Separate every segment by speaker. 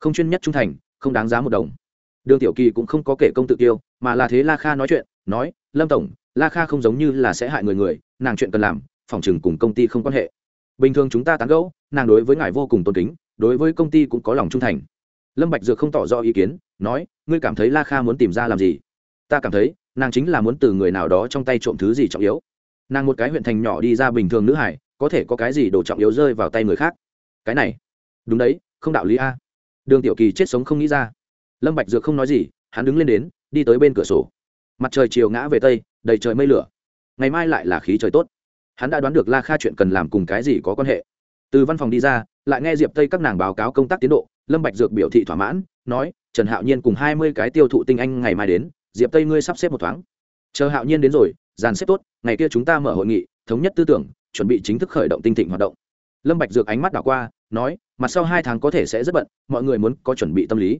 Speaker 1: không chuyên nhất trung thành, không đáng giá một đồng. Đường tiểu kỳ cũng không có kể công tự tiêu mà là thế la kha nói chuyện, nói, lâm tổng, la kha không giống như là sẽ hại người người, nàng chuyện cần làm, phòng chừng cùng công ty không quan hệ. Bình thường chúng ta tán gẫu, nàng đối với ngài vô cùng tôn kính, đối với công ty cũng có lòng trung thành. Lâm bạch dược không tỏ rõ ý kiến, nói, ngươi cảm thấy la kha muốn tìm ra làm gì? Ta cảm thấy, nàng chính là muốn từ người nào đó trong tay trộm thứ gì trọng yếu. Nàng một cái huyện thành nhỏ đi ra bình thường nữ hải, có thể có cái gì đồ trọng yếu rơi vào tay người khác? Cái này, đúng đấy, không đạo lý a đường tiểu kỳ chết sống không nghĩ ra. Lâm bạch dược không nói gì, hắn đứng lên đến, đi tới bên cửa sổ. Mặt trời chiều ngã về tây, đầy trời mây lửa. Ngày mai lại là khí trời tốt. Hắn đã đoán được la kha chuyện cần làm cùng cái gì có quan hệ. Từ văn phòng đi ra, lại nghe diệp tây các nàng báo cáo công tác tiến độ, lâm bạch dược biểu thị thỏa mãn, nói, trần hạo nhiên cùng hai mươi cái tiêu thụ tinh anh ngày mai đến, diệp tây ngươi sắp xếp một thoáng. Chờ hạo nhiên đến rồi, dàn xếp tốt, ngày kia chúng ta mở hội nghị, thống nhất tư tưởng, chuẩn bị chính thức khởi động tinh thịnh hoạt động. Lâm bạch dược ánh mắt đảo qua, nói mặt sau hai tháng có thể sẽ rất bận, mọi người muốn có chuẩn bị tâm lý.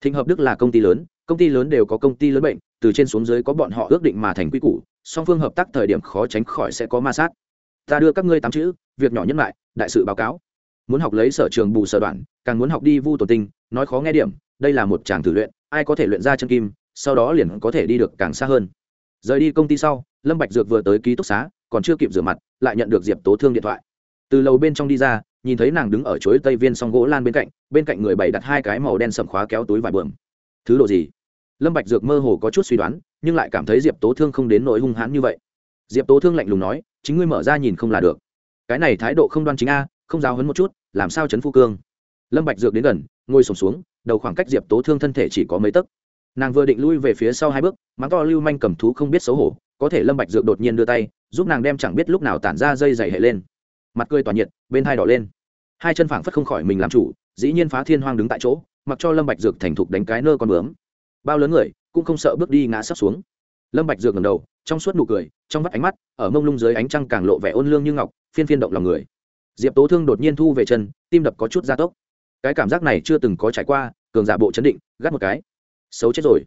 Speaker 1: Thịnh hợp đức là công ty lớn, công ty lớn đều có công ty lớn bệnh, từ trên xuống dưới có bọn họ ước định mà thành quy củ, song phương hợp tác thời điểm khó tránh khỏi sẽ có ma sát. Ta đưa các ngươi tám chữ, việc nhỏ nhất lại, đại sự báo cáo. Muốn học lấy sở trường bù sở đoạn, càng muốn học đi vu tổ tinh, nói khó nghe điểm, đây là một chàng thử luyện, ai có thể luyện ra chân kim, sau đó liền có thể đi được càng xa hơn. Rời đi công ty sau, lâm bạch dược vừa tới ký túc xá, còn chưa kịp rửa mặt, lại nhận được diệp tố thương điện thoại. Từ lầu bên trong đi ra nhìn thấy nàng đứng ở chuối tây viên song gỗ lan bên cạnh bên cạnh người bày đặt hai cái màu đen sầm khóa kéo túi vải bờm thứ độ gì? Lâm bạch dược mơ hồ có chút suy đoán, nhưng lại cảm thấy diệp tố thương không đến nỗi hung hãn như vậy. Diệp tố thương lạnh lùng nói, chính ngươi mở ra nhìn không là được. Cái này thái độ không đoan chính a, không giáo hấn một chút, làm sao chấn phu cương? Lâm bạch dược đến gần, ngồi sổm xuống, đầu khoảng cách diệp tố thương thân thể chỉ có mấy tấc. Nàng vừa định lui về phía sau hai bước, mắng to lưu manh cầm thú không biết xấu hổ, có thể lâm bạch dược đột nhiên đưa tay, giúp nàng đem chẳng biết lúc nào tản ra dây dày hệ lên mặt cười tỏa nhiệt, bên hai đỏ lên. Hai chân phảng phất không khỏi mình làm chủ, dĩ nhiên phá thiên hoang đứng tại chỗ, mặc cho lâm bạch dược thành thục đánh cái nơ con bướm. Bao lớn người, cũng không sợ bước đi ngã sắp xuống. Lâm bạch dược ngẩng đầu, trong suốt nụ cười, trong vắt ánh mắt, ở mông lung dưới ánh trăng càng lộ vẻ ôn lương như ngọc, phiên phiên động lòng người. Diệp tố thương đột nhiên thu về chân, tim đập có chút gia tốc. Cái cảm giác này chưa từng có trải qua, cường giả bộ chấn định, gắt một cái. Xấu chết rồi.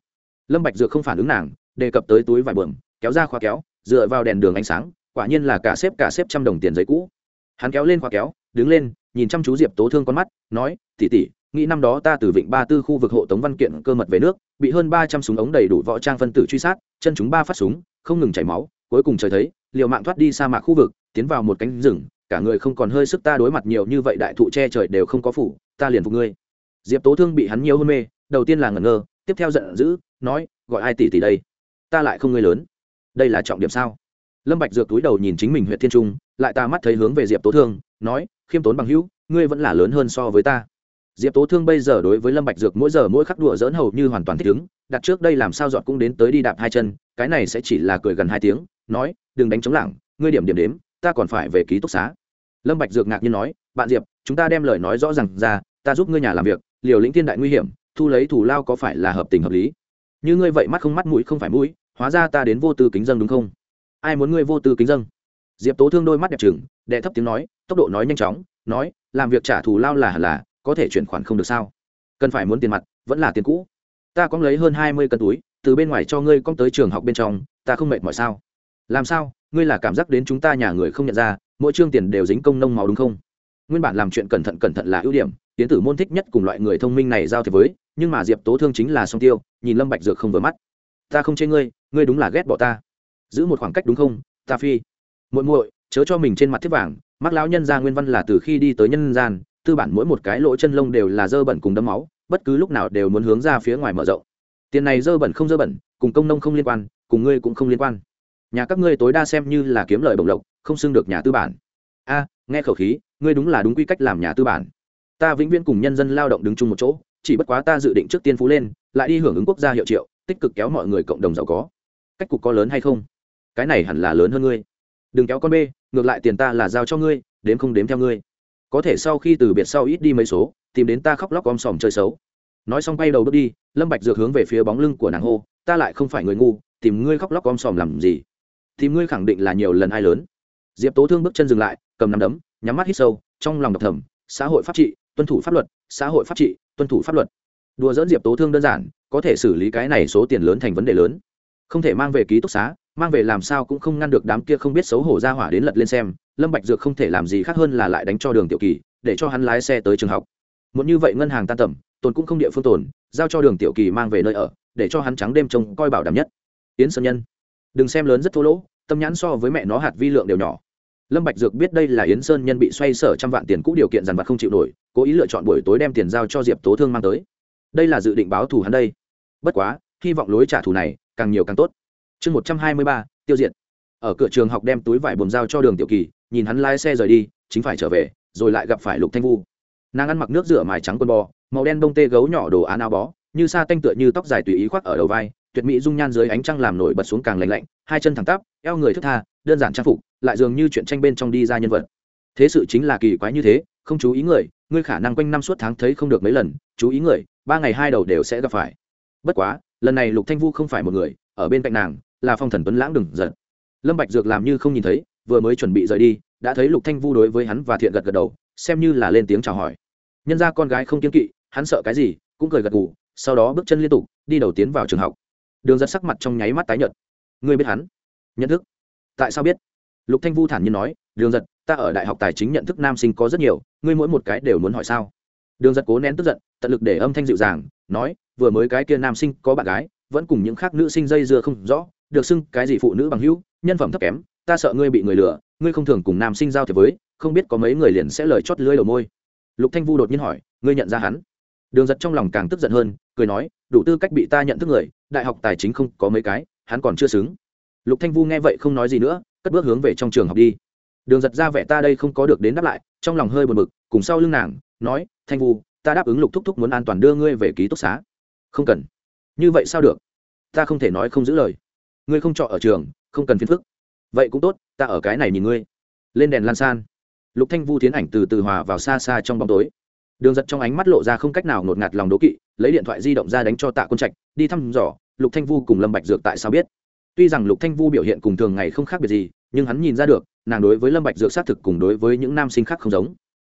Speaker 1: Lâm bạch dược không phản ứng nàng, đề cập tới túi vải bờm kéo ra khóa kéo, dựa vào đèn đường ánh sáng, quả nhiên là cả xếp cả xếp trăm đồng tiền giấy cũ hắn kéo lên khóa kéo, đứng lên, nhìn chăm chú diệp tố thương con mắt, nói tỉ tỉ nghĩ năm đó ta từ vịnh ba tư khu vực hộ tống văn kiện cơ mật về nước, bị hơn ba trăm súng ống đầy đủ võ trang phân tử truy sát, chân chúng ba phát súng, không ngừng chảy máu, cuối cùng trời thấy, liều mạng thoát đi sa mạc khu vực, tiến vào một cánh rừng, cả người không còn hơi sức ta đối mặt nhiều như vậy đại thụ che trời đều không có phủ, ta liền phục ngươi. Diệp tố thương bị hắn nhiều hôn mê, đầu tiên là ngẩn ngơ, tiếp theo giận dữ, nói, gọi ai tỷ tỷ đây? Ta lại không ngươi lớn. Đây là trọng điểm sao? Lâm bạch dược túi đầu nhìn chính mình huyện thiên trung, lại ta mắt thấy hướng về diệp tố thương, nói, khiêm tốn bằng hữu, ngươi vẫn là lớn hơn so với ta. Diệp tố thương bây giờ đối với lâm bạch dược mỗi giờ mỗi khắc đùa dỡn hầu như hoàn toàn thích ứng, đặt trước đây làm sao dọn cũng đến tới đi đạp hai chân, cái này sẽ chỉ là cười gần hai tiếng, nói, đừng đánh chống lảng, ngươi điểm điểm đếm, ta còn phải về ký túc xá. Lâm bạch dược ngạc nhiên nói, bạn diệp, chúng ta đem lời nói rõ ràng ra, ta giúp ngươi nhà làm việc, liều lĩnh thiên đại nguy hiểm, thu lấy thủ lao có phải là hợp tình hợp lý? Như ngươi vậy mắt không mắt mũi không phải mũi, hóa ra ta đến vô tư kính dân đúng không? Ai muốn ngươi vô tư kính dân diệp tố thương đôi mắt đẹp trừng, đệ thấp tiếng nói, tốc độ nói nhanh chóng, nói, làm việc trả thù lao là là, có thể chuyển khoản không được sao? Cần phải muốn tiền mặt, vẫn là tiền cũ. Ta có lấy hơn hai mươi cân túi, từ bên ngoài cho ngươi con tới trường học bên trong, ta không mệt mỏi sao? Làm sao? Ngươi là cảm giác đến chúng ta nhà người không nhận ra, mỗi chương tiền đều dính công nông máu đúng không? Nguyên bản làm chuyện cẩn thận cẩn thận là ưu điểm, tiến tử môn thích nhất cùng loại người thông minh này giao thế với, nhưng mà diệp tố thương chính là song tiêu, nhìn lâm bạch dược không vừa mắt. Ta không chê ngươi ngươi đúng là ghét bỏ ta giữ một khoảng cách đúng không, ta phi. Muội muội, chớ cho mình trên mặt thiết vàng mắc lão nhân gia nguyên văn là từ khi đi tới nhân gian, tư bản mỗi một cái lỗ chân lông đều là dơ bẩn cùng đấm máu, bất cứ lúc nào đều muốn hướng ra phía ngoài mở rộng. Tiền này dơ bẩn không dơ bẩn, cùng công nông không liên quan, cùng ngươi cũng không liên quan. Nhà các ngươi tối đa xem như là kiếm lời bổng lộc, không xưng được nhà tư bản. A, nghe khẩu khí, ngươi đúng là đúng quy cách làm nhà tư bản. Ta vĩnh viễn cùng nhân dân lao động đứng chung một chỗ, chỉ bất quá ta dự định trước tiên phú lên, lại đi hưởng ứng quốc gia hiệu triệu, tích cực kéo mọi người cộng đồng giàu có. Cách cục có lớn hay không? Cái này hẳn là lớn hơn ngươi. Đừng kéo con bê, ngược lại tiền ta là giao cho ngươi, đếm không đếm theo ngươi. Có thể sau khi từ biệt sau ít đi mấy số, tìm đến ta khóc lóc om sòm chơi xấu. Nói xong quay đầu bước đi, lâm bạch dược hướng về phía bóng lưng của nàng hô, ta lại không phải người ngu, tìm ngươi khóc lóc om sòm làm gì? Tìm ngươi khẳng định là nhiều lần ai lớn. Diệp tố thương bước chân dừng lại, cầm nắm đấm, nhắm mắt hít sâu, trong lòng độc thầm, xã hội pháp trị, tuân thủ pháp luật, xã hội pháp trị, tuân thủ pháp luật. Đùa dỡn diệp tố thương đơn giản, có thể xử lý cái này số tiền lớn thành vấn đề lớn. Không thể mang về ký túc xá mang về làm sao cũng không ngăn được đám kia không biết xấu hổ ra hỏa đến lật lên xem, lâm bạch dược không thể làm gì khác hơn là lại đánh cho đường tiểu kỳ, để cho hắn lái xe tới trường học. Muốn như vậy ngân hàng tan tầm, tồn cũng không địa phương tồn, giao cho đường tiểu kỳ mang về nơi ở, để cho hắn trắng đêm trông coi bảo đảm nhất. Yến sơn nhân, đừng xem lớn rất thô lỗ, tâm nhãn so với mẹ nó hạt vi lượng đều nhỏ. Lâm bạch dược biết đây là yến sơn nhân bị xoay sở trăm vạn tiền cũ điều kiện dằn vặt không chịu nổi, cố ý lựa chọn buổi tối đem tiền giao cho diệp tố thương mang tới. Đây là dự định báo thù hắn đây. Bất quá, hy vọng lối trả thù này càng nhiều càng tốt chương một trăm hai mươi ba, tiêu diệt. Ở cửa trường học đem túi vải buồm giao cho đường tiểu kỳ, nhìn hắn lái xe rời đi, chính phải trở về, rồi lại gặp phải lục thanh vu. Nàng ăn mặc nước rửa mài trắng quần bò, màu đen bông tê gấu nhỏ đồ án áo bó, như sa tanh tựa như tóc dài tùy ý khoác ở đầu vai, tuyệt mỹ dung nhan dưới ánh trăng làm nổi bật xuống càng lạnh lạnh, hai chân thẳng tắp, eo người thức tha, đơn giản trang phục, lại dường như chuyện tranh bên trong đi ra nhân vật. Thế sự chính là kỳ quái như thế, không chú ý người, ngươi khả năng quanh năm suốt tháng thấy không được mấy lần, chú ý người, ba ngày hai đầu đều sẽ gặp phải. Bất quá, lần này lục thanh vu không phải một người, ở bên cạnh nàng là phong thần tuấn lãng đừng giận. Lâm bạch dược làm như không nhìn thấy, vừa mới chuẩn bị rời đi, đã thấy lục thanh vu đối với hắn và thiện gật gật đầu, xem như là lên tiếng chào hỏi. Nhân ra con gái không kiên kỵ, hắn sợ cái gì, cũng cười gật gù, sau đó bước chân liên tục, đi đầu tiến vào trường học. Đường giật sắc mặt trong nháy mắt tái nhợt. Ngươi biết hắn? Nhận thức. Tại sao biết? Lục thanh vu thản nhiên nói, đường giật, ta ở đại học tài chính nhận thức nam sinh có rất nhiều, ngươi mỗi một cái đều muốn hỏi sao? Đường giật cố nén tức giận, tận lực để âm thanh dịu dàng, nói, vừa mới cái kia nam sinh có bạn gái, vẫn cùng những khác nữ sinh dây dưa không rõ được xưng cái gì phụ nữ bằng hữu, nhân phẩm thấp kém, ta sợ ngươi bị người lừa, ngươi không thường cùng nam sinh giao thiệp với, không biết có mấy người liền sẽ lời chót lưỡi đầu môi. Lục thanh vu đột nhiên hỏi, ngươi nhận ra hắn? Đường giật trong lòng càng tức giận hơn, cười nói, đủ tư cách bị ta nhận thức người, đại học tài chính không có mấy cái, hắn còn chưa xứng. Lục thanh vu nghe vậy không nói gì nữa, cất bước hướng về trong trường học đi. Đường giật ra vẻ ta đây không có được đến đáp lại, trong lòng hơi buồn bực, cùng sau lưng nàng, nói, thanh vu, ta đáp ứng lục thúc thúc muốn an toàn đưa ngươi về ký túc xá. Không cần. Như vậy sao được? Ta không thể nói không giữ lời ngươi không trọ ở trường, không cần phiền phức. Vậy cũng tốt, ta ở cái này nhìn ngươi. Lên đèn lan san. Lục thanh vu tiến ảnh từ từ hòa vào xa xa trong bóng tối. Đường giật trong ánh mắt lộ ra không cách nào ngột ngạt lòng đố kỵ, lấy điện thoại di động ra đánh cho tạ quân trạch, đi thăm dò, lục thanh vu cùng lâm bạch dược tại sao biết. Tuy rằng lục thanh vu biểu hiện cùng thường ngày không khác biệt gì, nhưng hắn nhìn ra được, nàng đối với lâm bạch dược xác thực cùng đối với những nam sinh khác không giống.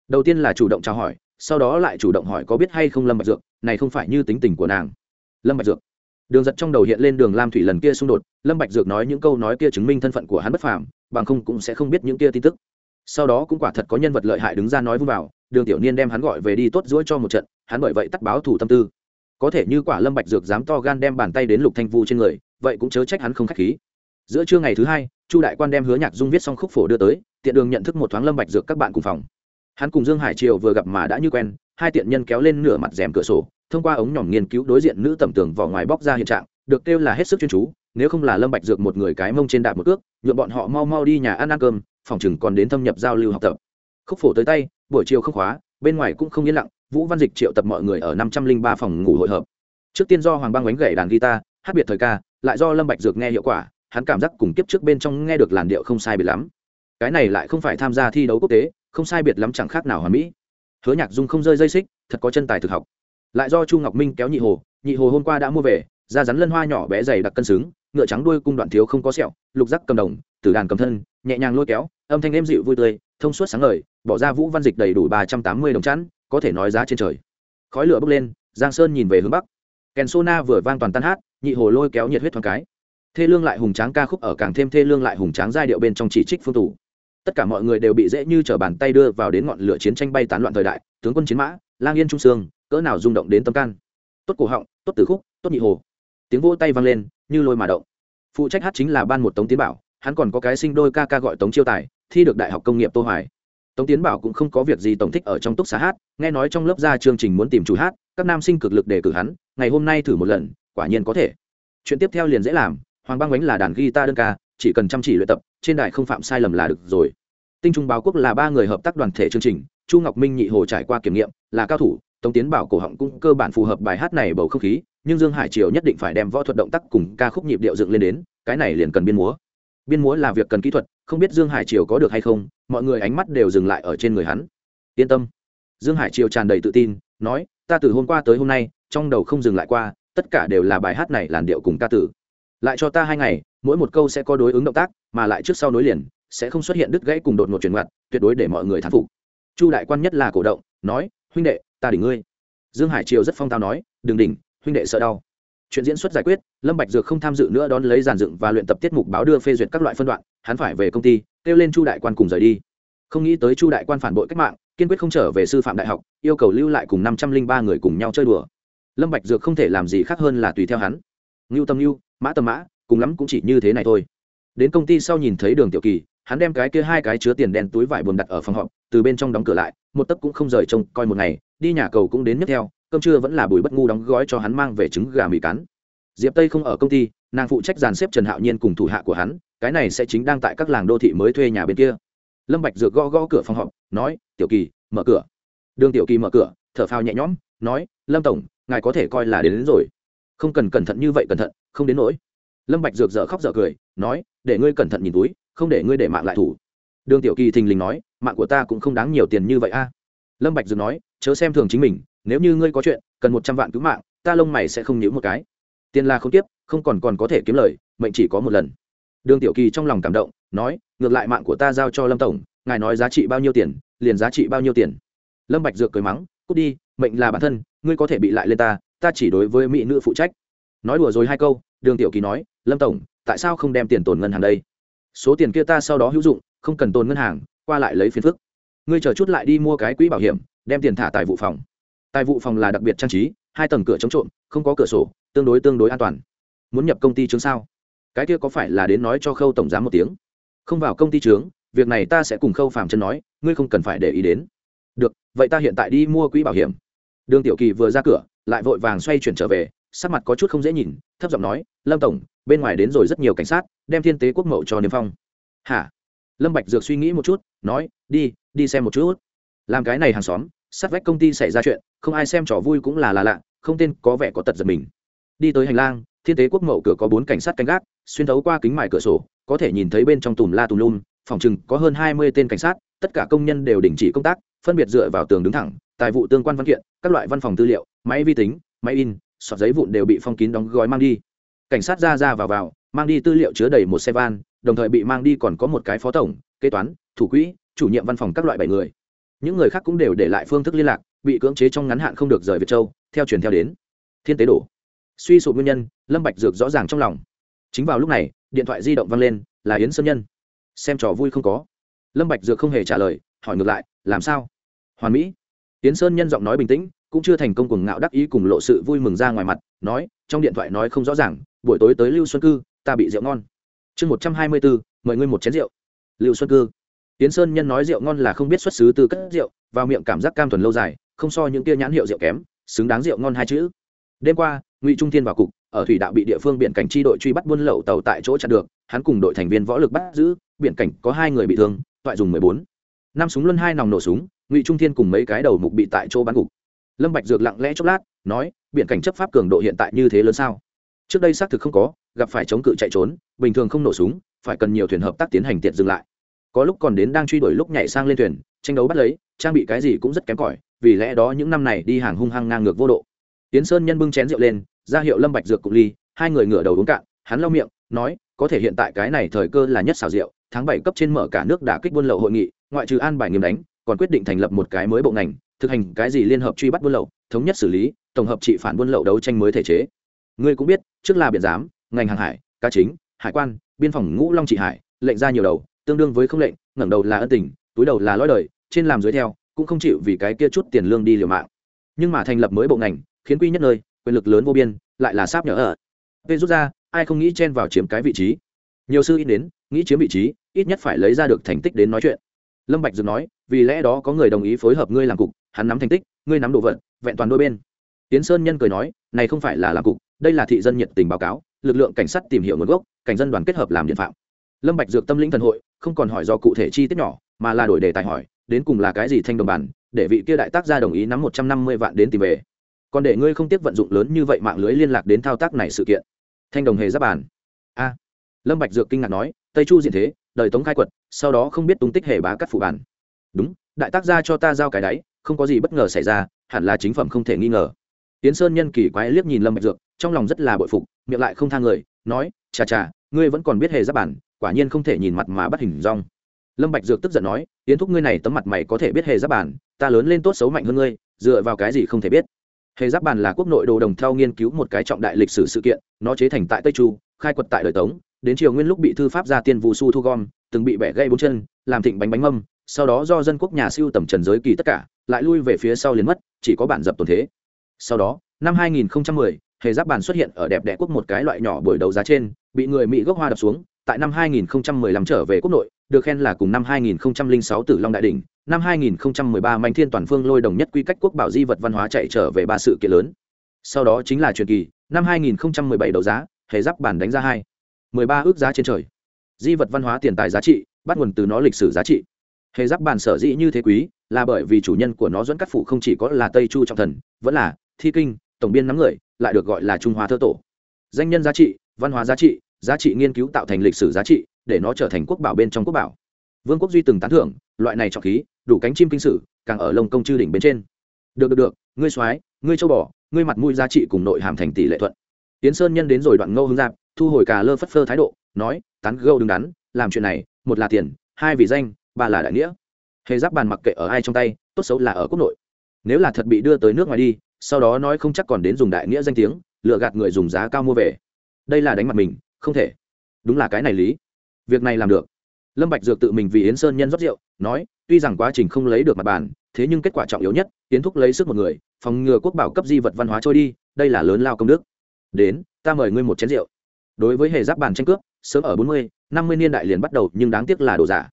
Speaker 1: Đầu tiên là chủ động chào hỏi, sau đó lại chủ động hỏi có biết hay không lâm bạch dược, này không phải như tính tình của nàng. Lâm bạch dược đường giật trong đầu hiện lên đường lam thủy lần kia xung đột, lâm bạch dược nói những câu nói kia chứng minh thân phận của hắn bất phàm, bằng không cũng sẽ không biết những kia tin tức. Sau đó cũng quả thật có nhân vật lợi hại đứng ra nói vung vào, đường tiểu niên đem hắn gọi về đi tốt dỗi cho một trận, hắn bởi vậy tắt báo thủ tâm tư. Có thể như quả lâm bạch dược dám to gan đem bàn tay đến lục thanh vu trên người, vậy cũng chớ trách hắn không khách khí. Giữa trưa ngày thứ hai, chu đại quan đem hứa nhạc dung viết xong khúc phổ đưa tới, tiện đường nhận thức một thoáng lâm bạch dược các bạn cùng phòng. Hắn cùng dương hải triều vừa gặp mà đã như quen hai tiện nhân kéo lên nửa mặt rèm cửa sổ, thông qua ống nhỏm nghiên cứu đối diện nữ tầm tường vỏ ngoài bóc ra hiện trạng, được kêu là hết sức chuyên chú, nếu không là lâm bạch dược một người cái mông trên đạp một cước, nhượng bọn họ mau mau đi nhà ăn ăn cơm, phòng chừng còn đến thâm nhập giao lưu học tập. Khúc phổ tới tay, buổi chiều không khóa, bên ngoài cũng không yên lặng, vũ văn dịch triệu tập mọi người ở năm trăm linh ba phòng ngủ hội hợp. Trước tiên do hoàng băng đánh gậy đàn guitar, hát biệt thời ca, lại do lâm bạch dược nghe hiệu quả, hắn cảm giác cùng kiếp trước bên trong nghe được làn điệu không sai biệt lắm. Cái này lại không phải tham gia thi đấu quốc tế, không sai biệt lắm chẳng khác nào hoàn mỹ hứa nhạc dung không rơi dây xích, thật có chân tài thực học. Lại do chu ngọc minh kéo nhị hồ nhị hồ hôm qua đã mua về, da rắn lân hoa nhỏ bé dày đặc cân xứng, ngựa trắng đuôi cung đoạn thiếu không có sẹo, lục giác cầm đồng, tử đàn cầm thân, nhẹ nhàng lôi kéo, âm thanh êm dịu vui tươi, thông suốt sáng ngời, bỏ ra vũ văn dịch đầy đủ ba trăm tám mươi đồng chẵn, có thể nói giá trên trời. Khói lửa bốc lên, giang sơn nhìn về hướng bắc. Kèn na vừa vang toàn tan hát, nhị hồ lôi kéo nhiệt huyết thoáng cái. Thê lương lại hùng tráng ca khúc ở càng thêm thê lương lại hùng tráng giai điệu bên trong chỉ trích phương tủ tất cả mọi người đều bị dễ như t r ở bàn tay đưa vào đến ngọn lửa chiến tranh bay tán loạn thời đại, tướng quân chiến mã, lang yên trung sương, cỡ nào rung động đến tâm can. Tốt cổ họng, tốt tử khúc, tốt nhị hồ. Tiếng vỗ tay vang lên, như lôi mà động. Phụ trách hát chính là ban một tống tiến bảo, hắn còn có cái sinh đôi ca ca gọi tống chiêu tài, thi được đại học công nghiệp tô hoài. Tống tiến bảo cũng không có việc gì tổng thích ở trong túc xá hát, nghe nói trong lớp ra chương trình muốn tìm chủ hát, các nam sinh cực lực để cử hắn, ngày hôm nay thử một lần, quả nhiên có thể. Chuyện tiếp theo liền dễ làm, hoàng băng bánh là đàn guitar đơn ca, chỉ cần chăm chỉ luyện tập, trên đài không phạm sai lầm là được rồi tinh trung báo quốc là ba người hợp tác đoàn thể chương trình, chu ngọc minh nhị hồ trải qua kiểm nghiệm, là cao thủ, tống tiến bảo cổ họng cũng cơ bản phù hợp bài hát này bầu không khí, nhưng dương hải triều nhất định phải đem võ thuật động tác cùng ca khúc nhịp điệu dựng lên đến, cái này liền cần biên múa. Biên múa là việc cần kỹ thuật, không biết dương hải triều có được hay không, mọi người ánh mắt đều dừng lại ở trên người hắn. Yên tâm. Dương hải triều tràn đầy tự tin, nói, ta từ hôm qua tới hôm nay, trong đầu không dừng lại qua, tất cả đều là bài hát này làn điệu cùng ca tử. Lại cho ta hai ngày, mỗi một câu sẽ có đối ứng động tác, mà lại trước sau nối liền sẽ không xuất hiện đứt gãy cùng đột ngột chuyển ngoặt, tuyệt đối để mọi người thán phục. Chu đại quan nhất là cổ động, nói, huynh đệ, ta đỉnh ngươi. Dương hải triều rất phong tao nói, đừng đỉnh, huynh đệ sợ đau. Chuyện diễn xuất giải quyết, lâm bạch dược không tham dự nữa đón lấy giàn dựng và luyện tập tiết mục báo đưa phê duyệt các loại phân đoạn, hắn phải về công ty, kêu lên chu đại quan cùng rời đi. Không nghĩ tới chu đại quan phản bội cách mạng, kiên quyết không trở về sư phạm đại học, yêu cầu lưu lại cùng năm trăm linh ba người cùng nhau chơi đùa. Lâm bạch dược không thể làm gì khác hơn là tùy theo hắn. Ngưu tâm ngưu, mã tâm mã, cùng lắm cũng chỉ như thế này thôi. Đến công ty sau nhìn thấy đường tiểu kỳ hắn đem cái kia hai cái chứa tiền đen túi vải buồn đặt ở phòng họp từ bên trong đóng cửa lại một tấc cũng không rời trông coi một ngày đi nhà cầu cũng đến nhất theo cơm trưa vẫn là bùi bất ngu đóng gói cho hắn mang về trứng gà mì cắn. Diệp tây không ở công ty nàng phụ trách dàn xếp trần hạo nhiên cùng thủ hạ của hắn cái này sẽ chính đang tại các làng đô thị mới thuê nhà bên kia. Lâm bạch dược gõ gõ cửa phòng họp nói tiểu kỳ mở cửa. Đường tiểu kỳ mở cửa thở phào nhẹ nhõm nói lâm tổng ngài có thể coi là đến, đến rồi. Không cần cẩn thận như vậy cẩn thận không đến nỗi. Lâm bạch dược dở khóc dở cười nói để ngươi cẩn thận nhìn túi không để ngươi để mạng lại thủ. Đường tiểu kỳ thình lình nói, mạng của ta cũng không đáng nhiều tiền như vậy a. Lâm bạch dược nói, chớ xem thường chính mình, nếu như ngươi có chuyện, cần một trăm vạn cứu mạng, ta lông mày sẽ không nhíu một cái. Tiền là không tiếp, không còn còn có thể kiếm lời, mệnh chỉ có một lần. Đường tiểu kỳ trong lòng cảm động, nói, ngược lại mạng của ta giao cho lâm tổng, ngài nói giá trị bao nhiêu tiền, liền giá trị bao nhiêu tiền. Lâm bạch dược cười mắng, cút đi, mệnh là bản thân, ngươi có thể bị lại lên ta ta chỉ đối với mỹ nữ phụ trách. Nói đùa rồi hai câu, đường tiểu kỳ nói, lâm tổng, tại sao không đem tiền tồn ngân hàng đây? Số tiền kia ta sau đó hữu dụng, không cần tồn ngân hàng, qua lại lấy phiền phức. Ngươi chờ chút lại đi mua cái quỹ bảo hiểm, đem tiền thả tại vụ phòng. Tài vụ phòng là đặc biệt trang trí, hai tầng cửa chống trộm, không có cửa sổ, tương đối tương đối an toàn. Muốn nhập công ty chứng sao? Cái kia có phải là đến nói cho khâu tổng giám một tiếng? Không vào công ty trướng việc này ta sẽ cùng khâu phàm chân nói, ngươi không cần phải để ý đến. Được, vậy ta hiện tại đi mua quỹ bảo hiểm. Đường tiểu kỳ vừa ra cửa, lại vội vàng xoay chuyển trở về sắc mặt có chút không dễ nhìn, thấp giọng nói, lâm tổng, bên ngoài đến rồi rất nhiều cảnh sát, đem thiên tế quốc mậu cho niêm phong. Hả? Lâm bạch dược suy nghĩ một chút, nói, đi đi xem một chút. Làm cái này hàng xóm, sát vách công ty xảy ra chuyện, không ai xem trò vui cũng là là lạ, không tên có vẻ có tật giật mình. Đi tới hành lang, thiên tế quốc mậu cửa có bốn cảnh sát canh gác, xuyên thấu qua kính mài cửa sổ, có thể nhìn thấy bên trong tùm la tùm lum, phòng chừng có hơn hai mươi tên cảnh sát, tất cả công nhân đều đình chỉ công tác, phân biệt dựa vào tường đứng thẳng, tài vụ tương quan văn kiện, các loại văn phòng tư liệu, máy vi tính, máy in sọt giấy vụn đều bị phong kín đóng gói mang đi. Cảnh sát ra ra vào vào, mang đi tư liệu chứa đầy một xe van, đồng thời bị mang đi còn có một cái phó tổng, kế toán, thủ quỹ, chủ nhiệm văn phòng các loại bảy người. Những người khác cũng đều để lại phương thức liên lạc, bị cưỡng chế trong ngắn hạn không được rời việt châu, theo truyền theo đến. Thiên tế đổ. Suy sụp nguyên nhân, lâm bạch dược rõ ràng trong lòng. Chính vào lúc này, điện thoại di động vang lên, là yến sơn nhân. Xem trò vui không có. Lâm bạch dược không hề trả lời, hỏi ngược lại, làm sao? Hoàn mỹ. Yến sơn nhân giọng nói bình tĩnh cũng chưa thành công cùng ngạo đắc ý cùng lộ sự vui mừng ra ngoài mặt, nói, trong điện thoại nói không rõ ràng, buổi tối tới lưu xuân cư, ta bị rượu ngon. Chương một trăm hai mươi bốn, mời ngươi một chén rượu. Lưu xuân cư. Tiến sơn nhân nói rượu ngon là không biết xuất xứ từ cất rượu, vào miệng cảm giác cam thuần lâu dài, không so những tia nhãn hiệu rượu kém, xứng đáng rượu ngon hai chữ. Đêm qua, ngụy trung thiên vào cục, ở thủy đạo bị địa phương biển cảnh tri đội truy bắt buôn lậu tàu tại chỗ chặn được, hắn cùng đội thành viên võ lực bắt giữ, biển cảnh có hai người bị thương, toại dùng mười bốn. Năm súng luân hai nòng nổ súng, ngụy trung thiên cùng mấy cái đầu mục bị tại chỗ bắn gục lâm bạch dược lặng lẽ chốc lát, nói, biển cảnh chấp pháp cường độ hiện tại như thế lớn sao? Trước đây xác thực không có, gặp phải chống cự chạy trốn, bình thường không nổ súng, phải cần nhiều thuyền hợp tác tiến hành tiện dừng lại. Có lúc còn đến đang truy đuổi lúc nhảy sang lên thuyền, tranh đấu bắt lấy, trang bị cái gì cũng rất kém cỏi, vì lẽ đó những năm này đi hàng hung hăng ngang ngược vô độ. Tiến sơn nhân bưng chén rượu lên, ra hiệu lâm bạch dược cụ ly, hai người ngửa đầu uống cạn, hắn lau miệng, nói, có thể hiện tại cái này thời cơ là nhất xào rượu tháng bảy cấp trên mở cả nước đã kích buôn lậu hội nghị, ngoại trừ an bài nghiêm đánh, còn quyết định thành lập một cái mới bộ ngành thực hành cái gì liên hợp truy bắt buôn lậu, thống nhất xử lý, tổng hợp trị phản buôn lậu đấu tranh mới thể chế. Ngươi cũng biết, trước là biện giám, ngành hàng hải, cá chính, hải quan, biên phòng ngũ long trị hải, lệnh ra nhiều đầu, tương đương với không lệnh, ngẩng đầu là ân tình, túi đầu là lõi đời, trên làm dưới theo, cũng không chịu vì cái kia chút tiền lương đi liều mạng. Nhưng mà thành lập mới bộ ngành, khiến quy nhất nơi, quyền lực lớn vô biên, lại là sáp nhở ở. Về rút ra, ai không nghĩ chen vào chiếm cái vị trí. Nhiều sư ít đến, nghĩ chiếm vị trí, ít nhất phải lấy ra được thành tích đến nói chuyện. Lâm bạch dừng nói, vì lẽ đó có người đồng ý phối hợp ngươi làm cục hắn nắm thành tích, ngươi nắm đồ vật, vẹn toàn đôi bên. Tiến sơn nhân cười nói, này không phải là làm cục, đây là thị dân nhiệt tình báo cáo, lực lượng cảnh sát tìm hiểu nguồn gốc, cảnh dân đoàn kết hợp làm điện phạm. Lâm bạch dược tâm linh thần hội, không còn hỏi do cụ thể chi tiết nhỏ, mà là đổi đề tài hỏi, đến cùng là cái gì thanh đồng bản, để vị kia đại tác gia đồng ý nắm một trăm năm mươi vạn đến tìm về. Còn để ngươi không tiếp vận dụng lớn như vậy mạng lưới liên lạc đến thao tác này sự kiện. Thanh đồng hề giáp bản a. Lâm bạch dược kinh ngạc nói, tây chu diện thế, đời tống khai quật, sau đó không biết tung tích hề bá cắt phụ bản. Đúng, đại tác gia cho ta giao cái đấy không có gì bất ngờ xảy ra, hẳn là chính phẩm không thể nghi ngờ. Tiến sơn nhân kỳ quái liếc nhìn lâm bạch dược, trong lòng rất là bội phục, miệng lại không tha người, nói, chà chà, ngươi vẫn còn biết hề giáp bản, quả nhiên không thể nhìn mặt mà bắt hình rong lâm bạch dược tức giận nói tiến thúc ngươi này tấm mặt mày có thể biết hề giáp bản, ta lớn lên tốt xấu mạnh hơn ngươi, dựa vào cái gì không thể biết? Hề giáp bản là quốc nội đồ đồng theo nghiên cứu một cái trọng đại lịch sử sự kiện, nó chế thành tại tây chu, khai quật tại đời tống, đến triều nguyên lúc bị thư pháp gia tiên Vũ su thu gom, từng bị bẻ gãy bốn chân, làm thịnh bánh bánh mâm, sau đó do dân quốc nhà siêu tầm trần giới kỳ tất cả lại lui về phía sau liền mất chỉ có bản dập tồn thế. Sau đó năm 2010, hề giáp bàn xuất hiện ở đẹp đẽ quốc một cái loại nhỏ buổi đấu giá trên bị người mỹ gốc hoa đập xuống tại năm 2015 trở về quốc nội được khen là cùng năm 2006 tử long đại đỉnh năm 2013 mạnh thiên toàn phương lôi đồng nhất quy cách quốc bảo di vật văn hóa chạy trở về ba sự kiện lớn. Sau đó chính là truyền kỳ năm 2017 đấu giá hề giáp bàn đánh ra hai. 13 ước giá trên trời. Di vật văn hóa tiền tài giá trị bắt nguồn từ nó lịch sử giá trị. Hề giáp bàn sở dĩ như thế quý là bởi vì chủ nhân của nó dẫn cắt phụ không chỉ có là tây chu trọng thần, vẫn là thi kinh, tổng biên nắm người, lại được gọi là trung hoa thơ tổ. Danh nhân giá trị, văn hóa giá trị giá trị nghiên cứu tạo thành lịch sử giá trị, để nó trở thành quốc bảo bên trong quốc bảo. Vương quốc duy từng tán thưởng, loại này trọng khí, đủ cánh chim kinh sử, càng ở lông công chư đỉnh bên trên. Được được được, ngươi soái, ngươi châu bò, ngươi mặt mũi giá trị cùng nội hàm thành tỷ lệ thuận. Tiến sơn nhân đến rồi đoạn ngâu hướng giáp, thu hồi cả lơ phất phơ thái độ, nói, tán gâu đứng đắn, làm chuyện này, một là tiền, hai vì danh, ba là đại nghĩa hề giáp bàn mặc kệ ở ai trong tay, tốt xấu là ở quốc nội. Nếu là thật bị đưa tới nước ngoài đi, sau đó nói không chắc còn đến dùng đại nghĩa danh tiếng lựa gạt người dùng giá cao mua về. Đây là đánh mặt mình, không thể. Đúng là cái này lý. Việc này làm được. Lâm bạch dược tự mình vì yến sơn nhân rót rượu, nói, tuy rằng quá trình không lấy được mặt bàn, thế nhưng kết quả trọng yếu nhất tiến thúc lấy sức một người, phòng ngừa quốc bảo cấp di vật văn hóa trôi đi, đây là lớn lao công đức. Đến, ta mời ngươi một chén rượu. Đối với hề giáp bàn tranh cướp, sớm ở bốn mươi, năm mươi niên đại liền bắt đầu, nhưng đáng tiếc là đồ giả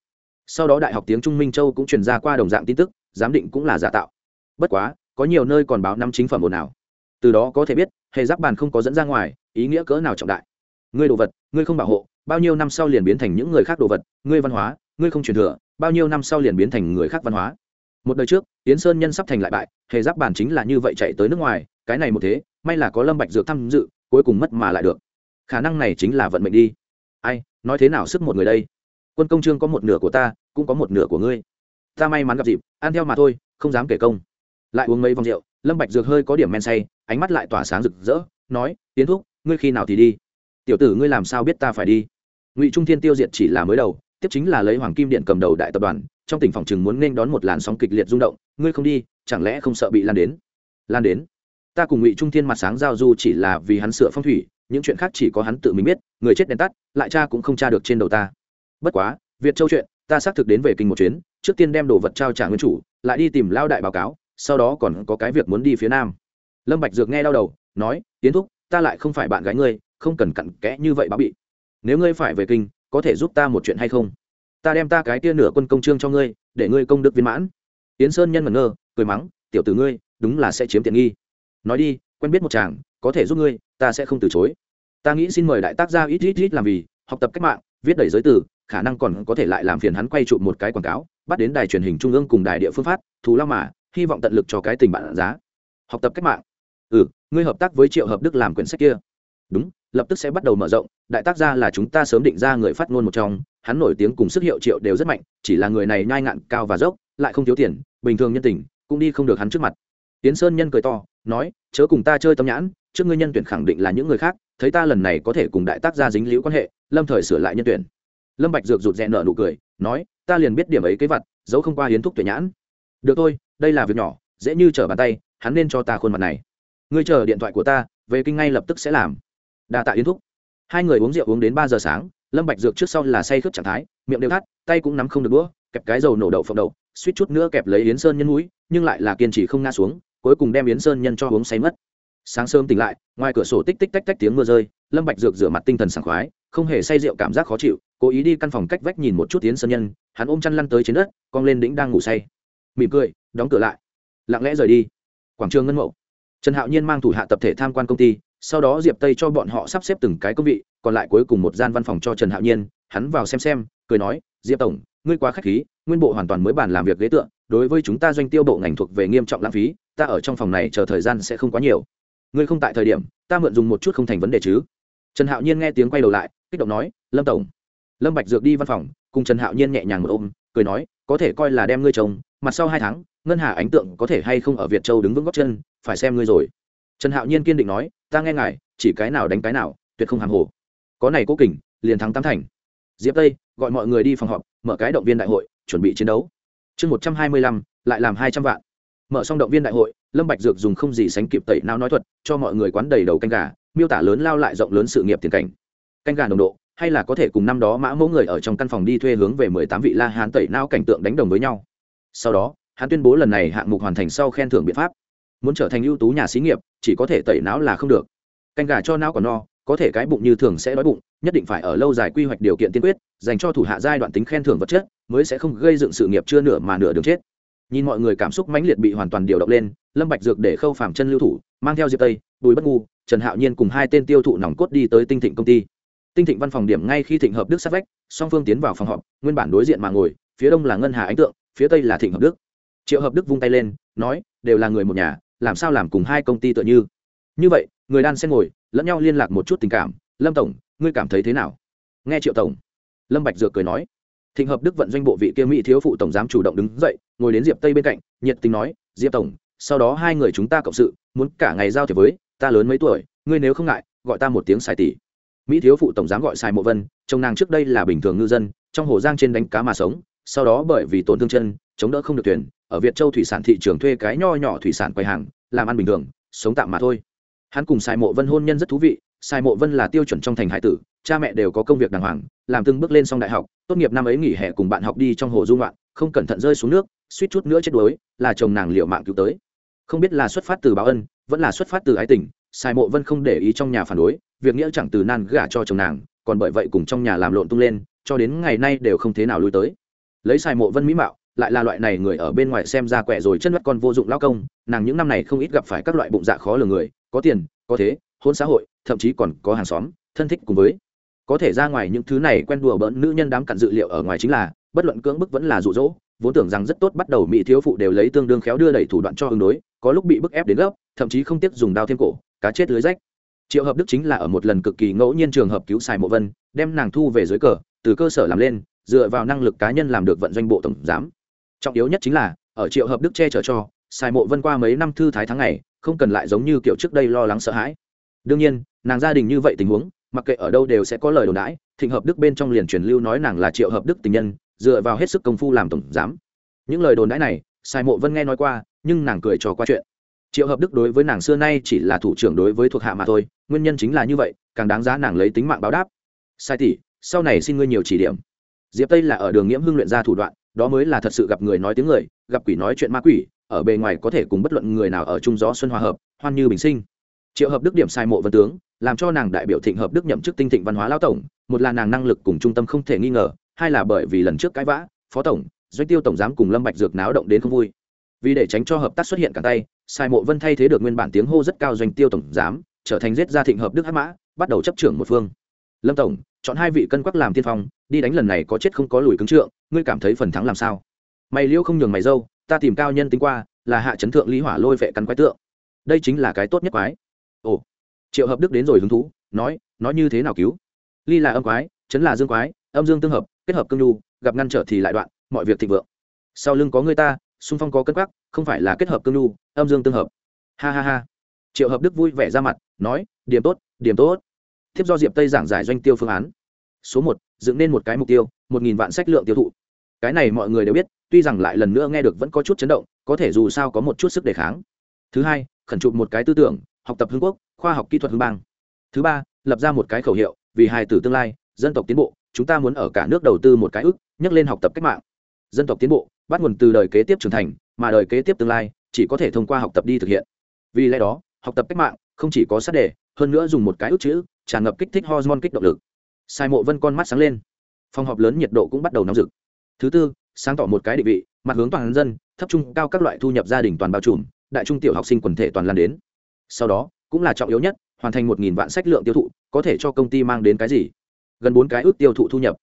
Speaker 1: sau đó đại học tiếng trung minh châu cũng truyền ra qua đồng dạng tin tức, giám định cũng là giả tạo. Bất quá, có nhiều nơi còn báo năm chính phẩm ồn ào. Từ đó có thể biết hệ giáp bàn không có dẫn ra ngoài, ý nghĩa cỡ nào trọng đại. Ngươi đồ vật, ngươi không bảo hộ, bao nhiêu năm sau liền biến thành những người khác đồ vật, ngươi văn hóa, ngươi không truyền thừa, bao nhiêu năm sau liền biến thành người khác văn hóa. Một đời trước tiến sơn nhân sắp thành lại bại hệ giáp bàn chính là như vậy chạy tới nước ngoài, cái này một thế, may là có lâm bạch dược tham dự, cuối cùng mất mà lại được. Khả năng này chính là vận mệnh đi. Ai, nói thế nào sức một người đây? Quân công trương có một nửa của ta, cũng có một nửa của ngươi. Ta may mắn gặp dịp, ăn theo mà thôi, không dám kể công. Lại uống mấy vòng rượu, lâm bạch dược hơi có điểm men say, ánh mắt lại tỏa sáng rực rỡ, nói, tiến thúc, ngươi khi nào thì đi? Tiểu tử ngươi làm sao biết ta phải đi? Ngụy trung thiên tiêu diệt chỉ là mới đầu, tiếp chính là lấy hoàng kim điện cầm đầu đại tập đoàn, trong tỉnh phòng trường muốn nên đón một làn sóng kịch liệt rung động, ngươi không đi, chẳng lẽ không sợ bị lan đến? Lan đến? Ta cùng ngụy trung thiên mặt sáng giao du chỉ là vì hắn sửa phong thủy, những chuyện khác chỉ có hắn tự mình biết, người chết đèn tắt, lại cha cũng không tra được trên đầu ta bất quá, việt châu chuyện, ta xác thực đến về kinh một chuyến, trước tiên đem đồ vật trao trả nguyên chủ, lại đi tìm lao đại báo cáo, sau đó còn có cái việc muốn đi phía nam. Lâm bạch dược nghe đau đầu, nói, tiến thúc, ta lại không phải bạn gái ngươi, không cần cặn kẽ như vậy báo bị. Nếu ngươi phải về kinh, có thể giúp ta một chuyện hay không? Ta đem ta cái tia nửa quân công trương cho ngươi, để ngươi công đức viên mãn. Tiến sơn nhân ngẩn ngơ, cười mắng, tiểu tử ngươi, đúng là sẽ chiếm tiện nghi. Nói đi, quen biết một chàng, có thể giúp ngươi, ta sẽ không từ chối. Ta nghĩ xin mời đại tác gia ít ít ít làm vì, học tập cách mạng, viết đầy giới từ khả năng còn có thể lại làm phiền hắn quay chụp một cái quảng cáo, bắt đến đài truyền hình trung ương cùng đài địa phương phát, thù lao mà, hy vọng tận lực cho cái tình bạn giá. Học tập cách mạng. Ừ ngươi hợp tác với triệu hợp đức làm quyển sách kia. Đúng, lập tức sẽ bắt đầu mở rộng, đại tác gia là chúng ta sớm định ra người phát ngôn một trong, hắn nổi tiếng cùng sức hiệu triệu đều rất mạnh, chỉ là người này nhai ngạn cao và dốc, lại không thiếu tiền, bình thường nhân tình, cũng đi không được hắn trước mặt. Tiến sơn nhân cười to, nói, chớ cùng ta chơi tâm nhãn, trước ngươi nhân tuyển khẳng định là những người khác, thấy ta lần này có thể cùng đại tác gia dính liễu quan hệ, lâm thời sửa lại nhân tuyển lâm bạch dược rụt rè nở nụ cười, nói, ta liền biết điểm ấy kế vật, giấu không qua hiến thúc tuyển nhãn. Được thôi, đây là việc nhỏ, dễ như trở bàn tay, hắn nên cho ta khuôn mặt này. Ngươi chờ điện thoại của ta, về kinh ngay lập tức sẽ làm. Đa tạ yến thúc hai người uống rượu uống đến ba giờ sáng, lâm bạch dược trước sau là say khướt trạng thái, miệng đều thắt, tay cũng nắm không được đũa, kẹp cái dầu nổ đậu phộng đậu, suýt chút nữa kẹp lấy yến sơn nhân mũi, nhưng lại là kiên trì không ngã xuống, cuối cùng đem yến sơn nhân cho uống say mất sáng sớm tỉnh lại, ngoài cửa sổ tích tích tách tách tiếng mưa rơi, lâm bạch dược rửa mặt tinh thần sảng khoái, không hề say rượu cảm giác khó chịu, cố ý đi căn phòng cách vách nhìn một chút tiến sơn nhân, hắn ôm chăn lăn tới trên đất, cong lên đỉnh đang ngủ say. Mỉm cười, đóng cửa lại. Lặng lẽ rời đi. Quảng trường ngân mậu trần hạo nhiên mang thủ hạ tập thể tham quan công ty, sau đó diệp tây cho bọn họ sắp xếp từng cái công vị, còn lại cuối cùng một gian văn phòng cho trần hạo nhiên, hắn vào xem xem, cười nói, diệp tổng, ngươi quá k h á c h khí, nguyên bộ hoàn toàn mới bàn làm việc ghế tượng đối với chúng ta doanh tiêu bộ ngành thuộc về nghiêm trọng lãng phí, ta ở trong phòng này chờ thời gian sẽ không quá nhiều ngươi không tại thời điểm, ta mượn dùng một chút không thành vấn đề chứ. Trần hạo nhiên nghe tiếng quay đầu lại, kích động nói, lâm tổng. Lâm bạch dược đi văn phòng, cùng trần hạo nhiên nhẹ nhàng một ôm, cười nói, có thể coi là đem ngươi chồng, mặt sau hai tháng, ngân hà ánh tượng có thể hay không ở việt châu đứng vững góc chân, phải xem ngươi rồi. Trần hạo nhiên kiên định nói, ta nghe ngài, chỉ cái nào đánh cái nào, tuyệt không hàng hồ. Có này cố kình, liền thắng tám thành. Diệp tây gọi mọi người đi phòng họp, mở cái động viên đại hội, chuẩn bị chiến đấu. Chương một trăm hai mươi lăm, lại làm hai trăm vạn mở xong động viên đại hội, lâm bạch dược dùng không gì sánh kịp tẩy não nói thuật, cho mọi người quán đầy đầu canh gà, miêu tả lớn lao lại rộng lớn sự nghiệp tiền cảnh. Canh gà nồng độ, hay là có thể cùng năm đó mã mẫu người ở trong căn phòng đi thuê hướng về mười tám vị la hán tẩy não cảnh tượng đánh đồng với nhau. Sau đó, hắn tuyên bố lần này hạng mục hoàn thành sau khen thưởng biện pháp. Muốn trở thành ưu tú nhà xí nghiệp, chỉ có thể tẩy não là không được. Canh gà cho não còn no, có thể cái bụng như thường sẽ đói bụng, nhất định phải ở lâu dài quy hoạch điều kiện tiên quyết, dành cho thủ hạ giai đoạn tính khen thưởng vật chất, mới sẽ không gây dựng sự nghiệp chưa nửa mà nửa đường chết nhìn mọi người cảm xúc mãnh liệt bị hoàn toàn điều động lên, lâm bạch dược để khâu phàm chân lưu thủ, mang theo diệp tây, bùi bất ngu, trần hạo nhiên cùng hai tên tiêu thụ nòng cốt đi tới tinh thịnh công ty. Tinh thịnh văn phòng điểm ngay khi thịnh hợp đức sát vách, song phương tiến vào phòng họp, nguyên bản đối diện mà ngồi, phía đông là ngân hà ánh tượng, phía tây là thịnh hợp đức. Triệu hợp đức vung tay lên, nói, đều là người một nhà, làm sao làm cùng hai công ty tựa như? Như vậy, người đan xen ngồi, lẫn nhau liên lạc một chút tình cảm. Lâm tổng, ngươi cảm thấy thế nào? Nghe triệu tổng, lâm bạch dược cười nói thịnh hợp đức vận doanh bộ vị kia mỹ thiếu phụ tổng giám chủ động đứng dậy, ngồi đến diệp tây bên cạnh, nhiệt tình nói, diệp tổng, sau đó hai người chúng ta cộng sự, muốn cả ngày giao thiệp với ta lớn mấy tuổi, ngươi nếu không ngại, gọi ta một tiếng xài tỷ. Mỹ thiếu phụ tổng giám gọi xài mộ vân, chồng nàng trước đây là bình thường ngư dân, trong hồ giang trên đánh cá mà sống, sau đó bởi vì tổn thương chân, chống đỡ không được tuyển ở việt châu thủy sản thị trường thuê cái nho nhỏ thủy sản quầy hàng, làm ăn bình thường, sống tạm mà thôi. Hắn cùng xài mộ vân hôn nhân rất thú vị, xài mộ vân là tiêu chuẩn trong thành hải tử cha mẹ đều có công việc đàng hoàng, làm từng bước lên xong đại học, tốt nghiệp năm ấy nghỉ hè cùng bạn học đi trong hồ dung loạn không cẩn thận rơi xuống nước, suýt chút nữa chết đuối, là chồng nàng liệu mạng cứu tới. Không biết là xuất phát từ báo ân, vẫn là xuất phát từ ái tình, Sai mộ vân không để ý trong nhà phản đối, việc nghĩa chẳng từ nan gả cho chồng nàng, còn bởi vậy cùng trong nhà làm lộn tung lên, cho đến ngày nay đều không thế nào lui tới. Lấy Sai mộ vân mỹ mạo, lại là loại này người ở bên ngoài xem ra quẻ rồi chân mắt con vô dụng lao công, nàng những năm này không ít gặp phải các loại bụng dạ khó lường người, có tiền, có thế, hôn xã hội, thậm chí còn có hàng xóm, thân thích cùng với có thể ra ngoài những thứ này quen đùa bỡn nữ nhân đám cặn dự liệu ở ngoài chính là, bất luận cưỡng bức vẫn là rụ rỗ vốn tưởng rằng rất tốt bắt đầu mỹ thiếu phụ đều lấy tương đương khéo đưa đẩy thủ đoạn cho ứng đối, có lúc bị bức ép đến gấp, thậm chí không tiếc dùng đao thêm cổ, cá chết lưới rách. Triệu hợp đức chính là ở một lần cực kỳ ngẫu nhiên trường hợp cứu xài mộ vân, đem nàng thu về dưới cờ, từ cơ sở làm lên, dựa vào năng lực cá nhân làm được vận doanh bộ tổng giám. Trọng yếu nhất chính là, ở triệu hợp đức che chở cho xài mộ vân qua mấy năm thư thái tháng ngày, không cần lại giống như kiểu trước đây lo lắng sợ hãi. Đương nhiên, nàng gia đình như vậy tình huống mặc kệ ở đâu đều sẽ có lời đồn đãi, thịnh hợp đức bên trong liền truyền lưu nói nàng là triệu hợp đức tình nhân, dựa vào hết sức công phu làm tổng giám. Những lời đồn đãi này, sai mộ vân nghe nói qua, nhưng nàng cười trò qua chuyện. Triệu hợp đức đối với nàng xưa nay chỉ là thủ trưởng đối với thuộc hạ mà thôi, nguyên nhân chính là như vậy, càng đáng giá nàng lấy tính mạng báo đáp. Sai tỷ, sau này xin ngươi nhiều chỉ điểm. Diệp tây là ở đường nghiễm hưng luyện ra thủ đoạn, đó mới là thật sự gặp người nói tiếng người, gặp quỷ nói chuyện ma quỷ, ở bề ngoài có thể cùng bất luận người nào ở chung gió xuân hòa hợp, hoan như bình sinh triệu hợp đức điểm sai mộ vân tướng, làm cho nàng đại biểu thịnh hợp đức nhậm chức tinh thịnh văn hóa lao tổng, một là nàng năng lực cùng trung tâm không thể nghi ngờ, hai là bởi vì lần trước cãi vã, phó tổng, doanh tiêu tổng giám cùng lâm bạch dược náo động đến không vui. Vì để tránh cho hợp tác xuất hiện cả tay, sai mộ vân thay thế được nguyên bản tiếng hô rất cao doanh tiêu tổng giám, trở thành giết ra thịnh hợp đức hắc mã, bắt đầu chấp trưởng một phương. Lâm tổng, chọn hai vị cân quắc làm tiên phong, đi đánh lần này có chết không có lùi cứng trượng, ngươi cảm thấy phần thắng làm sao? Mày liêu không nhường mày dâu, ta tìm cao nhân tính qua, là hạ chấn thượng lý hỏa lôi vệ căn quái tượng. Đây chính là cái tốt nhất quái ồ. Triệu hợp đức đến rồi hứng thú, nói nói như thế nào cứu? Ly là âm quái, chấn là dương quái, âm dương tương hợp, kết hợp cương nhu, gặp ngăn trở thì lại đoạn, mọi việc thịnh vượng. Sau lưng có người ta, xung phong có cân quắc, không phải là kết hợp cương nhu, âm dương tương hợp. Ha ha ha. Triệu hợp đức vui vẻ ra mặt, nói, điểm tốt điểm tốt. Tiếp do diệp tây giảng giải doanh tiêu phương án. Số một, dựng nên một cái mục tiêu, một nghìn vạn sách lượng tiêu thụ. Cái này mọi người đều biết, tuy rằng lại lần nữa nghe được vẫn có chút chấn động, có thể dù sao có một chút sức đề kháng. Thứ hai, khẩn chụp một cái tư tưởng học tập hương quốc, khoa học kỹ thuật hương bang. Thứ ba, lập ra một cái khẩu hiệu, vì hài tử tương lai, dân tộc tiến bộ, chúng ta muốn ở cả nước đầu tư một cái ước, nhắc lên học tập cách mạng. Dân tộc tiến bộ, bắt nguồn từ đời kế tiếp trưởng thành, mà đời kế tiếp tương lai, chỉ có thể thông qua học tập đi thực hiện. Vì lẽ đó, học tập cách mạng không chỉ có sát đề, hơn nữa dùng một cái ức chữ, tràn ngập kích thích hormone kích động lực. Sai mộ vân con mắt sáng lên. Phòng họp lớn nhiệt độ cũng bắt đầu nóng rực. Thứ tư, sáng tỏ một cái định vị, mặt hướng toàn dân, thấp trung cao các loại thu nhập gia đình toàn bao trùm, đại trung tiểu học sinh quần thể toàn lan đến sau đó, cũng là trọng yếu nhất, hoàn thành một vạn sách lượng tiêu thụ, có thể cho công ty mang đến cái gì? Gần bốn cái ước tiêu thụ thu nhập.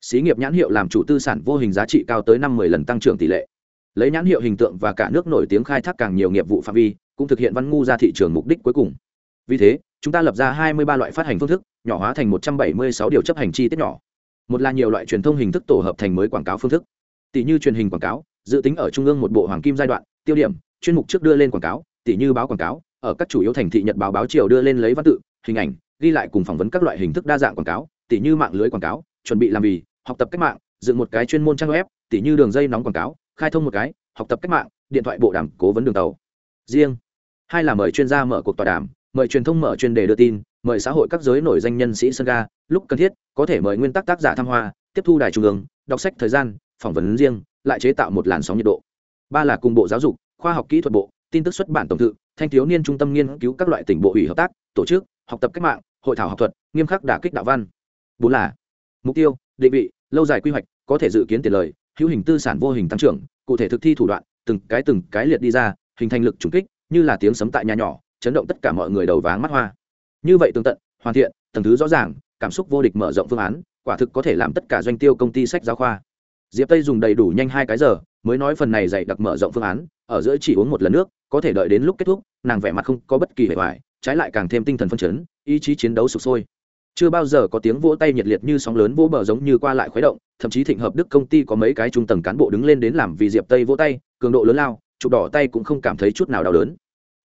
Speaker 1: Xí nghiệp nhãn hiệu làm chủ tư sản vô hình giá trị cao tới năm 10 lần tăng trưởng tỷ lệ. Lấy nhãn hiệu hình tượng và cả nước nổi tiếng khai thác càng nhiều nghiệp vụ phạm vi, cũng thực hiện văn ngu ra thị trường mục đích cuối cùng. Vì thế, chúng ta lập ra 23 loại phát hành phương thức, nhỏ hóa thành 176 điều chấp hành chi tiết nhỏ. Một là nhiều loại truyền thông hình thức tổ hợp thành mới quảng cáo phương thức. Tỷ như truyền hình quảng cáo, dự tính ở trung ương một bộ hoàng kim giai đoạn, tiêu điểm, chuyên mục trước đưa lên quảng cáo, tỷ như báo quảng cáo ở các chủ yếu thành thị nhật báo báo chiều đưa lên lấy văn tự, hình ảnh, ghi lại cùng phỏng vấn các loại hình thức đa dạng quảng cáo tỷ như mạng lưới quảng cáo, chuẩn bị làm vì, học tập cách mạng, dựng một cái chuyên môn trang web tỷ như đường dây nóng quảng cáo, khai thông một cái, học tập cách mạng, điện thoại bộ đàm, cố vấn đường tàu. Riêng, hai là mời chuyên gia mở cuộc tọa đàm, mời truyền thông mở chuyên đề đưa tin, mời xã hội các giới nổi danh nhân sĩ sân ga, lúc cần thiết, có thể mời nguyên tắc tác giả tham hoa, tiếp thu đài trung ương, đọc sách thời gian, phỏng vấn riêng, lại chế tạo một làn sóng nhiệt độ. Ba là cùng bộ giáo dục, khoa học kỹ thuật bộ, tin tức xuất bản tổng thự thanh thiếu niên trung tâm nghiên cứu các loại tỉnh bộ ủy hợp tác, tổ chức, học tập cách mạng, hội thảo học thuật, nghiêm khắc đả kích đạo văn. Bốn là, mục tiêu, định vị, lâu dài quy hoạch, có thể dự kiến tiền lời, hữu hình tư sản vô hình tăng trưởng, cụ thể thực thi thủ đoạn, từng cái từng cái liệt đi ra, hình thành lực trùng kích, như là tiếng sấm tại nhà nhỏ, chấn động tất cả mọi người đầu váng mắt hoa. Như vậy tương tận, hoàn thiện, tầng thứ rõ ràng, cảm xúc vô địch mở rộng phương án, quả thực có thể làm tất cả doanh tiêu công ty sách giáo khoa diệp tây dùng đầy đủ nhanh hai cái giờ, mới nói phần này dày đặc mở rộng phương án, ở giữa chỉ uống một lần nước, có thể đợi đến lúc kết thúc, nàng vẻ mặt không có bất kỳ vẻ vải trái lại càng thêm tinh thần phân chấn, ý chí chiến đấu sụp sôi. Chưa bao giờ có tiếng vỗ tay nhiệt liệt như sóng lớn vỗ bờ giống như qua lại khuấy động, thậm chí thịnh hợp đức công ty có mấy cái trung tầng cán bộ đứng lên đến làm vì diệp tây vỗ tay, cường độ lớn lao, chụp đỏ tay cũng không cảm thấy chút nào đau đớn.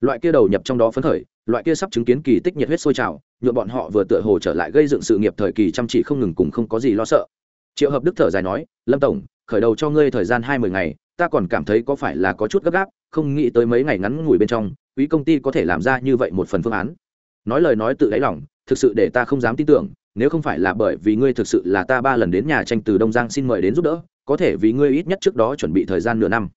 Speaker 1: Loại kia đầu nhập trong đó phấn khởi, loại kia sắp chứng kiến kỳ tích nhiệt huyết sôi trào, nhuộm bọn họ vừa tựa hồ trở lại gây dựng sự nghiệp thời kỳ chăm chỉ không ngừng cùng không có gì lo sợ triệu hợp đức thở dài nói, lâm tổng, khởi đầu cho ngươi thời gian hai mươi ngày, ta còn cảm thấy có phải là có chút gấp gáp, không nghĩ tới mấy ngày ngắn ngủi bên trong, quý công ty có thể làm ra như vậy một phần phương án. Nói lời nói tự đáy lòng, thực sự để ta không dám tin tưởng, nếu không phải là bởi vì ngươi thực sự là ta ba lần đến nhà tranh từ đông giang xin mời đến giúp đỡ, có thể vì ngươi ít nhất trước đó chuẩn bị thời gian nửa năm.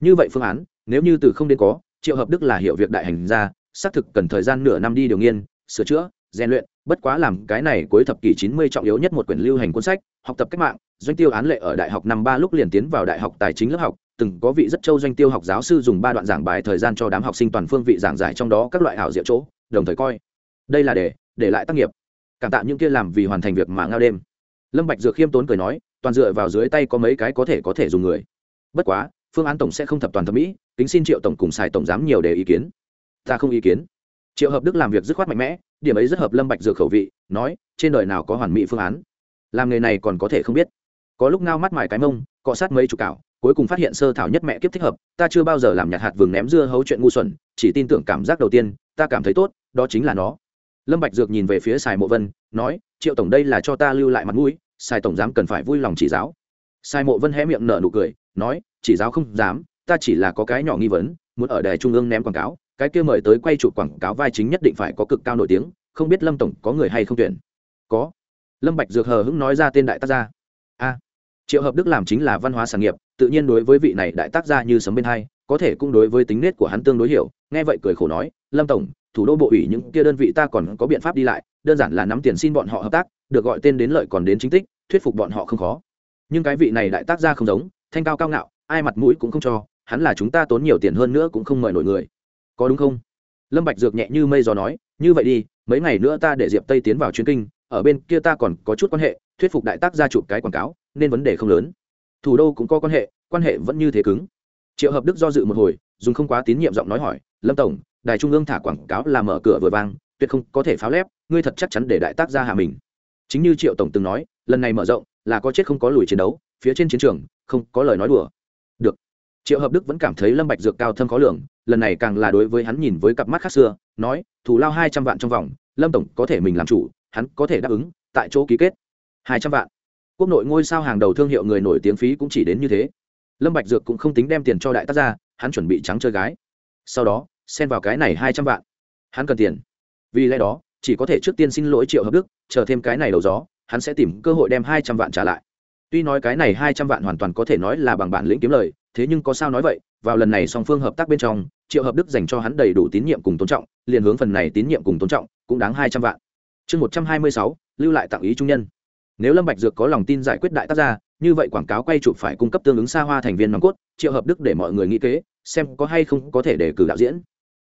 Speaker 1: Như vậy phương án, nếu như từ không đến có, triệu hợp đức là hiệu việc đại hành ra xác thực cần thời gian nửa năm đi điều nghiên, sửa chữa, rèn luyện bất quá làm cái này cuối thập kỷ chín mươi trọng yếu nhất một quyển lưu hành cuốn sách, học tập cách mạng, doanh tiêu án lệ ở đại học năm ba lúc liền tiến vào đại học tài chính lớp học, từng có vị rất châu doanh tiêu học giáo sư dùng ba đoạn giảng bài thời gian cho đám học sinh toàn phương vị giảng giải trong đó các loại ảo diệu chỗ, đồng thời coi. Đây là để để lại tác nghiệp. Cảm tạ những kia làm vì hoàn thành việc mà ngao đêm. Lâm bạch dược khiêm tốn cười nói, toàn dựa vào dưới tay có mấy cái có thể có thể dùng người. Bất quá, phương án tổng sẽ không thập toàn thẩm mỹ, kính xin triệu tổng cùng xài tổng giám nhiều để ý kiến. Ta không ý kiến triệu hợp đức làm việc dứt khoát mạnh mẽ, điểm ấy rất hợp lâm bạch dược khẩu vị, nói, trên đời nào có hoàn mỹ phương án? Làm nghề này còn có thể không biết. Có lúc ngao mắt mài cái mông, cọ sát mấy chục cảo, cuối cùng phát hiện sơ thảo nhất mẹ kiếp thích hợp, ta chưa bao giờ làm nhặt hạt vừng ném dưa hấu chuyện ngu xuẩn, chỉ tin tưởng cảm giác đầu tiên, ta cảm thấy tốt, đó chính là nó. Lâm bạch dược nhìn về phía sài mộ vân, nói, triệu tổng đây là cho ta lưu lại mặt mũi, sài tổng giám cần phải vui lòng chỉ giáo. Sài mộ vân hé miệng nở nụ cười, nói, chỉ giáo không dám, ta chỉ là có cái nhỏ nghi vấn, muốn ở đài trung ương ném quảng cáo cái kia mời tới quay chụp quảng cáo vai chính nhất định phải có cực cao nổi tiếng, không biết lâm tổng có người hay không tuyển? Có. Lâm bạch dược hờ hững nói ra tên đại tác gia. A. Triệu hợp đức làm chính là văn hóa sản nghiệp, tự nhiên đối với vị này đại tác gia như sấm bên hai, có thể cũng đối với tính nết của hắn tương đối hiểu, nghe vậy cười khổ nói, lâm tổng, thủ đô bộ ủy những kia đơn vị ta còn có biện pháp đi lại, đơn giản là nắm tiền xin bọn họ hợp tác, được gọi tên đến lợi còn đến chính tích, thuyết phục bọn họ không khó. Nhưng cái vị này đại tác gia không giống, thanh cao cao ngạo, ai mặt mũi cũng không cho, hắn là chúng ta tốn nhiều tiền hơn nữa cũng không mời nổi người có đúng không? Lâm bạch dược nhẹ như mây gió nói, như vậy đi, mấy ngày nữa ta để diệp tây tiến vào chuyến kinh, ở bên kia ta còn có chút quan hệ, thuyết phục đại tác gia chụp cái quảng cáo, nên vấn đề không lớn. Thủ đô cũng có quan hệ quan hệ vẫn như thế cứng. Triệu hợp đức do dự một hồi, dùng không quá tín nhiệm giọng nói hỏi, lâm tổng, đài trung ương thả quảng cáo là mở cửa vừa vang, tuyệt không có thể pháo lép, ngươi thật chắc chắn để đại tác gia hạ mình. Chính như triệu tổng từng nói, lần này mở rộng, là có chết không có lùi chiến đấu, phía trên chiến trường, không có lời nói đùa. Được. Triệu hợp đức vẫn cảm thấy lâm bạch dược cao thâm khó lường lần này càng là đối với hắn nhìn với cặp mắt khác xưa, nói thủ lao hai trăm vạn trong vòng, lâm tổng có thể mình làm chủ, hắn có thể đáp ứng, tại chỗ ký kết. Hai trăm vạn. Quốc nội ngôi sao hàng đầu thương hiệu người nổi tiếng phí cũng chỉ đến như thế. Lâm bạch dược cũng không tính đem tiền cho đại tác gia, hắn chuẩn bị trắng chơi gái. Sau đó, xen vào cái này hai trăm vạn. Hắn cần tiền. Vì lẽ đó, chỉ có thể trước tiên xin lỗi triệu hợp đức, chờ thêm cái này đầu gió, hắn sẽ tìm cơ hội đem hai trăm vạn trả lại. Tuy nói cái này hai trăm vạn hoàn toàn có thể nói là bằng bản lĩnh kiếm lời, thế nhưng có sao nói vậy vào lần này song phương hợp tác bên trong, triệu hợp đức dành cho hắn đầy đủ tín nhiệm cùng tôn trọng, liền hướng phần này tín nhiệm cùng tôn trọng, cũng đáng hai trăm vạn. Chương một trăm hai mươi sáu, lưu lại tặng ý trung nhân. Nếu lâm bạch dược có lòng tin giải quyết đại tác gia, như vậy quảng cáo quay chụp phải cung cấp tương ứng xa hoa thành viên nòng cốt, triệu hợp đức để mọi người nghĩ kế, xem có hay không có thể để cử đạo diễn.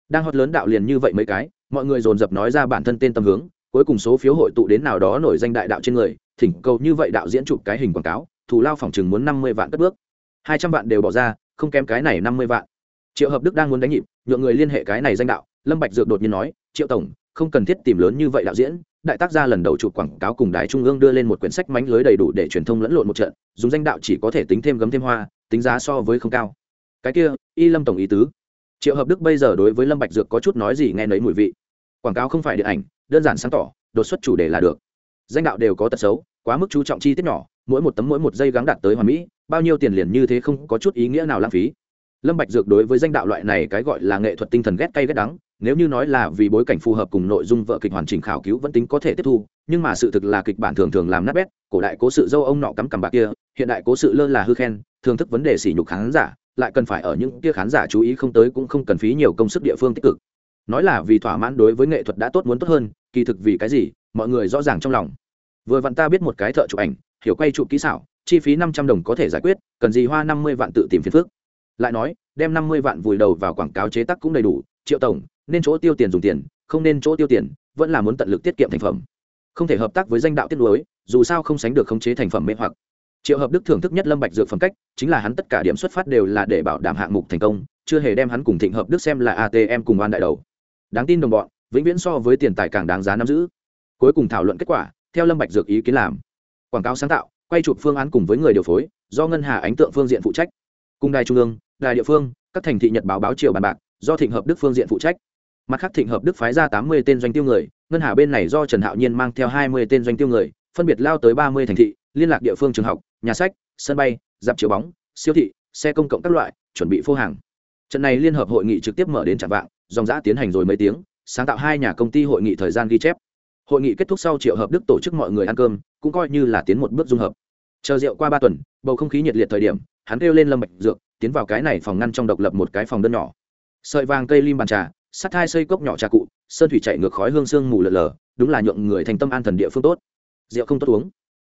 Speaker 1: Đang hot lớn đạo liền như vậy mấy cái, mọi người dồn dập nói ra bản thân tên tâm hướng, cuối cùng số phiếu hội tụ đến nào đó nổi danh đại đạo trên người, thỉnh cầu như vậy đạo diễn chụp cái hình quảng cáo thủ lao phòng chừng muốn năm mươi vạn cất bước. Hai trăm vạn đều bỏ ra không kém cái này năm mươi vạn. Triệu hợp đức đang muốn đánh nhịp, nhượng người liên hệ cái này danh đạo, lâm bạch dược đột nhiên nói, triệu tổng, không cần thiết tìm lớn như vậy đạo diễn. Đại tác gia lần đầu chụp quảng cáo cùng đài trung ương đưa lên một quyển sách mánh lưới đầy đủ để truyền thông lẫn lộn một trận, dùng danh đạo chỉ có thể tính thêm gấm thêm hoa, tính giá so với không cao. Cái kia, y lâm tổng ý tứ. Triệu hợp đức bây giờ đối với lâm bạch dược có chút nói gì nghe nấy mùi vị. Quảng cáo không phải điện ảnh, đơn giản sáng tỏ, đột xuất chủ đề là được. Danh đạo đều có tật xấu, quá mức chú trọng chi tiết nhỏ mỗi một tấm mỗi một giây gắng đạt tới hoàn mỹ, bao nhiêu tiền liền như thế không có chút ý nghĩa nào lãng phí. Lâm bạch dược đối với danh đạo loại này cái gọi là nghệ thuật tinh thần ghét cay ghét đắng, nếu như nói là vì bối cảnh phù hợp cùng nội dung vợ kịch hoàn chỉnh khảo cứu vẫn tính có thể tiếp thu, nhưng mà sự thực là kịch bản thường thường làm nát bét, cổ đại cố sự dâu ông nọ cắm cằm bạc kia, hiện đại cố sự lơ là hư khen thường thức vấn đề sỉ nhục khán giả, lại cần phải ở những kia khán giả chú ý không tới cũng không cần phí nhiều công sức địa phương tích cực. Nói là vì thỏa mãn đối với nghệ thuật đã tốt muốn tốt hơn, kỳ thực vì cái gì, mọi người rõ ràng trong lòng. Vừa vặn ta biết một cái thợ chụp ảnh hiểu quay trụ kỹ xảo, chi phí năm trăm đồng có thể giải quyết, cần gì hoa năm mươi vạn tự tìm phiền phức. Lại nói, đem năm mươi vạn vùi đầu vào quảng cáo chế tác cũng đầy đủ, triệu tổng, nên chỗ tiêu tiền dùng tiền, không nên chỗ tiêu tiền, vẫn là muốn tận lực tiết kiệm thành phẩm. Không thể hợp tác với danh đạo tiết lối, dù sao không sánh được khống chế thành phẩm mê hoặc. Triệu hợp đức thưởng thức nhất lâm bạch dược phẩm cách, chính là hắn tất cả điểm xuất phát đều là để bảo đảm hạng mục thành công, chưa hề đem hắn cùng thịnh hợp đức xem là atm cùng oan đại đầu. Đáng tin đồng bọn, vĩnh viễn so với tiền tài càng đáng giá nắm giữ. Cuối cùng thảo luận kết quả, theo lâm bạch dược ý kiến làm quảng cáo sáng tạo, quay chụp phương án cùng với người điều phối, do ngân hà ánh tượng phương diện phụ trách. Cùng đài trung ương, đài địa phương, các thành thị nhật báo báo triều bàn bạc, do thịnh hợp đức phương diện phụ trách. Mặt khác thịnh hợp đức phái ra tám mươi tên doanh tiêu người, ngân hà bên này do trần hạo nhiên mang theo hai mươi tên doanh tiêu người, phân biệt lao tới ba mươi thành thị, liên lạc địa phương trường học, nhà sách, sân bay, dạp chiếu bóng, siêu thị, xe công cộng các loại, chuẩn bị phô hàng. Trận này liên hợp hội nghị trực tiếp mở đến trạm vạng, dòng giã tiến hành rồi mấy tiếng, sáng tạo hai nhà công ty hội nghị thời gian ghi chép hội nghị kết thúc sau triệu hợp đức tổ chức mọi người ăn cơm, cũng coi như là tiến một bước dung hợp. Chờ rượu qua ba tuần, bầu không khí nhiệt liệt thời điểm, hắn kêu lên lâm bạch dược, tiến vào cái này phòng ngăn trong độc lập một cái phòng đơn nhỏ. Sợi vàng cây lim bàn trà, sắt hai xây cốc nhỏ trà cụ, sơn thủy chạy ngược khói hương sương mù lờ lờ đúng là nhượng người thành tâm an thần địa phương tốt. Rượu không tốt uống.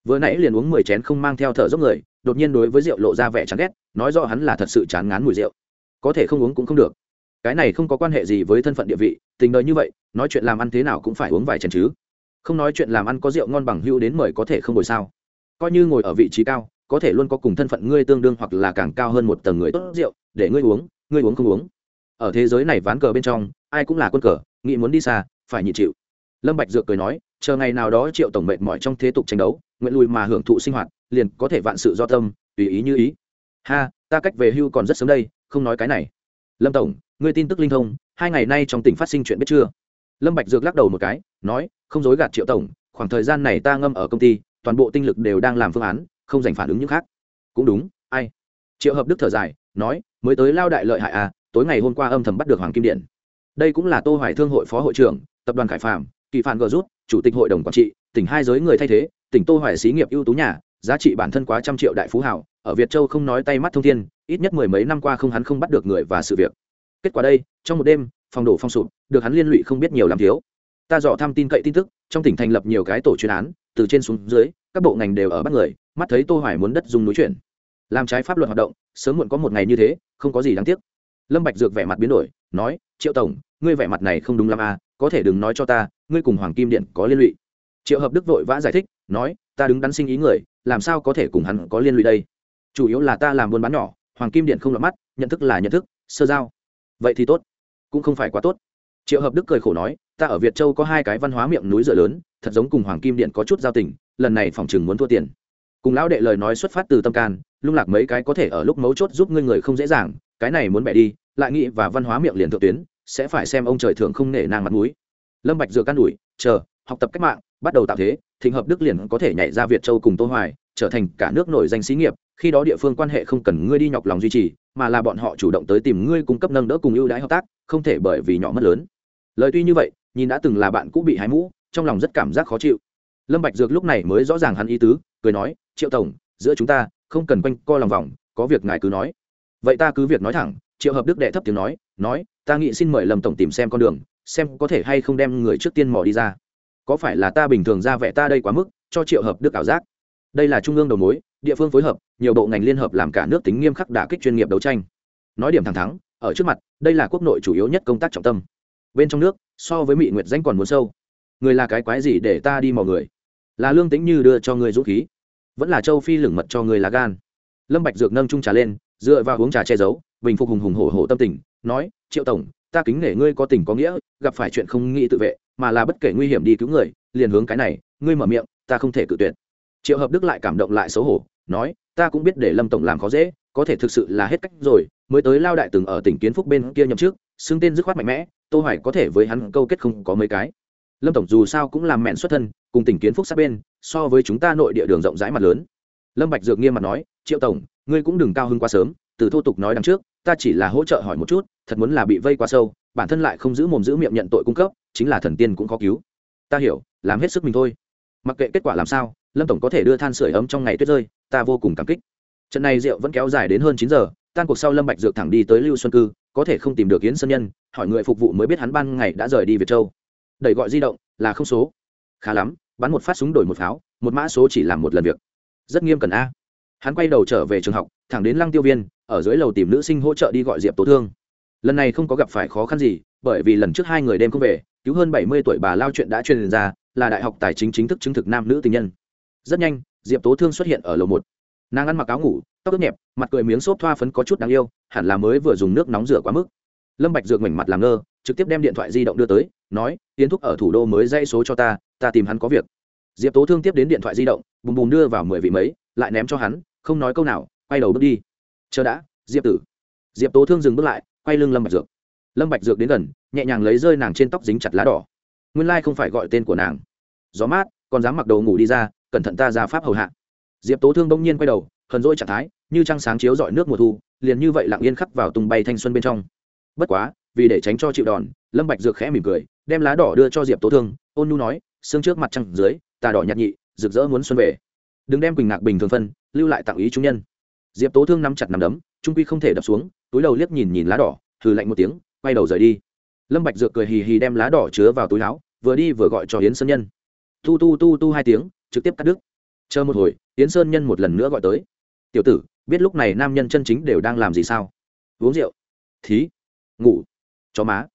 Speaker 1: Vừa nãy liền uống mười chén không mang theo thở dốc người, đột nhiên đối với rượu lộ ra vẻ chán ghét, nói rõ hắn là thật sự chán ngán mùi rượu. Có thể không uống cũng không được. Cái này không có quan hệ gì với thân phận địa vị, tình đời như vậy, nói chuyện làm ăn thế nào cũng phải uống vài chén chứ không nói chuyện làm ăn có rượu ngon bằng hữu đến mời có thể không ngồi sao? Coi như ngồi ở vị trí cao, có thể luôn có cùng thân phận ngươi tương đương hoặc là càng cao hơn một tầng người tốt rượu, để ngươi uống ngươi uống không uống. Ở thế giới này ván cờ bên trong, ai cũng là quân cờ, nghĩ muốn đi xa, phải nhịn chịu. Lâm bạch dược cười nói, chờ ngày nào đó triệu tổng mệt mỏi trong thế tục tranh đấu, nguyện lùi mà hưởng thụ sinh hoạt, liền có thể vạn sự do tâm, tùy ý như ý. Ha, ta cách về hưu còn rất sớm đây, không nói cái này. Lâm tổng, ngươi tin tức linh thông, hai ngày nay trong tỉnh phát sinh chuyện biết chưa? Lâm bạch dược lắc đầu một cái, nói, không dối gạt triệu tổng, khoảng thời gian này ta ngâm ở công ty, toàn bộ tinh lực đều đang làm phương án, không dành phản ứng những khác. Cũng đúng, ai? Triệu hợp đức thở dài, nói, mới tới lao đại lợi hại à tối ngày hôm qua âm thầm bắt được hoàng kim điện. Đây cũng là tô hoài thương hội phó hội trưởng, tập đoàn khải phạm kỳ phản gờ rút, chủ tịch hội đồng quản trị, tỉnh hai giới người thay thế, tỉnh tô hoài xí nghiệp ưu tú nhà, giá trị bản thân quá trăm triệu đại phú hảo ở việt châu không nói tay mắt thông thiên, ít nhất mười mấy năm qua không hắn không bắt được người và sự việc. Kết quả đây, trong một đêm phong đổ phong sụp, được hắn liên lụy không biết nhiều làm thiếu. Ta dò thăm tin cậy tin tức, trong tỉnh thành lập nhiều cái tổ chuyên án, từ trên xuống dưới, các bộ ngành đều ở bắt người, mắt thấy tô hoài muốn đất dùng núi chuyển. Làm trái pháp luật hoạt động, sớm muộn có một ngày như thế, không có gì đáng tiếc. Lâm bạch dược vẻ mặt biến đổi, nói, triệu tổng, ngươi vẻ mặt này không đúng lắm à có thể đừng nói cho ta, ngươi cùng hoàng kim điện có liên lụy. Triệu hợp đức vội vã giải thích, nói, ta đứng đắn sinh ý người, làm sao có thể cùng hắn có liên lụy đây? Chủ yếu là ta làm buôn bán nhỏ, hoàng kim điện không lọt mắt, nhận thức là nhận thức, sơ giao. Vậy thì tốt cũng không phải quá tốt. Triệu hợp đức cười khổ nói, ta ở việt châu có hai cái văn hóa miệng núi rửa lớn, thật giống cùng hoàng kim điện có chút giao tình, lần này phòng chừng muốn thua tiền. Cùng lão đệ lời nói xuất phát từ tâm can, lung lạc mấy cái có thể ở lúc mấu chốt giúp ngươi người không dễ dàng, cái này muốn bẻ đi, lại nghĩ và văn hóa miệng liền thượng tuyến, sẽ phải xem ông trời thượng không nể nang mặt mũi. Lâm bạch dựa can đuổi, chờ, học tập cách mạng, bắt đầu tạo thế, thịnh hợp đức liền có thể nhảy ra việt châu cùng tô hoài trở thành cả nước nổi danh xí nghiệp, khi đó địa phương quan hệ không cần ngươi đi nhọc lòng duy trì, mà là bọn họ chủ động tới tìm ngươi cung cấp nâng đỡ cùng ưu đãi hợp tác, không thể bởi vì nhỏ mất lớn. Lời tuy như vậy, nhìn đã từng là bạn cũ bị hái mũ, trong lòng rất cảm giác khó chịu. Lâm bạch dược lúc này mới rõ ràng hắn ý tứ, cười nói, triệu tổng, giữa chúng ta, không cần quanh co lòng vòng, có việc ngài cứ nói. Vậy ta cứ việc nói thẳng, triệu hợp đức đệ thấp tiếng nói nói, ta nghĩ xin mời lâm tổng tìm xem con đường, xem có thể hay không đem người trước tiên mò đi ra. Có phải là ta bình thường ra vẻ ta đây quá mức, cho triệu hợp đức ảo giác? Đây là trung ương đầu mối địa phương phối hợp nhiều bộ ngành liên hợp làm cả nước tính nghiêm khắc đả kích chuyên nghiệp đấu tranh. Nói điểm thẳng thắng, ở trước mặt đây là quốc nội chủ yếu nhất công tác trọng tâm. Bên trong nước so với mỹ nguyệt danh còn muốn sâu. Người là cái quái gì để ta đi mò người? Là lương tính như đưa cho người dũng khí vẫn là châu phi lửng mật cho người lá gan. Lâm bạch dược nâng chung trà lên dựa vào uống trà che giấu bình phục hùng hùng hổ hổ tâm tình nói triệu tổng ta kính nể ngươi có tình có nghĩa gặp phải chuyện không nghĩ tự vệ mà là bất kể nguy hiểm đi cứu người liền hướng cái này ngươi mở miệng ta không thể cự tuyệt triệu hợp đức lại cảm động lại xấu hổ, nói, ta cũng biết để lâm tổng làm khó dễ, có thể thực sự là hết cách rồi, mới tới lao đại từng ở tỉnh kiến phúc bên kia nhậm trước xưng tên dứt khoát mạnh mẽ, tô hoài có thể với hắn câu kết không có mấy cái. Lâm tổng dù sao cũng làm mẹn xuất thân, cùng tỉnh kiến phúc sát bên, so với chúng ta nội địa đường rộng rãi mặt lớn. Lâm bạch dược nghiêm mặt nói, triệu tổng, ngươi cũng đừng cao hứng quá sớm, từ thô tục nói đằng trước, ta chỉ là hỗ trợ hỏi một chút, thật muốn là bị vây quá sâu, bản thân lại không giữ mồm giữ miệng nhận tội cung cấp, chính là thần tiên cũng khó cứu. Ta hiểu, làm hết sức mình thôi. Mặc kệ kết quả làm sao lâm tổng có thể đưa than sửa ấm trong ngày tuyết rơi, ta vô cùng cảm kích. Trận này rượu vẫn kéo dài đến hơn chín giờ, tan cuộc sau lâm bạch dược thẳng đi tới lưu xuân cư, có thể không tìm được yến sơn nhân, hỏi người phục vụ mới biết hắn ban ngày đã rời đi việt châu. Đẩy gọi di động, là không số. Khá lắm, bắn một phát súng đổi một pháo, một mã số chỉ làm một lần việc. Rất nghiêm cẩn a. Hắn quay đầu trở về trường học, thẳng đến lăng tiêu viên, ở dưới lầu tìm nữ sinh hỗ trợ đi gọi diệp tố thương. Lần này không có gặp phải khó khăn gì, bởi vì lần trước hai người đêm không về, cứu hơn bảy mươi tuổi bà lao chuyện đã truyền ra, là đại học tài chính chính thức chứng thực nam nữ tình nhân rất nhanh, diệp tố thương xuất hiện ở lầu một. Nàng ăn mặc áo ngủ, tóc ướt nhẹp, mặt cười miếng xốp thoa phấn có chút đáng yêu, hẳn là mới vừa dùng nước nóng rửa quá mức. Lâm bạch dược mảnh mặt làm ngơ, trực tiếp đem điện thoại di động đưa tới, nói tiến thúc ở thủ đô mới dây số cho ta ta tìm hắn có việc. Diệp tố thương tiếp đến điện thoại di động, bùm bùm đưa vào mười vị mấy, lại ném cho hắn, không nói câu nào, quay đầu bước đi. Chờ đã, diệp tử. Diệp tố thương dừng bước lại, quay lưng lâm bạch dược. Lâm bạch dược đến gần, nhẹ nhàng lấy rơi nàng trên tóc dính chặt lá đỏ. Nguyên lai không phải gọi tên của nàng. Gió mát, còn dám mặc đồ ngủ đi ra cẩn thận ta ra pháp hầu hạ. Diệp tố thương bỗng nhiên quay đầu, hờn dỗi trạng thái, như trăng sáng chiếu dọi nước mùa thu, liền như vậy lặng yên khắc vào tung bay thanh xuân bên trong. Bất quá, vì để tránh cho chịu đòn, lâm bạch dược khẽ mỉm cười, đem lá đỏ đưa cho diệp tố thương, ôn nhu nói, xương trước mặt trăng dưới tà đỏ nhạt nhị, rực rỡ muốn xuân về. Đừng đem quỳnh ngạc bình thường phân, lưu lại tặng ý chúng nhân. Diệp tố thương nắm chặt nắm đấm, trung quy không thể đập xuống, túi đầu liếc nhìn nhìn lá đỏ, hừ lạnh một tiếng, quay đầu rời đi. Lâm bạch dược cười hì hì đem lá đỏ chứa vào túi áo, vừa đi vừa gọi cho yến sơn nhân. Tu tu tu tu hai tiếng trực tiếp cắt đứt. Chờ một hồi, yến sơn nhân một lần nữa gọi tới. Tiểu tử, biết lúc này nam nhân chân chính đều đang làm gì sao? Uống rượu, thí, ngủ, chó má.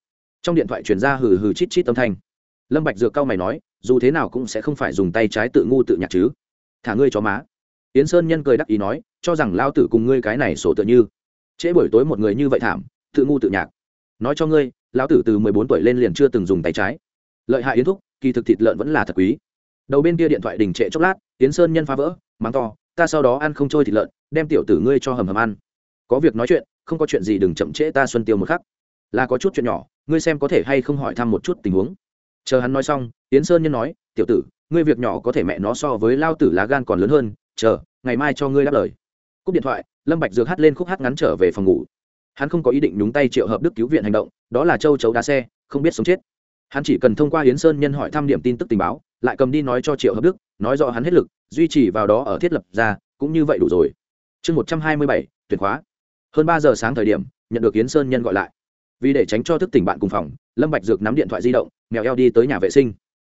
Speaker 1: Trong điện thoại truyền ra hừ hừ chít chít âm thanh. Lâm bạch dược cao mày nói, dù thế nào cũng sẽ không phải dùng tay trái tự ngu tự nhặt chứ. Thả ngươi chó má. Yến sơn nhân cười đắc ý nói, cho rằng lao tử cùng ngươi cái này sổ tự như. Trễ buổi tối một người như vậy thảm, tự ngu tự nhạc. Nói cho ngươi, lão tử từ mười bốn tuổi lên liền chưa từng dùng tay trái. Lợi hại yến thúc, kỳ thực thịt lợn vẫn là thật quý đầu bên kia điện thoại đình trệ chốc lát tiến sơn nhân phá vỡ, mắng to, ta sau đó ăn không trôi thịt lợn, đem tiểu tử ngươi cho hầm hầm ăn. Có việc nói chuyện, không có chuyện gì đừng chậm trễ ta xuân tiêu một khắc. Là có chút chuyện nhỏ, ngươi xem có thể hay không hỏi thăm một chút tình huống. Chờ hắn nói xong tiến sơn nhân nói, tiểu tử, ngươi việc nhỏ có thể mẹ nó so với lao tử lá gan còn lớn hơn, chờ, ngày mai cho ngươi đáp lời. Cúp điện thoại, lâm bạch dược hát lên khúc hát ngắn trở về phòng ngủ. Hắn không có ý định nhúng tay triệu hợp đức cứu viện hành động, đó là châu chấu đá xe, không biết sống chết hắn chỉ cần thông qua hiến sơn nhân hỏi thăm điểm tin tức tình báo, lại cầm đi nói cho triệu hợp đức, nói rõ hắn hết lực, duy trì vào đó ở thiết lập ra, cũng như vậy đủ rồi. Chương một trăm hai mươi bảy, tuyển khóa. Hơn ba giờ sáng thời điểm, nhận được hiến sơn nhân gọi lại. Vì để tránh cho thức tỉnh bạn cùng phòng, lâm bạch dược nắm điện thoại di động, mèo eo đi tới nhà vệ sinh.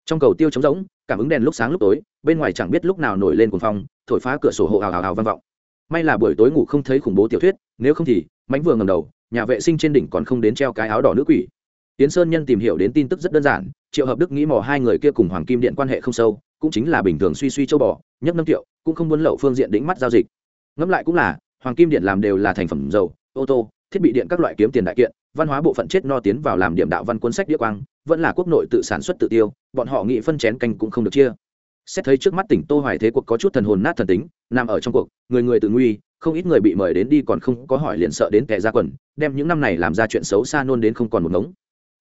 Speaker 1: Trong cầu tiêu trống rỗng, cảm ứng đèn lúc sáng lúc tối, bên ngoài chẳng biết lúc nào nổi lên cuồng phong, thổi phá cửa sổ hộ hào hào hào vang vọng. May là buổi tối ngủ không thấy khủng bố tiểu thuyết, nếu không thì mánh vừa ngầm đầu, nhà vệ sinh trên đỉnh còn không đến treo cái áo đỏ nữ quỷ tiến sơn nhân tìm hiểu đến tin tức rất đơn giản, triệu hợp đức nghĩ mò hai người kia cùng hoàng kim điện quan hệ không sâu, cũng chính là bình thường suy suy châu bò nhấp năm triệu cũng không muốn lậu phương diện đỉnh mắt giao dịch. Ngẫm lại cũng là, hoàng kim điện làm đều là thành phẩm dầu, ô tô, thiết bị điện các loại kiếm tiền đại kiện, văn hóa bộ phận chết no tiến vào làm điểm đạo văn cuốn sách đĩa quang, vẫn là quốc nội tự sản xuất tự tiêu, bọn họ nghĩ phân chén canh cũng không được chia. Xét thấy trước mắt tỉnh tô hoài thế cuộc có chút thần hồn nát thần tính, nằm ở trong cuộc, người người tự nguy, không ít người bị mời đến đi còn không có hỏi liền sợ đến kẻ ra quần, đem những năm này làm ra chuyện xấu xa nôn đến không còn một ngống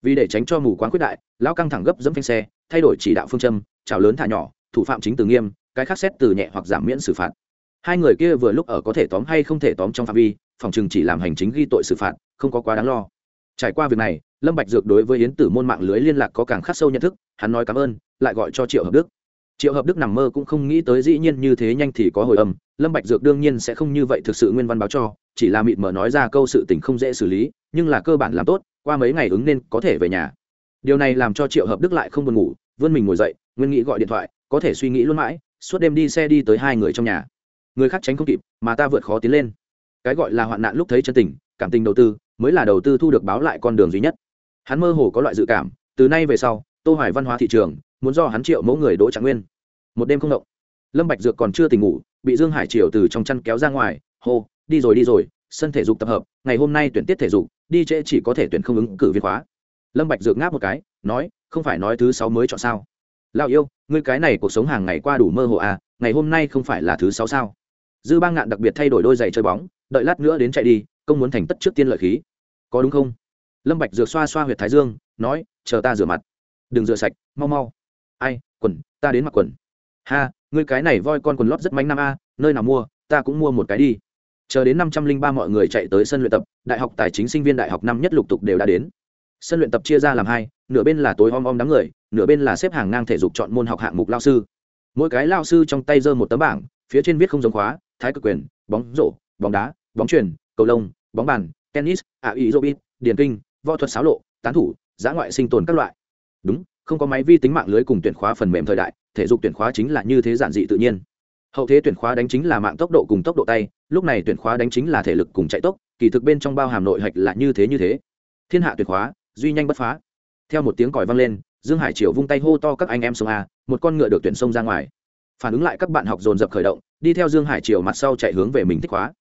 Speaker 1: vì để tránh cho mù quáng quyết đại, lão căng thẳng gấp dẫm phanh xe, thay đổi chỉ đạo phương châm chào lớn thả nhỏ, thủ phạm chính từ nghiêm, cái khác xét từ nhẹ hoặc giảm miễn xử phạt. Hai người kia vừa lúc ở có thể tóm hay không thể tóm trong phạm vi, phòng chừng chỉ làm hành chính ghi tội xử phạt, không có quá đáng lo. Trải qua việc này, lâm bạch dược đối với yến tử môn mạng lưới liên lạc có càng khắc sâu nhận thức, hắn nói cảm ơn, lại gọi cho triệu hợp đức triệu hợp đức nằm mơ cũng không nghĩ tới dĩ nhiên như thế nhanh thì có hồi âm, lâm bạch dược đương nhiên sẽ không như vậy thực sự nguyên văn báo cho, chỉ là mịt mờ nói ra câu sự tình không dễ xử lý, nhưng là cơ bản làm tốt, qua mấy ngày ứng nên có thể về nhà. Điều này làm cho triệu hợp đức lại không buồn ngủ, vươn mình ngồi dậy, nguyên nghĩ gọi điện thoại, có thể suy nghĩ luôn mãi, suốt đêm đi xe đi tới hai người trong nhà. Người khác tránh không kịp, mà ta vượt khó tiến lên. Cái gọi là hoạn nạn lúc thấy chân tình, cảm tình đầu tư, mới là đầu tư thu được báo lại con đường duy nhất. Hắn mơ hồ có loại dự cảm, từ nay về sau, tô hoài văn hóa thị trường muốn do hắn triệu mẫu người đỗ trạng nguyên. Một đêm không động, lâm bạch dược còn chưa tỉnh ngủ, bị dương hải triều từ trong chăn kéo ra ngoài, hô, đi rồi đi rồi, sân thể dục tập hợp, ngày hôm nay tuyển tiết thể dục, đi trễ chỉ có thể tuyển không ứng cử viên khóa. Lâm bạch dược ngáp một cái, nói, không phải nói thứ sáu mới chọn sao? Lão yêu, ngươi cái này cuộc sống hàng ngày qua đủ mơ hồ à ngày hôm nay không phải là thứ sáu sao? Dư bang ngạn đặc biệt thay đổi đôi giày chơi bóng, đợi lát nữa đến chạy đi, công muốn thành tất trước tiên lợi khí. Có đúng không? Lâm bạch dược xoa xoa huyệt thái dương, nói, chờ ta rửa mặt. Đừng rửa sạch, mau mau ai, quần, ta đến mặc quần. Ha, ngươi cái này voi con quần lót rất mánh nam a, nơi nào mua, ta cũng mua một cái đi. Chờ đến năm trăm linh ba mọi người chạy tới sân luyện tập, đại học tài chính sinh viên đại học năm nhất lục tục đều đã đến. Sân luyện tập chia ra làm hai, nửa bên là tối om om đám người, nửa bên là xếp hàng ngang thể dục chọn môn học hạng mục lao sư. Mỗi cái lao sư trong tay giơ một tấm bảng, phía trên viết không giống khóa, thái cực quyền, bóng rổ, bóng đá, bóng truyền cầu lông, bóng bàn, tennis ạ ý robin, điền kinh, võ thuật xáo lộ, tán thủ, giã ngoại sinh tồn các loại. Đúng không có máy vi tính mạng lưới cùng tuyển khóa phần mềm thời đại, thể dục tuyển khóa chính là như thế giản dị tự nhiên. Hậu thế tuyển khóa đánh chính là mạng tốc độ cùng tốc độ tay, lúc này tuyển khóa đánh chính là thể lực cùng chạy tốc, kỳ thực bên trong bao hàm nội hạch là như thế như thế. Thiên hạ tuyển khóa, duy nhanh bất phá. Theo một tiếng còi vang lên, dương hải triều vung tay hô to các anh em sông a, một con ngựa được tuyển sông ra ngoài. Phản ứng lại các bạn học dồn dập khởi động, đi theo dương hải triều mặt sau chạy hướng về mình thích khóa.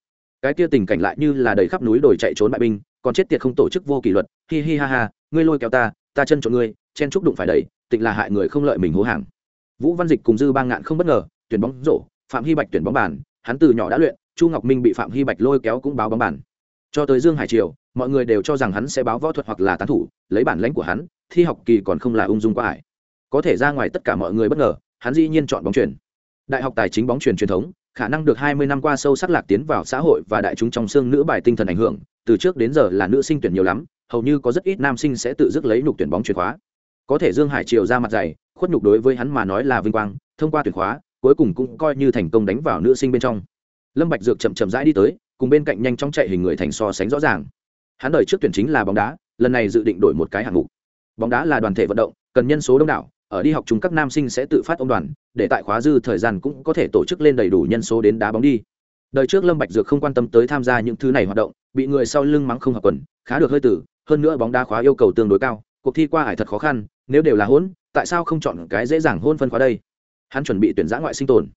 Speaker 1: Cái kia tình cảnh lại như là đầy khắp núi đồi chạy trốn bại binh, còn chết tiệt không tổ chức vô kỷ luật, hi hi ha ha, ngươi lôi kéo ta ta chân trộn ngươi chen trúc đụng phải đầy, tịnh là hại người không lợi mình hố hàng. Vũ văn dịch cùng dư ba ngạn không bất ngờ, tuyển bóng rổ, phạm hy bạch tuyển bóng bàn, hắn từ nhỏ đã luyện, chu ngọc minh bị phạm hy bạch lôi kéo cũng báo bóng bàn. Cho tới dương hải triều, mọi người đều cho rằng hắn sẽ báo võ thuật hoặc là tán thủ, lấy bản lãnh của hắn, thi học kỳ còn không là ung dung quá ải. Có thể ra ngoài tất cả mọi người bất ngờ, hắn dĩ nhiên chọn bóng truyền. Đại học tài chính bóng truyền truyền thống, khả năng được hai mươi năm qua sâu sắc lạc tiến vào xã hội và đại chúng trong xương nữ bài tinh thần ảnh hưởng, từ trước đến giờ là nữ sinh tuyển nhiều lắm, hầu như có rất ít nam sinh sẽ tự dứt lấy nhục tuyển bóng truyền khóa có thể dương hải triều ra mặt dày, khuất nhục đối với hắn mà nói là vinh quang, thông qua tuyển khóa, cuối cùng cũng coi như thành công đánh vào nữ sinh bên trong. Lâm bạch dược chậm chậm rãi đi tới, cùng bên cạnh nhanh chóng chạy hình người thành so sánh rõ ràng. Hắn đời trước tuyển chính là bóng đá, lần này dự định đổi một cái hạng mục. Bóng đá là đoàn thể vận động, cần nhân số đông đảo, ở đi học chúng các nam sinh sẽ tự phát ông đoàn, để tại khóa dư thời gian cũng có thể tổ chức lên đầy đủ nhân số đến đá bóng đi. Đời trước lâm bạch dược không quan tâm tới tham gia những thứ này hoạt động, bị người sau lưng mắng không hợp quần, khá được hơi tử, hơn nữa bóng đá khóa yêu cầu tương đối cao cuộc thi qua hải thật khó khăn, nếu đều là hôn, tại sao không chọn cái dễ dàng hôn phân khóa đây? Hắn chuẩn bị tuyển giã ngoại sinh tồn.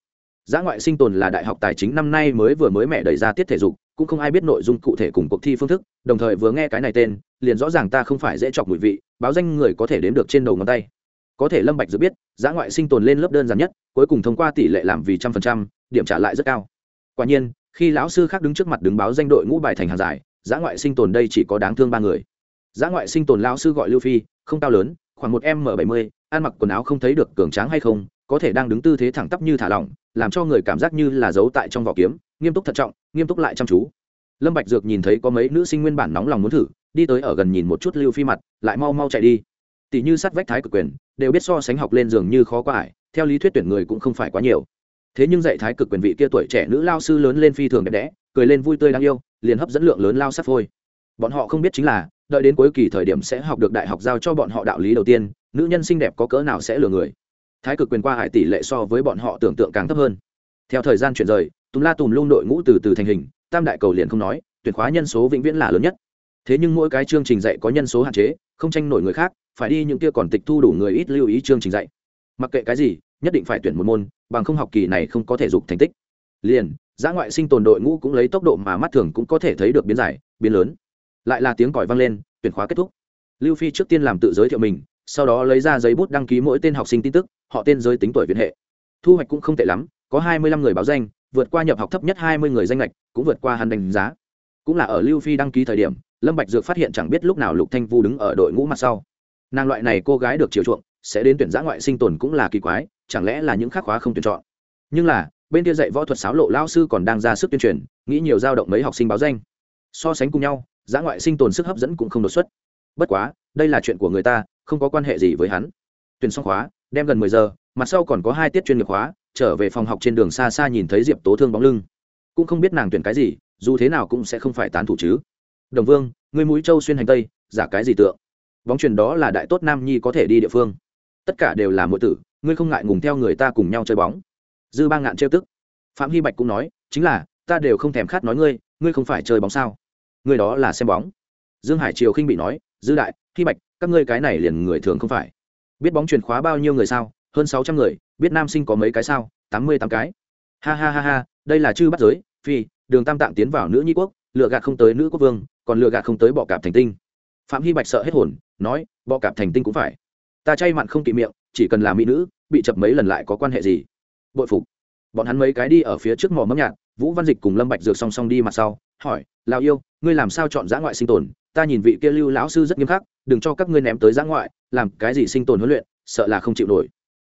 Speaker 1: Giã ngoại sinh tồn là đại học tài chính năm nay mới vừa mới mẹ đẩy ra tiết thể dục, cũng không ai biết nội dung cụ thể cùng cuộc thi phương thức, đồng thời vừa nghe cái này tên, liền rõ ràng ta không phải dễ chọc mùi vị, báo danh người có thể đếm được trên đầu ngón tay. Có thể lâm bạch dự biết, giã ngoại sinh tồn lên lớp đơn giản nhất, cuối cùng thông qua tỷ lệ làm vì trăm phần trăm, điểm trả lại rất cao. Quả nhiên, khi lão sư khác đứng trước mặt đứng báo danh đội ngũ bài thành hàng dài, giã ngoại sinh tồn đây chỉ có đáng thương ba người giã ngoại sinh tồn lão sư gọi lưu phi, không cao lớn, khoảng một m bảy mươi, ăn mặc quần áo không thấy được cường tráng hay không, có thể đang đứng tư thế thẳng tắp như thả lỏng, làm cho người cảm giác như là giấu tại trong vỏ kiếm, nghiêm túc thận trọng, nghiêm túc lại chăm chú. Lâm bạch dược nhìn thấy có mấy nữ sinh nguyên bản nóng lòng muốn thử, đi tới ở gần nhìn một chút lưu phi mặt, lại mau mau chạy đi. Tỷ như sát vách thái cực quyền, đều biết so sánh học lên giường như khó quá ải, theo lý thuyết tuyển người cũng không phải quá nhiều. Thế nhưng dạy thái cực quyền vị kia tuổi trẻ nữ lao sư lớn lên phi thường đẹp đẽ, cười lên vui tươi đáng yêu, liền hấp dẫn lượng lớn lao sát phôi. Bọn họ không biết chính là đợi đến cuối kỳ thời điểm sẽ học được đại học giao cho bọn họ đạo lý đầu tiên, nữ nhân xinh đẹp có cỡ nào sẽ lừa người. Thái cực quyền qua hải tỷ lệ so với bọn họ tưởng tượng càng thấp hơn. Theo thời gian chuyển rời, tùm la tùm lung đội ngũ từ từ thành hình, tam đại cầu liền không nói, tuyển khóa nhân số vĩnh viễn là lớn nhất. Thế nhưng mỗi cái chương trình dạy có nhân số hạn chế, không tranh nổi người khác, phải đi những kia còn tịch thu đủ người ít lưu ý chương trình dạy. Mặc kệ cái gì, nhất định phải tuyển một môn, bằng không học kỳ này không có thể dục thành tích. Liền, giã ngoại sinh tồn đội ngũ cũng lấy tốc độ mà mắt thường cũng có thể thấy được biến giải biến lớn lại là tiếng còi vang lên, tuyển khóa kết thúc. Lưu phi trước tiên làm tự giới thiệu mình, sau đó lấy ra giấy bút đăng ký mỗi tên học sinh tin tức, họ tên giới tính tuổi viện hệ. Thu hoạch cũng không tệ lắm, có hai mươi lăm người báo danh, vượt qua nhập học thấp nhất hai mươi người danh lệch, cũng vượt qua hắn đánh giá. Cũng là ở lưu phi đăng ký thời điểm, lâm bạch dược phát hiện chẳng biết lúc nào lục thanh vu đứng ở đội ngũ mặt sau. Nàng loại này cô gái được chiều chuộng, sẽ đến tuyển giã ngoại sinh tồn cũng là kỳ quái, chẳng lẽ là những khắc khóa không tuyển chọn? Nhưng là, bên kia dạy võ thuật sáo lộ lao sư còn đang ra sức tuyên truyền, nghĩ nhiều dao động mấy học sinh báo danh. So sánh cùng nhau giã ngoại sinh tồn sức hấp dẫn cũng không đột xuất. Bất quá, đây là chuyện của người ta, không có quan hệ gì với hắn. Tuyển xong khóa, đem gần mười giờ, mặt sau còn có hai tiết chuyên nghiệp khóa, trở về phòng học trên đường xa xa nhìn thấy diệp tố thương bóng lưng. Cũng không biết nàng tuyển cái gì, dù thế nào cũng sẽ không phải tán thủ chứ. Đồng vương người mũi châu xuyên hành tây, giả cái gì tượng? Bóng truyền đó là đại tốt nam nhi có thể đi địa phương. Tất cả đều là mỗi tử, ngươi không ngại ngùng theo người ta cùng nhau chơi bóng. Dư ba ngạn trêu tức. Phạm hy bạch cũng nói, chính là, ta đều không thèm khát nói ngươi ngươi không phải chơi bóng sao? Người đó là xem bóng. Dương hải triều khinh bị nói, dư đại khi bạch, các ngươi cái này liền người thường không phải. Biết bóng truyền khóa bao nhiêu người sao? Hơn sáu trăm người, biết nam sinh có mấy cái sao? Tám mươi tám cái. Ha ha ha ha, đây là chư bắt giới, phi, đường tam tạng tiến vào nữ nhi quốc, lựa gạt không tới nữ quốc vương, còn lựa gạt không tới bọ cạp thành tinh. Phạm hy bạch sợ hết hồn, nói, bọ cạp thành tinh cũng phải. Ta chay mặn không kỵ miệng, chỉ cần là mỹ nữ, bị chập mấy lần lại có quan hệ gì? Bội phục. Bọn hắn mấy cái đi ở phía trước mỏ mâm nhạt vũ văn dịch cùng lâm bạch dược song song đi mặt sau, hỏi, Lão yêu, ngươi làm sao chọn giã ngoại sinh tồn? Ta nhìn vị kia lưu lão sư rất nghiêm khắc, đừng cho các ngươi ném tới giã ngoại, làm cái gì sinh tồn huấn luyện, sợ là không chịu nổi.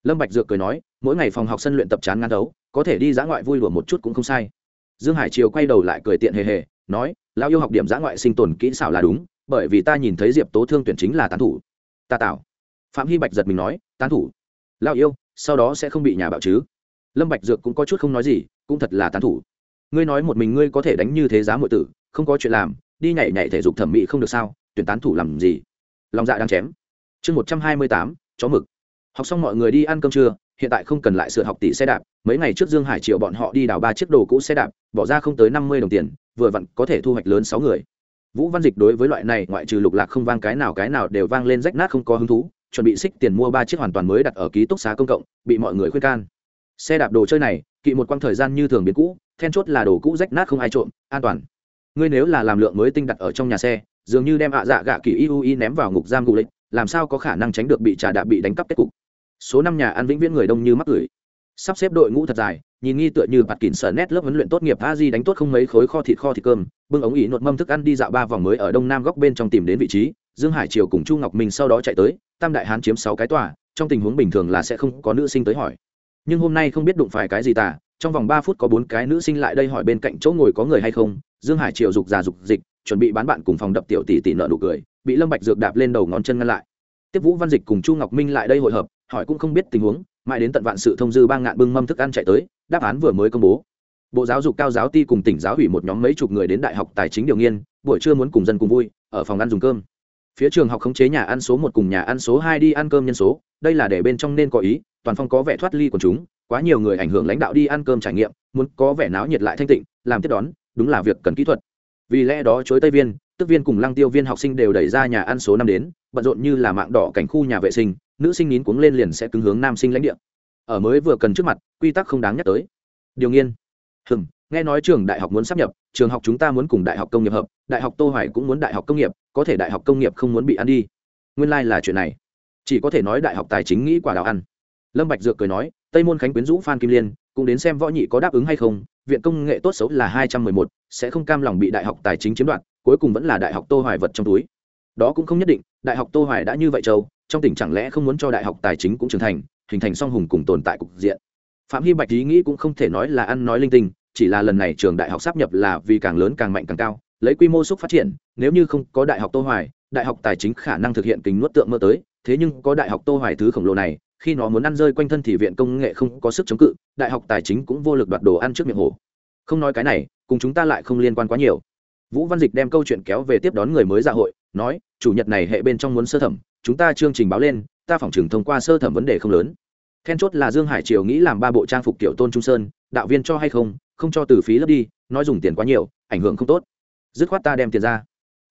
Speaker 1: Lâm bạch dược cười nói, mỗi ngày phòng học sân luyện tập chán ngán đấu, có thể đi giã ngoại vui lùa một chút cũng không sai. Dương hải triều quay đầu lại cười tiện hề hề, nói, lão yêu học điểm giã ngoại sinh tồn kỹ xảo là đúng, bởi vì ta nhìn thấy diệp tố thương tuyển chính là tán thủ. Ta tạo. Phạm hy bạch giật mình nói, tán thủ? Lão yêu, sau đó sẽ không bị nhà bạo chứ? Lâm bạch dược cũng có chút không nói gì, cũng thật là tán thủ ngươi nói một mình ngươi có thể đánh như thế giá mọi tử, không có chuyện làm, đi nhảy nhảy thể dục thẩm mỹ không được sao, tuyển tán thủ làm gì? Lòng dạ đang chém. Chương một trăm hai mươi tám, chó mực. Học xong mọi người đi ăn cơm trưa, hiện tại không cần lại sửa học tỷ xe đạp, mấy ngày trước dương hải triệu bọn họ đi đào ba chiếc đồ cũ xe đạp, bỏ ra không tới năm mươi đồng tiền, vừa vặn có thể thu hoạch lớn sáu người. Vũ văn dịch đối với loại này ngoại trừ lục lạc không vang cái nào cái nào đều vang lên rách nát không có hứng thú, chuẩn bị xích tiền mua ba chiếc hoàn toàn mới đặt ở ký túc xá công cộng, bị mọi người khuyên can. Xe đạp đồ chơi này kỵ một quãng thời gian như thường biến cũ, then chốt là đồ cũ rách nát không ai trộm, an toàn. Ngươi nếu là làm lượng mới tinh đặt ở trong nhà xe, dường như đem ạ dạ gạ kỳ y ném vào ngục giam gù lịch, làm sao có khả năng tránh được bị trà đạp bị đánh cắp kết cục? Số năm nhà ăn vĩnh viễn người đông như mắc gửi sắp xếp đội ngũ thật dài, nhìn nghi tựa như bạt kín sở nét lớp huấn luyện tốt nghiệp a di đánh tốt không mấy khối kho thịt kho thịt cơm, bưng ống ý nột mâm thức ăn đi dạo ba vòng mới ở đông nam góc bên trong tìm đến vị trí, dương hải triều cùng chu ngọc minh sau đó chạy tới, tam đại hán chiếm sáu cái tòa, trong tình huống bình thường là sẽ không có nữ sinh tới hỏi nhưng hôm nay không biết đụng phải cái gì tả trong vòng ba phút có bốn cái nữ sinh lại đây hỏi bên cạnh chỗ ngồi có người hay không, dương hải triều dục già dục dịch, chuẩn bị bán bạn cùng phòng đập tiểu tỷ tỷ nợ nụ cười, bị lâm bạch dược đạp lên đầu ngón chân ngăn lại. Tiếp vũ văn dịch cùng chu ngọc minh lại đây hội hợp, hỏi cũng không biết tình huống, mãi đến tận vạn sự thông dư ba ngạn bưng mâm thức ăn chạy tới, đáp án vừa mới công bố. Bộ giáo dục cao giáo ty cùng tỉnh giáo ủy một nhóm mấy chục người đến đại học tài chính điều nghiên, buổi trưa muốn cùng dân cùng vui, ở phòng ăn dùng cơm. Phía trường học khống chế nhà ăn số một cùng nhà ăn số hai đi ăn cơm nhân số, đây là để bên trong nên có ý toàn phong có vẻ thoát ly của chúng, quá nhiều người ảnh hưởng lãnh đạo đi ăn cơm trải nghiệm, muốn có vẻ náo nhiệt lại thanh tịnh, làm tiếp đón, đúng là việc cần kỹ thuật. Vì lẽ đó chối tây viên, tức viên cùng lăng tiêu viên học sinh đều đẩy ra nhà ăn số năm đến, bận rộn như là mạng đỏ cảnh khu nhà vệ sinh, nữ sinh nín cuống lên liền sẽ cứng hướng nam sinh lãnh địa. Ở mới vừa cần trước mặt, quy tắc không đáng nhắc tới. Điều nghiên. Hừm, nghe nói trường đại học muốn sắp nhập, trường học chúng ta muốn cùng đại học công nghiệp hợp, đại học tô hoài cũng muốn đại học công nghiệp, có thể đại học công nghiệp không muốn bị ăn đi. Nguyên lai like là chuyện này. Chỉ có thể nói đại học tài chính nghĩ quả đào ăn lâm bạch dược cười nói, tây môn khánh quyến rũ phan kim liên, cũng đến xem võ nhị có đáp ứng hay không, viện công nghệ tốt xấu là hai trăm mười một, sẽ không cam lòng bị đại học tài chính chiếm đoạt, cuối cùng vẫn là đại học tô hoài vật trong túi. Đó cũng không nhất định, đại học tô hoài đã như vậy châu trong tỉnh chẳng lẽ không muốn cho đại học tài chính cũng trưởng thành, hình thành song hùng cùng tồn tại cục diện. Phạm hy bạch ý nghĩ cũng không thể nói là ăn nói linh tinh, chỉ là lần này trường đại học sắp nhập là vì càng lớn càng mạnh càng cao, lấy quy mô xúc phát triển, nếu như không có đại học tô hoài, đại học tài chính khả năng thực hiện kính nuốt tượng mơ tới thế nhưng có đại học tô hoài thứ khổng lồ này, khi nó muốn ăn rơi quanh thân thì viện công nghệ không có sức chống cự, đại học tài chính cũng vô lực đoạt đồ ăn trước miệng hồ. Không nói cái này, cùng chúng ta lại không liên quan quá nhiều. Vũ văn dịch đem câu chuyện kéo về tiếp đón người mới dạ hội, nói, chủ nhật này hệ bên trong muốn sơ thẩm, chúng ta chương trình báo lên, ta phỏng chừng thông qua sơ thẩm vấn đề không lớn. Then chốt là dương hải triều nghĩ làm ba bộ trang phục kiểu tôn trung sơn, đạo viên cho hay không không cho từ phí lấp đi, nói dùng tiền quá nhiều, ảnh hưởng không tốt. Dứt khoát ta đem tiền ra.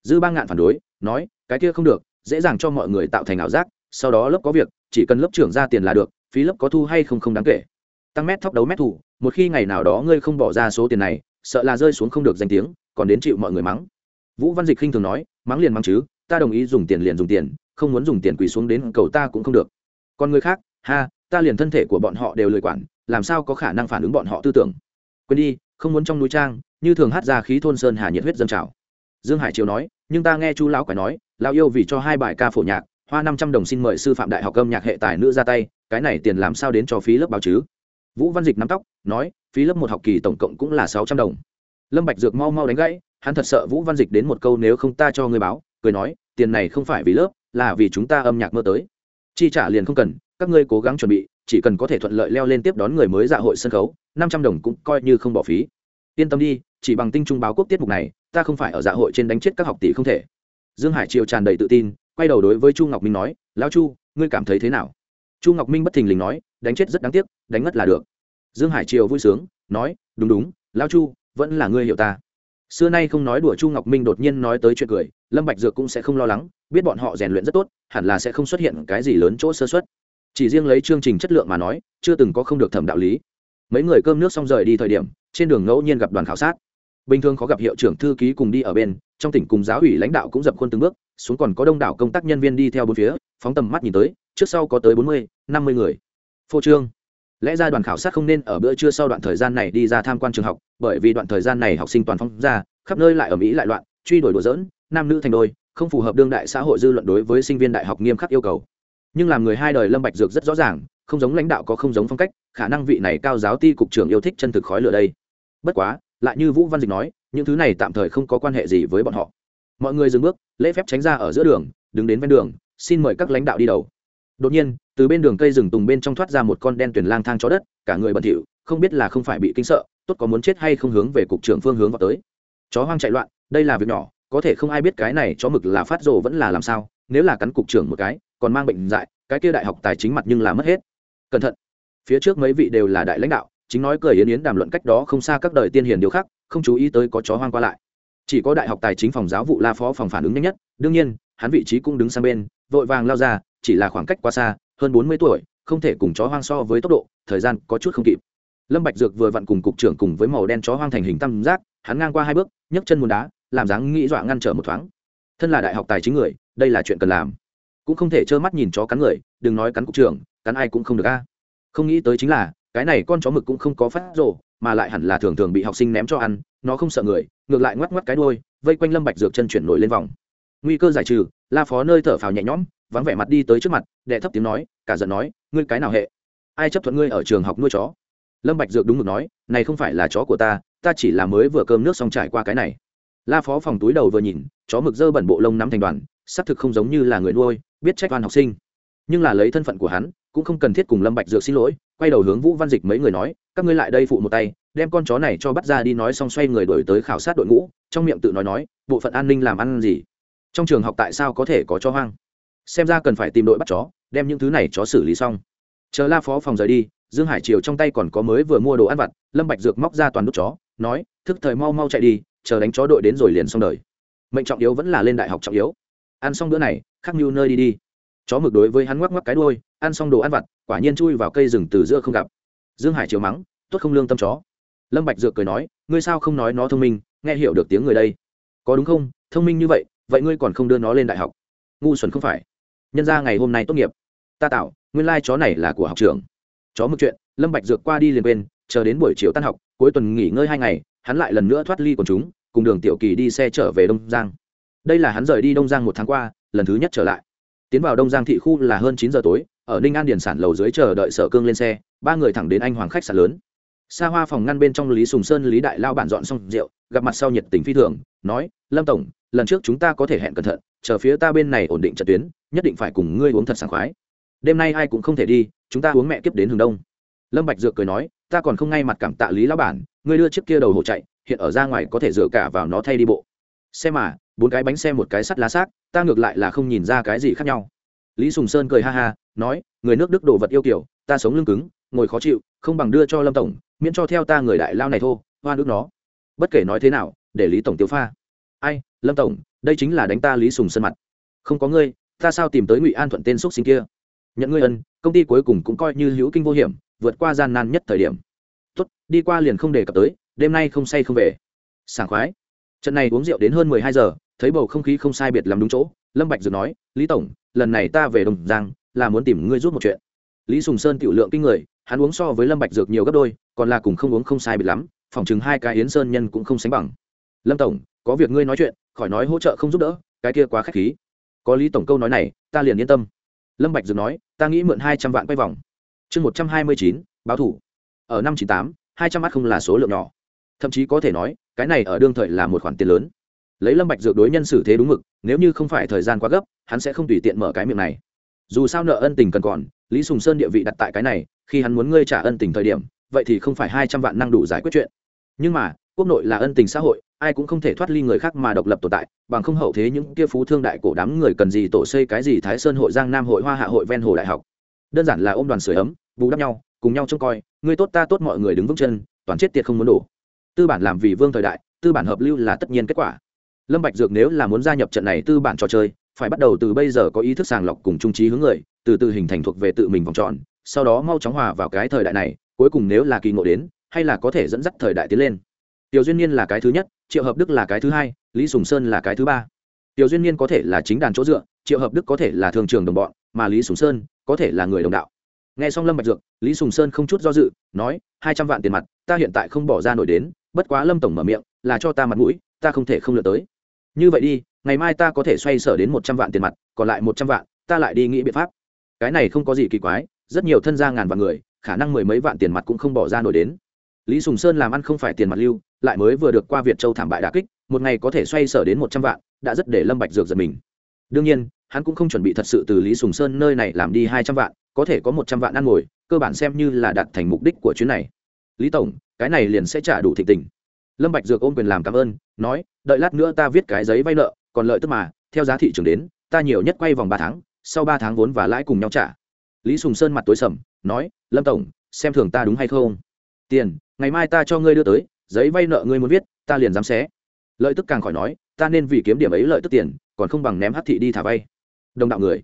Speaker 1: Dư ba ngạn phản đối, nói, cái kia không được dễ dàng cho mọi người tạo thành ảo giác, sau đó lớp có việc, chỉ cần lớp trưởng ra tiền là được, phí lớp có thu hay không không đáng kể. Tăng mét thóc đấu mét thủ, một khi ngày nào đó ngươi không bỏ ra số tiền này, sợ là rơi xuống không được danh tiếng, còn đến chịu mọi người mắng. Vũ văn dịch khinh thường nói, mắng liền mắng chứ, ta đồng ý dùng tiền liền dùng tiền, không muốn dùng tiền quỳ xuống đến cầu ta cũng không được. Còn người khác, ha, ta liền thân thể của bọn họ đều lười quản, làm sao có khả năng phản ứng bọn họ tư tưởng? Quên đi, không muốn trong núi trang, như thường hát ra khí thôn sơn hà nhiệt huyết dân trào. Dương hải triều nói, nhưng ta nghe chú lão quải nói Lao yêu vì cho hai bài ca phổ nhạc, hoa năm trăm đồng xin mời sư phạm đại học âm nhạc hệ tài nữ ra tay, cái này tiền làm sao đến cho phí lớp báo chứ? Vũ văn dịch nắm tóc, nói, phí lớp một học kỳ tổng cộng cũng là sáu trăm đồng. Lâm bạch dược mau mau đánh gãy, hắn thật sợ vũ văn dịch đến một câu nếu không ta cho người báo, cười nói, tiền này không phải vì lớp, là vì chúng ta âm nhạc mơ tới. Chi trả liền không cần, các ngươi cố gắng chuẩn bị, chỉ cần có thể thuận lợi leo lên tiếp đón người mới dạ hội sân khấu, năm trăm đồng cũng coi như không bỏ phí. Yên tâm đi, chỉ bằng tinh trung báo quốc tiết mục này, ta không phải ở dạ hội trên đánh chết các học tỷ không thể dương hải triều tràn đầy tự tin, quay đầu đối với chu ngọc minh nói, lão chu, ngươi cảm thấy thế nào? Chu ngọc minh bất thình lình nói, đánh chết rất đáng tiếc, đánh ngất là được. Dương hải triều vui sướng, nói, đúng đúng, lão chu, vẫn là ngươi hiểu ta. Xưa nay không nói đùa chu ngọc minh đột nhiên nói tới chuyện cười, lâm bạch dược cũng sẽ không lo lắng, biết bọn họ rèn luyện rất tốt, hẳn là sẽ không xuất hiện cái gì lớn chỗ sơ suất. Chỉ riêng lấy chương trình chất lượng mà nói, chưa từng có không được thẩm đạo lý. Mấy người cơm nước xong rời đi thời điểm, trên đường ngẫu nhiên gặp đoàn khảo sát bình thường khó gặp hiệu trưởng thư ký cùng đi ở bên, trong tỉnh cùng giáo ủy lãnh đạo cũng dập khuôn từng bước, xuống còn có đông đảo công tác nhân viên đi theo bốn phía, phóng tầm mắt nhìn tới, trước sau có tới bốn mươi, năm mươi người. Phô trương. Lẽ ra đoàn khảo sát không nên ở bữa trưa sau đoạn thời gian này đi ra tham quan trường học, bởi vì đoạn thời gian này học sinh toàn phong ra, khắp nơi lại ở mỹ lại loạn, truy đuổi đùa dỡn nam nữ thành đôi, không phù hợp đương đại xã hội dư luận đối với sinh viên đại học nghiêm khắc yêu cầu. Nhưng làm người hai đời lâm bạch dược rất rõ ràng, không giống lãnh đạo có không giống phong cách, khả năng vị này cao giáo ti cục trưởng yêu thích chân thực khói lửa đây. Bất quá lại như vũ văn dịch nói, những thứ này tạm thời không có quan hệ gì với bọn họ. Mọi người dừng bước, lễ phép tránh ra ở giữa đường, đứng đến ven đường, xin mời các lãnh đạo đi đầu. Đột nhiên, từ bên đường cây rừng tùng bên trong thoát ra một con đen tuyền lang thang chó đất, cả người bẩn thỉu, không biết là không phải bị kinh sợ, tốt có muốn chết hay không hướng về cục trưởng phương hướng vào tới. Chó hoang chạy loạn, đây là việc nhỏ, có thể không ai biết cái này chó mực là phát rồ vẫn là làm sao, nếu là cắn cục trưởng một cái, còn mang bệnh dại, cái kia đại học tài chính mặt nhưng là mất hết. Cẩn thận, phía trước mấy vị đều là đại lãnh đạo chính nói cười yến yến đàm luận cách đó không xa các đời tiên hiền điều khác, không chú ý tới có chó hoang qua lại. Chỉ có đại học tài chính phòng giáo vụ la phó phòng phản ứng nhanh nhất, đương nhiên, hắn vị trí cũng đứng sang bên, vội vàng lao ra, chỉ là khoảng cách quá xa, hơn bốn mươi tuổi, không thể cùng chó hoang so với tốc độ, thời gian có chút không kịp. Lâm bạch dược vừa vặn cùng cục trưởng cùng với màu đen chó hoang thành hình tam giác, hắn ngang qua hai bước, nhấc chân muốn đá, làm dáng nghĩ dọa ngăn trở một thoáng. Thân là đại học tài chính người, đây là chuyện cần làm. Cũng không thể trơ mắt nhìn chó cắn người, đừng nói cắn cục trưởng, cắn ai cũng không được a. Không nghĩ tới chính là cái này con chó mực cũng không có phát rồ, mà lại hẳn là thường thường bị học sinh ném cho ăn, nó không sợ người, ngược lại ngoắc ngoắc cái đuôi, vây quanh lâm bạch dược chân chuyển nổi lên vòng. Nguy cơ giải trừ, la phó nơi thở phào nhẹ nhõm, vắng vẻ mặt đi tới trước mặt, đệ thấp tiếng nói, cả giận nói, ngươi cái nào hệ? Ai chấp thuận ngươi ở trường học nuôi chó? Lâm bạch dược đúng mực nói, này không phải là chó của ta ta chỉ là mới vừa cơm nước xong trải qua cái này. La phó phòng túi đầu vừa nhìn, chó mực dơ bẩn bộ lông nắm thành đoàn, xác thực không giống như là người nuôi, biết trách oan học sinh. Nhưng là lấy thân phận của hắn, cũng không cần thiết cùng lâm bạch dược xin lỗi quay đầu hướng vũ văn dịch mấy người nói, các ngươi lại đây phụ một tay, đem con chó này cho bắt ra đi nói xong xoay người đổi tới khảo sát đội ngũ, trong miệng tự nói nói, bộ phận an ninh làm ăn gì? Trong trường học tại sao có thể có chó hoang? Xem ra cần phải tìm đội bắt chó, đem những thứ này chó xử lý xong. Chờ la phó phòng rời đi, dương hải triều trong tay còn có mới vừa mua đồ ăn vặt, lâm bạch dược móc ra toàn đốt chó, nói, thức thời mau mau chạy đi, chờ đánh chó đội đến rồi liền xong đời. Mệnh trọng yếu vẫn là lên đại học trọng yếu. Ăn xong bữa này, khắc mưu nơi đi đi. Chó mực đối với hắn ngoắc ngoắc cái đuôi ăn xong đồ ăn vặt, quả nhiên chui vào cây rừng từ giữa không gặp. Dương hải chiều mắng, tốt không lương tâm chó. Lâm bạch dược cười nói, ngươi sao không nói nó thông minh, nghe hiểu được tiếng người đây? Có đúng không? Thông minh như vậy vậy ngươi còn không đưa nó lên đại học? Ngu xuẩn không phải. Nhân ra ngày hôm nay tốt nghiệp. Ta tạo, nguyên lai chó này là của học trưởng. Chó mực chuyện. Lâm bạch dược qua đi liền quên, chờ đến buổi chiều tan học, cuối tuần nghỉ ngơi hai ngày, hắn lại lần nữa thoát ly của chúng, cùng đường tiểu kỳ đi xe trở về đông giang. Đây là hắn rời đi đông giang một tháng qua, lần thứ nhất trở lại. Tiến vào đông giang thị khu là hơn chín giờ tối ở ninh an điền sản lầu dưới chờ đợi sở cương lên xe, ba người thẳng đến anh hoàng khách sạn lớn. Xa hoa phòng ngăn bên trong lý sùng sơn, lý đại lao bản dọn xong rượu, gặp mặt sau nhiệt tình phi thường, nói, lâm tổng, lần trước chúng ta có thể hẹn cẩn thận, chờ phía ta bên này ổn định trận tuyến, nhất định phải cùng ngươi uống thật sảng khoái. Đêm nay ai cũng không thể đi, chúng ta uống mẹ kiếp đến hướng đông. Lâm bạch dược cười nói, ta còn không ngay mặt cảm tạ lý lão bản, ngươi đưa chiếc kia đầu hộ chạy, hiện ở ra ngoài có thể dựa cả vào nó thay đi bộ. Xe mà, bốn cái bánh xe một cái sắt lá xác, ta ngược lại là không nhìn ra cái gì khác nhau lý sùng sơn cười ha ha, nói, người nước đức đồ vật yêu kiểu, ta sống lưng cứng, ngồi khó chịu, không bằng đưa cho lâm tổng, miễn cho theo ta người đại lao này thô hoa nước nó. Bất kể nói thế nào, để lý tổng tiêu pha. Ai, lâm tổng, đây chính là đánh ta lý sùng sơn mặt. Không có ngươi, ta sao tìm tới ngụy an thuận tên xúc sinh kia? Nhận ngươi ân, công ty cuối cùng cũng coi như hữu kinh vô hiểm, vượt qua gian nan nhất thời điểm. Tốt, đi qua liền không đề cập tới, đêm nay không say không về. Sảng khoái. Trận này uống rượu đến hơn mười hai giờ, thấy bầu không khí không sai biệt làm đúng chỗ lâm bạch dược nói, lý tổng, lần này ta về đồng giang, là muốn tìm ngươi giúp một chuyện. Lý sùng sơn tiểu lượng kinh người, hắn uống so với lâm bạch dược nhiều gấp đôi, còn là cùng không uống không sai biệt lắm Phỏng chừng hai cái yến sơn nhân cũng không sánh bằng. Lâm tổng, có việc ngươi nói chuyện, khỏi nói hỗ trợ không giúp đỡ, cái kia quá khách khí. Có lý tổng câu nói này, ta liền yên tâm. Lâm bạch dược nói, ta nghĩ mượn hai trăm vạn quay vòng. Chương một trăm hai mươi chín, báo thủ. Ở năm chín tám, hai trăm mắt không là số lượng nhỏ. Thậm chí có thể nói, cái này ở đương thời là một khoản tiền lớn lấy lâm bạch dược đối nhân xử thế đúng mực, nếu như không phải thời gian quá gấp, hắn sẽ không tùy tiện mở cái miệng này. Dù sao nợ ân tình cần còn, lý sùng sơn địa vị đặt tại cái này, khi hắn muốn ngươi trả ân tình thời điểm, vậy thì không phải hai trăm vạn năng đủ giải quyết chuyện. Nhưng mà, quốc nội là ân tình xã hội, ai cũng không thể thoát ly người khác mà độc lập tồn tại, bằng không hậu thế những kia phú thương đại cổ đám người cần gì tổ xây cái gì thái sơn hội, giang nam hội, hoa hạ hội, ven hồ đại học. Đơn giản là ôm đoàn sửa ấm, bù đắp nhau, cùng nhau trông coi người tốt ta tốt mọi người đứng vững chân, toàn chết tiệt không muốn đổ. Tư bản làm vì vương thời đại, tư bản hợp lưu là tất nhiên kết quả lâm bạch dược nếu là muốn gia nhập trận này tư bản trò chơi, phải bắt đầu từ bây giờ có ý thức sàng lọc cùng trung trí hướng người, từ từ hình thành thuộc về tự mình vòng tròn, sau đó mau chóng hòa vào cái thời đại này, cuối cùng nếu là kỳ ngộ đến, hay là có thể dẫn dắt thời đại tiến lên. Tiểu duyên niên là cái thứ nhất, triệu hợp đức là cái thứ hai, lý sùng sơn là cái thứ ba. Tiểu duyên niên có thể là chính đàn chỗ dựa, triệu hợp đức có thể là thường trường đồng bọn, mà lý sùng sơn có thể là người đồng đạo. Nghe xong lâm bạch dược, lý sùng sơn không chút do dự, nói, hai trăm vạn tiền mặt, ta hiện tại không bỏ ra nổi đến, bất quá lâm tổng mở miệng, là cho ta mặt mũi, ta không thể không lựa tới như vậy đi, ngày mai ta có thể xoay sở đến một trăm vạn tiền mặt, còn lại một trăm vạn, ta lại đi nghĩ biện pháp. Cái này không có gì kỳ quái, rất nhiều thân gia ngàn vạn người, khả năng mười mấy vạn tiền mặt cũng không bỏ ra nổi đến. Lý sùng sơn làm ăn không phải tiền mặt lưu, lại mới vừa được qua việt châu thảm bại đà kích, một ngày có thể xoay sở đến một trăm vạn, đã rất để lâm bạch dược giật mình. Đương nhiên, hắn cũng không chuẩn bị thật sự từ lý sùng sơn nơi này làm đi hai trăm vạn, có thể có một trăm vạn ăn ngồi, cơ bản xem như là đạt thành mục đích của chuyến này. Lý tổng, cái này liền sẽ trả đủ thịnh tình. Lâm bạch dược ôm quyền làm cảm ơn, nói đợi lát nữa ta viết cái giấy vay nợ, còn lợi tức mà, theo giá thị trường đến, ta nhiều nhất quay vòng ba tháng, sau ba tháng vốn và lãi cùng nhau trả. Lý sùng sơn mặt tối sầm, nói, lâm tổng, xem thường ta đúng hay không? Tiền, ngày mai ta cho ngươi đưa tới, giấy vay nợ ngươi muốn viết, ta liền dám xé. Lợi tức càng khỏi nói, ta nên vì kiếm điểm ấy lợi tức tiền, còn không bằng ném hắc thị đi thả vay. Đồng đạo người.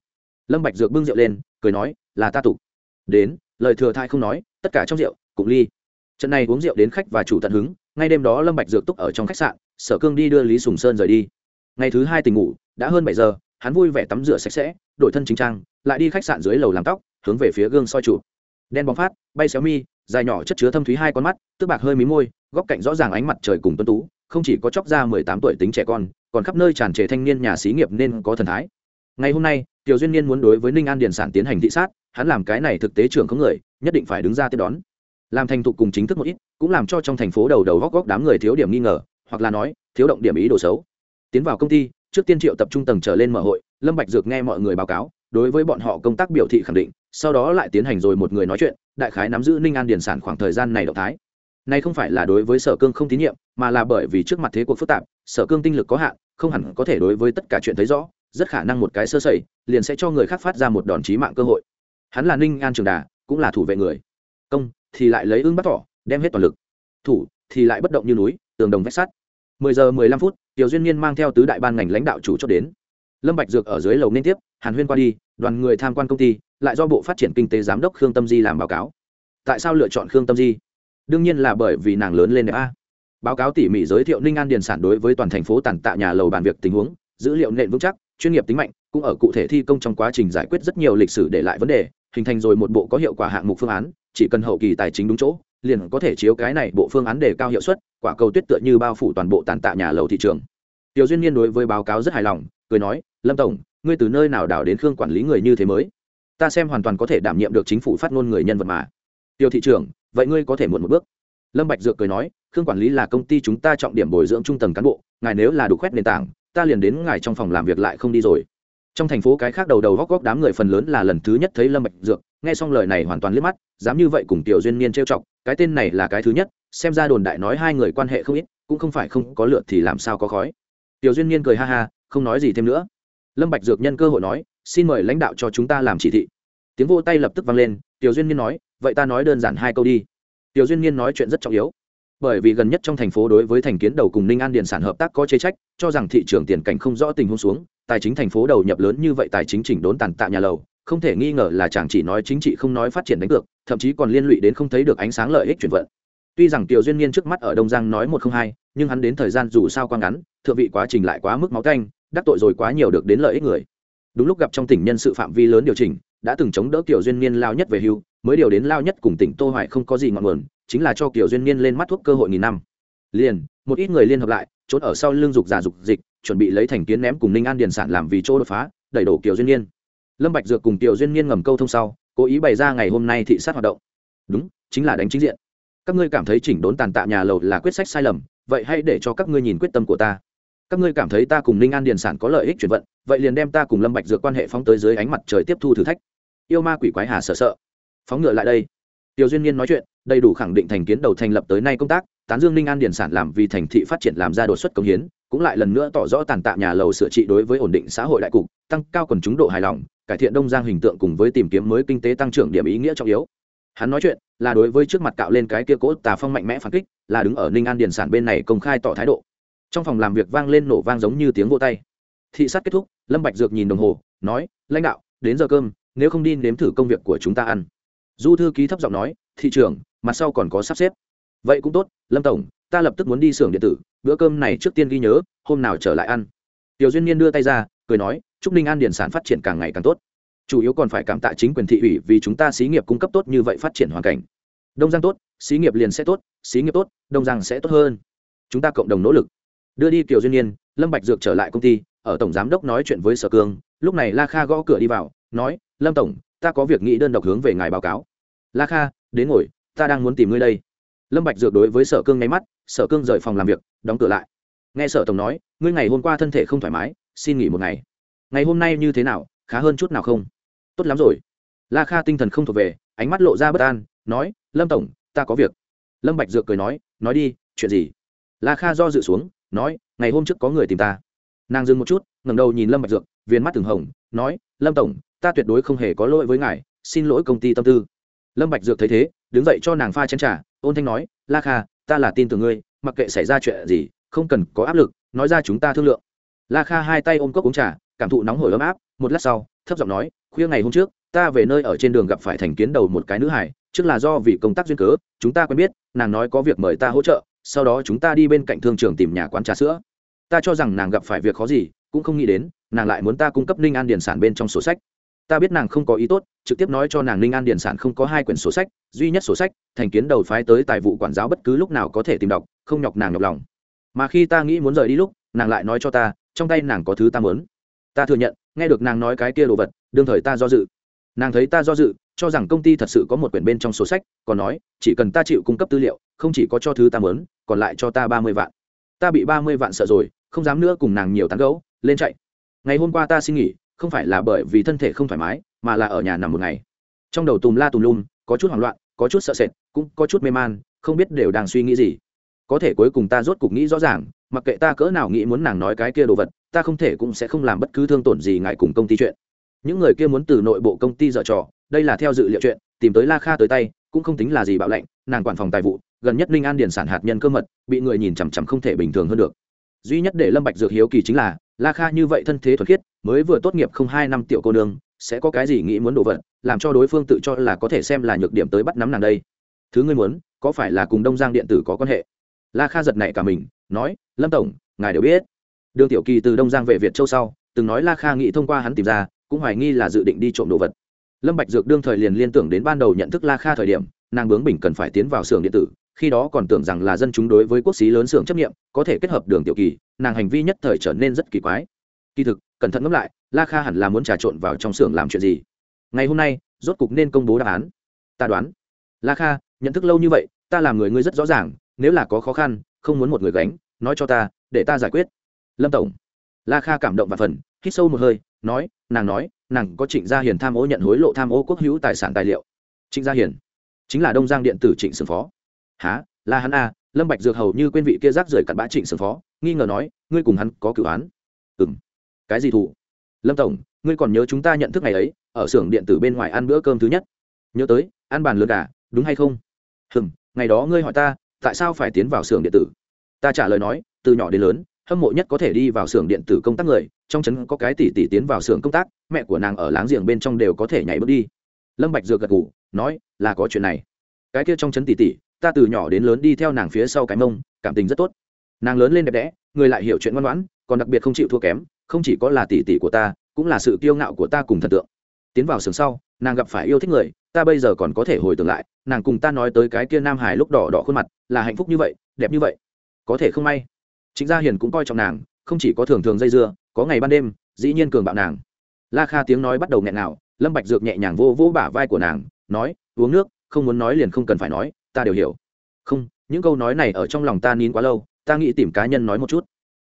Speaker 1: Lâm bạch dược bưng rượu lên, cười nói, là ta tụ. đến, lời thừa thai không nói, tất cả trong rượu, cùng ly. Trận này uống rượu đến khách và chủ tận hứng, ngay đêm đó lâm bạch dược túc ở trong khách sạn sở cương đi đưa lý sùng sơn rời đi. Ngày thứ hai tỉnh ngủ, đã hơn bảy giờ, hắn vui vẻ tắm rửa sạch sẽ, đổi thân chính trang, lại đi khách sạn dưới lầu làm tóc, hướng về phía gương soi trụ. Đen bóng phát, bay xéo mi, dài nhỏ chất chứa thâm thúy hai con mắt tức bạc hơi mí môi, góc cạnh rõ ràng ánh mặt trời cùng tuấn tú, không chỉ có chóc ra mười tám tuổi tính trẻ con, còn khắp nơi tràn trề thanh niên nhà xí nghiệp nên có thần thái. Ngày hôm nay, tiểu duyên niên muốn đối với ninh an điền sản tiến hành thị sát, hắn làm cái này thực tế trưởng có người, nhất định phải đứng ra tiếp đón. Làm thành thục cùng chính thức một ít, cũng làm cho trong thành phố đầu đầu góc góc đám người thiếu điểm nghi ngờ hoặc là nói, thiếu động điểm ý đồ xấu. Tiến vào công ty, trước tiên triệu tập trung tầng trở lên mở hội, lâm bạch dược nghe mọi người báo cáo, đối với bọn họ công tác biểu thị khẳng định, sau đó lại tiến hành rồi một người nói chuyện, đại khái nắm giữ ninh an điền sản khoảng thời gian này động thái. Này không phải là đối với sở cương không tín nhiệm, mà là bởi vì trước mặt thế cuộc phức tạp, sở cương tinh lực có hạn, không hẳn có thể đối với tất cả chuyện thấy rõ, rất khả năng một cái sơ sẩy, liền sẽ cho người khác phát ra một đòn chí mạng cơ hội. Hắn là ninh an trường đà, cũng là thủ vệ người. Công, thì lại lấy ương bắt thỏ, đem hết toàn lực. Thủ, thì lại bất động như núi, tường đồng vách sắt mười giờ mười lăm phút, tiểu duyên niên mang theo tứ đại ban ngành lãnh đạo chủ chốt đến. Lâm bạch dược ở dưới lầu nên tiếp, hàn huyên qua đi, đoàn người tham quan công ty, lại do bộ phát triển kinh tế giám đốc khương tâm di làm báo cáo. Tại sao lựa chọn khương tâm di? Đương nhiên là bởi vì nàng lớn lên đẹp a. Báo cáo tỉ mỉ giới thiệu ninh an điền sản đối với toàn thành phố tàn tạ nhà lầu bàn việc tình huống, dữ liệu nền vững chắc, chuyên nghiệp tính mạnh, cũng ở cụ thể thi công trong quá trình giải quyết rất nhiều lịch sử để lại vấn đề, hình thành rồi một bộ có hiệu quả hạng mục phương án, chỉ cần hậu kỳ tài chính đúng chỗ liền có thể chiếu cái này bộ phương án đề cao hiệu suất, quả cầu tuyết tựa như bao phủ toàn bộ tàn tạ nhà lầu thị trường. Tiểu duyên niên đối với báo cáo rất hài lòng, cười nói, lâm tổng, ngươi từ nơi nào đào đến khương quản lý người như thế mới? Ta xem hoàn toàn có thể đảm nhiệm được chính phủ phát ngôn người nhân vật mà. Tiêu thị trưởng, vậy ngươi có thể muộn một bước. Lâm bạch dược cười nói, khương quản lý là công ty chúng ta trọng điểm bồi dưỡng trung tầng cán bộ, ngài nếu là đủ khoét nền tảng, ta liền đến ngài trong phòng làm việc lại không đi rồi. Trong thành phố cái khác đầu đầu góc góc đám người phần lớn là lần thứ nhất thấy lâm bạch dược, nghe xong lời này hoàn toàn liếc mắt, dám như vậy cùng tiểu duyên niên trêu chọc cái tên này là cái thứ nhất, xem ra đồn đại nói hai người quan hệ không ít, cũng không phải không có lượt thì làm sao có khói. Tiểu duyên niên cười ha ha, không nói gì thêm nữa. Lâm bạch dược nhân cơ hội nói, xin mời lãnh đạo cho chúng ta làm chỉ thị. Tiếng vô tay lập tức vang lên, tiểu duyên niên nói, vậy ta nói đơn giản hai câu đi. Tiểu duyên niên nói chuyện rất trọng yếu. Bởi vì gần nhất trong thành phố đối với thành kiến đầu cùng ninh an điện sản hợp tác có chế trách, cho rằng thị trường tiền cảnh không rõ tình huống xuống, tài chính thành phố đầu nhập lớn như vậy tài chính chỉnh đốn tàn tạ nhà lầu không thể nghi ngờ là chàng chỉ nói chính trị không nói phát triển đánh cược, thậm chí còn liên lụy đến không thấy được ánh sáng lợi ích chuyển vận. Tuy rằng tiểu duyên niên trước mắt ở đông giang nói một không hai, nhưng hắn đến thời gian dù sao quá ngắn, thượng vị quá trình lại quá mức máu canh, đắc tội rồi quá nhiều được đến lợi ích người. Đúng lúc gặp trong tỉnh nhân sự phạm vi lớn điều chỉnh, đã từng chống đỡ kiểu duyên niên lao nhất về hưu, mới điều đến lao nhất cùng tỉnh tô hoài không có gì ngọn nguồn, chính là cho kiểu duyên niên lên mắt thuốc cơ hội nghìn năm. Liền, một ít người liên hợp lại, trốn ở sau lưng dục giả dục dịch, chuẩn bị lấy thành kiến ném cùng ninh an điền sản làm vì chỗ đột phá, đẩy đổ kiểu duyên niên lâm bạch dược cùng tiểu duyên niên ngầm câu thông sau, cố ý bày ra ngày hôm nay thị sát hoạt động. Đúng, chính là đánh chính diện. Các ngươi cảm thấy chỉnh đốn tàn tạ nhà lầu là quyết sách sai lầm, vậy hãy để cho các ngươi nhìn quyết tâm của ta. Các ngươi cảm thấy ta cùng ninh an điền sản có lợi ích chuyển vận, vậy liền đem ta cùng lâm bạch dược quan hệ phóng tới dưới ánh mặt trời tiếp thu thử thách. Yêu ma quỷ quái hà sợ sợ. Phóng ngựa lại đây. Tiểu duyên niên nói chuyện, đầy đủ khẳng định thành kiến đầu thành lập tới nay công tác, tán dương ninh an điền sản làm vì thành thị phát triển làm ra đột xuất công hiến, cũng lại lần nữa tỏ rõ tàn tạ nhà lầu sửa trị đối với ổn định xã hội đại cục, tăng cao quần chúng độ hài lòng cải thiện đông giang hình tượng cùng với tìm kiếm mới kinh tế tăng trưởng điểm ý nghĩa trọng yếu. Hắn nói chuyện, là đối với trước mặt cạo lên cái kia cỗ tà phong mạnh mẽ phản kích, là đứng ở ninh an điền sản bên này công khai tỏ thái độ. Trong phòng làm việc vang lên nổ vang giống như tiếng vô tay. Thị sát kết thúc, lâm bạch dược nhìn đồng hồ, nói, lãnh đạo, đến giờ cơm, nếu không đi nếm thử công việc của chúng ta ăn. Du thư ký thấp giọng nói, thị trưởng, mặt sau còn có sắp xếp. Vậy cũng tốt, lâm tổng, ta lập tức muốn đi xưởng điện tử, bữa cơm này trước tiên ghi nhớ, hôm nào trở lại ăn. Tiểu duyên niên đưa tay ra cười nói chúc ninh an điển sản phát triển càng ngày càng tốt. Chủ yếu còn phải cảm tạ chính quyền thị ủy vì chúng ta xí nghiệp cung cấp tốt như vậy phát triển hoàn cảnh. Đông giang tốt, xí nghiệp liền sẽ tốt, xí nghiệp tốt, đông giang sẽ tốt hơn. Chúng ta cộng đồng nỗ lực. Đưa đi kiều duyên niên lâm bạch dược trở lại công ty, ở tổng giám đốc nói chuyện với sở cương lúc này la kha gõ cửa đi vào, nói, lâm tổng, ta có việc nghĩ đơn độc hướng về ngài báo cáo. La kha, đến ngồi, ta đang muốn tìm ngươi đây. Lâm bạch dược đối với sở cương nháy mắt, sở cương rời phòng làm việc, đóng cửa lại. Nghe sở tổng nói, ngươi ngày hôm qua thân thể không thoải mái xin nghỉ một ngày. Ngày hôm nay như thế nào, khá hơn chút nào không? Tốt lắm rồi. La kha tinh thần không thuộc về, ánh mắt lộ ra bất an, nói, lâm tổng, ta có việc. Lâm bạch dược cười nói nói đi, chuyện gì? La kha do dự xuống, nói, ngày hôm trước có người tìm ta. Nàng dừng một chút, ngẩng đầu nhìn lâm bạch dược, viên mắt từng hồng, nói, lâm tổng, ta tuyệt đối không hề có lỗi với ngài, xin lỗi công ty tâm tư. Lâm bạch dược thấy thế, đứng dậy cho nàng pha chén trà, ôn thanh nói, la kha, ta là tin tưởng ngươi, mặc kệ xảy ra chuyện gì, không cần có áp lực, nói ra chúng ta thương lượng la kha hai tay ôm cốc uống trà, cảm thụ nóng hổi ấm áp, một lát sau, thấp giọng nói, khuya ngày hôm trước, ta về nơi ở trên đường gặp phải thành kiến đầu một cái nữ hải trước là do vì công tác duyên cớ, chúng ta quen biết, nàng nói có việc mời ta hỗ trợ, sau đó chúng ta đi bên cạnh thương trường tìm nhà quán trà sữa. Ta cho rằng nàng gặp phải việc khó gì, cũng không nghĩ đến, nàng lại muốn ta cung cấp ninh an điền sản bên trong sổ sách. Ta biết nàng không có ý tốt, trực tiếp nói cho nàng ninh an điền sản không có hai quyển sổ sách, duy nhất sổ sách, thành kiến đầu phái tới tài vụ quản giáo bất cứ lúc nào có thể tìm đọc, không nhọc nàng nhọc lòng. Mà khi ta nghĩ muốn rời đi lúc, nàng lại nói cho ta trong tay nàng có thứ ta muốn. Ta thừa nhận nghe được nàng nói cái kia đồ vật đương thời ta do dự. Nàng thấy ta do dự cho rằng công ty thật sự có một quyển bên trong sổ sách còn nói chỉ cần ta chịu cung cấp tư liệu không chỉ có cho thứ ta mớn còn lại cho ta ba mươi vạn. Ta bị ba mươi vạn sợ rồi không dám nữa cùng nàng nhiều tán gẫu, lên chạy. Ngày hôm qua ta xin nghỉ không phải là bởi vì thân thể không thoải mái mà là ở nhà nằm một ngày. Trong đầu tùm la tùm lum có chút hoảng loạn có chút sợ sệt cũng có chút mê man không biết đều đang suy nghĩ gì. Có thể cuối cùng ta rốt cục nghĩ rõ ràng mặc kệ ta cỡ nào nghĩ muốn nàng nói cái kia đồ vật, ta không thể cũng sẽ không làm bất cứ thương tổn gì ngại cùng công ty chuyện. Những người kia muốn từ nội bộ công ty dở trò, đây là theo dự liệu chuyện, tìm tới la kha tới tay, cũng không tính là gì bạo lệnh, nàng quản phòng tài vụ, gần nhất ninh an điền sản hạt nhân cơ mật, bị người nhìn chằm chằm không thể bình thường hơn được. Duy nhất để lâm bạch dược hiếu kỳ chính là, la kha như vậy thân thế thuật khiết, mới vừa tốt nghiệp không hai năm tiểu cô nương, sẽ có cái gì nghĩ muốn đổ vật, làm cho đối phương tự cho là có thể xem là nhược điểm tới bắt nắm nàng đây. Thứ ngươi muốn, có phải là cùng đông giang điện tử có quan hệ? La kha giật nảy cả mình nói, lâm tổng, ngài đều biết. Đường tiểu kỳ từ đông giang về việt châu sau, từng nói la kha nghĩ thông qua hắn tìm ra, cũng hoài nghi là dự định đi trộm đồ vật. Lâm bạch dược đương thời liền liên tưởng đến ban đầu nhận thức la kha thời điểm, nàng bướng bình cần phải tiến vào xưởng điện tử, khi đó còn tưởng rằng là dân chúng đối với quốc sĩ lớn xưởng chấp nghiệm, có thể kết hợp đường tiểu kỳ, nàng hành vi nhất thời trở nên rất kỳ quái. Kỳ thực, cẩn thận ngẫm lại, la kha hẳn là muốn trà trộn vào trong xưởng làm chuyện gì? Ngày hôm nay, rốt cục nên công bố đáp án. Ta đoán, la kha, nhận thức lâu như vậy, ta làm người ngươi rất rõ ràng, nếu là có khó khăn không muốn một người gánh, nói cho ta, để ta giải quyết. Lâm tổng. La kha cảm động và phần, hít sâu một hơi, nói, nàng nói, nàng có trịnh gia hiền tham ô nhận hối lộ tham ô quốc hữu tài sản tài liệu. Trịnh gia hiền. Chính là đông giang điện tử trịnh sưởng phó. Há là hắn a lâm bạch dược hầu như quên vị kia rác rưởi cặn bã trịnh sưởng phó, nghi ngờ nói, ngươi cùng hắn có cửu án. Ừm. Cái gì thủ lâm tổng, ngươi còn nhớ chúng ta nhận thức ngày ấy, ở xưởng điện tử bên ngoài ăn bữa cơm thứ nhất? Nhớ tới, ăn bàn lừa gà đúng hay không? Hừm, ngày đó ngươi hỏi ta tại sao phải tiến vào xưởng điện tử? Ta trả lời nói, từ nhỏ đến lớn, hâm mộ nhất có thể đi vào xưởng điện tử công tác người, trong trấn có cái tỷ tỷ tiến vào xưởng công tác, mẹ của nàng ở láng giềng bên trong đều có thể nhảy bước đi. Lâm bạch dược gật gù, nói, là có chuyện này. Cái kia trong trấn tỷ tỷ, ta từ nhỏ đến lớn đi theo nàng phía sau cái mông, cảm tình rất tốt. Nàng lớn lên đẹp đẽ, người lại hiểu chuyện ngoan ngoãn, còn đặc biệt không chịu thua kém, không chỉ có là tỷ tỷ của ta, cũng là sự kiêu ngạo của ta cùng thần tượng. Tiến vào xưởng sau, nàng gặp phải yêu thích người ta bây giờ còn có thể hồi tưởng lại, nàng cùng ta nói tới cái kia nam hải lúc đỏ đỏ khuôn mặt, là hạnh phúc như vậy, đẹp như vậy. Có thể không may. Chính gia hiền cũng coi trọng nàng, không chỉ có thường thường dây dưa, có ngày ban đêm, dĩ nhiên cường bạo nàng. La kha tiếng nói bắt đầu nghẹn nào, lâm bạch dược nhẹ nhàng vô vô bả vai của nàng, nói, uống nước, không muốn nói liền không cần phải nói, ta đều hiểu. Không, những câu nói này ở trong lòng ta nín quá lâu, ta nghĩ tìm cá nhân nói một chút.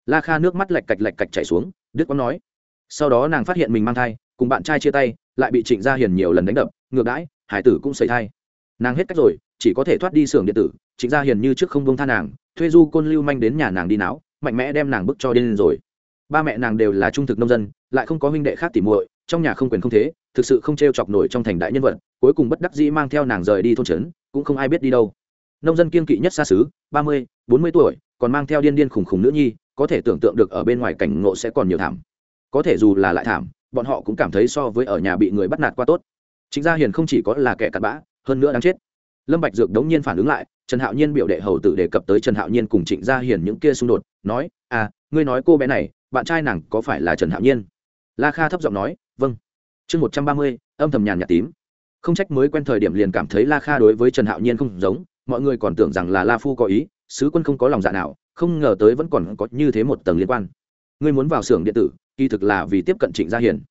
Speaker 1: La kha nước mắt lạch cạch lạch cạch chảy xuống, đức quãng nói. Sau đó nàng phát hiện mình mang thai cùng bạn trai chia tay, lại bị trịnh gia hiền nhiều lần đánh đập, ngược đãi, hải tử cũng xảy thai. Nàng hết cách rồi, chỉ có thể thoát đi xưởng điện tử. Trịnh gia hiền như trước không bông tha nàng, thuê du côn lưu manh đến nhà nàng đi náo, mạnh mẽ đem nàng bức cho điên rồi. Ba mẹ nàng đều là trung thực nông dân, lại không có huynh đệ khác tỉ muội, trong nhà không quyền không thế, thực sự không t r e o chọc nổi trong thành đại nhân vật, cuối cùng bất đắc dĩ mang theo nàng rời đi thôn trấn, cũng không ai biết đi đâu. Nông dân kiên kỵ nhất xa xứ, ba mươi, bốn mươi tuổi, còn mang theo điên điên khùng khùng nữ nhi, có thể tưởng tượng được ở bên ngoài cảnh ngộ sẽ còn nhiều thảm. Có thể dù là lại thảm bọn họ cũng cảm thấy so với ở nhà bị người bắt nạt qua tốt. Chính gia hiền không chỉ có là kẻ cặn bã, hơn nữa đáng chết. Lâm bạch dược đống nhiên phản ứng lại, trần hạo nhiên biểu đệ hầu tử đề cập tới trần hạo nhiên cùng trịnh gia hiền những kia xung đột, nói à ngươi nói cô bé này, bạn trai nàng có phải là trần hạo nhiên? La kha thấp giọng nói vâng. Chương một trăm ba mươi, âm thầm nhàn nhạt tím. Không trách mới quen thời điểm liền cảm thấy la kha đối với trần hạo nhiên không giống, mọi người còn tưởng rằng là la phu có ý, sứ quân không có lòng dạ nào, không ngờ tới vẫn còn có như thế một tầng liên quan. Ngươi muốn vào xưởng điện tử kỳ thực là vì tiếp cận trịnh gia hiền.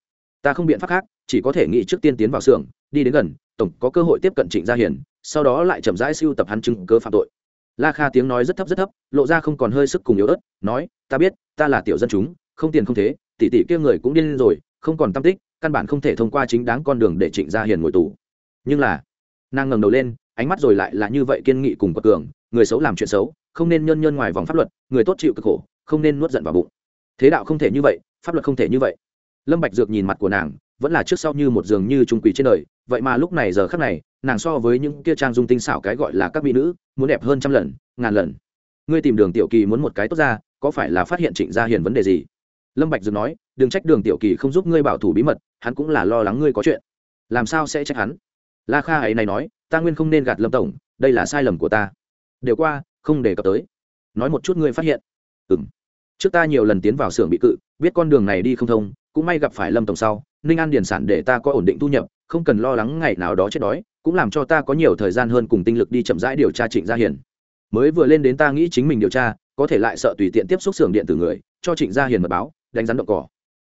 Speaker 1: Ta không biện pháp khác, chỉ có thể nghĩ trước tiên tiến vào xưởng, đi đến gần, tổng có cơ hội tiếp cận trịnh gia hiền, sau đó lại chậm rãi siêu tập hắn chứng cớ phạm tội. La kha tiếng nói rất thấp rất thấp, lộ ra không còn hơi sức cùng yếu ớt, nói, ta biết, ta là tiểu dân chúng, không tiền không thế, tỷ tỷ kia người cũng điên rồi, không còn tâm tích, căn bản không thể thông qua chính đáng con đường để trịnh gia hiền ngồi tù. Nhưng là, nàng ngẩng đầu lên, ánh mắt rồi lại là như vậy kiên nghị cùng quật cường, người xấu làm chuyện xấu, không nên nhân nhân ngoài vòng pháp luật, người tốt chịu cực khổ, không nên nuốt giận vào bụng. Thế đạo không thể như vậy pháp luật không thể như vậy. Lâm bạch dược nhìn mặt của nàng, vẫn là trước sau như một giường như trung quỷ trên đời, vậy mà lúc này giờ khắc này, nàng so với những kia trang dung tinh xảo cái gọi là các mỹ nữ, muốn đẹp hơn trăm lần, ngàn lần. Ngươi tìm đường tiểu kỳ muốn một cái tốt ra, có phải là phát hiện trịnh gia hiền vấn đề gì? Lâm bạch dược nói, đừng trách đường tiểu kỳ không giúp ngươi bảo thủ bí mật, hắn cũng là lo lắng ngươi có chuyện. Làm sao sẽ trách hắn? La kha ấy này nói, ta nguyên không nên gạt lâm tổng, đây là sai lầm của ta. Đều qua, không đề cập tới. Nói một chút ngươi phát hiện. Ừm. Trước ta nhiều lần tiến vào xưởng bị cự biết con đường này đi không thông, cũng may gặp phải lâm tổng sau, ninh an điền sản để ta có ổn định thu nhập, không cần lo lắng ngày nào đó chết đói, cũng làm cho ta có nhiều thời gian hơn cùng tinh lực đi chậm rãi điều tra trịnh gia hiền. Mới vừa lên đến ta nghĩ chính mình điều tra, có thể lại sợ tùy tiện tiếp xúc xưởng điện từ người, cho trịnh gia hiền mật báo, đánh rắn động cỏ.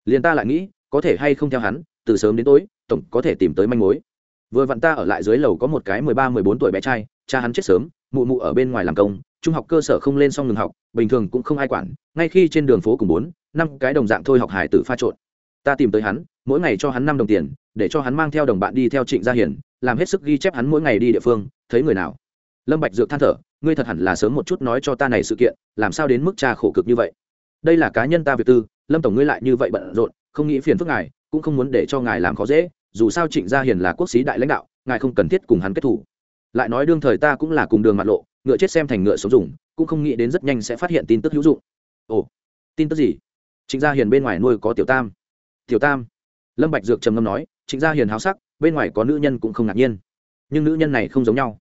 Speaker 1: Liền ta lại nghĩ, có thể hay không theo hắn, từ sớm đến tối, tổng có thể tìm tới manh mối. Vừa vặn ta ở lại dưới lầu có một cái mười ba, mười bốn tuổi bé trai, cha hắn chết sớm, mụ mụ ở bên ngoài làm công trung học cơ sở không lên xong ngừng học, bình thường cũng không ai quản, ngay khi trên đường phố cùng bốn, năm cái đồng dạng thôi học hải tử pha trộn. Ta tìm tới hắn, mỗi ngày cho hắn năm đồng tiền, để cho hắn mang theo đồng bạn đi theo trịnh gia hiển làm hết sức ghi chép hắn mỗi ngày đi địa phương, thấy người nào? Lâm bạch dược than thở, ngươi thật hẳn là sớm một chút nói cho ta này sự kiện, làm sao đến mức cha khổ cực như vậy? Đây là cá nhân ta việc tư, lâm tổng ngươi lại như vậy bận rộn, không nghĩ phiền phức ngài, cũng không muốn để cho ngài làm khó dễ, dù sao trịnh gia hiền là quốc sĩ đại lãnh đạo, ngài không cần thiết cùng hắn kết thủ lại nói đương thời ta cũng là cùng đường mặt lộ, ngựa chết xem thành ngựa sống dùng, cũng không nghĩ đến rất nhanh sẽ phát hiện tin tức hữu dụng. Ồ, tin tức gì? Trịnh gia hiền bên ngoài nuôi có tiểu tam. Tiểu tam? Lâm bạch dược trầm ngâm nói, trịnh gia hiền háo sắc, bên ngoài có nữ nhân cũng không ngạc nhiên. Nhưng nữ nhân này không giống nhau.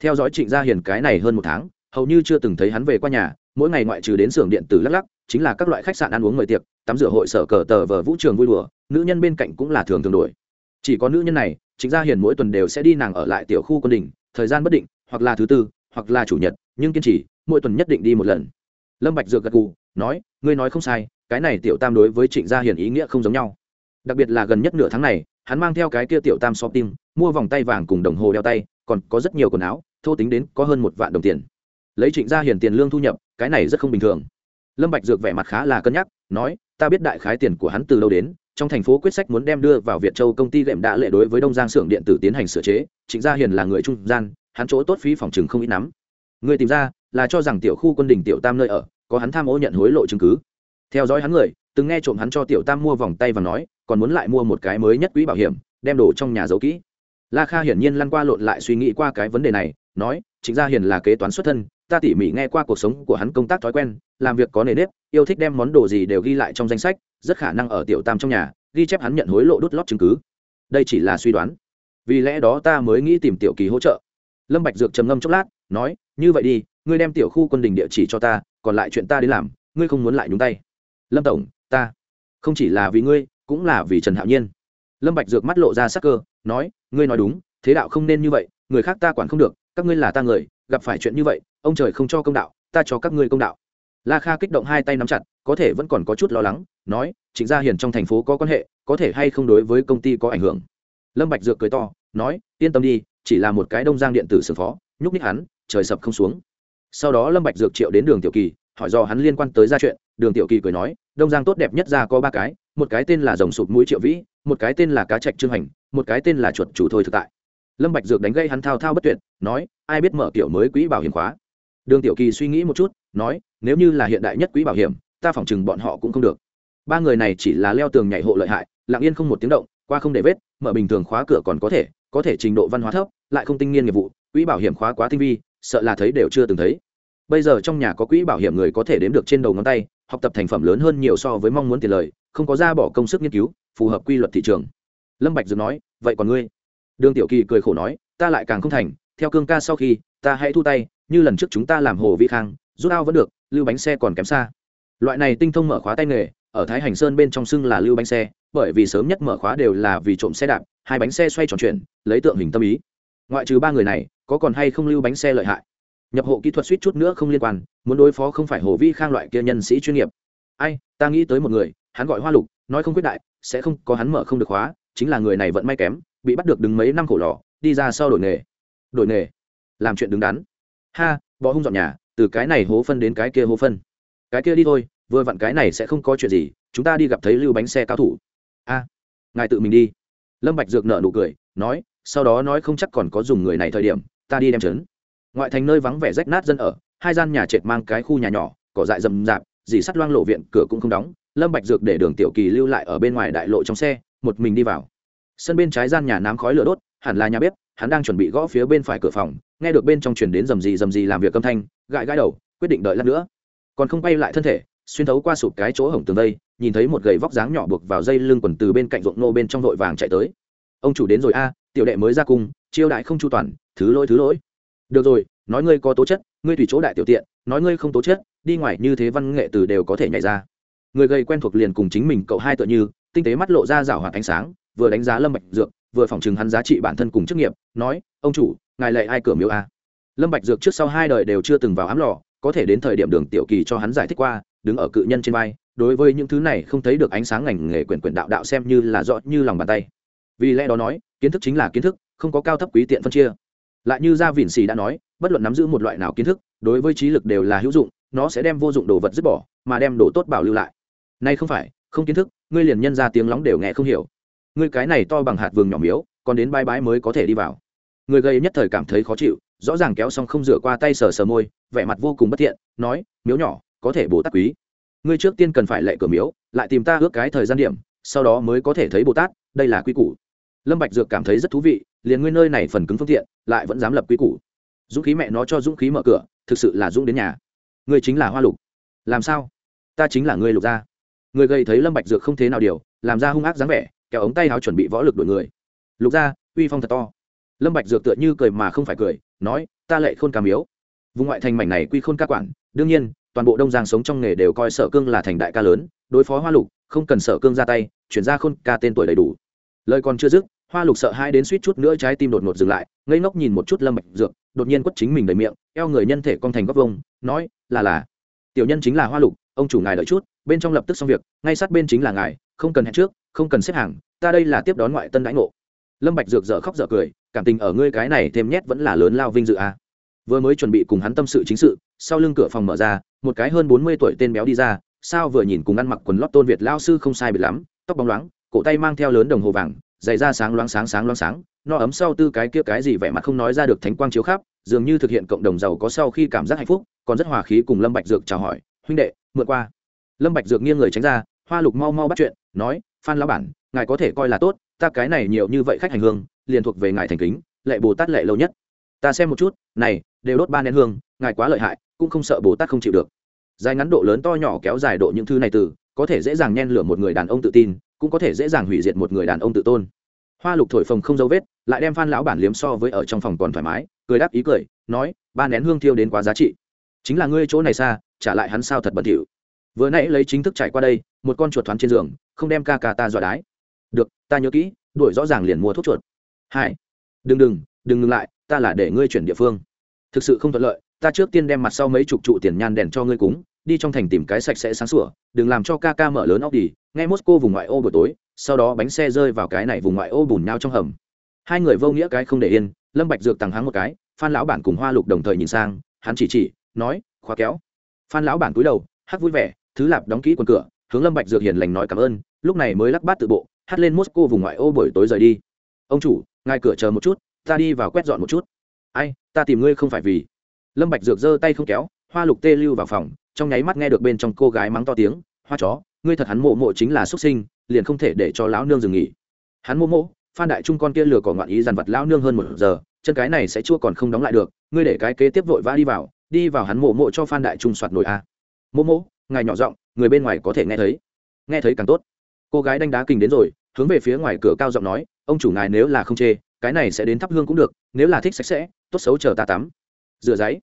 Speaker 1: Theo dõi trịnh gia hiền cái này hơn một tháng, hầu như chưa từng thấy hắn về qua nhà, mỗi ngày ngoại trừ đến xưởng điện tử lắc lắc, chính là các loại khách sạn ăn uống mời tiệc, tắm rửa hội sở cờ tờ vờ vũ trường vui đùa, nữ nhân bên cạnh cũng là thường thường đổi. Chỉ có nữ nhân này, trịnh gia hiền mỗi tuần đều sẽ đi nàng ở lại tiểu khu quân đình thời gian bất định, hoặc là thứ tư, hoặc là chủ nhật, nhưng kiên trì, mỗi tuần nhất định đi một lần. Lâm bạch dược gật gù, nói, ngươi nói không sai, cái này tiểu tam đối với trịnh gia hiền ý nghĩa không giống nhau. Đặc biệt là gần nhất nửa tháng này, hắn mang theo cái kia tiểu tam shopping mua vòng tay vàng cùng đồng hồ đeo tay, còn có rất nhiều quần áo, thô tính đến có hơn một vạn đồng tiền. Lấy trịnh gia hiền tiền lương thu nhập, cái này rất không bình thường. Lâm bạch dược vẻ mặt khá là cân nhắc, nói, ta biết đại khái tiền của hắn từ đâu đến trong thành phố quyết sách muốn đem đưa vào việt châu công ty lệm đã lệ đối với đông giang xưởng điện tử tiến hành sửa chế. Trịnh gia hiền là người trung gian, hắn chỗ tốt phí phòng trừng không ít nắm người tìm ra là cho rằng tiểu khu quân đình tiểu tam nơi ở, có hắn tham ô nhận hối lộ chứng cứ. Theo dõi hắn người, từng nghe trộm hắn cho tiểu tam mua vòng tay và nói, còn muốn lại mua một cái mới nhất quỹ bảo hiểm, đem đồ trong nhà giấu kỹ. La kha hiển nhiên lăn qua lộn lại suy nghĩ qua cái vấn đề này, nói, Trịnh gia hiền là kế toán xuất thân, ta tỉ mỉ nghe qua cuộc sống của hắn công tác thói quen, làm việc có nề nếp, yêu thích đem món đồ gì đều ghi lại trong danh sách rất khả năng ở tiểu tam trong nhà, ghi chép hắn nhận hối lộ đốt lót chứng cứ. Đây chỉ là suy đoán. Vì lẽ đó ta mới nghĩ tìm tiểu kỳ hỗ trợ. Lâm bạch dược trầm ngâm chốc lát, nói, như vậy đi, ngươi đem tiểu khu quân đình địa chỉ cho ta, còn lại chuyện ta đi làm, ngươi không muốn lại nhúng tay. Lâm tổng, ta không chỉ là vì ngươi, cũng là vì trần hạo nhiên. Lâm bạch dược mắt lộ ra sắc cơ, nói, ngươi nói đúng, thế đạo không nên như vậy, người khác ta quản không được, các ngươi là ta người, gặp phải chuyện như vậy, ông trời không cho công đạo, ta cho các ngươi công đạo la kha kích động hai tay nắm chặt, có thể vẫn còn có chút lo lắng, nói, trịnh gia hiền trong thành phố có quan hệ, có thể hay không đối với công ty có ảnh hưởng? Lâm bạch dược cười to, nói, yên tâm đi, chỉ là một cái đông giang điện tử sưởng phó, nhúc nhích hắn, trời sập không xuống. Sau đó lâm bạch dược triệu đến đường tiểu kỳ, hỏi do hắn liên quan tới gia chuyện, đường tiểu kỳ cười nói, đông giang tốt đẹp nhất ra có ba cái, một cái tên là rồng sụp mũi triệu vĩ, một cái tên là cá trạch trương hành, một cái tên là chuột chủ thôi thực tại. Lâm bạch dược đánh gây hắn thao thao bất tuyệt, nói, ai biết mở kiểu mới quỹ bảo hiểm khóa? Đường tiểu kỳ suy nghĩ một chút, nói, nếu như là hiện đại nhất quỹ bảo hiểm, ta phỏng chừng bọn họ cũng không được. Ba người này chỉ là leo tường nhảy hộ lợi hại, lặng yên không một tiếng động, qua không để vết, mở bình thường khóa cửa còn có thể có thể trình độ văn hóa thấp, lại không tinh nghiên nghiệp vụ, quỹ bảo hiểm khóa quá tinh vi, sợ là thấy đều chưa từng thấy. Bây giờ trong nhà có quỹ bảo hiểm người có thể đếm được trên đầu ngón tay, học tập thành phẩm lớn hơn nhiều so với mong muốn tiền lời, không có ra bỏ công sức nghiên cứu, phù hợp quy luật thị trường. Lâm bạch dược nói, vậy còn ngươi? Đường tiểu kỳ cười khổ nói, ta lại càng không thành, theo cương ca sau khi, ta hãy thu tay như lần trước chúng ta làm hồ vi khang, rút ao vẫn được, lưu bánh xe còn kém xa. Loại này tinh thông mở khóa tay nghề, ở thái hành sơn bên trong xưng là lưu bánh xe, bởi vì sớm nhất mở khóa đều là vì trộm xe đạp, hai bánh xe xoay tròn chuyển, lấy tượng hình tâm ý. Ngoại trừ ba người này, có còn hay không lưu bánh xe lợi hại? Nhập hộ kỹ thuật suýt chút nữa không liên quan, muốn đối phó không phải hồ vi khang loại kia nhân sĩ chuyên nghiệp. Ai, ta nghĩ tới một người, hắn gọi hoa lục, nói không quyết đại, sẽ không, có hắn mở không được khóa, chính là người này vẫn may kém, bị bắt được đứng mấy năm khổ lò, đi ra sau đổi nghề. Đổi nghề? Làm chuyện đứng đắn ha bọ hung dọn nhà, từ cái này hố phân đến cái kia hố phân. Cái kia đi thôi, vừa vặn cái này sẽ không có chuyện gì, chúng ta đi gặp thấy lưu bánh xe cao thủ. A, ngài tự mình đi. Lâm bạch dược nợ nụ cười, nói, sau đó nói không chắc còn có dùng người này thời điểm, ta đi đem chấn ngoại thành nơi vắng vẻ rách nát dân ở, hai gian nhà trệt mang cái khu nhà nhỏ, cỏ dại rậm rạp, dì sắt loang lộ viện, cửa cũng không đóng. Lâm bạch dược để đường tiểu kỳ lưu lại ở bên ngoài đại lộ trong xe, một mình đi vào. Sân bên trái gian nhà nám khói lửa đốt, hẳn là nhà bếp hắn đang chuẩn bị gõ phía bên phải cửa phòng, nghe được bên trong truyền đến rầm rì rầm rì làm việc âm thanh, gãi gãi đầu, quyết định đợi lát nữa. Còn không bay lại thân thể, xuyên thấu qua sụp cái chỗ hổng tường đây, nhìn thấy một gầy vóc dáng nhỏ buộc vào dây lưng quần từ bên cạnh ruộng nô bên trong vội vàng chạy tới. Ông chủ đến rồi a, tiểu đệ mới ra cung, chiêu đại không chu toàn, thứ lỗi thứ lỗi. Được rồi, nói ngươi có tố chất, ngươi tùy chỗ đại tiểu tiện, nói ngươi không tố chất, đi ngoài như thế văn nghệ từ đều có thể nhảy ra. Người gầy quen thuộc liền cùng chính mình cậu hai tựa như, tinh tế mắt lộ ra rảo hoạt ánh sáng vừa đánh giá lâm bạch dược, vừa phỏng chừng hắn giá trị bản thân cùng chức nghiệp, nói, ông chủ, ngài lệ ai cửa miếu a? Lâm bạch dược trước sau hai đời đều chưa từng vào ám lò, có thể đến thời điểm đường tiểu kỳ cho hắn giải thích qua, đứng ở cự nhân trên vai, đối với những thứ này không thấy được ánh sáng ngành nghề quyền quyền đạo đạo xem như là rõ như lòng bàn tay. Vì lẽ đó nói, kiến thức chính là kiến thức, không có cao thấp quý tiện phân chia. Lại như gia vịn xì đã nói, bất luận nắm giữ một loại nào kiến thức, đối với trí lực đều là hữu dụng, nó sẽ đem vô dụng đồ vật dứt bỏ, mà đem đồ tốt bảo lưu lại. Nay không phải, không kiến thức, ngươi liền nhân ra tiếng lóng đều nghe không hiểu ngươi cái này to bằng hạt vườn nhỏ miếu, còn đến bãi bãi mới có thể đi vào. Người gây nhất thời cảm thấy khó chịu, rõ ràng kéo xong không rửa qua tay sờ sờ môi, vẻ mặt vô cùng bất thiện, nói, miếu nhỏ, có thể bồ tát quý. Ngươi trước tiên cần phải lệ cửa miếu, lại tìm ta ước cái thời gian điểm, sau đó mới có thể thấy bồ tát, đây là quy củ. Lâm bạch dược cảm thấy rất thú vị, liền ngươi nơi này phần cứng phương tiện, lại vẫn dám lập quy củ. Dũng khí mẹ nó cho dũng khí mở cửa, thực sự là dũng đến nhà. Ngươi chính là hoa lục. Làm sao? Ta chính là ngươi lục gia. Người gây thấy lâm bạch dược không thế nào điều, làm ra hung ác dáng vẻ kéo ống tay áo chuẩn bị võ lực đuổi người. Lục gia, uy phong thật to. Lâm bạch dược tựa như cười mà không phải cười, nói, ta lệ khôn ca miếu. Vùng ngoại thành mảnh này quy khôn ca quản, đương nhiên, toàn bộ đông giang sống trong nghề đều coi sở cương là thành đại ca lớn, đối phó hoa lục, không cần sở cương ra tay, chuyển ra khôn ca tên tuổi đầy đủ. Lời còn chưa dứt, hoa lục sợ hai đến suýt chút nữa trái tim đột ngột dừng lại, ngây ngốc nhìn một chút lâm bạch dược, đột nhiên quất chính mình đầy miệng, eo người nhân thể cong thành góc vông nói, là là. Tiểu nhân chính là hoa lục, ông chủ ngài đợi chút, bên trong lập tức xong việc, ngay sát bên chính là ngài, không cần hẹn trước không cần xếp hàng, ta đây là tiếp đón ngoại tân đãi ngộ lâm bạch dược dở khóc dở cười, cảm tình ở ngươi cái này thêm nhét vẫn là lớn lao vinh dự à. vừa mới chuẩn bị cùng hắn tâm sự chính sự, sau lưng cửa phòng mở ra, một cái hơn bốn mươi tuổi tên béo đi ra, sao vừa nhìn cùng ăn mặc quần lót tôn việt lao sư không sai biệt lắm, tóc bóng loáng, cổ tay mang theo lớn đồng hồ vàng, giày da sáng loáng sáng sáng loáng sáng, no ấm sau tư cái kia cái gì vẻ mặt không nói ra được thánh quang chiếu khắp, dường như thực hiện cộng đồng giàu có sau khi cảm giác hạnh phúc, còn rất hòa khí cùng lâm bạch dược chào hỏi, huynh đệ, mượn qua lâm bạch dược nghiêng người tránh ra, hoa lục mau mau bắt chuyện, nói phan lão bản, ngài có thể coi là tốt, ta cái này nhiều như vậy khách hành hương, liền thuộc về ngài thành kính, lệ bồ tát lệ lâu nhất. Ta xem một chút, này, đều đốt ba nén hương, ngài quá lợi hại, cũng không sợ bồ tát không chịu được. Dài ngắn độ lớn to nhỏ kéo dài độ những thứ này từ, có thể dễ dàng nhen lửa một người đàn ông tự tin, cũng có thể dễ dàng hủy diệt một người đàn ông tự tôn. Hoa lục thổi phồng không dấu vết, lại đem phan lão bản liếm so với ở trong phòng còn thoải mái, cười đáp ý cười, nói, ba nén hương thiêu đến quá giá trị. Chính là ngươi chỗ này xa, trả lại hắn sao thật bẩn thỉu. Vừa nãy lấy chính thức chạy qua đây, một con chuột thoáng trên giường không đem ca ca ta dọa đái. Được, ta nhớ kỹ, đuổi rõ ràng liền mua thuốc chuột. Hai, đừng đừng đừng ngừng lại, ta là để ngươi chuyển địa phương. Thực sự không thuận lợi, ta trước tiên đem mặt sau mấy chục trụ tiền nhan đèn cho ngươi cúng, đi trong thành tìm cái sạch sẽ sáng sủa, đừng làm cho ca ca mở lớn óc đi, nghe mosco vùng ngoại ô buổi tối, sau đó bánh xe rơi vào cái này vùng ngoại ô bùn nhau trong hầm. Hai người vô nghĩa cái không để yên, lâm bạch dược tăng háng một cái, phan lão bản cùng hoa lục đồng thời nhìn sang, hắn chỉ chỉ, nói khóa kéo. Phan lão bản cúi đầu, hát vui vẻ, thứ lạp đóng kỹ quần cửa hướng lâm bạch dược hiền lành nói cảm ơn, lúc này mới lắc bát tự bộ, hát lên mosco vùng ngoại ô buổi tối rời đi. Ông chủ, ngài cửa chờ một chút, ta đi vào quét dọn một chút. Ai, ta tìm ngươi không phải vì. Lâm bạch dược giơ tay không kéo, hoa lục tê lưu vào phòng, trong nháy mắt nghe được bên trong cô gái mắng to tiếng, hoa chó, ngươi thật hắn mộ mộ chính là xuất sinh, liền không thể để cho lão nương dừng nghỉ. Hắn mộ mộ, phan đại trung con kia lừa cỏ ngoạn ý dằn vặt lão nương hơn một giờ, chân cái này sẽ chua còn không đóng lại được, ngươi để cái kế tiếp vội vã đi vào đi vào hắn mộ mộ cho phan đại trung soạt nổi a. Mộ mộ ngài nhỏ giọng, người bên ngoài có thể nghe thấy. Nghe thấy càng tốt. Cô gái đánh đá kinh đến rồi, hướng về phía ngoài cửa cao giọng nói, ông chủ ngài nếu là không chê, cái này sẽ đến thắp hương cũng được, nếu là thích sạch sẽ, tốt xấu chờ ta tắm. Rửa giấy.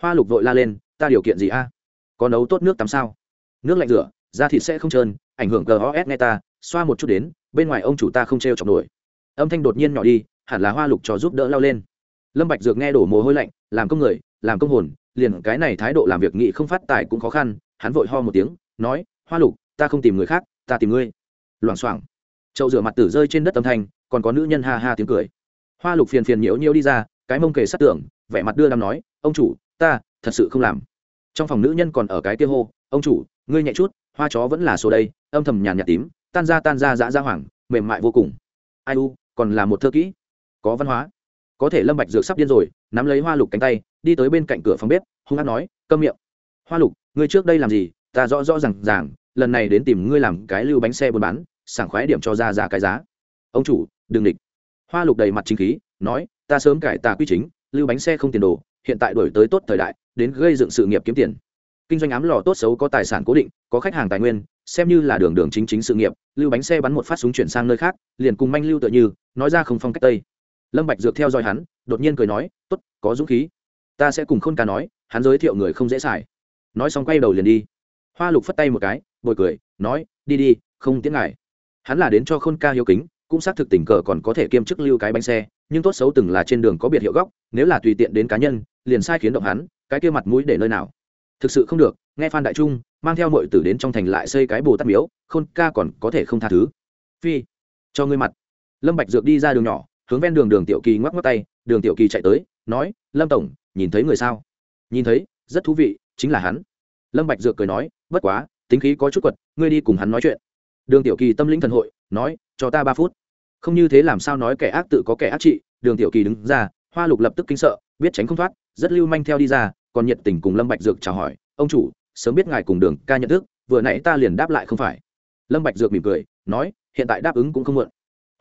Speaker 1: Hoa lục vội la lên, ta điều kiện gì a? Có nấu tốt nước tắm sao? Nước lạnh rửa, da thịt sẽ không trơn, ảnh hưởng gos nghe ta, xoa một chút đến, bên ngoài ông chủ ta không t r chọc nổi. Âm thanh đột nhiên nhỏ đi, hẳn là hoa lục cho giúp đỡ lao lên. Lâm bạch dược nghe đổ mồ hôi lạnh, làm công người, làm công hồn, liền cái này thái độ làm việc nghị không phát tài cũng khó khăn hắn vội ho một tiếng, nói, hoa lục, ta không tìm người khác, ta tìm ngươi. Loảng xoảng. Chậu rửa mặt tử rơi trên đất âm thanh, còn có nữ nhân ha ha tiếng cười. Hoa lục phiền phiền nhiễu nhiễu đi ra, cái mông kề sát tưởng vẻ mặt đưa đam nói, ông chủ, ta thật sự không làm. Trong phòng nữ nhân còn ở cái kia hô, ông chủ, ngươi nhẹ chút, hoa chó vẫn là số đây, âm thầm nhàn nhạt tím, tan ra tan ra dã ra hoảng, mềm mại vô cùng. Ai u, còn là một thơ kỹ. Có văn hóa. Có thể lâm bạch dược sắp điên rồi, nắm lấy hoa lục cánh tay, đi tới bên cạnh cửa phòng bếp, hung hăng nói, câm miệng hoa lục, ngươi trước đây làm gì? Ta rõ rõ ràng ràng, lần này đến tìm ngươi làm cái lưu bánh xe buôn bán, sảng khoái điểm cho ra ra cái giá. Ông chủ, đừng địch. Hoa lục đầy mặt chính khí, nói, ta sớm cải tà quy chính, lưu bánh xe không tiền đồ, hiện tại đổi tới tốt thời đại, đến gây dựng sự nghiệp kiếm tiền. Kinh doanh ám lò tốt xấu có tài sản cố định, có khách hàng tài nguyên, xem như là đường đường chính chính sự nghiệp, lưu bánh xe bắn một phát súng chuyển sang nơi khác, liền cùng manh lưu tựa như, nói ra không phong cách tây. Lâm bạch dược theo dõi hắn, đột nhiên cười nói, tốt, có dũng khí. Ta sẽ cùng khôn ca nói, hắn giới thiệu người không dễ xài nói xong quay đầu liền đi. Hoa lục phất tay một cái, bồi cười, nói, đi đi, không tiếng ngại hắn là đến cho khôn ca hiếu kính, cũng xác thực tình cờ còn có thể kiêm chức lưu cái bánh xe, nhưng tốt xấu từng là trên đường có biệt hiệu góc, nếu là tùy tiện đến cá nhân, liền sai khiến động hắn, cái kia mặt mũi để nơi nào. Thực sự không được, nghe phan đại trung, mang theo mọi tử đến trong thành lại xây cái bồ tát miếu, khôn ca còn có thể không tha thứ. Phi, cho ngươi mặt. Lâm bạch dược đi ra đường nhỏ, hướng ven đường đường tiểu kỳ ngoắc ngoắc tay, đường tiểu kỳ chạy tới, nói, lâm tổng, nhìn thấy người sao? Nhìn thấy, rất thú vị chính là hắn. Lâm bạch dược cười nói, bất quá, tính khí có chút quật, ngươi đi cùng hắn nói chuyện. Đường tiểu kỳ tâm linh thần hội, nói, cho ta ba phút. Không như thế làm sao nói kẻ ác tự có kẻ ác trị, đường tiểu kỳ đứng ra, hoa lục lập tức kinh sợ, biết tránh không thoát, rất lưu manh theo đi ra, còn nhiệt tình cùng lâm bạch dược chào hỏi, ông chủ, sớm biết ngài cùng đường ca nhận thức, vừa nãy ta liền đáp lại không phải. Lâm bạch dược mỉm cười, nói, hiện tại đáp ứng cũng không muộn.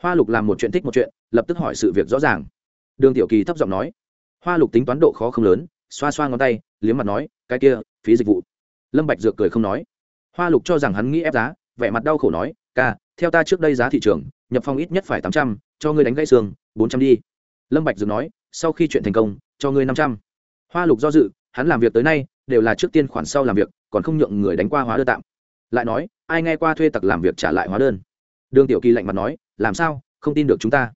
Speaker 1: Hoa lục làm một chuyện thích một chuyện, lập tức hỏi sự việc rõ ràng. Đường tiểu kỳ thấp giọng nói, hoa lục tính toán độ khó không lớn, xoa xoa ngón tay, liếm mặt nói cái kia, phí dịch vụ. Lâm bạch dược cười không nói. Hoa lục cho rằng hắn nghĩ ép giá, vẻ mặt đau khổ nói, ca, theo ta trước đây giá thị trường, nhập phong ít nhất phải tám trăm, cho ngươi đánh gãy xương, bốn trăm đi. Lâm bạch dược nói, sau khi chuyện thành công, cho ngươi năm trăm. Hoa lục do dự, hắn làm việc tới nay, đều là trước tiên khoản sau làm việc, còn không nhượng người đánh qua hóa đơn tạm. Lại nói, ai nghe qua thuê tặc làm việc trả lại hóa đơn? Đường tiểu kỳ lạnh mặt nói, làm sao? Không tin được chúng ta.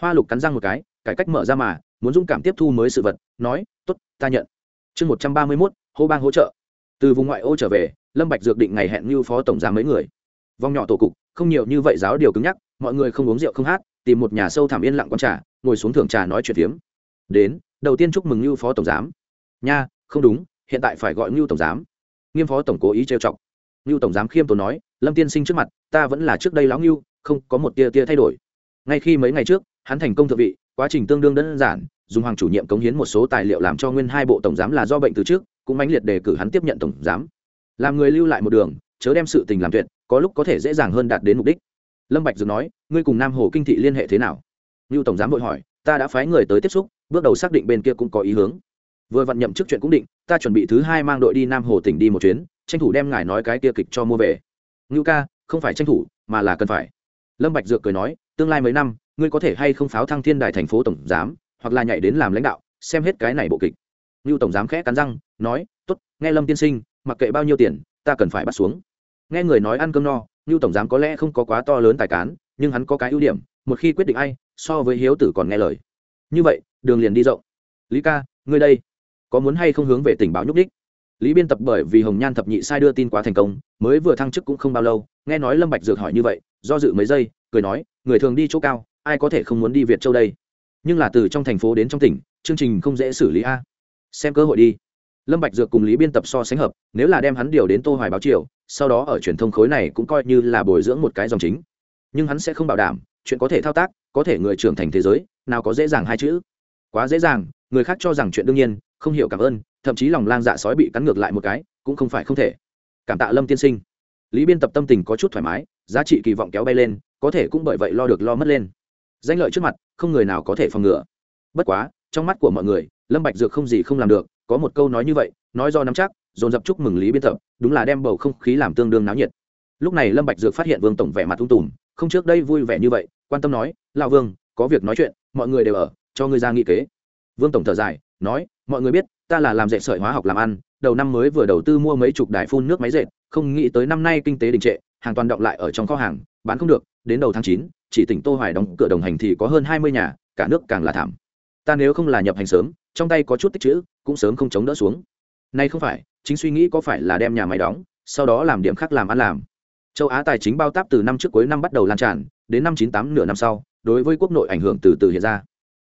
Speaker 1: Hoa lục cắn răng một cái, cải cách mở ra mà, muốn dũng cảm tiếp thu mới sự vật, nói, tốt, ta nhận. Chương một trăm ba mươi mốt hô bang hỗ trợ. Từ vùng ngoại ô trở về, lâm bạch dược định ngày hẹn như phó tổng giám mấy người. Vòng nhỏ tổ cục, không nhiều như vậy giáo điều cứng nhắc, mọi người không uống rượu không hát, tìm một nhà sâu thẳm yên lặng con trà, ngồi xuống thưởng trà nói chuyện phiếm. Đến, đầu tiên chúc mừng như phó tổng giám. Nha, không đúng, hiện tại phải gọi như tổng giám. Nghiêm phó tổng cố ý trêu chọc. Như tổng giám khiêm tốn nói, lâm tiên sinh trước mặt, ta vẫn là trước đây lão lưu không có một tia tia thay đổi. Ngay khi mấy ngày trước, hắn thành công thượng vị, quá trình tương đương đơn giản dùng hoàng chủ nhiệm cống hiến một số tài liệu làm cho nguyên hai bộ tổng giám là do bệnh từ trước, cũng mãnh liệt đề cử hắn tiếp nhận tổng giám. Làm người lưu lại một đường, chớ đem sự tình làm tuyệt, có lúc có thể dễ dàng hơn đạt đến mục đích. Lâm bạch dược nói, ngươi cùng nam hồ kinh thị liên hệ thế nào? Lưu tổng giám vội hỏi, ta đã phái người tới tiếp xúc, bước đầu xác định bên kia cũng có ý hướng. Vừa vận nhậm chức chuyện cũng định, ta chuẩn bị thứ hai mang đội đi nam hồ tỉnh đi một chuyến, tranh thủ đem ngài nói cái kia kịch cho mua về. Ngưu ca, không phải tranh thủ, mà là cần phải. Lâm bạch dược cười nói, tương lai mấy năm, ngươi có thể hay không pháo thăng thiên đài thành phố tổng giám? Hoặc là nhảy đến làm lãnh đạo, xem hết cái này bộ kịch. Ngưu tổng giám khẽ cắn răng, nói, tốt, nghe lâm tiên sinh, mặc kệ bao nhiêu tiền, ta cần phải bắt xuống. Nghe người nói ăn cơm no, ngưu tổng giám có lẽ không có quá to lớn tài cán, nhưng hắn có cái ưu điểm, một khi quyết định ai, so với hiếu tử còn nghe lời. Như vậy, đường liền đi rộng. Lý ca, ngươi đây, có muốn hay không hướng về tình báo nhúc đích lý biên tập bởi vì hồng nhan thập nhị sai đưa tin quá thành công, mới vừa thăng chức cũng không bao lâu, nghe nói lâm bạch dược hỏi như vậy, do dự mấy giây, cười nói, người thường đi chỗ cao, ai có thể không muốn đi việt châu đây? Nhưng là từ trong thành phố đến trong tỉnh, chương trình không dễ xử lý a. Xem cơ hội đi. Lâm bạch dược cùng lý biên tập so sánh hợp, nếu là đem hắn điều đến tô hoài báo triều sau đó ở truyền thông khối này cũng coi như là bồi dưỡng một cái dòng chính. Nhưng hắn sẽ không bảo đảm, chuyện có thể thao tác, có thể người trưởng thành thế giới, nào có dễ dàng hai chữ. Quá dễ dàng, người khác cho rằng chuyện đương nhiên, không hiểu cảm ơn, thậm chí lòng lang dạ sói bị cắn ngược lại một cái, cũng không phải không thể. Cảm tạ lâm tiên sinh. Lý biên tập tâm tình có chút thoải mái, giá trị kỳ vọng kéo bay lên, có thể cũng bởi vậy lo được lo mất lên danh lợi trước mặt, không người nào có thể phòng ngừa. Bất quá, trong mắt của mọi người, lâm bạch dược không gì không làm được, có một câu nói như vậy, nói do nắm chắc, dồn dập chúc mừng lý biên tập, đúng là đem bầu không khí làm tương đương náo nhiệt. Lúc này lâm bạch dược phát hiện vương tổng vẻ mặt thung tùm, không trước đây vui vẻ như vậy, quan tâm nói, lão vương, có việc nói chuyện, mọi người đều ở, cho ngươi ra nghị kế. Vương tổng thở dài, nói, mọi người biết, ta là làm dệt sợi hóa học làm ăn, đầu năm mới vừa đầu tư mua mấy chục đài phun nước máy dệt, không nghĩ tới năm nay kinh tế đình trệ, hàng toàn động lại ở trong kho hàng, bán không được, đến đầu tháng chín chỉ tỉnh tô hoài đóng cửa đồng hành thì có hơn hai mươi nhà, cả nước càng là thảm. Ta nếu không là nhập hành sớm, trong tay có chút tích chữ, cũng sớm không chống đỡ xuống. Nay không phải, chính suy nghĩ có phải là đem nhà máy đóng, sau đó làm điểm khác làm ăn làm. Châu á tài chính bao táp từ năm trước cuối năm bắt đầu lan tràn, đến năm chín tám nửa năm sau, đối với quốc nội ảnh hưởng từ từ hiện ra.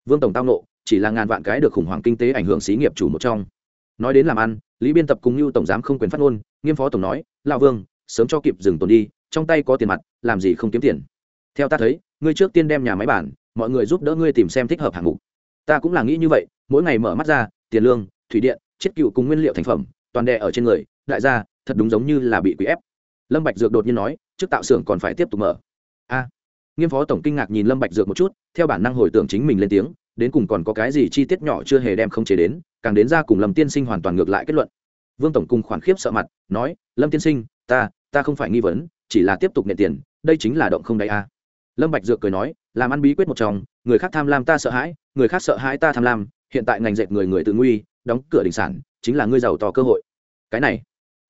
Speaker 1: Vương tổng tao nộ, chỉ là ngàn vạn cái được khủng hoảng kinh tế ảnh hưởng xí nghiệp chủ một trong. Nói đến làm ăn, lý biên tập cùng như tổng giám không quyền phát ngôn, nghiêm phó tổng nói, lão vương, sớm cho kịp dừng tồn đi, trong tay có tiền mặt, làm gì không kiếm tiền? Theo ta thấy, ngươi trước tiên đem nhà máy bản, mọi người giúp đỡ ngươi tìm xem thích hợp hạng mục. Ta cũng là nghĩ như vậy, mỗi ngày mở mắt ra, tiền lương, thủy điện, chiết cựu cùng nguyên liệu thành phẩm, toàn đè ở trên người, đại gia, thật đúng giống như là bị quỷ ép. Lâm bạch dược đột nhiên nói, trước tạo xưởng còn phải tiếp tục mở. A. Nghiêm phó tổng kinh ngạc nhìn lâm bạch dược một chút, theo bản năng hồi tưởng chính mình lên tiếng, đến cùng còn có cái gì chi tiết nhỏ chưa hề đem không chế đến, càng đến ra cùng lâm tiên sinh hoàn toàn ngược lại kết luận. Vương tổng cùng khoản khiếp sợ mặt, nói, lâm tiên sinh, ta ta không phải nghi vấn, chỉ là tiếp tục nệ tiền, đây chính là động không đáy a lâm bạch dược cười nói, làm ăn bí quyết một chồng, người khác tham lam ta sợ hãi, người khác sợ hãi ta tham lam, hiện tại ngành dệt người người tự nguy, đóng cửa đình sản, chính là ngươi giàu to cơ hội. Cái này,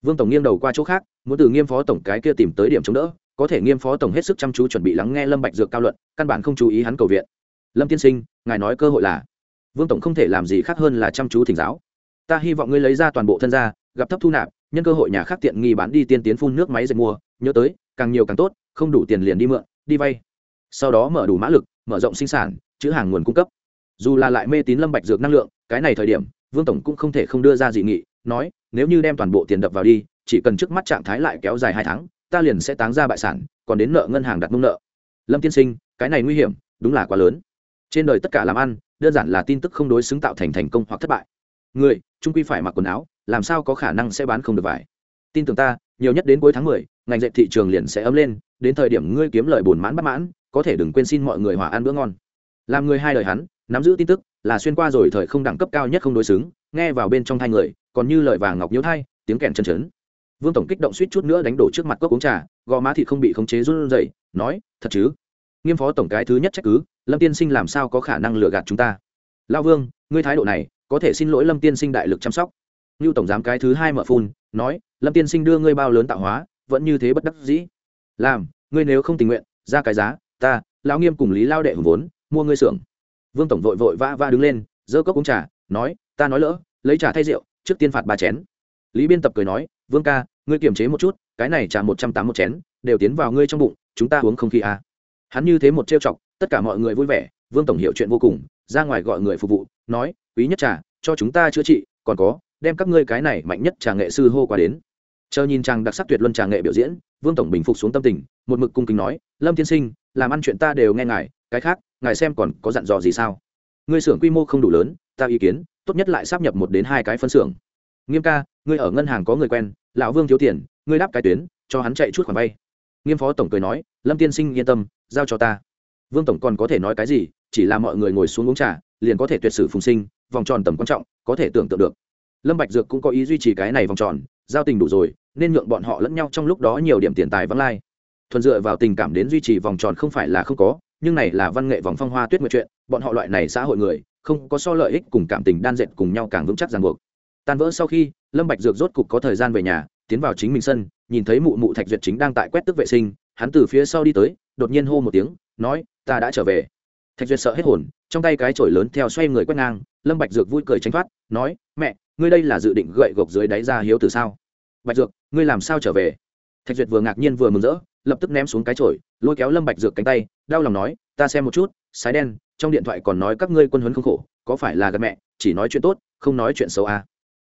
Speaker 1: vương tổng nghiêng đầu qua chỗ khác, muốn từ nghiêm phó tổng cái kia tìm tới điểm chống đỡ, có thể nghiêm phó tổng hết sức chăm chú chuẩn bị lắng nghe lâm bạch dược cao luận, căn bản không chú ý hắn cầu viện. Lâm tiên sinh, ngài nói cơ hội là vương tổng không thể làm gì khác hơn là chăm chú thỉnh giáo. Ta hy vọng ngươi lấy ra toàn bộ thân gia, gặp thấp thu nạp, nhân cơ hội nhà khác tiện nghi bán đi tiên tiến phun nước máy dệt mua, nhớ tới, càng nhiều càng tốt, không đủ tiền liền đi mượn, đi vay sau đó mở đủ mã lực, mở rộng sinh sản, chữ hàng nguồn cung cấp. Dù là lại mê tín lâm bạch dược năng lượng, cái này thời điểm, vương tổng cũng không thể không đưa ra dị nghị, nói, nếu như đem toàn bộ tiền đập vào đi, chỉ cần trước mắt trạng thái lại kéo dài hai tháng, ta liền sẽ táng ra bại sản, còn đến nợ ngân hàng đặt mông nợ. Lâm tiên sinh, cái này nguy hiểm, đúng là quá lớn. Trên đời tất cả làm ăn, đơn giản là tin tức không đối xứng tạo thành thành công hoặc thất bại. Người, trung quy phải mặc quần áo, làm sao có khả năng sẽ bán không được vải? Tin tưởng ta nhiều nhất đến cuối tháng mười, ngành dệt thị trường liền sẽ ấm lên, đến thời điểm ngươi kiếm lợi buồn mãn bất mãn, có thể đừng quên xin mọi người hòa ăn bữa ngon. Làm người hai đời hắn, nắm giữ tin tức, là xuyên qua rồi thời không đẳng cấp cao nhất không đối xứng, nghe vào bên trong thai người, còn như lời vàng ngọc nhiễu thai, tiếng kèn chân chấn. Vương tổng kích động suýt chút nữa đánh đổ trước mặt cốc uống trà, gò má thịt không bị khống chế run rẩy, nói, thật chứ? Nghiêm phó tổng cái thứ nhất trách cứ, lâm tiên sinh làm sao có khả năng lừa gạt chúng ta? Lão vương, ngươi thái độ này, có thể xin lỗi lâm tiên sinh đại lực chăm sóc như tổng giám cái thứ hai mở phun, nói, lâm tiên sinh đưa ngươi bao lớn tạo hóa, vẫn như thế bất đắc dĩ. Làm, ngươi nếu không tình nguyện, ra cái giá, ta, lão nghiêm cùng lý lao đệ hùng vốn, mua ngươi xưởng. Vương tổng vội vội vã vã đứng lên, giơ cốc uống trà, nói, ta nói lỡ, lấy trà thay rượu, trước tiên phạt ba chén. Lý biên tập cười nói, vương ca, ngươi kiềm chế một chút, cái này trà một trăm tám một chén, đều tiến vào ngươi trong bụng, chúng ta uống không khí à. hắn như thế một trêu chọc, tất cả mọi người vui vẻ, vương tổng hiểu chuyện vô cùng, ra ngoài gọi người phục vụ, nói, quý nhất trà, cho chúng ta chữa trị, còn có đem các ngươi cái này mạnh nhất trà nghệ sư hô qua đến. Chờ nhìn chàng đặc sắc tuyệt luân trà nghệ biểu diễn, vương tổng bình phục xuống tâm tình, một mực cung kính nói, lâm tiên sinh, làm ăn chuyện ta đều nghe ngài, cái khác, ngài xem còn có dặn dò gì sao? Ngươi xưởng quy mô không đủ lớn, ta ý kiến, tốt nhất lại sắp nhập một đến hai cái phân xưởng. Nghiêm ca, ngươi ở ngân hàng có người quen, lão vương thiếu tiền, ngươi đáp cái tuyến, cho hắn chạy chút khoản vay. Nghiêm phó tổng cười nói, lâm tiên sinh yên tâm, giao cho ta. Vương tổng còn có thể nói cái gì, chỉ là mọi người ngồi xuống uống trà, liền có thể tuyệt sử phùng sinh, vòng tròn tầm quan trọng, có thể tưởng tượng được lâm bạch dược cũng có ý duy trì cái này vòng tròn, giao tình đủ rồi, nên nhượng bọn họ lẫn nhau trong lúc đó nhiều điểm tiền tài vắng lai. Thuần dựa vào tình cảm đến duy trì vòng tròn không phải là không có, nhưng này là văn nghệ vòng phong hoa tuyết nguyệt chuyện, bọn họ loại này xã hội người, không có so lợi ích cùng cảm tình đan dệt cùng nhau càng vững chắc ràng buộc. Tan vỡ sau khi, lâm bạch dược rốt cục có thời gian về nhà, tiến vào chính mình sân, nhìn thấy mụ mụ thạch duyệt chính đang tại quét tước vệ sinh, hắn từ phía sau đi tới, đột nhiên hô một tiếng, nói, ta đã trở về. Thạch duyệt sợ hết hồn, trong tay cái chổi lớn theo xoay người quét ngang lâm bạch dược vui cười tránh thoát, nói, mẹ, ngươi đây là dự định gậy gộc dưới đáy ra hiếu từ sao? Bạch dược, ngươi làm sao trở về? Thạch duyệt vừa ngạc nhiên vừa mừng rỡ, lập tức ném xuống cái chổi, lôi kéo lâm bạch dược cánh tay, đau lòng nói, ta xem một chút, sái đen, trong điện thoại còn nói các ngươi quân huấn không khổ, có phải là gần mẹ, chỉ nói chuyện tốt, không nói chuyện xấu à.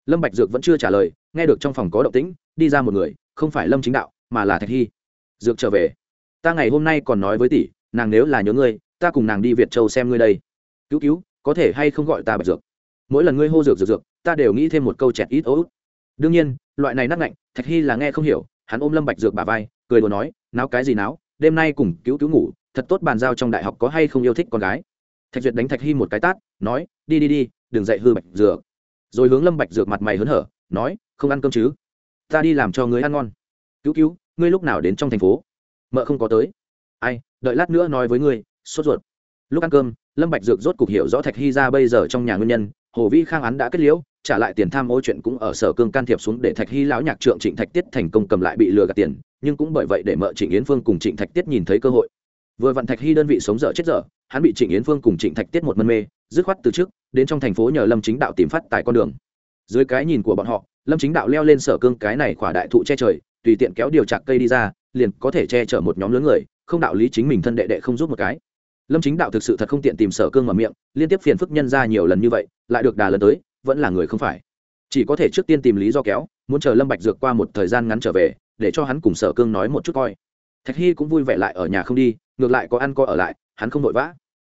Speaker 1: lâm bạch dược vẫn chưa trả lời, nghe được trong phòng có động tĩnh, đi ra một người, không phải lâm chính đạo, mà là thạch hy. Dược trở về. Ta ngày hôm nay còn nói với tỷ, nàng nếu là nhớ ngươi, ta cùng nàng đi việt châu xem ngươi đây. Cứu cứu có thể hay không gọi ta bạch dược? Mỗi lần ngươi hô dược dược dược, ta đều nghĩ thêm một câu chẹt ít ố đương nhiên, loại này nát ngạnh, thạch hy là nghe không hiểu, hắn ôm lâm bạch dược bà vai, cười đùa nói, náo cái gì náo, đêm nay cùng cứu cứu ngủ, thật tốt bàn giao trong đại học có hay không yêu thích con gái. Thạch duyệt đánh thạch hy một cái tát, nói, đi đi đi, đừng dậy hư bạch dược. Rồi hướng lâm bạch dược mặt mày hớn hở, nói, không ăn cơm chứ? Ta đi làm cho ngươi ăn ngon. Cứu cứu, ngươi lúc nào đến trong thành phố? Mợ không có tới. Ai, đợi lát nữa nói với ngươi, sốt ruột. Lúc ăn cơm lâm bạch dược rốt cục hiểu rõ thạch hy ra bây giờ trong nhà nguyên nhân, hồ vi khang án đã kết liễu, trả lại tiền tham ô chuyện cũng ở sở cương can thiệp xuống để thạch hy lão nhạc trượng trịnh thạch tiết thành công cầm lại bị lừa gạt tiền, nhưng cũng bởi vậy để mợ trịnh yến phương cùng trịnh thạch tiết nhìn thấy cơ hội. Vừa vặn thạch hy đơn vị sống dở chết dở, hắn bị trịnh yến phương cùng trịnh thạch tiết một mân mê, dứt khoát từ trước, đến trong thành phố nhờ lâm chính đạo tìm phát tại con đường. Dưới cái nhìn của bọn họ, lâm chính đạo leo lên sở cương cái này khỏa đại thụ che trời, tùy tiện kéo điều chặt cây đi ra, liền có thể che chở một nhóm lớn người, không đạo lý chính mình thân đệ đệ không giúp một cái lâm chính đạo thực sự thật không tiện tìm sở cương mở miệng, liên tiếp phiền phức nhân ra nhiều lần như vậy, lại được đà lần tới, vẫn là người không phải. Chỉ có thể trước tiên tìm lý do kéo, muốn chờ lâm bạch dược qua một thời gian ngắn trở về, để cho hắn cùng sở cương nói một chút coi. Thạch hy cũng vui vẻ lại ở nhà không đi, ngược lại có ăn có ở lại, hắn không vội vã.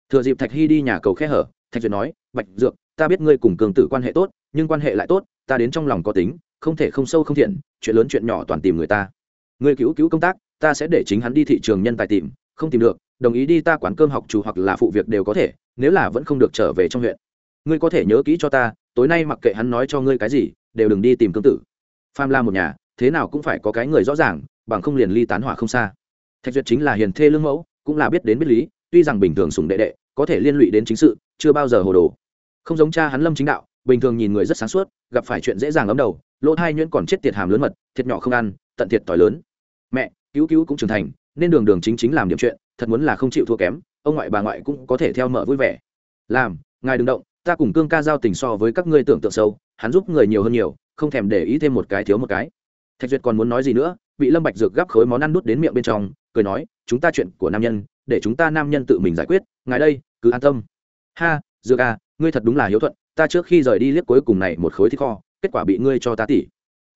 Speaker 1: Thừa dịp thạch hy đi nhà cầu khe hở, thạch duyệt nói, bạch dược, ta biết ngươi cùng cường tử quan hệ tốt, nhưng quan hệ lại tốt, ta đến trong lòng có tính, không thể không sâu không thiện, chuyện lớn chuyện nhỏ toàn tìm người ta. Ngươi cứu cứu công tác, ta sẽ để chính hắn đi thị trường nhân tài tìm, không tìm được đồng ý đi ta quán cơm học chủ hoặc là phụ việc đều có thể, nếu là vẫn không được trở về trong huyện. Ngươi có thể nhớ kỹ cho ta, tối nay mặc kệ hắn nói cho ngươi cái gì, đều đừng đi tìm cương tử. Pham la một nhà, thế nào cũng phải có cái người rõ ràng, bằng không liền ly tán hỏa không xa. Thạch duyệt chính là hiền thê lương mẫu, cũng là biết đến biết lý, tuy rằng bình thường sùng đệ đệ, có thể liên lụy đến chính sự, chưa bao giờ hồ đồ. Không giống cha hắn lâm chính đạo, bình thường nhìn người rất sáng suốt, gặp phải chuyện dễ dàng lắm đầu, lỗ thai nhuyễn còn chết tiệt hàm lớn mật, thiệt nhỏ không ăn, tận thiệt tỏi lớn. Mẹ, cứu cứu cũng trưởng thành, nên đường đường chính chính làm điểm chuyện thật muốn là không chịu thua kém, ông ngoại bà ngoại cũng có thể theo mở vui vẻ. Làm, ngài đừng động, ta cùng cương ca giao tình so với các ngươi tưởng tượng sâu, hắn giúp người nhiều hơn nhiều, không thèm để ý thêm một cái thiếu một cái. Thạch duyệt còn muốn nói gì nữa bị lâm bạch dược gắp khối món ăn nuốt đến miệng bên trong, cười nói, chúng ta chuyện của nam nhân, để chúng ta nam nhân tự mình giải quyết, ngài đây, cứ an tâm. Ha, dược à ngươi thật đúng là hiếu thuận, ta trước khi rời đi liếc cuối cùng này một khối thịt kho, kết quả bị ngươi cho ta tỉ.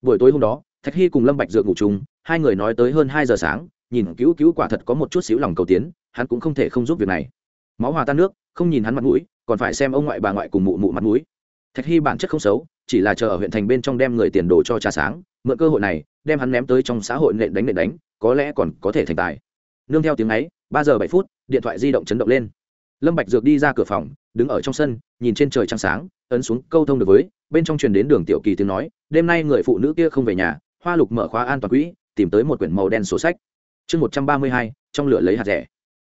Speaker 1: Buổi tối hôm đó, thạch hy cùng lâm bạch dược ngủ chung, hai người nói tới hơn hai giờ sáng nhìn cứu cứu quả thật có một chút xíu lòng cầu tiến, hắn cũng không thể không giúp việc này. Máu hòa tan nước, không nhìn hắn mặt mũi, còn phải xem ông ngoại bà ngoại cùng mụ mụ mặt mũi. Thạch hy bản chất không xấu, chỉ là chờ ở huyện thành bên trong đem người tiền đồ cho trà sáng, mượn cơ hội này, đem hắn ném tới trong xã hội nện đánh nện đánh, có lẽ còn có thể thành tài. Nương theo tiếng ấy, ba giờ bảy phút, điện thoại di động chấn động lên. Lâm bạch dược đi ra cửa phòng, đứng ở trong sân, nhìn trên trời trăng sáng, ấn xuống câu thông được với, bên trong truyền đến đường tiểu kỳ tiếng nói, đêm nay người phụ nữ kia không về nhà, hoa lục mở khóa an toàn quỹ, tìm tới một quyển màu đen sổ sách chương một trăm ba mươi hai, trong lửa lấy hạt rẻ.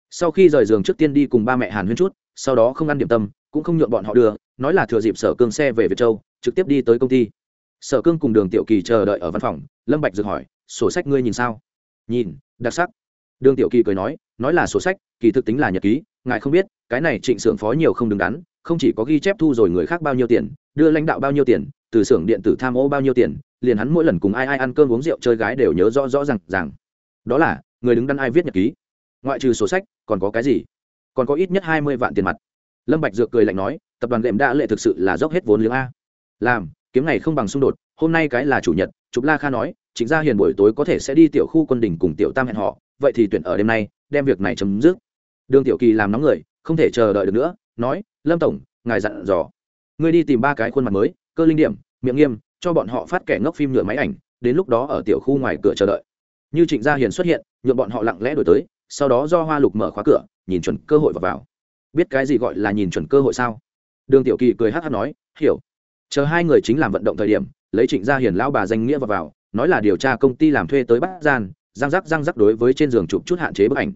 Speaker 1: Sau khi rời giường trước tiên đi cùng ba mẹ hàn huyên chút, sau đó không ăn điểm tâm, cũng không nhượng bọn họ đưa, nói là thừa dịp sở cương xe về việt châu, trực tiếp đi tới công ty. Sở cương cùng đường tiểu kỳ chờ đợi ở văn phòng, lâm bạch dược hỏi, sổ sách ngươi nhìn sao? Nhìn, đặc sắc. Đường tiểu kỳ cười nói nói là sổ sách, kỳ thực tính là nhật ký, ngài không biết, cái này trịnh xưởng phó nhiều không đứng đắn, không chỉ có ghi chép thu rồi người khác bao nhiêu tiền, đưa lãnh đạo bao nhiêu tiền, từ xưởng điện tử tham ô bao nhiêu tiền, liền hắn mỗi lần cùng ai ai ăn cơm uống rượu chơi gái đều nhớ rõ rõ rằng rằng đó là người đứng đắn ai viết nhật ký? Ngoại trừ sổ sách, còn có cái gì? Còn có ít nhất hai mươi vạn tiền mặt. Lâm bạch dược cười lạnh nói, tập đoàn đệm đã lệ thực sự là dốc hết vốn liếng a. Làm, kiếm này không bằng xung đột, hôm nay cái là chủ nhật, chụp la kha nói chính gia hiền buổi tối có thể sẽ đi tiểu khu quân đình cùng tiểu tam hẹn họ, vậy thì tuyển ở đêm nay, đem việc này chấm dứt. Đường tiểu kỳ làm nóng người, không thể chờ đợi được nữa, nói, lâm tổng, ngài dặn dò. Ngươi đi tìm ba cái khuôn mặt mới, cơ linh điểm, miệng nghiêm, cho bọn họ phát kẻ ngốc phim nhựa máy ảnh, đến lúc đó ở tiểu khu ngoài cửa chờ đợi. Như trịnh gia hiền xuất hiện nhuộm bọn họ lặng lẽ đổi tới sau đó do hoa lục mở khóa cửa nhìn chuẩn cơ hội vào, vào. biết cái gì gọi là nhìn chuẩn cơ hội sao? Đường tiểu kỳ cười hát hát nói hiểu. Chờ hai người chính làm vận động thời điểm lấy trịnh gia hiền lão bà danh nghĩa vào, vào nói là điều tra công ty làm thuê tới bắt gian răng rắc răng rắc đối với trên giường chụp chút hạn chế bức ảnh.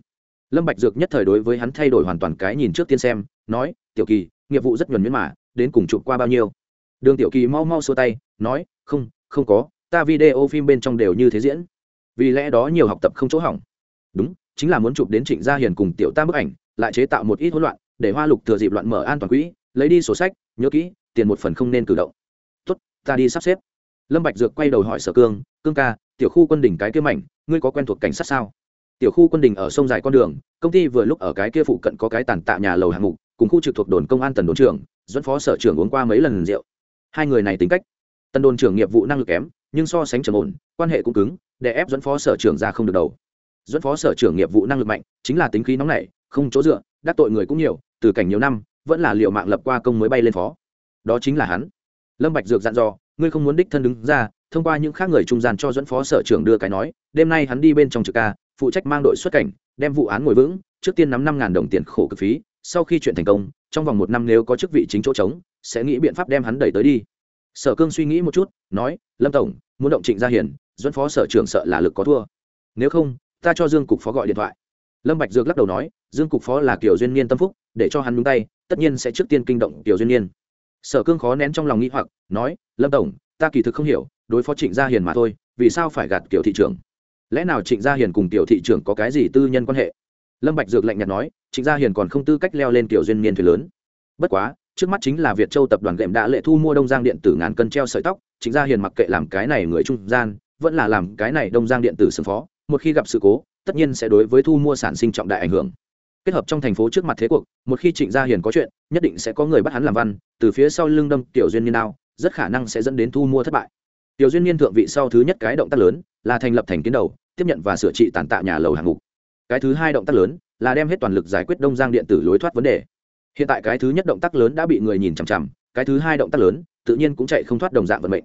Speaker 1: Lâm bạch dược nhất thời đối với hắn thay đổi hoàn toàn cái nhìn trước tiên xem nói tiểu kỳ nghiệp vụ rất nhuần nhuyễn mà đến cùng chụp qua bao nhiêu? Đường tiểu kỳ mau mau xua tay nói không không có ta video phim bên trong đều như thế diễn vì lẽ đó nhiều học tập không chỗ hỏng. Đúng, chính là muốn chụp đến trịnh gia hiền cùng tiểu tam bức ảnh, lại chế tạo một ít hỗn loạn, để hoa lục thừa dịp loạn mở an toàn quỹ, lấy đi sổ sách, nhớ kỹ, tiền một phần không nên cử động. Tốt, ta đi sắp xếp. Lâm bạch dược quay đầu hỏi sở cương cương ca, tiểu khu quân đỉnh cái kia mảnh, ngươi có quen thuộc cảnh sát sao? Tiểu khu quân đình ở sông dài con đường, công ty vừa lúc ở cái kia phụ cận có cái tàn tạ nhà lầu hạng mục, cùng khu trực thuộc đồn công an tần đồn trưởng, dẫn phó sở trưởng uống qua mấy lần rượu. Hai người này tính cách Tân đồn trưởng nghiệp vụ năng lực kém, nhưng so sánh trầm ổn, quan hệ cũng cứng, để ép dẫn phó sở trưởng ra không được đầu. Dẫn phó sở trưởng nghiệp vụ năng lực mạnh, chính là tính khí nóng nảy, không chỗ dựa, đắc tội người cũng nhiều, từ cảnh nhiều năm, vẫn là liệu mạng lập qua công mới bay lên phó. Đó chính là hắn. Lâm bạch dược dặn dò, ngươi không muốn đích thân đứng ra, thông qua những khác người trung gian cho dẫn phó sở trưởng đưa cái nói, đêm nay hắn đi bên trong trực ca, phụ trách mang đội xuất cảnh, đem vụ án ngồi vững, trước tiên nắm năm đồng tiền khổ cực phí, sau khi chuyện thành công, trong vòng một năm nếu có chức vị chính chỗ trống, sẽ nghĩ biện pháp đem hắn đẩy tới đi sở cương suy nghĩ một chút, nói, lâm tổng, muốn động trịnh gia hiển dẫn phó sở trưởng sợ là lực có thua. Nếu không, ta cho dương cục phó gọi điện thoại. Lâm bạch dược lắc đầu nói, dương cục phó là kiểu duyên niên tâm phúc, để cho hắn nhúng tay, tất nhiên sẽ trước tiên kinh động kiểu duyên niên. Sở cương khó nén trong lòng nghĩ hoặc, nói, lâm tổng, ta kỳ thực không hiểu, đối phó trịnh gia hiền mà thôi, vì sao phải gạt tiểu thị trưởng? Lẽ nào trịnh gia hiền cùng tiểu thị trưởng có cái gì tư nhân quan hệ? Lâm bạch dược lạnh nhạt nói, trịnh gia hiền còn không tư cách leo lên tiểu duyên niên thuyền lớn. Bất quá trước mắt chính là việt châu tập đoàn gệm đã lệ thu mua đông giang điện tử ngàn cân treo sợi tóc trịnh gia hiền mặc kệ làm cái này người trung gian, vẫn là làm cái này đông giang điện tử sừng phó, một khi gặp sự cố, tất nhiên sẽ đối với thu mua sản sinh trọng đại ảnh hưởng. Kết hợp trong thành phố trước mặt thế cuộc, một khi trịnh gia hiền có chuyện, nhất định sẽ có người bắt hắn làm văn, từ phía sau lưng đâm tiểu duyên niên nào rất khả năng sẽ dẫn đến thu mua thất bại. Tiểu duyên niên thượng vị sau thứ nhất cái động tác lớn, là thành lập thành kiến đầu, tiếp nhận và sửa trị tàn tạ nhà lầu hàng ngục. cái thứ hai động tác lớn, là đem hết toàn lực giải quyết đông giang điện tử lối thoát vấn đề hiện tại cái thứ nhất động tác lớn đã bị người nhìn chằm chằm, cái thứ hai động tác lớn, tự nhiên cũng chạy không thoát đồng dạng vận mệnh.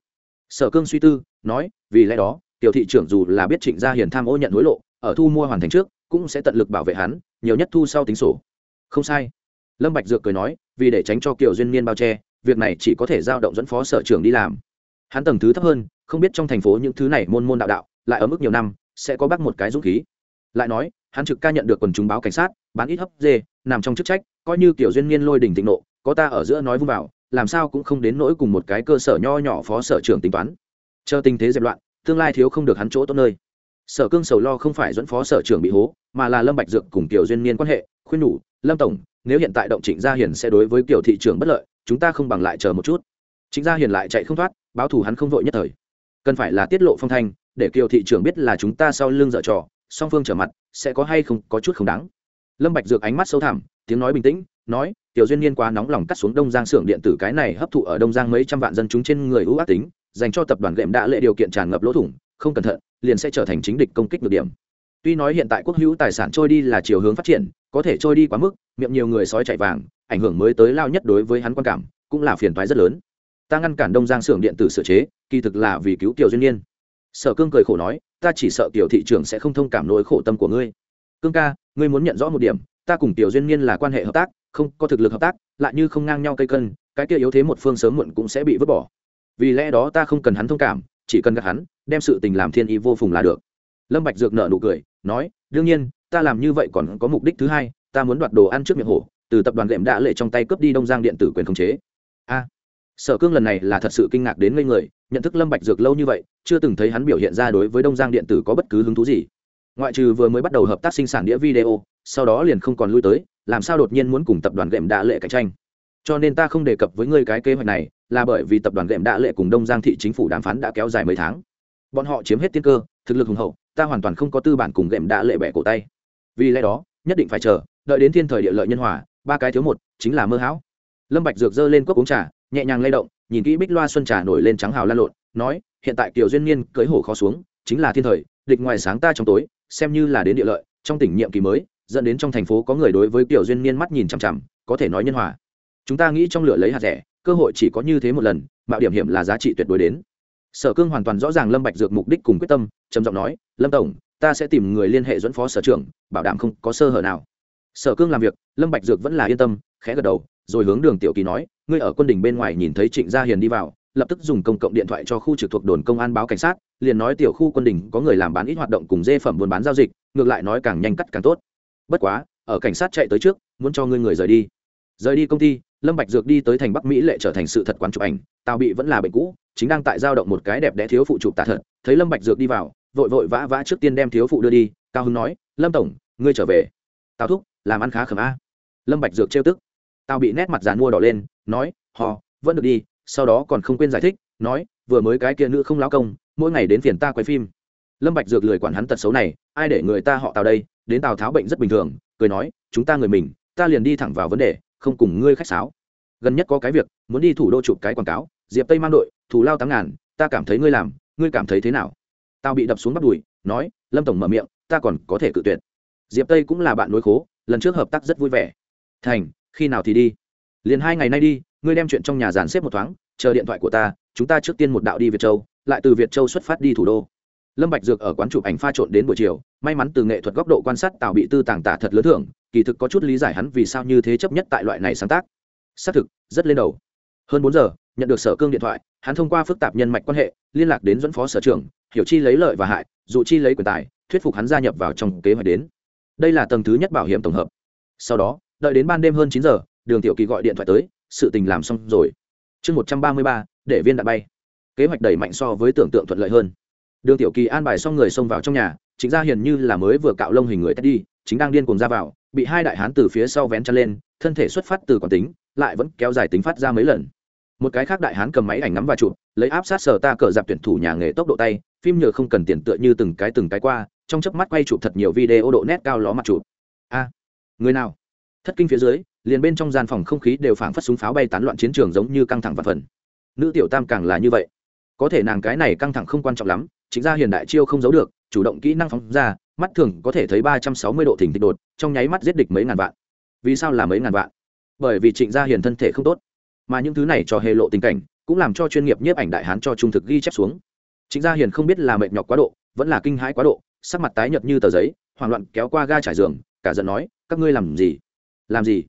Speaker 1: Sở cương suy tư, nói, vì lẽ đó, tiểu thị trưởng dù là biết trịnh gia hiền tham ô nhận hối lộ, ở thu mua hoàn thành trước, cũng sẽ tận lực bảo vệ hắn, nhiều nhất thu sau tính sổ. Không sai. Lâm bạch dược cười nói, vì để tránh cho kiều duyên niên bao che, việc này chỉ có thể giao động dẫn phó sở trưởng đi làm. Hắn tầng thứ thấp hơn, không biết trong thành phố những thứ này môn môn đạo đạo, lại ở mức nhiều năm, sẽ có bắt một cái dũng khí. Lại nói hắn trực ca nhận được quần chúng báo cảnh sát, bán ít hấp dê, nằm trong chức trách, coi như kiểu duyên niên lôi đình thịnh nộ, có ta ở giữa nói vung vào, làm sao cũng không đến nỗi cùng một cái cơ sở nho nhỏ phó sở trưởng tính toán. Chờ tình thế dẹp loạn, tương lai thiếu không được hắn chỗ tốt nơi. Sở cương sầu lo không phải dẫn phó sở trưởng bị hố, mà là lâm bạch dược cùng tiểu duyên niên quan hệ, khuyên nhủ, lâm tổng, nếu hiện tại động trịnh gia hiền sẽ đối với kiểu thị trưởng bất lợi, chúng ta không bằng lại chờ một chút. Trịnh gia hiền lại chạy không thoát, báo thù hắn không vội nhất thời. Cần phải là tiết lộ phong thanh, để kiều thị trưởng biết là chúng ta sau lưng dở trò song phương trở mặt, sẽ có hay không có chút không đáng. Lâm bạch dược ánh mắt sâu thẳm, tiếng nói bình tĩnh, nói, tiểu duyên niên quá nóng lòng cắt xuống đông giang xưởng điện tử cái này hấp thụ ở đông giang mấy trăm vạn dân chúng trên người ưu ác tính, dành cho tập đoàn gệm đã lệ điều kiện tràn ngập lỗ thủng, không cẩn thận, liền sẽ trở thành chính địch công kích được điểm. Tuy nói hiện tại quốc hữu tài sản trôi đi là chiều hướng phát triển, có thể trôi đi quá mức, miệng nhiều người sói chạy vàng, ảnh hưởng mới tới lao nhất đối với hắn quan cảm, cũng là phiền toái rất lớn. Ta ngăn cản đông giang xưởng điện tử sửa chế, kỳ thực là vì cứu tiểu duyên niên. Sở cương cười khổ nói ta chỉ sợ tiểu thị trường sẽ không thông cảm nỗi khổ tâm của ngươi. Cương ca, ngươi muốn nhận rõ một điểm, ta cùng tiểu duyên niên là quan hệ hợp tác, không có thực lực hợp tác, lại như không ngang nhau cây cân, cái kia yếu thế một phương sớm muộn cũng sẽ bị vứt bỏ. Vì lẽ đó ta không cần hắn thông cảm, chỉ cần gạt hắn, đem sự tình làm thiên y vô phùng là được. Lâm bạch dược nở nụ cười, nói, đương nhiên, ta làm như vậy còn có mục đích thứ hai, ta muốn đoạt đồ ăn trước miệng hổ, từ tập đoàn lệm đã lệ trong tay cướp đi đông giang điện tử quyền khống chế. A sở cương lần này là thật sự kinh ngạc đến ngây người, nhận thức lâm bạch dược lâu như vậy, chưa từng thấy hắn biểu hiện ra đối với đông giang điện tử có bất cứ hứng thú gì. Ngoại trừ vừa mới bắt đầu hợp tác sinh sản đĩa video, sau đó liền không còn lui tới, làm sao đột nhiên muốn cùng tập đoàn gệm đạ lệ cạnh tranh? Cho nên ta không đề cập với ngươi cái kế hoạch này, là bởi vì tập đoàn gệm đạ lệ cùng đông giang thị chính phủ đàm phán đã kéo dài mấy tháng. Bọn họ chiếm hết tiên cơ, thực lực hùng hậu, ta hoàn toàn không có tư bản cùng gệm đạ lệ bẻ cổ tay. Vì lẽ đó, nhất định phải chờ, đợi đến thiên thời địa lợi nhân hòa, ba cái thiếu một, chính là mơ hão. Lâm bạch dược dơ lên cốc uống trà nhẹ nhàng lay động, nhìn kỹ bích loa xuân trà nổi lên trắng hào lan lộn, nói, hiện tại kiều duyên niên cưới hổ khó xuống, chính là thiên thời, địch ngoài sáng ta trong tối, xem như là đến địa lợi, trong tỉnh nhiệm kỳ mới, dẫn đến trong thành phố có người đối với kiều duyên niên mắt nhìn chằm chằm, có thể nói nhân hòa. Chúng ta nghĩ trong lửa lấy hạt rẻ, cơ hội chỉ có như thế một lần, mạo điểm hiểm là giá trị tuyệt đối đến. Sở cương hoàn toàn rõ ràng lâm bạch dược mục đích cùng quyết tâm, trầm giọng nói, lâm tổng, ta sẽ tìm người liên hệ dẫn phó sở trưởng, bảo đảm không có sơ hở nào. Sở cương làm việc, lâm bạch dược vẫn là yên tâm, khẽ gật đầu rồi hướng đường tiểu kỳ nói, ngươi ở quân đình bên ngoài nhìn thấy trịnh gia hiền đi vào, lập tức dùng công cộng điện thoại cho khu trực thuộc đồn công an báo cảnh sát, liền nói tiểu khu quân đình có người làm bán ít hoạt động cùng dê phẩm buôn bán giao dịch, ngược lại nói càng nhanh cắt càng tốt. Bất quá, ở cảnh sát chạy tới trước, muốn cho ngươi người rời đi. Rời đi công ty, lâm bạch dược đi tới thành bắc mỹ lệ trở thành sự thật quán chụp ảnh, tào bị vẫn là bệnh cũ, chính đang tại giao động một cái đẹp đẽ thiếu phụ chụp tạ thật, thấy lâm bạch dược đi vào, vội vội vã vã trước tiên đem thiếu phụ đưa đi, cao hưng nói, lâm tổng, ngươi trở về. Tào thúc, làm ăn khá khẩm a. Lâm bạch dược trêu tức. Tao bị nét mặt giàn mua đỏ lên, nói họ vẫn được đi, sau đó còn không quên giải thích, nói, vừa mới cái kia nữ không láo công, mỗi ngày đến phiền ta quay phim. Lâm bạch dược lười quản hắn tật xấu này, ai để người ta họ tào đây? Đến tào tháo bệnh rất bình thường. Cười nói, chúng ta người mình, ta liền đi thẳng vào vấn đề, không cùng ngươi khách sáo. Gần nhất có cái việc, muốn đi thủ đô chụp cái quảng cáo, diệp tây mang đội thủ lao tám ngàn, ta cảm thấy ngươi làm, ngươi cảm thấy thế nào? Tao bị đập xuống bắt đùi, nói, lâm tổng mở miệng, ta còn có thể cự tuyệt. Diệp tây cũng là bạn nối khố, lần trước hợp tác rất vui vẻ. Thành khi nào thì đi? Liền hai ngày nay đi, ngươi đem chuyện trong nhà dàn xếp một thoáng, chờ điện thoại của ta, chúng ta trước tiên một đạo đi việt châu, lại từ việt châu xuất phát đi thủ đô. Lâm bạch dược ở quán chụp ảnh pha trộn đến buổi chiều, may mắn từ nghệ thuật góc độ quan sát tào bị tư tàng tả thật lớn thưởng, kỳ thực có chút lý giải hắn vì sao như thế chấp nhất tại loại này sáng tác. Xác thực, rất lên đầu. Hơn bốn giờ, nhận được sở cương điện thoại, hắn thông qua phức tạp nhân mạch quan hệ, liên lạc đến dẫn phó sở trưởng, hiểu chi lấy lợi và hại, dụ chi lấy quyền tài, thuyết phục hắn gia nhập vào trong kế hoạch đến. Đây là tầng thứ nhất bảo hiểm tổng hợp. Sau đó đợi đến ban đêm hơn chín giờ, đường tiểu kỳ gọi điện thoại tới, sự tình làm xong rồi. Chương một trăm ba mươi ba, để viên đạn bay. Kế hoạch đẩy mạnh so với tưởng tượng thuận lợi hơn. Đường tiểu kỳ an bài xong người xông vào trong nhà, chính ra hiền như là mới vừa cạo lông hình người tét đi chính đang điên cuồng ra vào, bị hai đại hán từ phía sau vén chân lên, thân thể xuất phát từ quản tính, lại vẫn kéo dài tính phát ra mấy lần. Một cái khác đại hán cầm máy ảnh ngắm và chụp, lấy áp sát sở ta cờ dạp tuyển thủ nhà nghề tốc độ tay, phim nhựa không cần tiền tựa như từng cái từng cái qua, trong chớp mắt quay chụp thật nhiều video độ nét cao ló mặt chụp. A, người nào? Thất kinh phía dưới, liền bên trong gian phòng không khí đều phảng phất súng pháo bay tán loạn chiến trường giống như căng thẳng và phần. Nữ tiểu tam càng là như vậy. Có thể nàng cái này căng thẳng không quan trọng lắm, chính ra hiền đại chiêu không giấu được, chủ động kỹ năng phóng ra, mắt thường có thể thấy ba trăm sáu mươi độ thỉnh thịch đột, trong nháy mắt giết địch mấy ngàn vạn. Vì sao là mấy ngàn vạn? Bởi vì trịnh gia hiền thân thể không tốt, mà những thứ này cho hề lộ tình cảnh, cũng làm cho chuyên nghiệp nhiếp ảnh đại hán cho trung thực ghi chép xuống. Trịnh gia hiền không biết là mệt nhọc quá độ, vẫn là kinh hãi quá độ, sắc mặt tái nhợt như tờ giấy, hoảng loạn kéo qua ga trải giường, cả giận nói, các ngươi làm gì? Làm gì?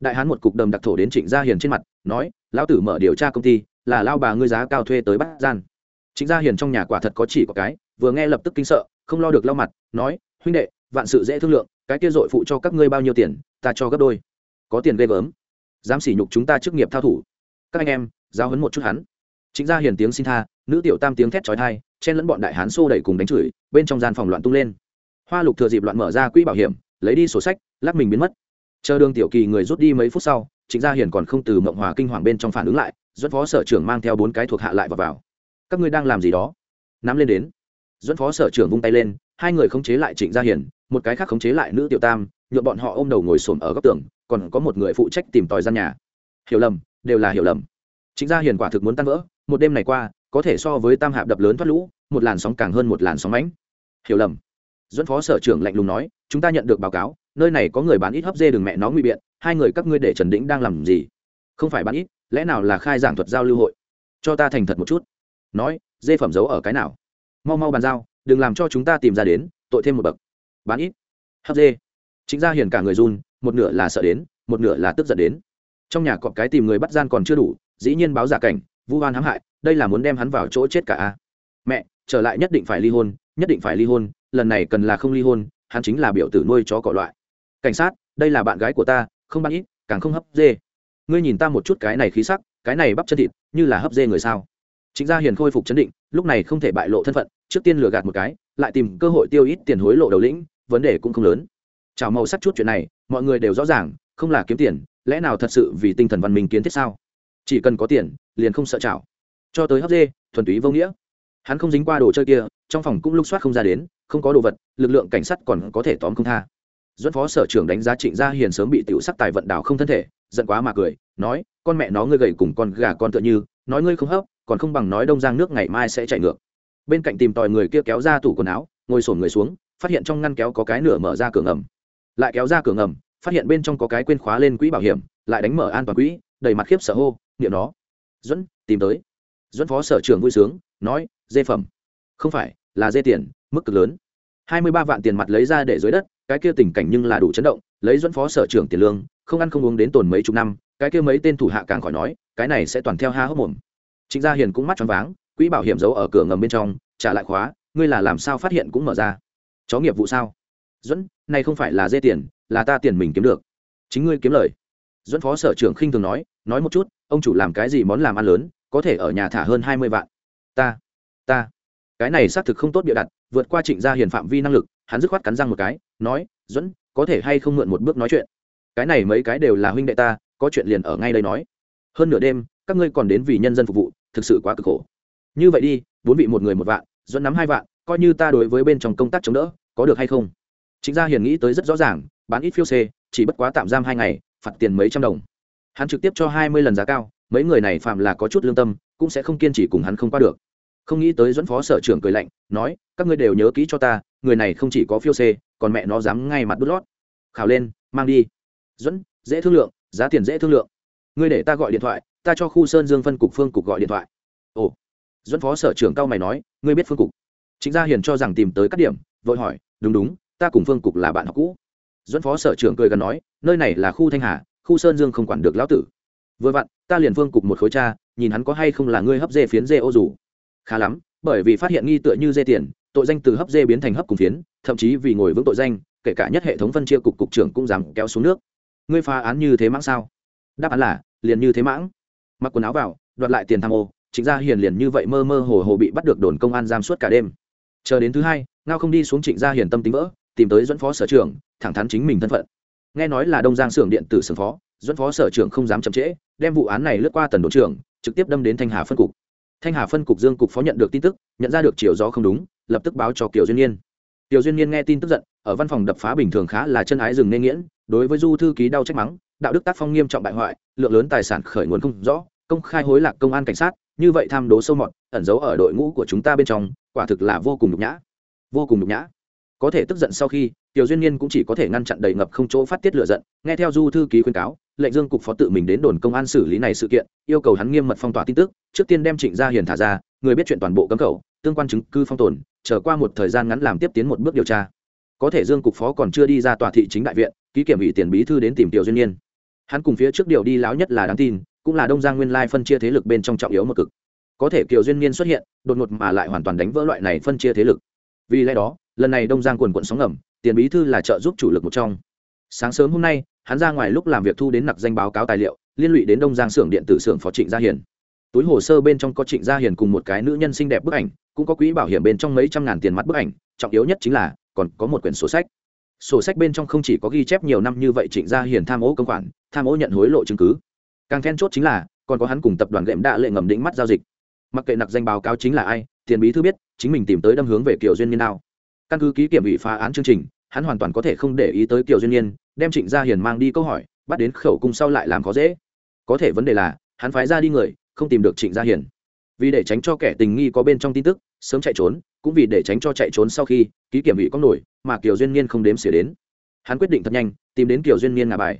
Speaker 1: Đại hán một cục đầm đặc thổ đến trịnh gia hiền trên mặt, nói, lão tử mở điều tra công ty, là lao bà ngươi giá cao thuê tới bắt gian. Trịnh gia hiền trong nhà quả thật có chỉ có cái, vừa nghe lập tức kinh sợ, không lo được lau mặt, nói, huynh đệ, vạn sự dễ thương lượng, cái kia dội phụ cho các ngươi bao nhiêu tiền, ta cho gấp đôi. Có tiền ghê gớm. Dám sỉ nhục chúng ta chức nghiệp thao thủ. Các anh em giao hấn một chút hắn. Chính ra hiền tiếng xin tha, nữ tiểu tam tiếng thét trói thai chen lẫn bọn đại hán xô đẩy cùng đánh chửi, bên trong gian phòng loạn tung lên. Hoa lục thừa dịp loạn mở ra quỹ bảo hiểm, lấy đi sổ sách, lắc mình biến mất chờ đường tiểu kỳ người rút đi mấy phút sau, Trịnh gia hiền còn không từ mộng hòa kinh hoàng bên trong phản ứng lại, dẫn phó sở trưởng mang theo bốn cái thuộc hạ lại vào vào. Các ngươi đang làm gì đó? Nắm lên đến. Dẫn phó sở trưởng vung tay lên, hai người khống chế lại trịnh gia hiền, một cái khác khống chế lại nữ tiểu tam nhuộm bọn họ ôm đầu ngồi xổm ở góc tường, còn có một người phụ trách tìm tòi gian nhà. Hiểu lầm, đều là hiểu lầm. Trịnh gia hiền quả thực muốn tan vỡ, một đêm này qua, có thể so với tam hạp đập lớn thoát lũ, một làn sóng càng hơn một làn sóng mãnh. Hiểu lầm. Dẫn phó sở trưởng lạnh lùng nói, chúng ta nhận được báo cáo nơi này có người bán ít hấp dê đừng mẹ nó nguy biện, hai người các ngươi để trần đĩnh đang làm gì? Không phải bán ít, lẽ nào là khai giảng thuật giao lưu hội? Cho ta thành thật một chút. Nói, dê phẩm giấu ở cái nào? Mau mau bàn giao, đừng làm cho chúng ta tìm ra đến, tội thêm một bậc. Bán ít, hấp dê. Chính ra hiền cả người run, một nửa là sợ đến, một nửa là tức giận đến. Trong nhà cọp cái tìm người bắt gian còn chưa đủ, dĩ nhiên báo giả cảnh, vu oan hãm hại, đây là muốn đem hắn vào chỗ chết cả a. Mẹ, trở lại nhất định phải ly hôn, nhất định phải ly hôn, lần này cần là không ly hôn, hắn chính là biểu tử nuôi chó cọ loại cảnh sát, đây là bạn gái của ta, không bán ít, càng không hấp dê. Ngươi nhìn ta một chút cái này khí sắc, cái này bắp chân thịt, như là hấp dê người sao? Chính gia hiền khôi phục chấn định, lúc này không thể bại lộ thân phận, trước tiên lừa gạt một cái, lại tìm cơ hội tiêu ít tiền hối lộ đầu lĩnh, vấn đề cũng không lớn. Chào màu sắc chút chuyện này, mọi người đều rõ ràng, không là kiếm tiền, lẽ nào thật sự vì tinh thần văn minh kiến thiết sao? Chỉ cần có tiền, liền không sợ chảo. Cho tới hấp dê, thuần túy vô nghĩa. Hắn không dính qua đồ chơi kia, trong phòng cũng lúc soát không ra đến, không có đồ vật, lực lượng cảnh sát còn có thể tóm không tha dẫn phó sở trưởng đánh giá trịnh gia hiền sớm bị tiểu sắc tài vận đảo không thân thể, giận quá mà cười, nói, con mẹ nó ngươi gầy cùng con gà con tựa như, nói ngươi không hấp, còn không bằng nói đông giang nước ngày mai sẽ chạy ngược. Bên cạnh tìm tòi người kia kéo ra tủ quần áo, ngồi sổn người xuống, phát hiện trong ngăn kéo có cái nửa mở ra cửa ngầm. Lại kéo ra cửa ngầm, phát hiện bên trong có cái quên khóa lên quỹ bảo hiểm, lại đánh mở an toàn quỹ, đầy mặt khiếp sợ hô, niệm nó. Dẫn, tìm tới. Dẫn phó sở trưởng vui sướng, nói, dê phẩm. Không phải, là dê tiền, mức cực lớn. Hai mươi ba vạn tiền mặt lấy ra để dưới đất cái kia tình cảnh nhưng là đủ chấn động, lấy dẫn phó sở trưởng tiền lương, không ăn không uống đến tồn mấy chục năm, cái kia mấy tên thủ hạ càng khỏi nói, cái này sẽ toàn theo ha hốc mồm. Chính gia hiền cũng mắt choáng váng, quỹ bảo hiểm giấu ở cửa ngầm bên trong, trả lại khóa, ngươi là làm sao phát hiện cũng mở ra. Chó nghiệp vụ sao? Dẫn, này không phải là dê tiền, là ta tiền mình kiếm được. Chính ngươi kiếm lời. Dẫn phó sở trưởng khinh thường nói nói một chút, ông chủ làm cái gì món làm ăn lớn, có thể ở nhà thả hơn hai mươi vạn. Ta ta cái này xác thực không tốt bịa đặt, vượt qua trịnh gia hiền phạm vi năng lực, hắn dứt khoát cắn răng một cái, nói dẫn có thể hay không mượn một bước nói chuyện? Cái này mấy cái đều là huynh đệ ta, có chuyện liền ở ngay đây nói. Hơn nửa đêm, các ngươi còn đến vì nhân dân phục vụ, thực sự quá cực khổ. Như vậy đi, bốn vị một người một vạn dẫn nắm hai vạn, coi như ta đối với bên trong công tác chống đỡ, có được hay không? Chính gia hiền nghĩ tới rất rõ ràng, bán ít phiêu c chỉ bất quá tạm giam hai ngày, phạt tiền mấy trăm đồng. Hắn trực tiếp cho hai mươi lần giá cao, mấy người này phạm là có chút lương tâm, cũng sẽ không kiên trì cùng hắn không qua được không nghĩ tới dẫn phó sở trưởng cười lạnh, nói, các ngươi đều nhớ kỹ cho ta, người này không chỉ có phiêu xê, còn mẹ nó dám ngay mặt đút lót. Khảo lên, mang đi. Dẫn, dễ thương lượng, giá tiền dễ thương lượng. Ngươi để ta gọi điện thoại, ta cho khu sơn dương phân cục phương cục gọi điện thoại. Ồ. Dẫn phó sở trưởng cao mày nói, ngươi biết phương cục? Chính gia hiền cho rằng tìm tới các điểm, vội hỏi, đúng đúng, ta cùng phương cục là bạn học cũ. Dẫn phó sở trưởng cười gần nói, nơi này là khu thanh hà, khu sơn dương không quản được lão tử. Vừa vặn, ta liền phương cục một khối cha, nhìn hắn có hay không là ngươi hấp dê phiến dê ô dù khá lắm, bởi vì phát hiện nghi tựa như dê tiền, tội danh từ hấp dê biến thành hấp cùng phiến, thậm chí vì ngồi vững tội danh, kể cả nhất hệ thống phân chia cục cục trưởng cũng dám kéo xuống nước. Ngươi phá án như thế mãng sao? Đáp án là, liền như thế mãng. Mặc quần áo vào, đoạt lại tiền tham ô, chính ra hiền liền như vậy mơ mơ hồ hồ bị bắt được đồn công an giam suốt cả đêm. Chờ đến thứ hai, ngao không đi xuống trịnh gia hiền tâm tính vỡ, tìm tới dẫn phó sở trưởng, thẳng thắn chính mình thân phận. Nghe nói là đông giang xưởng điện tử xưởng phó, dẫn phó sở trưởng không dám chậm trễ, đem vụ án này lướt qua tần đội trưởng, trực tiếp đâm đến thanh hà phân cục thanh hà phân cục dương cục phó nhận được tin tức, nhận ra được chiều gió không đúng, lập tức báo cho kiều duyên nhiên kiều duyên nhiên nghe tin tức giận, ở văn phòng đập phá bình thường khá là chân ái rừng nên nghiễn, đối với du thư ký đau trách mắng, đạo đức tác phong nghiêm trọng bại hoại, lượng lớn tài sản khởi nguồn không rõ, công khai hối lạc công an cảnh sát, như vậy tham đố sâu mọt, ẩn giấu ở đội ngũ của chúng ta bên trong, quả thực là vô cùng nhục nhã. Vô cùng nhục nhã. Có thể tức giận sau khi tiểu duyên nhiên cũng chỉ có thể ngăn chặn đầy ngập không chỗ phát tiết lựa giận, nghe theo du thư ký khuyên cáo lệnh dương cục phó tự mình đến đồn công an xử lý này sự kiện, yêu cầu hắn nghiêm mật phong tỏa tin tức, trước tiên đem trịnh gia hiền thả ra, người biết chuyện toàn bộ cấm khẩu, tương quan chứng cư phong tồn trở qua một thời gian ngắn làm tiếp tiến một bước điều tra. Có thể dương cục phó còn chưa đi ra tòa thị chính đại viện, ký kiểm ủy tiền bí thư đến tìm tiểu duyên nhiên hắn cùng phía trước điều đi láo nhất là đáng tin, cũng là đông giang nguyên lai phân chia thế lực bên trong trọng yếu một cực. Có thể kiều duyên niên xuất hiện, đột ngột mà lại hoàn toàn đánh vỡ loại này phân chia thế lực. Vì lẽ đó, lần này đông giang quần quận sóng ngầm, tiền bí thư là trợ giúp chủ lực một trong. Sáng sớm hôm nay hắn ra ngoài lúc làm việc thu đến nặc danh báo cáo tài liệu, liên lụy đến đông giang xưởng điện tử xưởng phó trịnh gia hiền. Túi hồ sơ bên trong có trịnh gia hiền cùng một cái nữ nhân xinh đẹp bức ảnh, cũng có quỹ bảo hiểm bên trong mấy trăm ngàn tiền mặt bức ảnh, trọng yếu nhất chính là, còn có một quyển sổ sách. Sổ sách bên trong không chỉ có ghi chép nhiều năm như vậy trịnh gia hiền tham ô công khoản, tham ô nhận hối lộ chứng cứ. Càng then chốt chính là, còn có hắn cùng tập đoàn gệm đã lệ ngầm đĩnh mắt giao dịch. Mặc kệ nặc danh báo cáo chính là ai, tiền bí thư biết, chính mình tìm tới đâm hướng về kiều duyên niên đao. Căn cứ ký kiểm ủy phá án chương trình hắn hoàn toàn có thể không để ý tới kiều duyên niên, đem trịnh gia hiền mang đi câu hỏi, bắt đến khẩu cung sau lại làm khó dễ. Có thể vấn đề là, hắn phái ra đi người, không tìm được trịnh gia hiền. Vì để tránh cho kẻ tình nghi có bên trong tin tức, sớm chạy trốn, cũng vì để tránh cho chạy trốn sau khi, ký kiểm ủy có nổi, mà kiều duyên niên không đếm xỉa đến. Hắn quyết định thật nhanh, tìm đến kiều duyên niên ngà bài.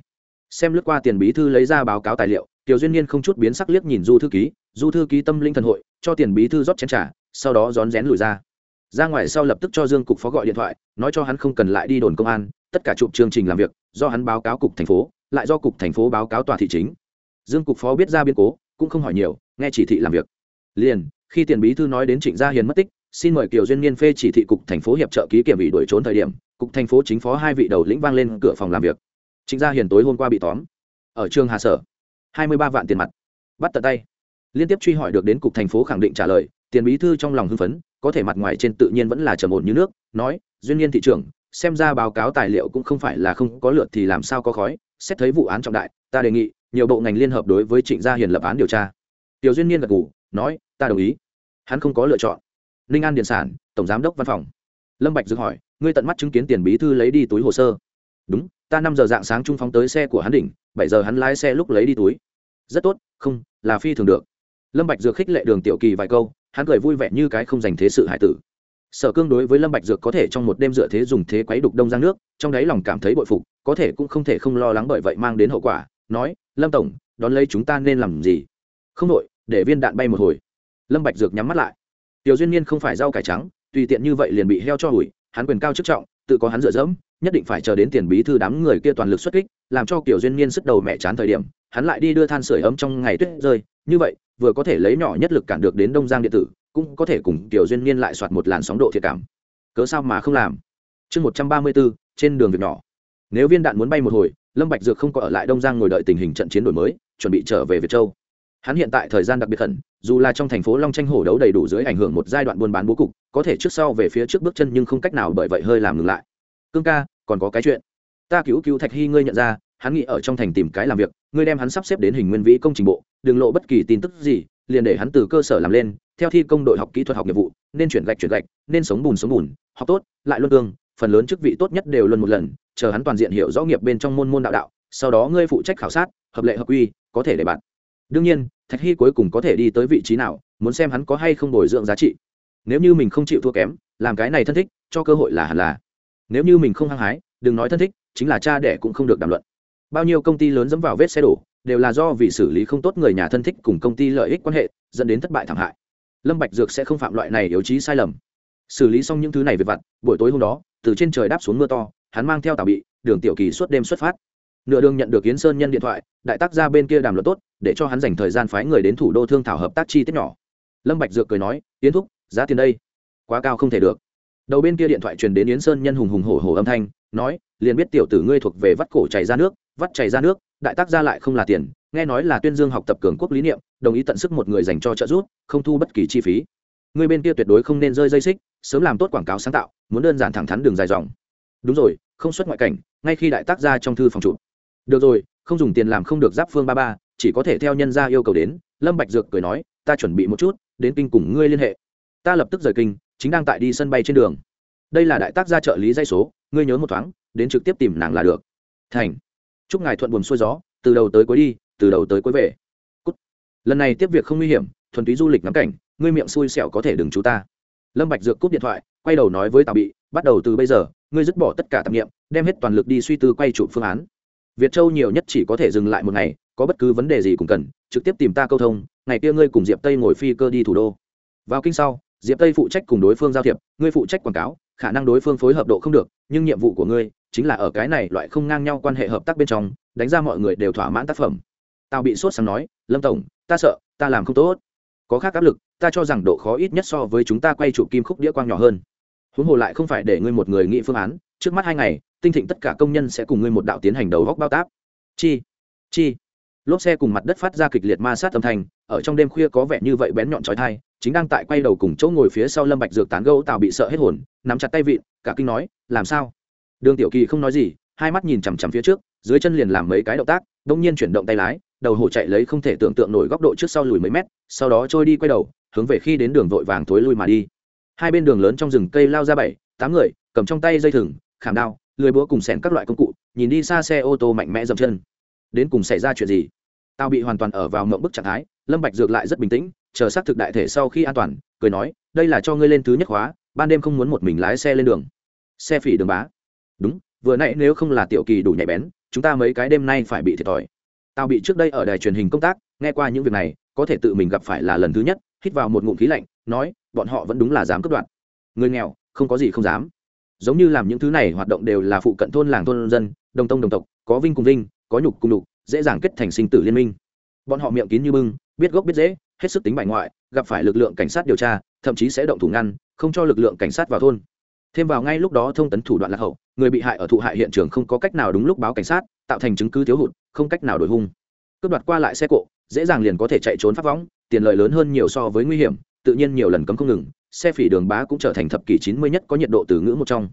Speaker 1: Xem lướt qua tiền bí thư lấy ra báo cáo tài liệu, kiều duyên niên không chút biến sắc liếc nhìn du thư ký. Du thư ký tâm linh thần hội, cho tiền bí thư rót chén t r à sau đó rón rén lùi ra ra ngoài sau lập tức cho dương cục phó gọi điện thoại, nói cho hắn không cần lại đi đồn công an, tất cả chụp chương trình làm việc, do hắn báo cáo cục thành phố, lại do cục thành phố báo cáo tòa thị chính. Dương cục phó biết ra biên cố, cũng không hỏi nhiều, nghe chỉ thị làm việc. Liền, khi tiền bí thư nói đến trịnh gia hiền mất tích, xin mời kiều duyên niên phê chỉ thị cục thành phố hiệp trợ ký kiểm ủy đuổi trốn thời điểm, cục thành phố chính phó hai vị đầu lĩnh vang lên cửa phòng làm việc. Trịnh gia hiền tối hôm qua bị tóm. Ở trường hà sở, hai mươi ba vạn tiền mặt. Bắt tận tay. Liên tiếp truy hỏi được đến cục thành phố khẳng định trả lời tiền bí thư trong lòng hưng phấn có thể mặt ngoài trên tự nhiên vẫn là trầm ổn như nước nói duyên niên thị trưởng, xem ra báo cáo tài liệu cũng không phải là không có lượt thì làm sao có khói xét thấy vụ án trọng đại ta đề nghị nhiều bộ ngành liên hợp đối với trịnh gia hiền lập án điều tra. Tiểu duyên niên gật ngủ nói ta đồng ý. Hắn không có lựa chọn. Ninh an điện sản tổng giám đốc văn phòng. Lâm bạch dừng hỏi ngươi tận mắt chứng kiến tiền bí thư lấy đi túi hồ sơ? Đúng ta năm giờ dạng sáng trung phóng tới xe của hắn đỉnh bảy giờ hắn lái xe lúc lấy đi túi. Rất tốt không là phi thường được. Lâm bạch dược khích lệ đường tiểu kỳ vài câu hắn cười vui vẻ như cái không dành thế sự hải tử. Sở cương đối với lâm bạch dược có thể trong một đêm dựa thế dùng thế quấy đục đông giang nước, trong đấy lòng cảm thấy bội phục, có thể cũng không thể không lo lắng bởi vậy mang đến hậu quả, nói, lâm tổng, đón lấy chúng ta nên làm gì? Không đội, để viên đạn bay một hồi. Lâm bạch dược nhắm mắt lại. Tiểu duyên niên không phải rau cải trắng, tùy tiện như vậy liền bị heo cho hủi hắn quyền cao chức trọng, tự có hắn dựa dẫm, nhất định phải chờ đến tiền bí thư đám người kia toàn lực xuất kích, làm cho kiểu duyên niên sức đầu mẹ chán thời điểm hắn lại đi đưa than sửa ấm trong ngày tuyết rơi. Như vậy, vừa có thể lấy nhỏ nhất lực cản được đến đông giang điện tử, cũng có thể cùng tiểu duyên niên lại soạt một làn sóng độ thiệt cảm. Cớ sao mà không làm? Chương một trăm ba mươi bốn trên đường việc nhỏ. Nếu viên đạn muốn bay một hồi, lâm bạch dược không có ở lại đông giang ngồi đợi tình hình trận chiến đổi mới, chuẩn bị trở về việt châu. Hắn hiện tại thời gian đặc biệt khẩn, dù là trong thành phố long tranh hổ đấu đầy đủ dưới ảnh hưởng một giai đoạn buôn bán bố cục, có thể trước sau về phía trước bước chân nhưng không cách nào bởi vậy hơi làm ngừng lại. Cương ca, còn có cái chuyện. Ta cứu cứu thạch hy ngươi nhận ra, hắn nghĩ ở trong thành tìm cái làm việc ngươi đem hắn sắp xếp đến hình nguyên vĩ công trình bộ đường lộ bất kỳ tin tức gì, liền để hắn từ cơ sở làm lên, theo thi công đội học kỹ thuật học nghiệp vụ, nên chuyển gạch chuyển gạch, nên sống bùn sống bùn, học tốt, lại luân tương phần lớn chức vị tốt nhất đều luân một lần, chờ hắn toàn diện hiểu rõ nghiệp bên trong môn môn đạo đạo, sau đó ngươi phụ trách khảo sát, hợp lệ hợp quy, có thể để bạn. Đương nhiên, thạch hy cuối cùng có thể đi tới vị trí nào, muốn xem hắn có hay không bồi dưỡng giá trị. Nếu như mình không chịu thua kém, làm cái này thân thích, cho cơ hội là hẳn là. Nếu như mình không hăng hái, đừng nói thân thích, chính là cha đẻ cũng không được đàm luận bao nhiêu công ty lớn dẫm vào vết xe đổ, đều là do vì xử lý không tốt người nhà thân thích cùng công ty lợi ích quan hệ, dẫn đến thất bại thảm hại. Lâm bạch dược sẽ không phạm loại này yếu trí sai lầm. Xử lý xong những thứ này về vặt, buổi tối hôm đó, từ trên trời đáp xuống mưa to, hắn mang theo tào bị, đường tiểu kỳ suốt đêm xuất phát. Nửa đường nhận được yến sơn nhân điện thoại, đại tác gia bên kia đàm luận tốt, để cho hắn dành thời gian phái người đến thủ đô thương thảo hợp tác chi tiết nhỏ. Lâm bạch dược cười nói, yến thúc, giá tiền đây. Quá cao không thể được. Đầu bên kia điện thoại truyền đến yến sơn nhân hùng hùng hổ hổ âm thanh, nói, liền biết tiểu tử ngươi thuộc về vắt cổ chảy ra nước vắt chảy ra nước, đại tác gia lại không là tiền, nghe nói là tuyên dương học tập cường quốc lý niệm, đồng ý tận sức một người dành cho trợ giúp, không thu bất kỳ chi phí. Người bên kia tuyệt đối không nên rơi dây xích, sớm làm tốt quảng cáo sáng tạo, muốn đơn giản thẳng thắn đường dài dòng. Đúng rồi, không xuất ngoại cảnh, ngay khi đại tác gia trong thư phòng chụp được rồi, không dùng tiền làm không được giáp phương ba ba, chỉ có thể theo nhân gia yêu cầu đến, lâm bạch dược cười nói, ta chuẩn bị một chút, đến kinh cùng ngươi liên hệ. Ta lập tức rời kinh, chính đang tại đi sân bay trên đường. Đây là đại tác gia trợ lý dây số, ngươi nhớ một thoáng, đến trực tiếp tìm nàng là được. Thành chúc ngài thuận buồm xuôi gió, từ đầu tới cuối đi, từ đầu tới cuối về. Cút. lần này tiếp việc không nguy hiểm, thuần túy du lịch ngắm cảnh, ngươi miệng xui xẻo có thể đừng chú ta. Lâm bạch dược cúp điện thoại, quay đầu nói với tào bị, bắt đầu từ bây giờ, ngươi dứt bỏ tất cả tạp nghiệm đem hết toàn lực đi suy tư quay trụ phương án. Việt châu nhiều nhất chỉ có thể dừng lại một ngày, có bất cứ vấn đề gì cũng cần, trực tiếp tìm ta câu thông, ngày kia ngươi cùng diệp tây ngồi phi cơ đi thủ đô. Vào kinh sau, diệp tây phụ trách cùng đối phương giao thiệp, ngươi phụ trách quảng cáo, khả năng đối phương phối hợp độ không được, nhưng nhiệm vụ của ngươi chính là ở cái này loại không ngang nhau quan hệ hợp tác bên trong, đánh ra mọi người đều thỏa mãn tác phẩm. Tao bị sốt sáng nói, lâm tổng, ta sợ, ta làm không tốt. Có khác áp lực, ta cho rằng độ khó ít nhất so với chúng ta quay trụ kim khúc đĩa quang nhỏ hơn. Huống hồ lại không phải để ngươi một người nghĩ phương án, trước mắt hai ngày, tinh thịnh tất cả công nhân sẽ cùng ngươi một đạo tiến hành đầu góc bao táp. Chi chi. Lốp xe cùng mặt đất phát ra kịch liệt ma sát âm thanh, ở trong đêm khuya có vẻ như vậy bén nhọn trói thai, chính đang tại quay đầu cùng chỗ ngồi phía sau lâm bạch dược tán gẫu tào bị sợ hết hồn, nắm chặt tay vịn, cả kinh nói, làm sao? Đường tiểu kỳ không nói gì, hai mắt nhìn chằm chằm phía trước, dưới chân liền làm mấy cái động tác, đông nhiên chuyển động tay lái, đầu hổ chạy lấy không thể tưởng tượng nổi góc độ trước sau lùi mấy mét, sau đó trôi đi quay đầu, hướng về khi đến đường vội vàng thối lui mà đi. Hai bên đường lớn trong rừng cây lao ra bảy, tám người, cầm trong tay dây thừng, khảm đao, lười búa cùng xẻn các loại công cụ, nhìn đi xa xe ô tô mạnh mẽ dậm chân. Đến cùng xảy ra chuyện gì? Tao bị hoàn toàn ở vào mộng bức trạng thái, lâm bạch dược lại rất bình tĩnh, chờ xác thực đại thể sau khi an toàn, cười nói, đây là cho ngươi lên thứ nhất khóa, ban đêm không muốn một mình lái xe lên đường. Xe phỉ đường bá đúng, vừa nãy nếu không là tiểu kỳ đủ nhạy bén, chúng ta mấy cái đêm nay phải bị thiệt thòi. Tao bị trước đây ở đài truyền hình công tác, nghe qua những việc này, có thể tự mình gặp phải là lần thứ nhất, hít vào một ngụm khí lạnh, nói, bọn họ vẫn đúng là dám cướp đoạt. Người nghèo, không có gì không dám. Giống như làm những thứ này hoạt động đều là phụ cận thôn làng thôn dân, đồng tông đồng tộc, có vinh cùng vinh, có nhục cùng nhục, dễ dàng kết thành sinh tử liên minh. Bọn họ miệng kín như bưng, biết gốc biết dễ hết sức tính bại ngoại, gặp phải lực lượng cảnh sát điều tra, thậm chí sẽ động thủ ngăn, không cho lực lượng cảnh sát vào thôn. Thêm vào ngay lúc đó thông tấn thủ đoạn lạc hậu người bị hại ở thụ hại hiện trường không có cách nào đúng lúc báo cảnh sát, tạo thành chứng cứ thiếu hụt, không cách nào đổi hung. Cướp đoạt qua lại xe cộ, dễ dàng liền có thể chạy trốn phát võng, tiền lợi lớn hơn nhiều so với nguy hiểm, tự nhiên nhiều lần cấm không ngừng, xe phỉ đường bá cũng trở thành thập kỷ chín mươi nhất có nhiệt độ từ ngữ một trong.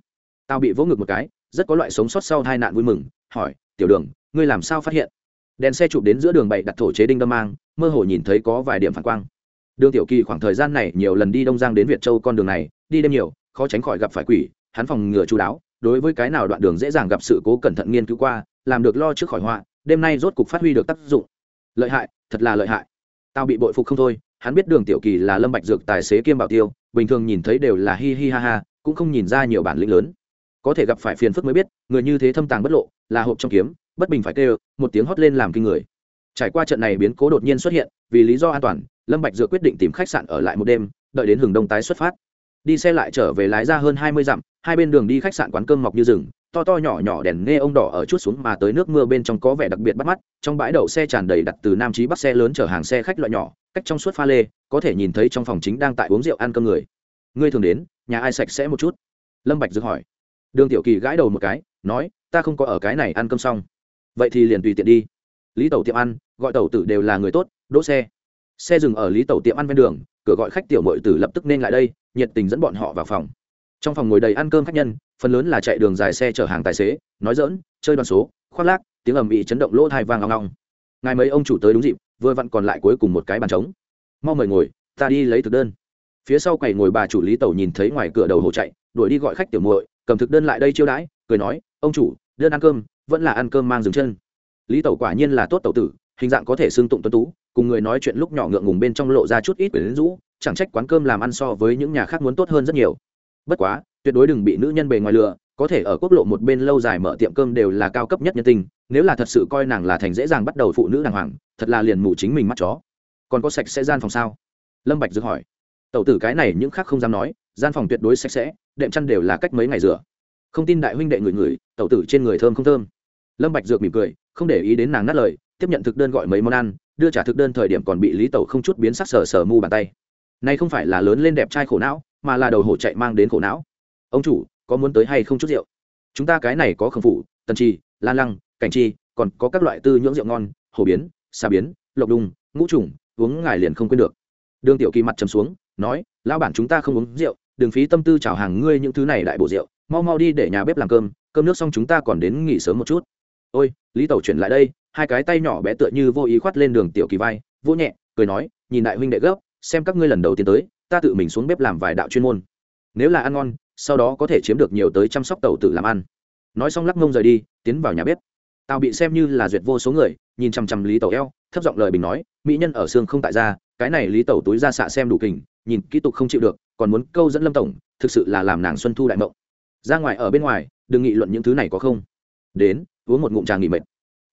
Speaker 1: Tao bị vỗ ngực một cái, rất có loại sống sót sau hai nạn vui mừng, hỏi, tiểu đường, ngươi làm sao phát hiện? Đèn xe chụp đến giữa đường bậy đặt thổ chế đinh đâm mang, mơ hồ nhìn thấy có vài điểm phản quang. Đường tiểu kỳ khoảng thời gian này nhiều lần đi đông giang đến việt châu con đường này, đi đêm nhiều, khó tránh khỏi gặp phải quỷ, hắn phòng ngừa chú đáo đối với cái nào đoạn đường dễ dàng gặp sự cố cẩn thận nghiên cứu qua, làm được lo trước khỏi họa, đêm nay rốt cục phát huy được tác dụng. Lợi hại, thật là lợi hại. Tao bị bội phục không thôi, hắn biết đường tiểu kỳ là lâm bạch dược tài xế kiêm bảo tiêu, bình thường nhìn thấy đều là hi hi ha ha, cũng không nhìn ra nhiều bản lĩnh lớn. Có thể gặp phải phiền phức mới biết, người như thế thâm tàng bất lộ, là hộp trong kiếm, bất bình phải kêu, một tiếng hót lên làm kinh người. Trải qua trận này biến cố đột nhiên xuất hiện, vì lý do an toàn, lâm bạch dược quyết định tìm khách sạn ở lại một đêm, đợi đến hừng đông tái xuất phát đi xe lại trở về lái ra hơn hai mươi dặm, hai bên đường đi khách sạn quán cơm mọc như rừng, to to nhỏ nhỏ đèn nghe ông đỏ ở chút xuống mà tới nước mưa bên trong có vẻ đặc biệt bắt mắt, trong bãi đậu xe tràn đầy đặt từ nam chí bắc xe lớn chở hàng xe khách loại nhỏ, cách trong suốt pha lê, có thể nhìn thấy trong phòng chính đang tại uống rượu ăn cơm người. Ngươi thường đến, nhà ai sạch sẽ một chút? Lâm bạch dược hỏi. Đường tiểu kỳ gãi đầu một cái, nói, ta không có ở cái này ăn cơm xong. Vậy thì liền tùy tiện đi. Lý tẩu tiệm ăn, gọi tẩu tử đều là người tốt, đỗ xe. Xe dừng ở lý tẩu tiệm ăn ven đường, cửa gọi khách tiểu mội tử lập tức nên lại đây nhiệt tình dẫn bọn họ vào phòng. Trong phòng ngồi đầy ăn cơm khách nhân, phần lớn là chạy đường dài xe chở hàng tài xế, nói dỡn chơi đoàn số, khoác lác, tiếng ầm ĩ chấn động lỗ thai vang long long ngài mấy ông chủ tới đúng dịp, vừa vặn còn lại cuối cùng một cái bàn trống. Mau mời ngồi, ta đi lấy thực đơn. Phía sau quầy ngồi bà chủ lý tẩu nhìn thấy ngoài cửa đầu hồ chạy, đuổi đi gọi khách tiểu muội, cầm thực đơn lại đây chiêu đãi, cười nói, ông chủ, đơn ăn cơm, vẫn là ăn cơm mang dừng chân. Lý tẩu quả nhiên là tốt tẩu tử, hình dạng có thể xương tụng tuấn tú, cùng người nói chuyện lúc nhỏ ngượng ngùng bên trong lộ ra chút ít quyển rũ chẳng trách quán cơm làm ăn so với những nhà khác muốn tốt hơn rất nhiều. Bất quá, tuyệt đối đừng bị nữ nhân bề ngoài lừa, có thể ở quốc lộ một bên lâu dài mở tiệm cơm đều là cao cấp nhất nhân tình, nếu là thật sự coi nàng là thành dễ dàng bắt đầu phụ nữ đàng hoàng, thật là liền mù chính mình mắt chó. Còn có sạch sẽ gian phòng sao? Lâm bạch dược hỏi. Tẩu tử cái này những khác không dám nói, gian phòng tuyệt đối sạch sẽ, đệm chăn đều là cách mấy ngày rửa. Không tin đại huynh đệ người người, tẩu tử trên người thơm không thơm. Lâm bạch dược mỉm cười, không để ý đến nàng nát lời, tiếp nhận thực đơn gọi mấy món ăn, đưa trả thực đơn thời điểm còn bị lý tẩu không chút biến sắc sờ sờ mu bàn tay này không phải là lớn lên đẹp trai khổ não, mà là đầu hổ chạy mang đến khổ não. Ông chủ, có muốn tới hay không chút rượu? Chúng ta cái này có khẩn phụ, tần trì, lan lăng, cảnh chi còn có các loại tư nhưỡng rượu ngon, hổ biến xa biến, lộc đùng, ngũ trùng, uống ngài liền không quên được. Đường tiểu kỳ mặt trầm xuống, nói, lão bản chúng ta không uống rượu, đừng phí tâm tư chào hàng ngươi những thứ này đại bộ rượu, mau mau đi để nhà bếp làm cơm cơm nước xong chúng ta còn đến nghỉ sớm một chút. Ôi, lý tẩu chuyển lại đây. Hai cái tay nhỏ bé tựa như vô ý khoát lên đường tiểu kỳ vai vô nhẹ, cười nói, nhìn đại huynh đệ gấp xem các ngươi lần đầu tiên tới, ta tự mình xuống bếp làm vài đạo chuyên môn. Nếu là ăn ngon, sau đó có thể chiếm được nhiều tới chăm sóc tàu tự làm ăn. Nói xong lắc mông rời đi, tiến vào nhà bếp. Tào bị xem như là duyệt vô số người, nhìn chằm chằm lý tẩu eo, thấp giọng lời bình nói, mỹ nhân ở xương không tại ra cái này lý tẩu túi ra xạ xem đủ kình, nhìn kỹ tục không chịu được, còn muốn câu dẫn lâm tổng, thực sự là làm nàng xuân thu đại mộng. Ra ngoài ở bên ngoài, đừng nghị luận những thứ này có không? Đến, uống một ngụm trà nghỉ mệt.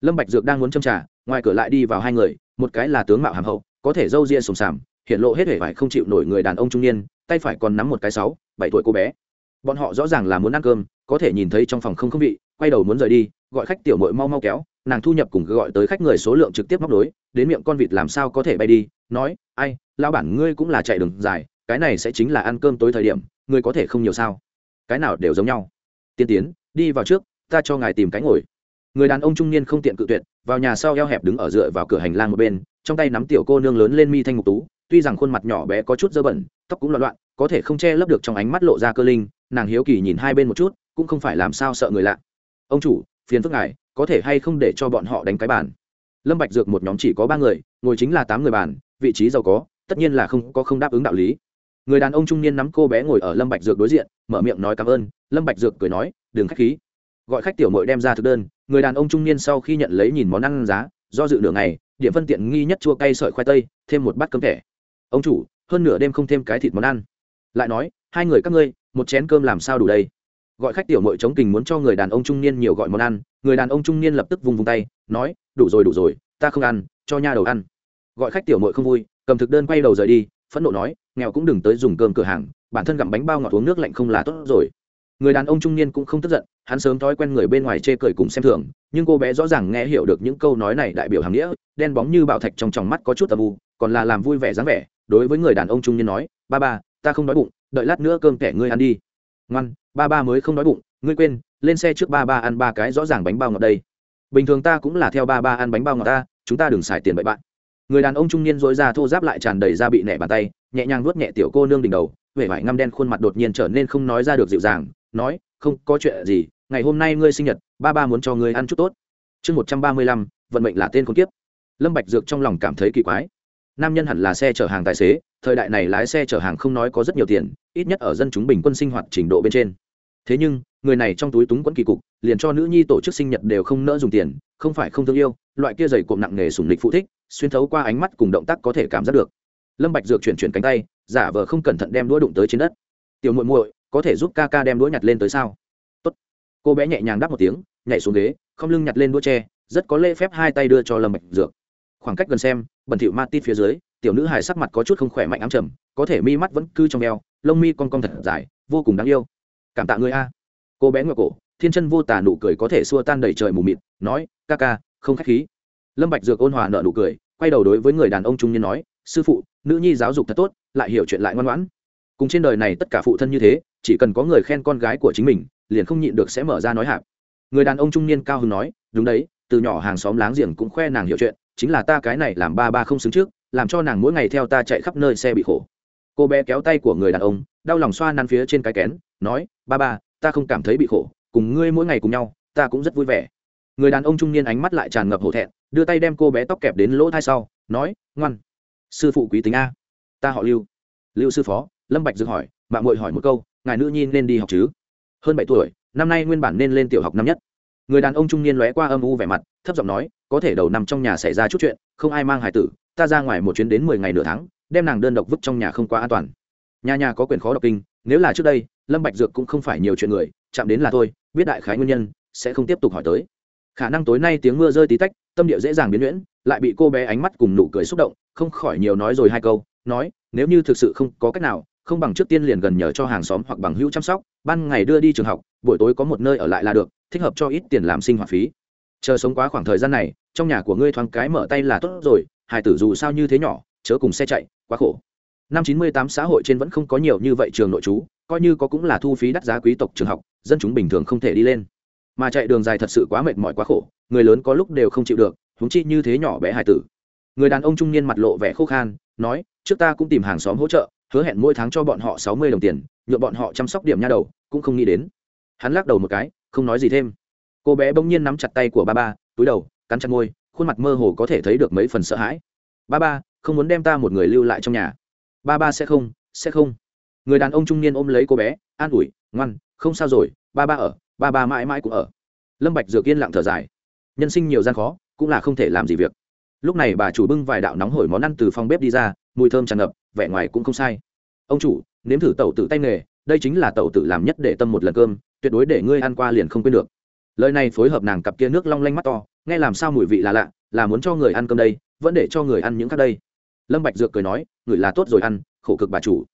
Speaker 1: Lâm bạch dược đang muốn châm trà, ngoài cửa lại đi vào hai người, một cái là tướng mạo hàm hậu, có thể râu ria sùng sàm hiện lộ hết vẻ vải không chịu nổi người đàn ông trung niên, tay phải còn nắm một cái sáu, bảy tuổi cô bé. Bọn họ rõ ràng là muốn ăn cơm, có thể nhìn thấy trong phòng không không vị, quay đầu muốn rời đi, gọi khách tiểu mội mau mau kéo, nàng thu nhập cùng gọi tới khách người số lượng trực tiếp móc đối đến miệng con vịt làm sao có thể bay đi, nói, ai lao bản ngươi cũng là chạy đường dài, cái này sẽ chính là ăn cơm tối thời điểm, ngươi có thể không nhiều sao? Cái nào đều giống nhau. Tiên tiến, đi vào trước, ta cho ngài tìm cái ngồi. Người đàn ông trung niên không tiện cự tuyệt, vào nhà sau eo hẹp đứng ở dựa vào cửa hành lang một bên, trong tay nắm tiểu cô nương lớn lên mi thanh ngục tú tuy rằng khuôn mặt nhỏ bé có chút dơ bẩn, tóc cũng loạn loạn, có thể không che lấp được trong ánh mắt lộ ra cơ linh, nàng hiếu kỳ nhìn hai bên một chút, cũng không phải làm sao sợ người lạ. Ông chủ, phiền phức ngài, có thể hay không để cho bọn họ đánh cái bàn? Lâm bạch dược một nhóm chỉ có ba người, ngồi chính là tám người bàn, vị trí giàu có, tất nhiên là không, có không đáp ứng đạo lý. Người đàn ông trung niên nắm cô bé ngồi ở lâm bạch dược đối diện, mở miệng nói cảm ơn, lâm bạch dược cười nói, đừng khách khí. Gọi khách tiểu muội đem ra thực đơn, người đàn ông trung niên sau khi nhận lấy nhìn món ăn giá, do dự nửa ngày, điểm phân tiện nghi nhất chua cay sợi khoai tây, thêm một bát cơm thẻ ông chủ, hơn nửa đêm không thêm cái thịt món ăn. Lại nói, hai người các ngươi, một chén cơm làm sao đủ đây? Gọi khách tiểu mội chống kình muốn cho người đàn ông trung niên nhiều gọi món ăn, người đàn ông trung niên lập tức vùng vùng tay, nói, đủ rồi đủ rồi, ta không ăn, cho nha đầu ăn. Gọi khách tiểu mội không vui, cầm thực đơn quay đầu rời đi, phẫn nộ nói, nghèo cũng đừng tới dùng cơm cửa hàng, bản thân gặm bánh bao ngọt uống nước lạnh không là tốt rồi. Người đàn ông trung niên cũng không tức giận, hắn sớm thói quen người bên ngoài chê cười cùng xem thường, nhưng cô bé rõ ràng nghe hiểu được những câu nói này đại biểu hàng nghĩa, đen bóng như bạo thạch trong tròng mắt có chút tầm u, còn là làm vui vẻ dáng vẻ đối với người đàn ông trung niên nói, ba ba, ta không đói bụng, đợi lát nữa cơm kẻ ngươi ăn đi. Ngoan, ba ba mới không đói bụng, ngươi quên, lên xe trước ba ba ăn ba cái rõ ràng bánh bao ngọt đây. Bình thường ta cũng là theo ba ba ăn bánh bao ngọt ta, chúng ta đừng xài tiền bậy bạn. Người đàn ông trung niên dối ra thô giáp lại tràn đầy ra bị nẻ bàn tay, nhẹ nhàng nuốt nhẹ tiểu cô nương đỉnh đầu, vẻ vải ngăm đen khuôn mặt đột nhiên trở nên không nói ra được dịu dàng, nói, không, có chuyện gì, ngày hôm nay ngươi sinh nhật, ba ba muốn cho ngươi ăn chút tốt. Chương một trăm ba mươi lăm, vận mệnh là tên con kiếp. Lâm bạch dược trong lòng cảm thấy kỳ quái nam nhân hẳn là xe chở hàng tài xế, thời đại này lái xe chở hàng không nói có rất nhiều tiền, ít nhất ở dân chúng bình quân sinh hoạt trình độ bên trên. Thế nhưng, người này trong túi túng quẫn kỳ cục, liền cho nữ nhi tổ chức sinh nhật đều không nỡ dùng tiền, không phải không thương yêu, loại kia dày cộm nặng nghề sủng lịch phụ thích, xuyên thấu qua ánh mắt cùng động tác có thể cảm giác được. Lâm bạch dược chuyển chuyển cánh tay, giả vờ không cẩn thận đem đũa đụng tới trên đất. Tiểu muội muội, có thể giúp ca ca đem đũa nhặt lên tới sao? Tốt. Cô bé nhẹ nhàng đáp một tiếng, nhảy xuống ghế, không lưng nhặt lên đũa tre, rất có lễ phép hai tay đưa cho lâm bạch dược. Khoảng cách gần xem bẩn thỉu ma tít phía dưới, tiểu nữ hài sắc mặt có chút không khỏe mạnh ám trầm, có thể mi mắt vẫn cứ trong eo, lông mi con con thật dài, vô cùng đáng yêu. Cảm tạ người a. Cô bé ngựa cổ, thiên chân vô tà nụ cười có thể xua tan đầy trời mù mịt, nói, ca ca, không khách khí. Lâm bạch dược ôn hòa nở nụ cười, quay đầu đối với người đàn ông trung niên nói, sư phụ, nữ nhi giáo dục thật tốt, lại hiểu chuyện lại ngoan ngoãn. Cùng trên đời này tất cả phụ thân như thế, chỉ cần có người khen con gái của chính mình, liền không nhịn được sẽ mở ra nói hạp. Người đàn ông trung niên cao hứng nói, đúng đấy, từ nhỏ hàng xóm láng giềng cũng khoe nàng hiểu chuyện chính là ta cái này làm ba ba không xứng trước, làm cho nàng mỗi ngày theo ta chạy khắp nơi xe bị khổ. Cô bé kéo tay của người đàn ông, đau lòng xoa năn phía trên cái kén, nói, ba ba, ta không cảm thấy bị khổ, cùng ngươi mỗi ngày cùng nhau, ta cũng rất vui vẻ. Người đàn ông trung niên ánh mắt lại tràn ngập hổ thẹn, đưa tay đem cô bé tóc kẹp đến lỗ thai sau, nói, ngoan, sư phụ quý tính a, ta họ lưu. Lưu sư phó, lâm bạch dừng hỏi mạng muội hỏi một câu, ngài nữ nhi nên đi học chứ? Hơn bảy tuổi, năm nay nguyên bản nên lên tiểu học năm nhất. Người đàn ông trung niên lóe qua âm u vẻ mặt, thấp giọng nói có thể đầu năm trong nhà xảy ra chút chuyện, không ai mang hải tử, ta ra ngoài một chuyến đến mười ngày nửa tháng, đem nàng đơn độc vứt trong nhà không quá an toàn. Nhà nhà có quyền khó đọc kinh, nếu là trước đây, lâm bạch dược cũng không phải nhiều chuyện người, chạm đến là thôi, biết đại khái nguyên nhân, sẽ không tiếp tục hỏi tới. Khả năng tối nay tiếng mưa rơi tí tách, tâm địa dễ dàng biến nhuyễn, lại bị cô bé ánh mắt cùng nụ cười xúc động, không khỏi nhiều nói rồi hai câu, nói, nếu như thực sự không có cách nào, không bằng trước tiên liền gần nhờ cho hàng xóm hoặc bằng hữu chăm sóc, ban ngày đưa đi trường học, buổi tối có một nơi ở lại là được, thích hợp cho ít tiền làm sinh hoạt phí chờ sống quá khoảng thời gian này, trong nhà của ngươi thoáng cái mở tay là tốt rồi hải tử dù sao như thế nhỏ, chớ cùng xe chạy, quá khổ. Năm chín mươi tám xã hội trên vẫn không có nhiều như vậy trường nội trú, coi như có cũng là thu phí đắt giá quý tộc trường học, dân chúng bình thường không thể đi lên. Mà chạy đường dài thật sự quá mệt mỏi quá khổ, người lớn có lúc đều không chịu được húng chi như thế nhỏ bé hải tử. Người đàn ông trung niên mặt lộ vẻ khô khan, nói, trước ta cũng tìm hàng xóm hỗ trợ, hứa hẹn mỗi tháng cho bọn họ sáu mươi đồng tiền nhuộm bọn họ chăm sóc điểm nha đầu, cũng không nghĩ đến. Hắn lắc đầu một cái, không nói gì thêm cô bé bỗng nhiên nắm chặt tay của ba ba, túi đầu, cắn chặt môi, khuôn mặt mơ hồ có thể thấy được mấy phần sợ hãi. Ba ba, không muốn đem ta một người lưu lại trong nhà. Ba ba sẽ không sẽ không. Người đàn ông trung niên ôm lấy cô bé, an ủi, ngoan, không sao rồi, ba ba ở, ba ba mãi mãi cũng ở. Lâm bạch dược yên lặng thở dài. Nhân sinh nhiều gian khó, cũng là không thể làm gì việc. Lúc này bà chủ bưng vài đạo nóng hổi món ăn từ phòng bếp đi ra, mùi thơm tràn ngập, vẻ ngoài cũng không sai. Ông chủ, nếm thử tẩu tự tay nghề, đây chính là tẩu tự làm nhất để tâm một lần cơm, tuyệt đối để ngươi ăn qua liền không quên được lời này phối hợp nàng cặp kia nước long lanh mắt to, nghe làm sao mùi vị là lạ, là muốn cho người ăn cơm đây, vẫn để cho người ăn những khác đây. Lâm bạch dược cười nói, người là tốt rồi ăn, khổ cực bà chủ.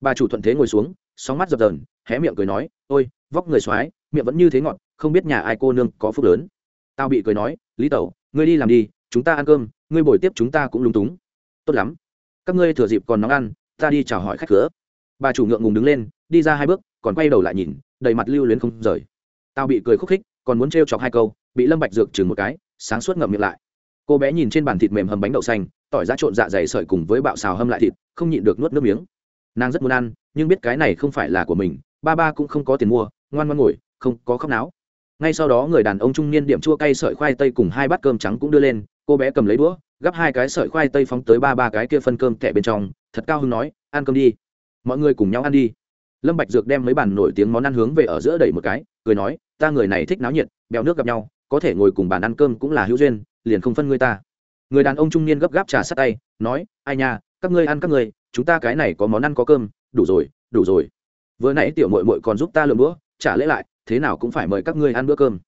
Speaker 1: Bà chủ thuận thế ngồi xuống, sóng mắt dập dờn, hé miệng cười nói, ôi, vóc người xoái, miệng vẫn như thế ngọt, không biết nhà ai cô nương có phúc lớn. Tao bị cười nói, lý tẩu, ngươi đi làm đi, chúng ta ăn cơm, ngươi bồi tiếp chúng ta cũng lúng túng. Tốt lắm, các ngươi thừa dịp còn nóng ăn, ta đi chào hỏi khách cửa. Bà chủ ngượng ngùng đứng lên, đi ra hai bước, còn quay đầu lại nhìn, đầy mặt lưu luyến không rời. Tao bị cười khúc khích còn muốn trêu chọc hai câu, bị lâm bạch dược chừng một cái, sáng suốt ngậm miệng lại. Cô bé nhìn trên bàn thịt mềm hầm bánh đậu xanh, tỏi giá trộn dạ dày sợi cùng với bạo xào hâm lại thịt, không nhịn được nuốt nước miếng. Nàng rất muốn ăn, nhưng biết cái này không phải là của mình, ba ba cũng không có tiền mua, ngoan ngoan ngồi, không có khóc náo. Ngay sau đó người đàn ông trung niên điểm chua cay sợi khoai tây cùng hai bát cơm trắng cũng đưa lên, cô bé cầm lấy đũa, gắp hai cái sợi khoai tây phóng tới ba ba cái kia phân cơm kẻ bên trong, thật cao hứng nói, ăn cơm đi. Mọi người cùng nhau ăn đi. Lâm bạch dược đem mấy bàn nổi tiếng món ăn hướng về ở giữa đẩy một cái, cười nói ta người này thích náo nhiệt bèo nước gặp nhau, có thể ngồi cùng bàn ăn cơm cũng là hữu duyên, liền không phân ngươi ta. Người đàn ông trung niên gấp gáp trà sát tay, nói, ai nha, các ngươi ăn các ngươi, chúng ta cái này có món ăn có cơm, đủ rồi đủ rồi. Vừa nãy tiểu muội muội còn giúp ta lượm đũa trả lễ lại, thế nào cũng phải mời các ngươi ăn bữa cơm.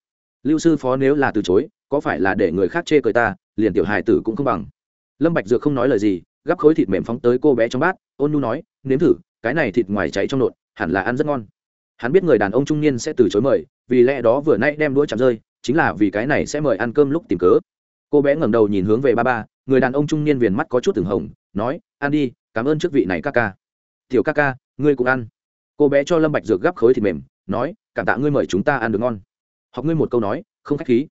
Speaker 1: Lưu sư phó nếu là từ chối, có phải là để người khác chê cười ta, liền tiểu hài tử cũng không bằng. Lâm bạch dược không nói lời gì, gắp khối thịt mềm phóng tới cô bé trong bát, ôn nu nói, nếm thử, cái này thịt ngoài cháy trong nộn, hẳn là ăn rất ngon hắn biết người đàn ông trung niên sẽ từ chối mời, vì lẽ đó vừa nãy đem đũa chạm rơi, chính là vì cái này sẽ mời ăn cơm lúc tìm cớ. Cô bé ngẩng đầu nhìn hướng về ba ba, người đàn ông trung niên viền mắt có chút từng hồng, nói, ăn đi, cảm ơn trước vị này ca ca. Tiểu ca ca, ngươi cũng ăn. Cô bé cho lâm bạch dược gắp khối thịt mềm, nói, cảm tạ ngươi mời chúng ta ăn được ngon. Học ngươi một câu nói, không khách khí.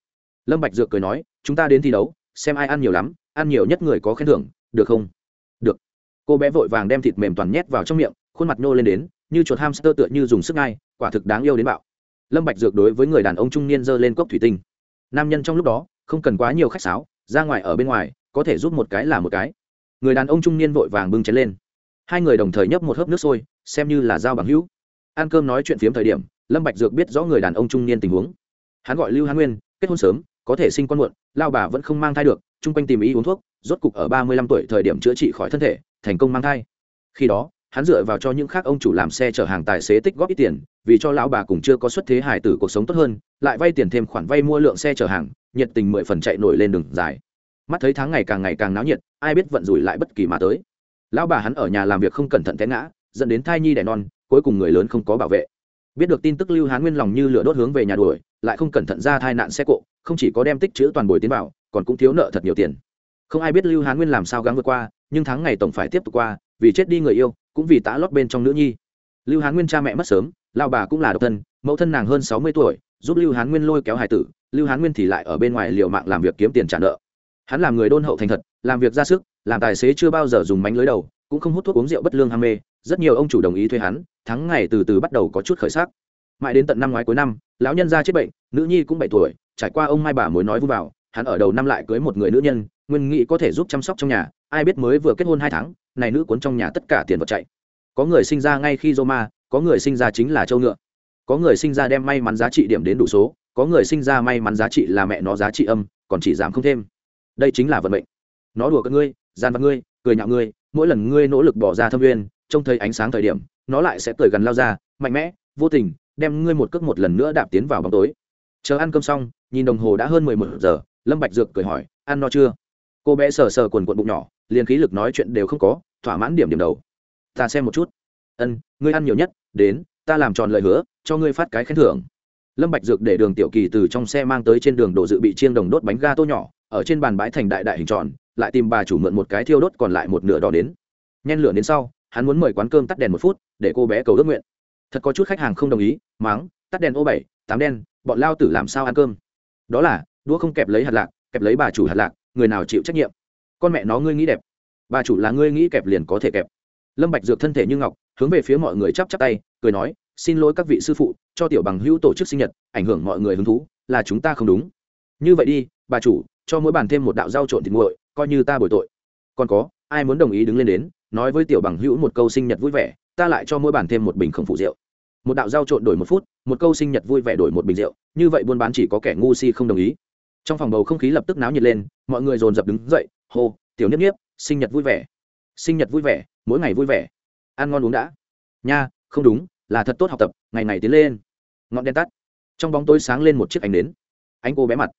Speaker 1: Lâm bạch dược cười nói, chúng ta đến thi đấu, xem ai ăn nhiều lắm, ăn nhiều nhất người có khen thưởng, được không? Được. Cô bé vội vàng đem thịt mềm toàn nhét vào trong miệng khuôn mặt nhô lên đến, như chuột hamster tựa như dùng sức ngay quả thực đáng yêu đến bạo. Lâm bạch dược đối với người đàn ông trung niên giơ lên cốc thủy tinh. Nam nhân trong lúc đó, không cần quá nhiều khách sáo, ra ngoài ở bên ngoài, có thể giúp một cái là một cái. Người đàn ông trung niên vội vàng bưng chén lên. Hai người đồng thời nhấp một hớp nước sôi, xem như là giao bằng hữu. Ăn cơm nói chuyện phiếm thời điểm, lâm bạch dược biết rõ người đàn ông trung niên tình huống. Hắn gọi lưu hán nguyên, kết hôn sớm, có thể sinh con muộn, lao bà vẫn không mang thai được, chung quanh tìm ý uống thuốc, rốt cục ở ba mươi lăm tuổi thời điểm chữa trị khỏi thân thể, thành công mang thai. Khi đó hắn dựa vào cho những khác ông chủ làm xe chở hàng tài xế tích góp ít tiền, vì cho lão bà cùng chưa có xuất thế hải tử cuộc sống tốt hơn, lại vay tiền thêm khoản vay mua lượng xe chở hàng, nhiệt tình mười phần chạy nổi lên đường dài. Mắt thấy tháng ngày càng ngày càng náo nhiệt, ai biết vận rủi lại bất kỳ mà tới. Lão bà hắn ở nhà làm việc không cẩn thận té ngã, dẫn đến thai nhi đẻ non, cuối cùng người lớn không có bảo vệ. Biết được tin tức lưu hán nguyên lòng như lửa đốt hướng về nhà đuổi, lại không cẩn thận ra thai nạn xe cộ, không chỉ có đem tích chữ toàn bồi tiến vào, còn cũng thiếu nợ thật nhiều tiền. Không ai biết lưu hán nguyên làm sao gắng vượt qua, nhưng tháng ngày tổng phải tiếp tục qua, vì chết đi người yêu cũng vì tá lót bên trong nữ nhi. Lưu hán nguyên cha mẹ mất sớm lao bà cũng là độc thân, mẫu thân nàng hơn sáu mươi tuổi, giúp lưu hán nguyên lôi kéo hải tử, lưu hán nguyên thì lại ở bên ngoài liệu mạng làm việc kiếm tiền trả nợ. Hắn làm người đôn hậu thành thật, làm việc ra sức, làm tài xế chưa bao giờ dùng mánh lưới đầu, cũng không hút thuốc uống rượu bất lương ham mê, rất nhiều ông chủ đồng ý thuê hắn, tháng ngày từ từ bắt đầu có chút khởi sắc. Mãi đến tận năm ngoái cuối năm, lão nhân ra chết bệnh, nữ nhi cũng bảy tuổi, trải qua ông mai bà mối nói vui vào hắn ở đầu năm lại cưới một người nữ nhân nguyên nghĩ có thể giúp chăm sóc trong nhà ai biết mới vừa kết hôn hai tháng này nữ cuốn trong nhà tất cả tiền vật chạy. Có người sinh ra ngay khi Roma, có người sinh ra chính là châu ngựa. Có người sinh ra đem may mắn giá trị điểm đến đủ số có người sinh ra may mắn giá trị là mẹ nó giá trị âm còn chỉ giảm không thêm. Đây chính là vận mệnh. Nó đùa các ngươi gian vật ngươi cười nhạo ngươi mỗi lần ngươi nỗ lực bỏ ra thâm uyên trông thấy ánh sáng thời điểm nó lại sẽ cười gần lao ra mạnh mẽ vô tình đem ngươi một cước một lần nữa đạp tiến vào bóng tối. Chờ ăn cơm xong nhìn đồng hồ đã hơn mười một giờ lâm bạch dược cười hỏi, ăn no chưa? Cô bé sờ sờ quần quần bụng nhỏ, liền khí lực nói chuyện đều không có, thỏa mãn điểm điểm đầu. Ta xem một chút. Ân, ngươi ăn nhiều nhất, đến, ta làm tròn lời hứa, cho ngươi phát cái khen thưởng. Lâm bạch dược để đường tiểu kỳ từ trong xe mang tới trên đường đồ dự bị chiên đồng đốt bánh ga tô nhỏ, ở trên bàn bãi thành đại đại hình tròn, lại tìm bà chủ mượn một cái thiêu đốt còn lại một nửa đỏ đến. Nhen lửa đến sau, hắn muốn mời quán cơm tắt đèn một phút, để cô bé cầu ước nguyện. Thật có chút khách hàng không đồng ý, mắng, tắt đèn ô bảy, tám đen, bọn lao tử làm sao ăn cơm? Đó là đũa không kẹp lấy hạt lạc, kẹp lấy bà chủ hạt lạc, người nào chịu trách nhiệm? Con mẹ nó ngươi nghĩ đẹp. Bà chủ là ngươi nghĩ kẹp liền có thể kẹp. Lâm bạch dược thân thể như ngọc, hướng về phía mọi người chắp chắp tay, cười nói, xin lỗi các vị sư phụ, cho tiểu bằng hữu tổ chức sinh nhật, ảnh hưởng mọi người hứng thú, là chúng ta không đúng. Như vậy đi, bà chủ, cho mỗi bàn thêm một đạo rau trộn thịt nguội, coi như ta bồi tội. Còn có, ai muốn đồng ý đứng lên đến, nói với tiểu bằng hữu một câu sinh nhật vui vẻ, ta lại cho mỗi bàn thêm một bình không phụ rượu. Một đạo rau trộn đổi một phút, một câu sinh nhật vui vẻ đổi một bình rượu, như vậy buôn bán chỉ có kẻ ngu si không đồng ý trong phòng bầu không khí lập tức náo nhiệt lên, mọi người dồn dập đứng dậy, hô, tiểu niếp niếp, sinh nhật vui vẻ, sinh nhật vui vẻ, mỗi ngày vui vẻ, ăn ngon uống đã. Nha, không đúng, là thật tốt học tập, ngày ngày tiến lên. Ngọn đen tắt. Trong bóng tối sáng lên một chiếc ánh nến. Ánh cô bé mặt.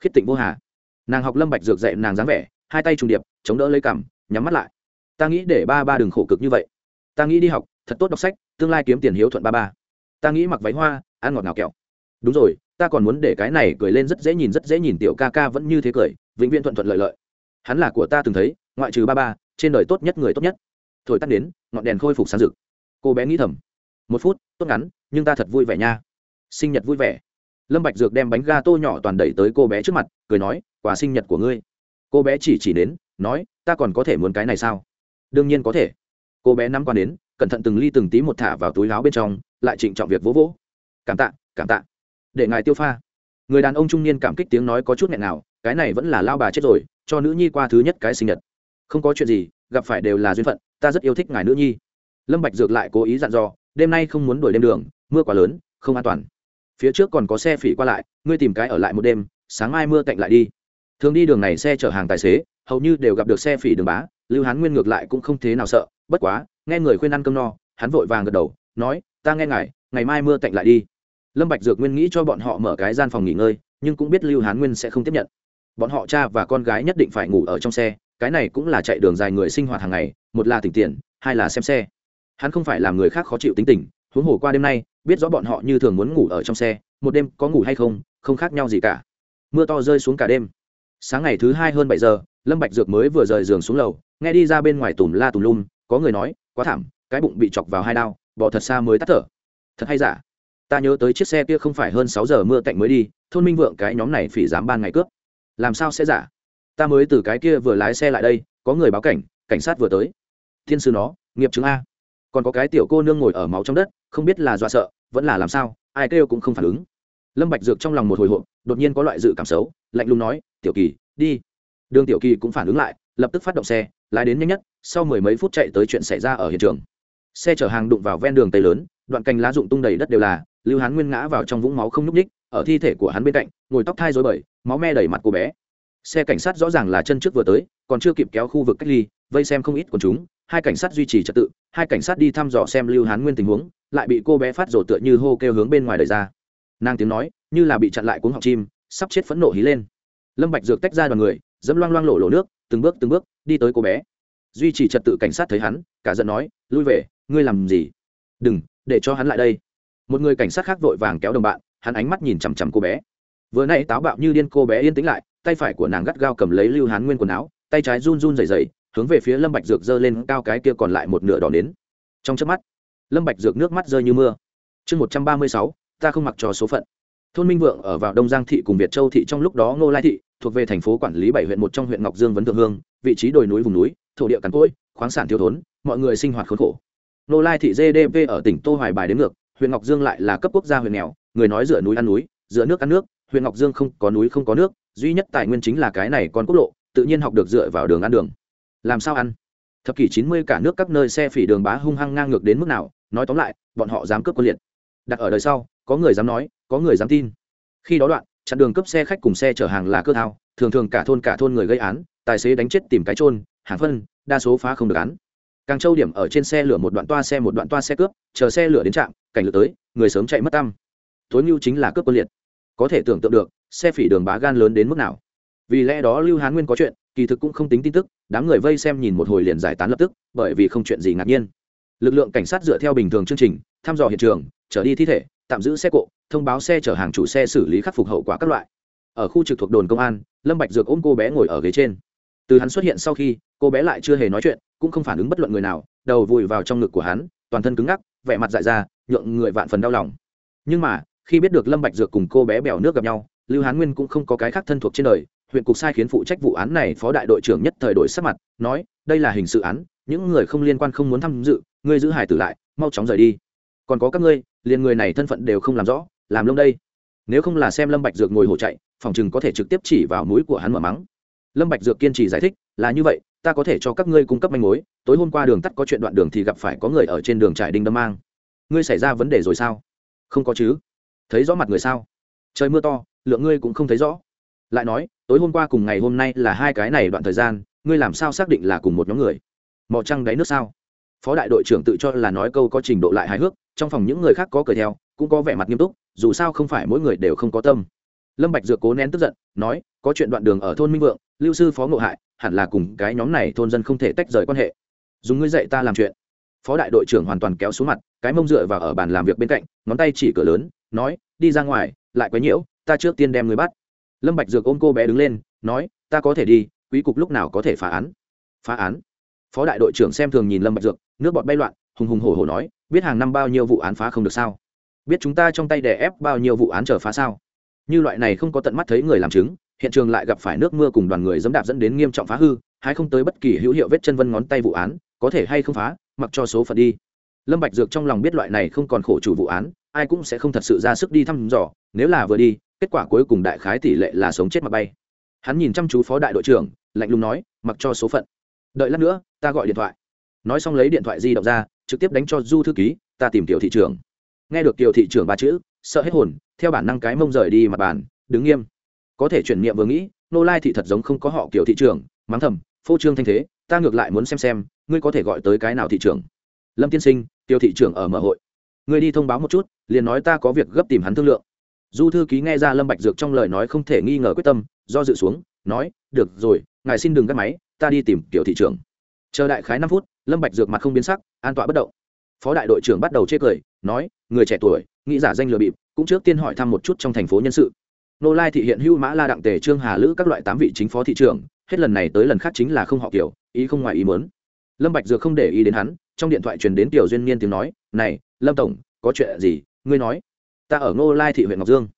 Speaker 1: Khiết tịnh vô hà. Nàng học lâm bạch dược dạy nàng dáng vẻ, hai tay trùng điệp, chống đỡ lấy cằm, nhắm mắt lại. Ta nghĩ để ba ba đừng khổ cực như vậy. Ta nghĩ đi học, thật tốt đọc sách, tương lai kiếm tiền hiếu thuận ba ba. Ta nghĩ mặc váy hoa, ăn ngọt ngào kẹo. Đúng rồi ta còn muốn để cái này cười lên rất dễ nhìn, rất dễ nhìn tiểu ca ca vẫn như thế cười, vĩnh viễn thuận thuận lợi lợi. Hắn là của ta từng thấy, ngoại trừ ba ba, trên đời tốt nhất người tốt nhất. Thổi tắt đến, ngọn đèn khôi phục sáng rực. Cô bé nghĩ thầm. Một phút, tốt ngắn, nhưng ta thật vui vẻ nha. Sinh nhật vui vẻ. Lâm bạch dược đem bánh ga tô nhỏ toàn đẩy tới cô bé trước mặt, cười nói, quà sinh nhật của ngươi. Cô bé chỉ chỉ đến, nói, ta còn có thể muốn cái này sao? Đương nhiên có thể. Cô bé nắm qua đến, cẩn thận từng ly từng tí một thả vào túi áo bên trong, lại trịnh trọng việc vỗ vỗ. Cảm tạ cảm tạ để ngài tiêu pha. Người đàn ông trung niên cảm kích tiếng nói có chút nghẹn nào, cái này vẫn là lao bà chết rồi, cho nữ nhi qua thứ nhất cái sinh nhật. Không có chuyện gì, gặp phải đều là duyên phận, ta rất yêu thích ngài nữ nhi. Lâm bạch dược lại cố ý dặn dò, đêm nay không muốn đuổi đêm đường, mưa quá lớn, không an toàn. Phía trước còn có xe phỉ qua lại, ngươi tìm cái ở lại một đêm, sáng mai mưa cạnh lại đi. Thường đi đường này xe chở hàng tài xế, hầu như đều gặp được xe phỉ đường bá, lưu hán nguyên ngược lại cũng không thế nào sợ, bất quá, nghe người khuyên ăn cơm no, hắn vội vàng gật đầu, nói, ta nghe ngài, ngày mai mưa cạnh lại đi lâm bạch dược nguyên nghĩ cho bọn họ mở cái gian phòng nghỉ ngơi, nhưng cũng biết lưu hán nguyên sẽ không tiếp nhận. Bọn họ cha và con gái nhất định phải ngủ ở trong xe, cái này cũng là chạy đường dài người sinh hoạt hàng ngày, một là tỉnh tiền, hai là xem xe. Hắn không phải làm người khác khó chịu tính tình, huống hồ qua đêm nay, biết rõ bọn họ như thường muốn ngủ ở trong xe, một đêm có ngủ hay không không khác nhau gì cả. Mưa to rơi xuống cả đêm. Sáng ngày thứ hai hơn bảy giờ, lâm bạch dược mới vừa rời giường xuống lầu, nghe đi ra bên ngoài tùm la tùm lum, có người nói, quá thảm, cái bụng bị chọc vào hai đao bỏ thật xa mới tắt thở. Thật hay giả? Ta nhớ tới chiếc xe kia không phải hơn sáu giờ mưa cạnh mới đi, thôn minh vượng cái nhóm này phỉ dám ban ngày cướp. Làm sao sẽ giả? Ta mới từ cái kia vừa lái xe lại đây, có người báo cảnh cảnh sát vừa tới. Thiên sư nó, nghiệp chứng a. Còn có cái tiểu cô nương ngồi ở máu trong đất, không biết là do sợ, vẫn là làm sao, ai kêu cũng không phản ứng. Lâm bạch dược trong lòng một hồi hộp, đột nhiên có loại dự cảm xấu, lạnh lùng nói, tiểu kỳ, đi. Đường tiểu kỳ cũng phản ứng lại, lập tức phát động xe, lái đến nhanh nhất, sau mười mấy phút chạy tới chuyện xảy ra ở hiện trường. Xe chở hàng đụng vào ven đường tây lớn, đoạn cành lá rụng tung đầy đất đều là lưu hán nguyên ngã vào trong vũng máu không nhúc ních ở thi thể của hắn bên cạnh, ngồi tóc thai rối bời, máu me đầy mặt cô bé. Xe cảnh sát rõ ràng là chân trước vừa tới, còn chưa kịp kéo khu vực cách ly, vây xem không ít của chúng. Hai cảnh sát duy trì trật tự, hai cảnh sát đi thăm dò xem lưu hán nguyên tình huống, lại bị cô bé phát rổ tựa như hô kêu hướng bên ngoài đời ra. Nàng tiếng nói, như là bị chặn lại cuống họng chim, sắp chết phẫn nộ hí lên. Lâm bạch dược tách ra đoàn người, dẫm loang loang lộ lộ nước, từng bước từng bước, đi tới cô bé. Duy trì trật tự cảnh sát thấy hắn, cả giận nói, lui về, ngươi làm gì? Đừng, để cho hắn lại đây một người cảnh sát khác vội vàng kéo đồng bạn, hắn ánh mắt nhìn chằm chằm cô bé. Vừa nay táo bạo như điên, cô bé yên tĩnh lại, tay phải của nàng gắt gao cầm lấy lưu hán nguyên quần áo, tay trái run run rẩy rẩy, hướng về phía lâm bạch dược giơ lên cao cái kia còn lại một nửa đỏ đến trong chớp mắt, lâm bạch dược nước mắt rơi như mưa. Chương một trăm ba mươi sáu, ta không mặc cho số phận. Thôn minh vượng ở vào đông giang thị cùng việt châu thị trong lúc đó ngô lai thị, thuộc về thành phố quản lý bảy huyện một trong huyện ngọc dương vấn thượng hương, vị trí đồi núi vùng núi, thổ địa cằn cỗi, khoáng sản thiếu thốn, mọi người sinh hoạt khốn khổ. Ngô lai thị gdp ở tỉnh tô hoài bài đến ngược huyện ngọc dương lại là cấp quốc gia huyện nghèo, người nói dựa núi ăn núi dựa nước ăn nước, huyện ngọc dương không có núi không có nước, duy nhất tài nguyên chính là cái này con quốc lộ, tự nhiên học được dựa vào đường ăn đường. Làm sao ăn? Thập kỷ chín mươi cả nước các nơi xe phỉ đường bá hung hăng ngang ngược đến mức nào, nói tóm lại, bọn họ dám cướp quân liệt. Đặt ở đời sau, có người dám nói, có người dám tin. Khi đó đoạn, chặn đường cướp xe khách cùng xe chở hàng là cơ thao, thường thường cả thôn cả thôn người gây án, tài xế đánh chết tìm cái trôn hàng phân, đa số phá không được án. Càng châu điểm ở trên xe lửa một đoạn toa xe, một đoạn toa xe cướp, chờ xe lửa đến trạm cảnh lượt tới, người sớm chạy mất tăm. Tối mưu chính là cướp quân liệt. Có thể tưởng tượng được, xe phỉ đường bá gan lớn đến mức nào. Vì lẽ đó lưu hán nguyên có chuyện, kỳ thực cũng không tính tin tức, đám người vây xem nhìn một hồi liền giải tán lập tức, bởi vì không chuyện gì ngạc nhiên. Lực lượng cảnh sát dựa theo bình thường chương trình, thăm dò hiện trường, trở đi thi thể, tạm giữ xe cộ, thông báo xe chở hàng chủ xe xử lý khắc phục hậu quả các loại. Ở khu trực thuộc đồn công an, lâm bạch dược ôm cô bé ngồi ở ghế trên. Từ hắn xuất hiện sau khi, cô bé lại chưa hề nói chuyện, cũng không phản ứng bất luận người nào, đầu vùi vào trong ngực của hắn, toàn thân cứng ngắc, vẻ mặt dại ra nhượng người vạn phần đau lòng. Nhưng mà, khi biết được lâm bạch dược cùng cô bé bèo nước gặp nhau, lưu hán nguyên cũng không có cái khác thân thuộc trên đời, huyện cục sai khiến phụ trách vụ án này phó đại đội trưởng nhất thời đổi sắc mặt, nói, đây là hình sự án, những người không liên quan không muốn tham dự, ngươi giữ hải tử lại, mau chóng rời đi. Còn có các ngươi, liền người này thân phận đều không làm rõ, làm lông đây. Nếu không là xem lâm bạch dược ngồi hổ chạy, phòng chừng có thể trực tiếp chỉ vào mũi của hắn mở mắng. Lâm bạch dược kiên trì giải thích, là như vậy, ta có thể cho các ngươi cung cấp manh mối, tối hôm qua đường tắt có chuyện đoạn đường thì gặp phải có người ở trên đường trải đinh đâm mang ngươi xảy ra vấn đề rồi sao? Không có chứ. Thấy rõ mặt người sao? Trời mưa to, lượng ngươi cũng không thấy rõ. Lại nói, tối hôm qua cùng ngày hôm nay là hai cái này đoạn thời gian, ngươi làm sao xác định là cùng một nhóm người? Mò trăng đáy nước sao? Phó đại đội trưởng tự cho là nói câu có trình độ lại hài hước, trong phòng những người khác có cười theo, cũng có vẻ mặt nghiêm túc, dù sao không phải mỗi người đều không có tâm. Lâm bạch dược cố nén tức giận, nói, có chuyện đoạn đường ở thôn minh vượng, lưu sư phó ngộ hại, hẳn là cùng cái nhóm này thôn dân không thể tách rời quan hệ. Dùng ngươi dạy ta làm chuyện phó đại đội trưởng hoàn toàn kéo xuống mặt, cái mông dựa vào ở bàn làm việc bên cạnh, ngón tay chỉ cửa lớn, nói, đi ra ngoài, lại quấy nhiễu, ta trước tiên đem người bắt. Lâm bạch dược ôm cô bé đứng lên, nói, ta có thể đi, quý cục lúc nào có thể phá án? Phá án? Phó đại đội trưởng xem thường nhìn lâm bạch dược, nước bọt bay loạn, hùng hùng hổ hổ nói, biết hàng năm bao nhiêu vụ án phá không được sao? Biết chúng ta trong tay đè ép bao nhiêu vụ án chờ phá sao? Như loại này không có tận mắt thấy người làm chứng, hiện trường lại gặp phải nước mưa cùng đoàn người dẫm đạp dẫn đến nghiêm trọng phá hư hay không tới bất kỳ hữu hiệu vết chân vân ngón tay vụ án, có thể hay không phá mặc cho số phận đi. Lâm bạch dược trong lòng biết loại này không còn khổ chủ vụ án, ai cũng sẽ không thật sự ra sức đi thăm dò, nếu là vừa đi, kết quả cuối cùng đại khái tỷ lệ là sống chết mà bay. Hắn nhìn chăm chú phó đại đội trưởng, lạnh lùng nói, mặc cho số phận. Đợi lát nữa, ta gọi điện thoại. Nói xong lấy điện thoại di động ra, trực tiếp đánh cho du thư ký, ta tìm tiểu thị trưởng. Nghe được tiểu thị trưởng ba chữ, sợ hết hồn, theo bản năng cái mông rời đi mặt bàn, đứng nghiêm. Có thể chuyển niệm vừa nghĩ, nô lai thị thật giống không có họ kiểu thị trưởng, mắng thầm, phô trương thanh thế, ta ngược lại muốn xem xem ngươi có thể gọi tới cái nào thị trưởng? Lâm tiên sinh, tiêu thị trưởng ở mở hội. Ngươi đi thông báo một chút, liền nói ta có việc gấp tìm hắn thương lượng. Du thư ký nghe ra lâm bạch dược trong lời nói không thể nghi ngờ quyết tâm, do dự xuống, nói, được rồi, ngài xin đừng gắt máy, ta đi tìm tiểu thị trưởng. Chờ đại khái năm phút, lâm bạch dược mặt không biến sắc, an tọa bất động. Phó đại đội trưởng bắt đầu chê cười, nói, người trẻ tuổi, nghĩ giả danh lừa bịp, cũng trước tiên hỏi thăm một chút trong thành phố nhân sự. Nô lai thị hiện hưu mã la đặng tề, trương hà lữ các loại tám vị chính phó thị trưởng, hết lần này tới lần khác chính là không họ kiểu, ý không ngoài ý muốn lâm bạch dược không để ý đến hắn, trong điện thoại truyền đến tiểu duyên niên tiếng nói, này, lâm tổng, có chuyện gì? Ngươi nói. Ta ở ngô lai thị huyện ngọc dương.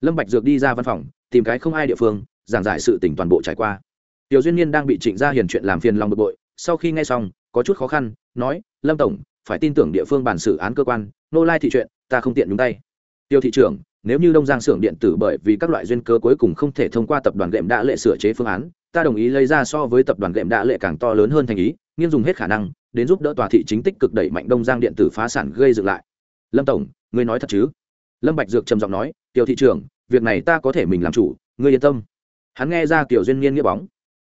Speaker 1: Lâm bạch dược đi ra văn phòng, tìm cái không ai địa phương, giảng giải sự tình toàn bộ trải qua. Tiểu duyên niên đang bị trịnh gia hiền chuyện làm phiền lòng bực bội, sau khi nghe xong, có chút khó khăn, nói, lâm tổng, phải tin tưởng địa phương bản xử án cơ quan, Ngô lai thị chuyện, ta không tiện nhúng tay. Tiêu thị trưởng, nếu như đông giang xưởng điện tử bởi vì các loại duyên cơ cuối cùng không thể thông qua tập đoàn gệm đã lệ sửa chế phương án, ta đồng ý lấy ra so với tập đoàn gệm đã lệ càng to lớn hơn thành ý nghiên dùng hết khả năng, đến giúp đỡ tòa thị chính tích cực đẩy mạnh đông giang điện tử phá sản gây dựng lại. Lâm tổng, ngươi nói thật chứ? Lâm bạch dược trầm giọng nói, tiểu thị trưởng, việc này ta có thể mình làm chủ, ngươi yên tâm. Hắn nghe ra kiểu duyên niên nghĩa bóng.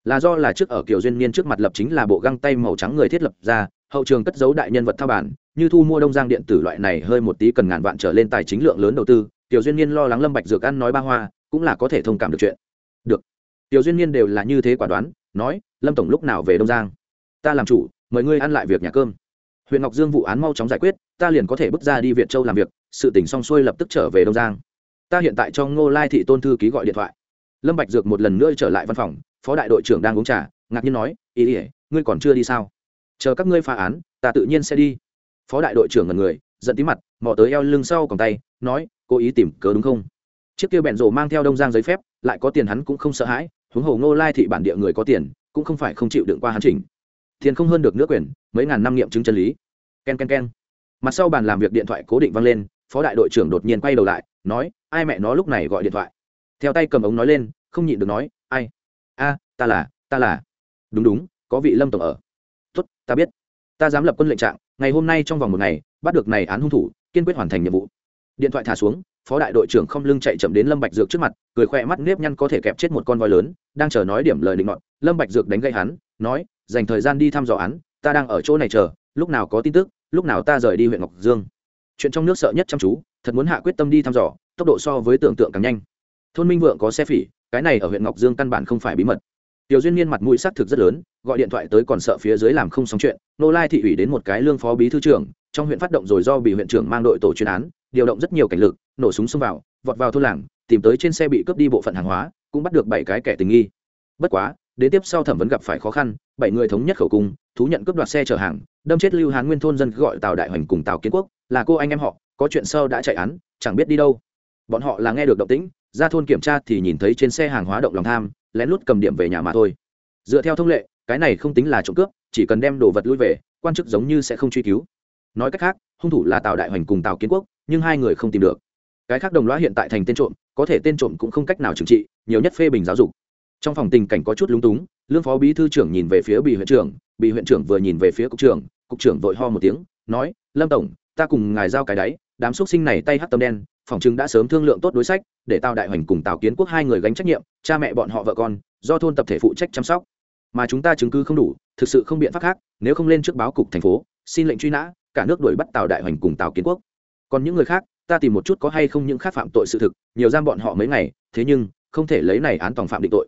Speaker 1: Là do là trước ở kiểu duyên niên trước mặt lập chính là bộ găng tay màu trắng người thiết lập ra, hậu trường cất giấu đại nhân vật thao bản, như thu mua đông giang điện tử loại này hơi một tí cần ngàn vạn trở lên tài chính lượng lớn đầu tư tiểu duyên niên lo lắng lâm bạch dược ăn nói ba hoa, cũng là có thể thông cảm được chuyện. Được. Tiểu duyên niên đều là như thế quả đoán, nói, lâm tổng lúc nào về đông giang? Ta làm chủ, mời ngươi ăn lại việc nhà cơm. Huyện ngọc dương vụ án mau chóng giải quyết, ta liền có thể bước ra đi việt châu làm việc, sự tỉnh xong xuôi lập tức trở về đông giang. Ta hiện tại cho ngô lai thị tôn thư ký gọi điện thoại. Lâm bạch dược một lần nữa trở lại văn phòng, phó đại đội trưởng đang uống trà, ngạc nhiên nói, ý ỉa ngươi còn chưa đi sao? Chờ các ngươi phá án, ta tự nhiên sẽ đi. Phó đại đội trưởng ngần người, giận tí mặt, mò tới eo lưng sau còng tay, nói, cố ý tìm cớ đúng không? Chiếc kia bẹn rổ mang theo đông giang giấy phép, lại có tiền hắn cũng không sợ hãi, huống hồ ngô lai thị bản địa người có tiền, cũng không phải không chịu đựng qua hắn chỉnh thiền không hơn được nước quyền mấy ngàn năm nghiệm chứng chân lý. K e n k e n k e n mặt sau bàn làm việc điện thoại cố định văng lên, phó đại đội trưởng đột nhiên quay đầu lại, nói, ai mẹ nó lúc này gọi điện thoại? Theo tay cầm ống nói lên, không nhịn được nói, ai? A, ta là ta là. Đúng đúng, có vị lâm tổng ở. Tuất ta biết. Ta dám lập quân lệnh trạng, ngày hôm nay trong vòng một ngày, bắt được này án hung thủ, kiên quyết hoàn thành nhiệm vụ. Điện thoại thả xuống, phó đại đội trưởng không lưng chạy chậm đến lâm bạch dược trước mặt, cười khoe mắt nếp nhăn có thể kẹp chết một con voi lớn, đang chờ nói điểm lời định ngọn lâm bạch dược đánh gậy hắn, nói dành thời gian đi thăm dò án, ta đang ở chỗ này chờ, lúc nào có tin tức, lúc nào ta rời đi huyện ngọc dương. Chuyện trong nước sợ nhất chăm chú, thật muốn hạ quyết tâm đi thăm dò, tốc độ so với tưởng tượng càng nhanh. Thôn minh vượng có xe phỉ, cái này ở huyện ngọc dương căn bản không phải bí mật. Tiểu duyên niên mặt mũi xác thực rất lớn, gọi điện thoại tới còn sợ phía dưới làm không xong chuyện, nô lai thị ủy đến một cái lương phó bí thư trưởng, trong huyện phát động rồi do bị huyện trưởng mang đội tổ chuyên án, điều động rất nhiều cảnh lực, nổ súng xông vào, vọt vào thôn làng, tìm tới trên xe bị cướp đi bộ phận hàng hóa, cũng bắt được bảy cái kẻ tình nghi. Bất quá đến tiếp sau thẩm vấn gặp phải khó khăn, bảy người thống nhất khẩu cung, thú nhận cướp đoạt xe chở hàng, đâm chết lưu hán nguyên thôn dân gọi tào đại hoành cùng tào kiến quốc, là cô anh em họ, có chuyện sơ đã chạy án, chẳng biết đi đâu. Bọn họ là nghe được động tĩnh, ra thôn kiểm tra thì nhìn thấy trên xe hàng hóa động lòng tham, lén lút cầm điểm về nhà mà thôi. Dựa theo thông lệ, cái này không tính là trộm cướp, chỉ cần đem đồ vật lui về, quan chức giống như sẽ không truy cứu. Nói cách khác, hung thủ là tào đại hoành cùng tào kiến quốc, nhưng hai người không tìm được. Cái khác đồng loa hiện tại thành tên trộm, có thể tên trộm cũng không cách nào trừng trị, nhiều nhất phê bình giáo dục trong phòng tình cảnh có chút lúng túng, lương phó bí thư trưởng nhìn về phía bị huyện trưởng, bị huyện trưởng vừa nhìn về phía cục trưởng cục trưởng vội ho một tiếng, nói, lâm tổng, ta cùng ngài giao cái đáy, đám xúc sinh này tay hắt tâm đen, phòng chứng đã sớm thương lượng tốt đối sách, để tào đại hoành cùng tào kiến quốc hai người gánh trách nhiệm, cha mẹ bọn họ vợ con, do thôn tập thể phụ trách chăm sóc. Mà chúng ta chứng cứ không đủ, thực sự không biện pháp khác, nếu không lên trước báo cục thành phố, xin lệnh truy nã, cả nước đuổi bắt tào đại hoành cùng tào kiến quốc. Còn những người khác, ta tìm một chút có hay không những khác phạm tội sự thực, nhiều giam bọn họ mấy ngày, thế nhưng, không thể lấy này án tòng phạm định tội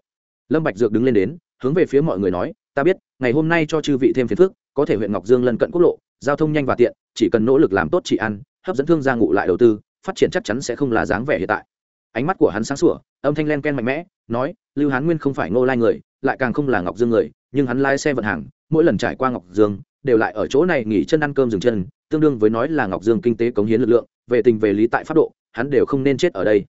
Speaker 1: lâm bạch dược đứng lên đến, hướng về phía mọi người nói, ta biết, ngày hôm nay cho chư vị thêm phiền phức, có thể huyện ngọc dương lân cận quốc lộ, giao thông nhanh và tiện, chỉ cần nỗ lực làm tốt trị ăn hấp dẫn thương gia ngụ lại đầu tư, phát triển chắc chắn sẽ không là dáng vẻ hiện tại. Ánh mắt của hắn sáng sủa, âm thanh len ken mạnh mẽ, nói, lưu hán nguyên không phải ngô lai người, lại càng không là ngọc dương người, nhưng hắn lái xe vận hàng, mỗi lần trải qua ngọc dương, đều lại ở chỗ này nghỉ chân ăn cơm dừng chân, tương đương với nói là ngọc dương kinh tế cống hiến lực lượng, về tình về lý tại pháp độ, hắn đều không nên chết ở đây.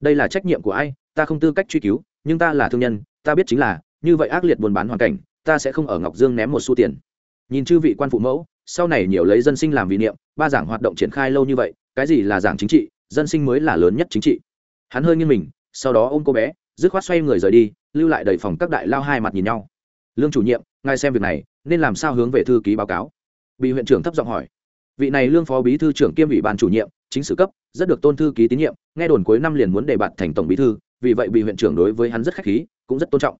Speaker 1: Đây là trách nhiệm của ai? Ta không tư cách truy cứu nhưng ta là thương nhân, ta biết chính là, như vậy ác liệt buôn bán hoàn cảnh, ta sẽ không ở ngọc dương ném một xu tiền. Nhìn chư vị quan phụ mẫu, sau này nhiều lấy dân sinh làm vì niệm, ba giảng hoạt động triển khai lâu như vậy, cái gì là giảng chính trị, dân sinh mới là lớn nhất chính trị. Hắn hơi nghiêng mình, sau đó ôm cô bé, dứt khoát xoay người rời đi, lưu lại đầy phòng các đại lao hai mặt nhìn nhau. Lương chủ nhiệm, ngài xem việc này, nên làm sao hướng về thư ký báo cáo? Bị huyện trưởng thấp giọng hỏi. Vị này lương phó bí thư trưởng kiêm ủy ban chủ nhiệm, chính sử cấp, rất được tôn thư ký tín nhiệm, nghe đồn cuối năm liền muốn đề bạt thành tổng bí thư vì vậy bị huyện trưởng đối với hắn rất khách khí, cũng rất tôn trọng.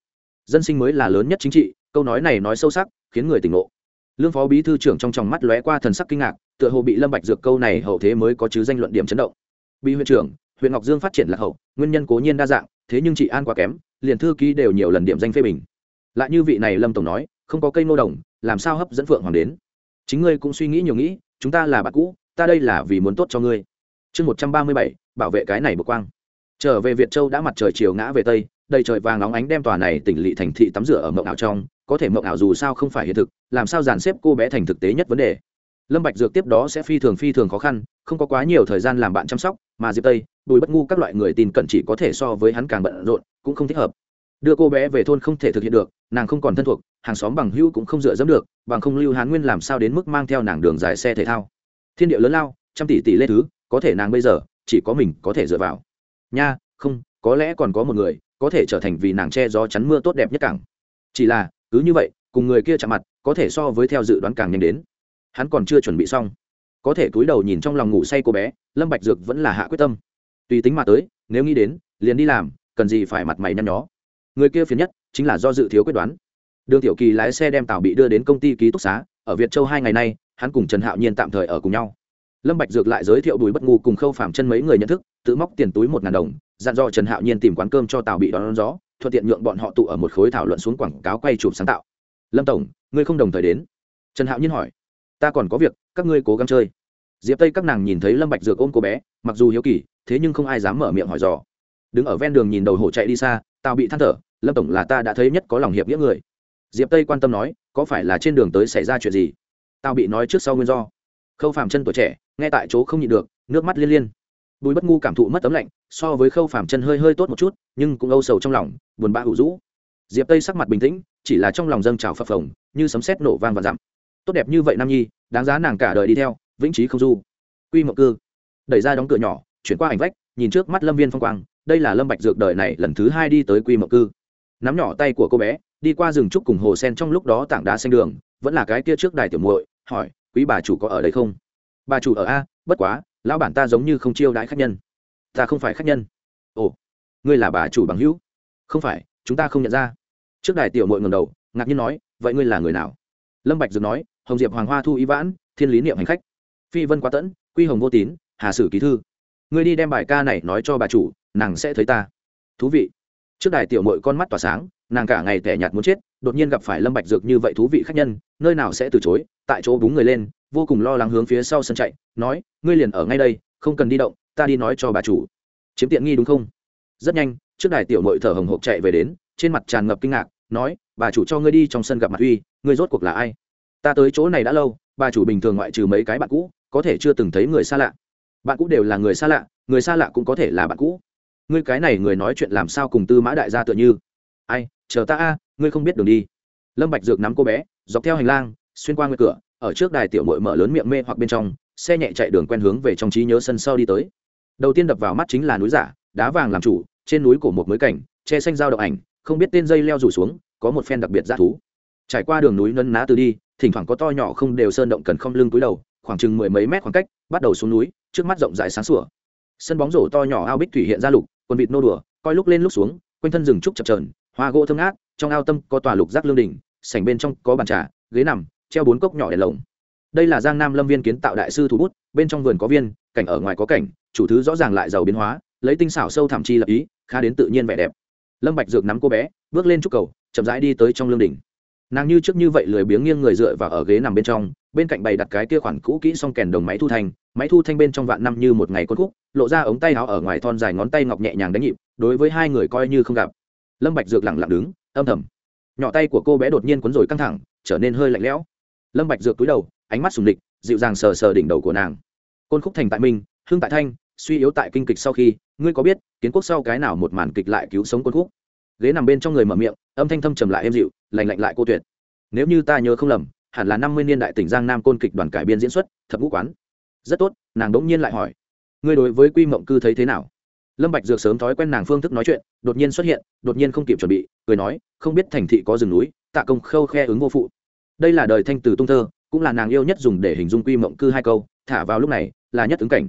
Speaker 1: Dân sinh mới là lớn nhất chính trị, câu nói này nói sâu sắc, khiến người tỉnh ngộ. Lương phó bí thư trưởng trong tròng mắt lóe qua thần sắc kinh ngạc, tựa hồ bị lâm bạch dược câu này hậu thế mới có chứ danh luận điểm chấn động. Bị huyện trưởng, huyện ngọc dương phát triển lạc hậu, nguyên nhân cố nhiên đa dạng, thế nhưng trị an quá kém, liền thư ký đều nhiều lần điểm danh phê bình. Lại như vị này lâm tổng nói, không có cây nô đồng, làm sao hấp dẫn phượng hoàng đến? Chính ngươi cũng suy nghĩ nhiều nghĩ, chúng ta là bạn cũ, ta đây là vì muốn tốt cho ngươi. Chương một trăm ba mươi bảy, bảo vệ cái này bực quang trở về việt châu đã mặt trời chiều ngã về tây, đầy trời vàng nóng ánh đem tòa này tỉnh lỵ thành thị tắm rửa ở mộng ảo trong, có thể mộng ảo dù sao không phải hiện thực, làm sao dàn xếp cô bé thành thực tế nhất vấn đề. Lâm bạch dược tiếp đó sẽ phi thường phi thường khó khăn, không có quá nhiều thời gian làm bạn chăm sóc, mà diệp tây, bùi bất ngu các loại người tin cận chỉ có thể so với hắn càng bận rộn, cũng không thích hợp. Đưa cô bé về thôn không thể thực hiện được, nàng không còn thân thuộc, hàng xóm bằng hữu cũng không dựa dẫm được, bằng không lưu hán nguyên làm sao đến mức mang theo nàng đường dài xe thể thao. Thiên địa lớn lao, trăm tỷ tỷ lê thứ, có thể nàng bây giờ, chỉ có mình có thể dựa vào nha, không, có lẽ còn có một người, có thể trở thành vì nàng che gió chắn mưa tốt đẹp nhất cảng. Chỉ là, cứ như vậy, cùng người kia chạm mặt, có thể so với theo dự đoán càng nhanh đến. Hắn còn chưa chuẩn bị xong. Có thể cúi đầu nhìn trong lòng ngủ say cô bé, lâm bạch dược vẫn là hạ quyết tâm. Tùy tính mà tới, nếu nghĩ đến, liền đi làm, cần gì phải mặt mày nhăn nhó. Người kia phiền nhất, chính là do dự thiếu quyết đoán. Đường tiểu kỳ lái xe đem tàu bị đưa đến công ty ký túc xá, ở việt châu hai ngày nay, hắn cùng trần hạo nhiên tạm thời ở cùng nhau. Lâm bạch dược lại giới thiệu bùi bất ngu cùng khâu phạm chân mấy người nhận thức tự móc tiền túi một ngàn đồng dặn dò trần hạo nhiên tìm quán cơm cho tàu bị đón, đón gió thuận tiện nhượng bọn họ tụ ở một khối thảo luận xuống quảng cáo quay chụp sáng tạo. Lâm tổng ngươi không đồng thời đến? Trần hạo nhiên hỏi. Ta còn có việc các ngươi cố gắng chơi. Diệp tây các nàng nhìn thấy lâm bạch dược ôm cô bé mặc dù hiếu kỳ thế nhưng không ai dám mở miệng hỏi dò. Đứng ở ven đường nhìn đầu hổ chạy đi xa Tào bị than thở lâm tổng là ta đã thấy nhất có lòng hiệp nghĩa người. Diệp tây quan tâm nói có phải là trên đường tới xảy ra chuyện gì? Tao bị nói trước sau nguyên do. Khâu phàm chân tuổi trẻ nghe tại chỗ không nhịn được nước mắt liên liên bùi bất ngu cảm thụ mất tấm lạnh, so với khâu phàm chân hơi hơi tốt một chút, nhưng cũng âu sầu trong lòng, buồn bã hủ rũ. Diệp tây sắc mặt bình tĩnh, chỉ là trong lòng dâng trào phập phồng, như sấm sét nổ vang và dặm. Tốt đẹp như vậy nam nhi, đáng giá nàng cả đời đi theo, vĩnh trí không du. Quy mộng cư. Đẩy ra đóng cửa nhỏ, chuyển qua ảnh vách, nhìn trước mắt lâm viên phong quang, đây là lâm bạch dược đời này lần thứ hai đi tới quy mộng cư. Nắm nhỏ tay của cô bé, đi qua rừng trúc cùng hồ sen trong lúc đó tảng đá xanh đường, vẫn là cái kia trước đài tiểu muội, hỏi, quý bà chủ có ở đây không? Bà chủ ở a, bất quá lão bản ta giống như không chiêu đãi khách nhân. Ta không phải khách nhân. Ồ, ngươi là bà chủ bằng hữu. Không phải, chúng ta không nhận ra. Trước đài tiểu muội ngẩng đầu, ngạc nhiên nói, vậy ngươi là người nào? Lâm bạch dược nói, hồng diệp hoàng hoa thu y vãn, thiên lý niệm hành khách. Phi vân quá tẫn, quy hồng vô tín, hà sử ký thư. Ngươi đi đem bài ca này nói cho bà chủ, nàng sẽ thấy ta. Thú vị. Trước đài tiểu mội con mắt tỏa sáng, nàng cả ngày tẻ nhạt muốn chết đột nhiên gặp phải lâm bạch dược như vậy thú vị khách nhân, nơi nào sẽ từ chối, tại chỗ búng người lên, vô cùng lo lắng hướng phía sau sân chạy, nói, ngươi liền ở ngay đây, không cần đi động, ta đi nói cho bà chủ. Chiếm tiện nghi đúng không? Rất nhanh, trước đài tiểu muội thở hồng hộc chạy về đến, trên mặt tràn ngập kinh ngạc, nói, bà chủ cho ngươi đi trong sân gặp mặt uy, ngươi rốt cuộc là ai? Ta tới chỗ này đã lâu, bà chủ bình thường ngoại trừ mấy cái bạn cũ, có thể chưa từng thấy người xa lạ. Bạn cũ đều là người xa lạ, người xa lạ cũng có thể là bạn cũ. Ngươi cái này người nói chuyện làm sao cùng tư mã đại gia tựa như? Ai, chờ ta a ngươi không biết đường đi. Lâm bạch dược nắm cô bé, dọc theo hành lang, xuyên qua ngưỡng cửa, ở trước đài tiểu muội mở lớn miệng mê hoặc bên trong, xe nhẹ chạy đường quen hướng về trong trí nhớ sân sau đi tới. Đầu tiên đập vào mắt chính là núi giả, đá vàng làm chủ, trên núi cổ một mới cảnh, che xanh giao động ảnh, không biết tên dây leo rủ xuống, có một phen đặc biệt dã thú. Trải qua đường núi nấn ná từ đi, thỉnh thoảng có to nhỏ không đều sơn động cần không lưng túi đầu, khoảng chừng mười mấy mét khoảng cách, bắt đầu xuống núi, trước mắt rộng rãi sáng sủa. Sân bóng rổ to nhỏ ao bích thủy hiện ra lục, quần vịt nô đùa, coi lúc lên lúc xuống, quanh thân rừng trúc chập trờn hoa gỗ thơm ngát trong ao tâm có tòa lục giác lương đình sảnh bên trong có bàn trà, ghế nằm, treo bốn cốc nhỏ đèn lồng. Đây là giang nam lâm viên kiến tạo đại sư thủ bút, bên trong vườn có viên, cảnh ở ngoài có cảnh, chủ thứ rõ ràng lại giàu biến hóa, lấy tinh xảo sâu thẳm chi lập ý, khá đến tự nhiên vẻ đẹp. Lâm bạch dược nắm cô bé, bước lên trúc cầu, chậm rãi đi tới trong lương đỉnh. Nàng như trước như vậy lười biếng nghiêng người dựa vào ở ghế nằm bên trong, bên cạnh bày đặt cái kia khoản cũ kỹ xong kèn đồng máy thu thanh, máy thu thanh bên trong vạn năm như một ngày cốt khúc, lộ ra ống tay áo ở ngoài thon dài ngón tay ngọc nhẹ nhàng đánh nhịp, đối với hai người coi như không gặp. Lâm bạch dược lặng lặng đứng âm thầm. Nhỏ tay của cô bé đột nhiên cuốn rồi căng thẳng, trở nên hơi lạnh lẽo. Lâm bạch dược túi đầu, ánh mắt sùng địch dịu dàng sờ sờ đỉnh đầu của nàng. Côn khúc thành tại minh hương tại thanh, suy yếu tại kinh kịch sau khi, ngươi có biết, kiến quốc sau cái nào một màn kịch lại cứu sống côn khúc? Ghế nằm bên trong người mở miệng, âm thanh thâm trầm lại êm dịu lành lạnh lại cô tuyệt. Nếu như ta nhớ không lầm, hẳn là năm mươi niên đại tỉnh giang nam côn kịch đoàn cải biên diễn xuất, thập ngũ quán. Rất tốt, nàng đỗng nhiên lại hỏi, ngươi đối với quy mộng cư thấy thế nào? Lâm bạch dược sớm thói quen nàng phương thức nói chuyện, đột nhiên xuất hiện, đột nhiên không kịp chuẩn bị, cười nói, không biết thành thị có rừng núi, tạ công khâu khe ứng vô phụ. Đây là đời thanh từ tung thơ, cũng là nàng yêu nhất dùng để hình dung quy mộng cư hai câu, thả vào lúc này, là nhất ứng cảnh.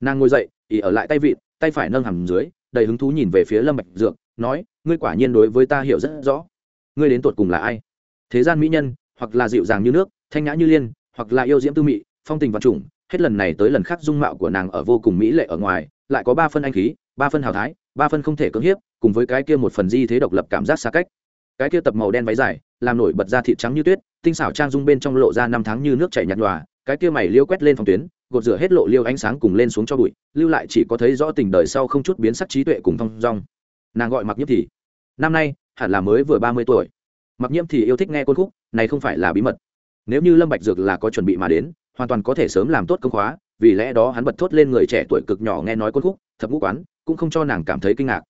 Speaker 1: Nàng ngồi dậy, ỉ ở lại tay vịn, tay phải nâng hầm dưới, đầy hứng thú nhìn về phía lâm bạch dược, nói, ngươi quả nhiên đối với ta hiểu rất rõ. Ngươi đến tột cùng là ai? Thế gian mỹ nhân, hoặc là dịu dàng như nước, thanh nhã như liên, hoặc là yêu diễm tư mị, phong tình văn trùng hết lần này tới lần khác dung mạo của nàng ở vô cùng mỹ lệ ở ngoài, lại có ba phân anh khí ba phân hào thái, ba phân không thể cưỡng hiếp, cùng với cái kia một phần di thế độc lập cảm giác xa cách. Cái kia tập màu đen váy dài, làm nổi bật ra thịt trắng như tuyết, tinh xảo trang dung bên trong lộ ra năm tháng như nước chảy nhạt nhòa, cái kia mày liêu quét lên phòng tuyến, gột rửa hết lộ liêu ánh sáng cùng lên xuống cho bụi, lưu lại chỉ có thấy rõ tình đời sau không chút biến sắc trí tuệ cùng thong dong. Nàng gọi mặc nhiễm thì, năm nay, hẳn là mới vừa ba mươi tuổi. Mặc nhiễm thì yêu thích nghe côn khúc, này không phải là bí mật. Nếu như lâm bạch dược là có chuẩn bị mà đến, hoàn toàn có thể sớm làm tốt công khóa, vì lẽ đó hắn bật thốt lên người trẻ tuổi cực nhỏ nghe nói côn khúc, thập ngũ quán cũng không cho nàng cảm thấy kinh ngạc.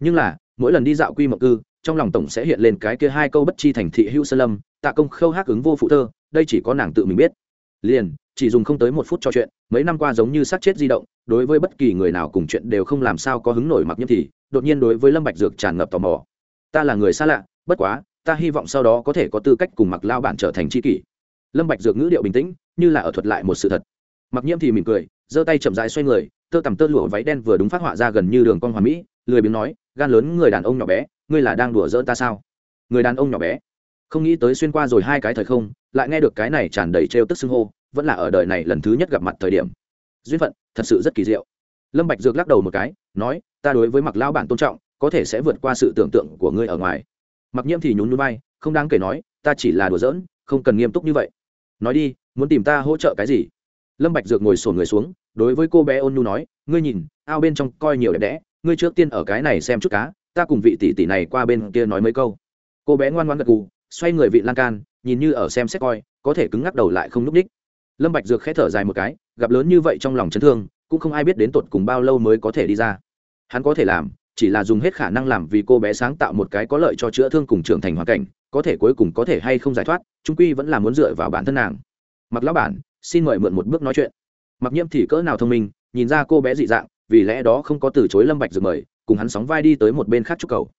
Speaker 1: Nhưng là, mỗi lần đi dạo quy mộng cư, trong lòng tổng sẽ hiện lên cái kia hai câu bất chi thành thị hữu sơ lâm, tạ công khâu hát ứng vô phụ thơ, đây chỉ có nàng tự mình biết. Liền, chỉ dùng không tới một phút trò chuyện, mấy năm qua giống như sát chết di động, đối với bất kỳ người nào cùng chuyện đều không làm sao có hứng nổi mặc nhiễm thì, đột nhiên đối với lâm bạch dược tràn ngập tò mò. Ta là người xa lạ, bất quá, ta hy vọng sau đó có thể có tư cách cùng mặc lao bản trở thành tri kỷ. Lâm bạch dược ngữ điệu bình tĩnh, như là ở thuật lại một sự thật. Mặc nhiễm thì mỉm cười, giơ tay chậm rãi xoay người tơ tằm tơ lụa váy đen vừa đúng phát họa ra gần như đường con hoàn mỹ, lười biếng nói, gan lớn người đàn ông nhỏ bé, ngươi là đang đùa giỡn ta sao? Người đàn ông nhỏ bé. Không nghĩ tới xuyên qua rồi hai cái thời không, lại nghe được cái này tràn đầy trêu tức xưng hô, vẫn là ở đời này lần thứ nhất gặp mặt thời điểm. Duyên phận, thật sự rất kỳ diệu. Lâm bạch dược lắc đầu một cái, nói, ta đối với mặc lão bản tôn trọng, có thể sẽ vượt qua sự tưởng tượng của ngươi ở ngoài. Mặc nhiễm thì nhún nhún vai, không đáng kể nói, ta chỉ là đùa giỡn, không cần nghiêm túc như vậy. Nói đi, muốn tìm ta hỗ trợ cái gì? Lâm bạch dược ngồi sồn người xuống, đối với cô bé ôn nhu nói, ngươi nhìn, ao bên trong coi nhiều đẹp đẽ, ngươi trước tiên ở cái này xem chút cá, ta cùng vị tỷ tỷ này qua bên kia nói mấy câu. Cô bé ngoan ngoãn gật gù, xoay người vị lan can, nhìn như ở xem xét coi, có thể cứng ngắc đầu lại không núp đích. Lâm bạch dược khẽ thở dài một cái, gặp lớn như vậy trong lòng chấn thương, cũng không ai biết đến tột cùng bao lâu mới có thể đi ra. Hắn có thể làm, chỉ là dùng hết khả năng làm vì cô bé sáng tạo một cái có lợi cho chữa thương cùng trưởng thành hoàn cảnh, có thể cuối cùng có thể hay không giải thoát, trung quy vẫn là muốn dựa vào bản thân nàng. Mặc lão bản xin mời mượn một bước nói chuyện. Mặc nhiễm thì cỡ nào thông minh, nhìn ra cô bé dị dạng, vì lẽ đó không có từ chối lâm bạch dược mời, cùng hắn sóng vai đi tới một bên khác trúc cầu.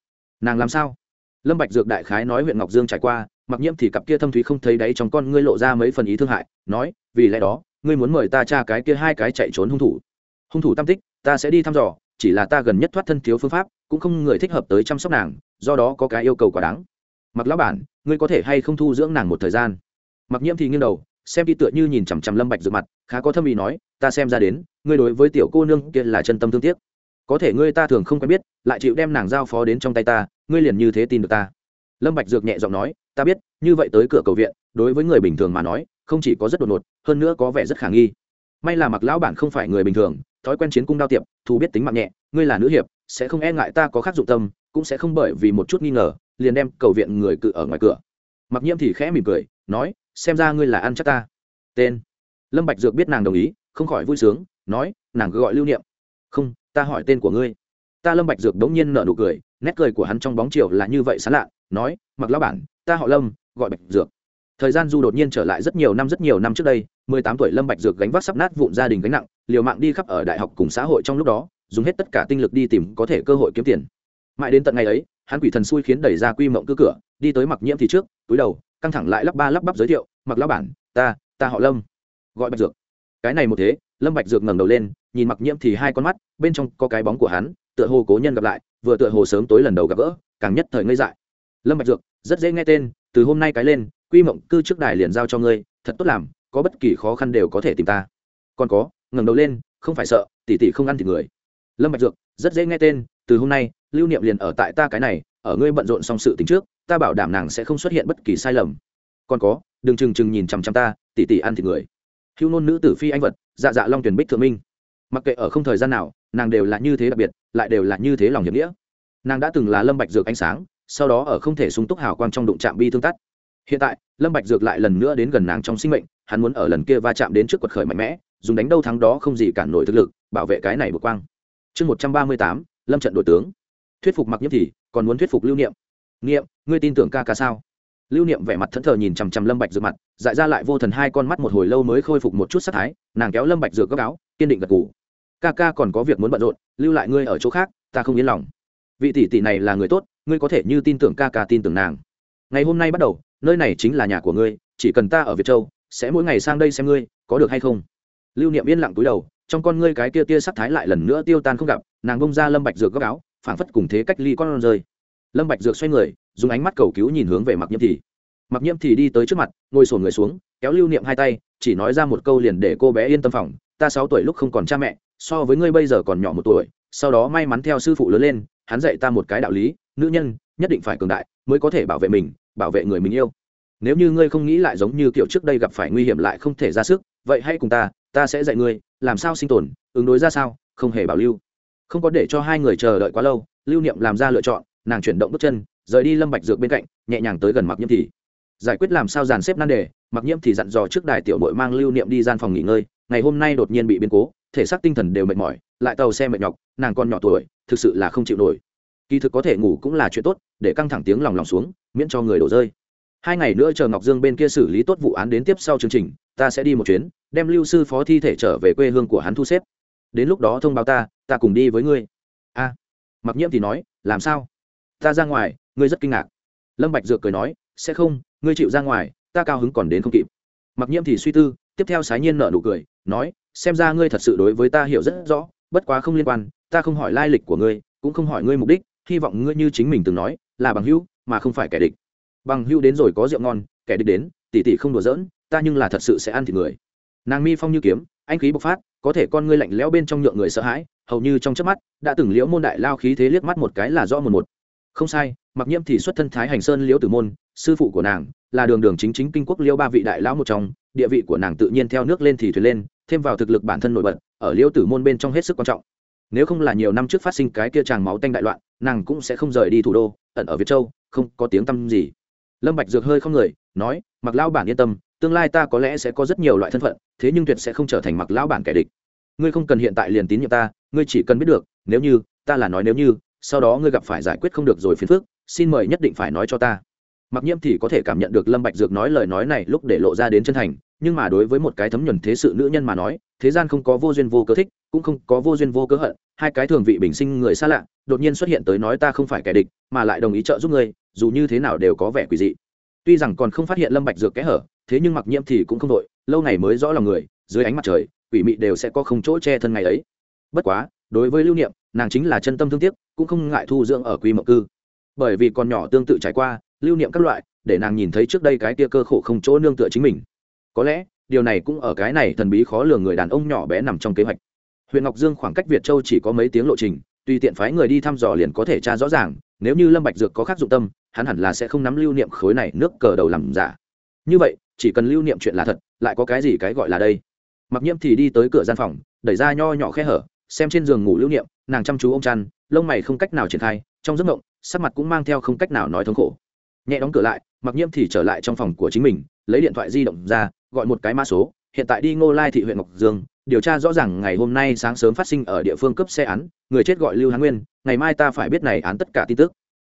Speaker 1: Nàng làm sao? Lâm bạch dược đại khái nói huyện ngọc dương trải qua, mặc nhiễm thì cặp kia thâm thúy không thấy đấy trong con ngươi lộ ra mấy phần ý thương hại, nói, vì lẽ đó, ngươi muốn mời ta tra cái kia hai cái chạy trốn hung thủ. Hung thủ tam tích, ta sẽ đi thăm dò, chỉ là ta gần nhất thoát thân thiếu phương pháp, cũng không người thích hợp tới chăm sóc nàng, do đó có cái yêu cầu quá đáng. Mặc lão bản, ngươi có thể hay không thu dưỡng nàng một thời gian? Mặc nhiễm thì nghiêng đầu xem đi tựa như nhìn chằm chằm lâm bạch dược mặt, khá có thâm ý nói, ta xem ra đến, ngươi đối với tiểu cô nương kia là chân tâm thương tiếc. Có thể ngươi ta thường không quen biết, lại chịu đem nàng giao phó đến trong tay ta, ngươi liền như thế tin được ta. Lâm bạch dược nhẹ giọng nói, ta biết, như vậy tới cửa cầu viện, đối với người bình thường mà nói, không chỉ có rất đột ngột, hơn nữa có vẻ rất khả nghi. May là mặc lão bản không phải người bình thường, thói quen chiến cung đao tiệp thu biết tính mạng nhẹ, ngươi là nữ hiệp, sẽ không e ngại ta có khác dụng tâm, cũng sẽ không bởi vì một chút nghi ngờ, liền đem cầu viện người cự ở ngoài cửa. Mặc nhiễm thì khẽ mỉm cười, nói xem ra ngươi là ăn chắc ta. Tên. Lâm bạch dược biết nàng đồng ý, không khỏi vui sướng, nói, nàng cứ gọi lưu niệm. Không, ta hỏi tên của ngươi. Ta lâm bạch dược đống nhiên nở nụ cười, nét cười của hắn trong bóng chiều là như vậy sán lạ nói, mặc lão bản, ta họ lâm, gọi bạch dược. Thời gian du đột nhiên trở lại rất nhiều năm, rất nhiều năm trước đây, mười tám tuổi lâm bạch dược gánh vác sắp nát vụn gia đình gánh nặng, liều mạng đi khắp ở đại học cùng xã hội trong lúc đó, dùng hết tất cả tinh lực đi tìm có thể cơ hội kiếm tiền. Mãi đến tận ngày ấy, hắn quỷ thần xui khiến đẩy ra quy mộng cứ cửa, đi tới mặc nhiễm thì trước, túi đầu căng thẳng lại lắp ba lắp bắp giới thiệu, mặc lão bản, ta ta họ lâm. Gọi bạch dược. Cái này một thế, lâm bạch dược ngẩng đầu lên, nhìn mặc nhiễm thì hai con mắt, bên trong có cái bóng của hắn, tựa hồ cố nhân gặp lại, vừa tựa hồ sớm tối lần đầu gặp gỡ, càng nhất thời ngây dại. Lâm bạch dược, rất dễ nghe tên, từ hôm nay cái lên, quy mộng cư trước đài liền giao cho ngươi, thật tốt làm, có bất kỳ khó khăn đều có thể tìm ta. Còn có, ngẩng đầu lên, không phải sợ tỷ tỷ không ăn thịt người. Lâm bạch dược, rất dễ nghe tên, từ hôm nay, lưu niệm liền ở tại ta cái này, ở ngươi bận rộn xong sự tính trước ta bảo đảm nàng sẽ không xuất hiện bất kỳ sai lầm. Còn có, đừng chừng chừng nhìn chằm chằm ta tỷ tỷ ăn thịt người. Hữu nôn nữ tử phi anh vật dạ dạ long tuyển bích thượng minh. Mặc kệ ở không thời gian nào, nàng đều là như thế đặc biệt, lại đều là như thế lòng hiệp nghĩa. Nàng đã từng là lâm bạch dược ánh sáng, sau đó ở không thể sung túc hào quang trong đụng chạm bi thương tắt. Hiện tại, lâm bạch dược lại lần nữa đến gần nàng trong sinh mệnh, hắn muốn ở lần kia va chạm đến trước quật khởi mạnh mẽ, dùng đánh đâu thắng đó không gì cản nổi thực lực, bảo vệ cái này bực quang. Chương một trăm ba mươi tám, lâm trận đội tướng. Thuyết phục mặc nhiễm thì còn muốn thuyết phục lưu niệm nghiệm, ngươi tin tưởng ca ca sao? Lưu niệm vẻ mặt thẫn thờ nhìn chằm chằm lâm bạch dược mặt, dại ra lại vô thần hai con mắt một hồi lâu mới khôi phục một chút sắc thái, nàng kéo lâm bạch dược gấp áo, kiên định gật gù. Ca ca còn có việc muốn bận rộn, lưu lại ngươi ở chỗ khác, ta không yên lòng. Vị tỷ tỷ này là người tốt, ngươi có thể như tin tưởng ca ca tin tưởng nàng. Ngày hôm nay bắt đầu, nơi này chính là nhà của ngươi, chỉ cần ta ở việt châu, sẽ mỗi ngày sang đây xem ngươi, có được hay không? Lưu niệm yên lặng túi đầu, trong con ngươi cái kia tia sắc thái lại lần nữa tiêu tan không gặp, nàng bông ra lâm bạch dược góc áo, phảng phất cùng thế cách ly con rơi lâm bạch dược xoay người, dùng ánh mắt cầu cứu nhìn hướng về mặc nhiễm thì. Mặc nhiễm thì đi tới trước mặt, ngồi sồn người xuống, kéo lưu niệm hai tay, chỉ nói ra một câu liền để cô bé yên tâm phòng, ta sáu tuổi lúc không còn cha mẹ, so với ngươi bây giờ còn nhỏ một tuổi, sau đó may mắn theo sư phụ lớn lên, hắn dạy ta một cái đạo lý, nữ nhân nhất định phải cường đại mới có thể bảo vệ mình, bảo vệ người mình yêu. Nếu như ngươi không nghĩ lại giống như kiểu trước đây gặp phải nguy hiểm lại không thể ra sức, vậy hãy cùng ta ta sẽ dạy ngươi, làm sao sinh tồn, ứng đối ra sao, không hề bảo lưu. Không có để cho hai người chờ đợi quá lâu, lưu niệm làm ra lựa chọn nàng chuyển động bước chân, rời đi lâm bạch dược bên cạnh, nhẹ nhàng tới gần mặc nhiễm thì. Giải quyết làm sao dàn xếp nan đề mặc nhiễm thì dặn dò trước đài tiểu đội mang lưu niệm đi gian phòng nghỉ ngơi, ngày hôm nay đột nhiên bị biến cố, thể xác tinh thần đều mệt mỏi, lại tàu xe mệt nhọc, nàng còn nhỏ tuổi, thực sự là không chịu nổi. Kỳ thực có thể ngủ cũng là chuyện tốt, để căng thẳng tiếng lòng lòng xuống, miễn cho người đổ rơi. Hai ngày nữa chờ ngọc dương bên kia xử lý tốt vụ án đến tiếp sau chương trình, ta sẽ đi một chuyến, đem lưu sư phó thi thể trở về quê hương của hắn thu xếp. Đến lúc đó thông báo ta ta cùng đi với ngươi. A. Mặc nhiễm thì nói, làm sao? Ta ra ngoài, ngươi rất kinh ngạc. Lâm bạch dược cười nói, sẽ không, ngươi chịu ra ngoài, ta cao hứng còn đến không kịp. Mặc nhiễm thì suy tư, tiếp theo sái nhiên nở nụ cười, nói, xem ra ngươi thật sự đối với ta hiểu rất rõ, bất quá không liên quan, ta không hỏi lai lịch của ngươi, cũng không hỏi ngươi mục đích, hy vọng ngươi như chính mình từng nói, là bằng hữu, mà không phải kẻ địch. Bằng hữu đến rồi có rượu ngon, kẻ địch đến tỷ tỷ không đùa giỡn, ta nhưng là thật sự sẽ ăn thịt người. Nàng mi phong như kiếm, anh khí bộc phát, có thể con ngươi lạnh lẽo bên trong nhượng người sợ hãi, hầu như trong chớp mắt, đã từng liễu môn đại lao khí thế liếc mắt một cái là rõ một một không sai, mặc nhiễm thì xuất thân thái hành sơn liễu tử môn, sư phụ của nàng là đường đường chính chính kinh quốc liêu ba vị đại lão một trong, địa vị của nàng tự nhiên theo nước lên thì thuyền lên, thêm vào thực lực bản thân nổi bật, ở liêu tử môn bên trong hết sức quan trọng. Nếu không là nhiều năm trước phát sinh cái kia tràng máu tanh đại loạn, nàng cũng sẽ không rời đi thủ đô, ẩn ở việt châu, không có tiếng tăm gì. Lâm bạch dược hơi không người, nói, mặc lão bản yên tâm, tương lai ta có lẽ sẽ có rất nhiều loại thân phận, thế nhưng tuyệt sẽ không trở thành mặc lão bản kẻ địch. Ngươi không cần hiện tại liền tín nhiệm ta, ngươi chỉ cần biết được, nếu như, ta là nói nếu như sau đó ngươi gặp phải giải quyết không được rồi phiền phức, xin mời nhất định phải nói cho ta. Mặc nhiễm thì có thể cảm nhận được lâm bạch dược nói lời nói này lúc để lộ ra đến chân thành, nhưng mà đối với một cái thấm nhuần thế sự nữ nhân mà nói, thế gian không có vô duyên vô cớ thích, cũng không có vô duyên vô cớ hận, hai cái thường vị bình sinh người xa lạ, đột nhiên xuất hiện tới nói ta không phải kẻ địch, mà lại đồng ý trợ giúp ngươi, dù như thế nào đều có vẻ quỷ dị. Tuy rằng còn không phát hiện lâm bạch dược kẽ hở, thế nhưng mặc nhiễm thì cũng không đội lâu ngày mới rõ lòng người, dưới ánh mặt trời, quỷ mị đều sẽ có không chỗ che thân ngày ấy. Bất quá, đối với lưu niệm nàng chính là chân tâm thương tiếc, cũng không ngại thu dưỡng ở quy mộng cư. Bởi vì con nhỏ tương tự trải qua, lưu niệm các loại, để nàng nhìn thấy trước đây cái tia cơ khổ không chỗ nương tựa chính mình. Có lẽ, điều này cũng ở cái này thần bí khó lường người đàn ông nhỏ bé nằm trong kế hoạch. Huyện ngọc dương khoảng cách việt châu chỉ có mấy tiếng lộ trình, tùy tiện phái người đi thăm dò liền có thể tra rõ ràng, nếu như lâm bạch dược có khác dụng tâm, hắn hẳn là sẽ không nắm lưu niệm khối này nước cờ đầu làm giả. Như vậy, chỉ cần lưu niệm chuyện là thật, lại có cái gì cái gọi là đây? Mặc nhiễm thì đi tới cửa gian phòng, đẩy ra nho nhỏ khe hở xem trên giường ngủ lưu niệm, nàng chăm chú ôm chăn, lông mày không cách nào triển khai, trong giấc mộng, sắc mặt cũng mang theo không cách nào nói thống khổ. Nhẹ đóng cửa lại, mặc nhiễm thì trở lại trong phòng của chính mình, lấy điện thoại di động ra, gọi một cái mã số, hiện tại đi ngô lai thị huyện ngọc dương, điều tra rõ ràng ngày hôm nay sáng sớm phát sinh ở địa phương cấp xe án, người chết gọi lưu hán nguyên, ngày mai ta phải biết này án tất cả tin tức.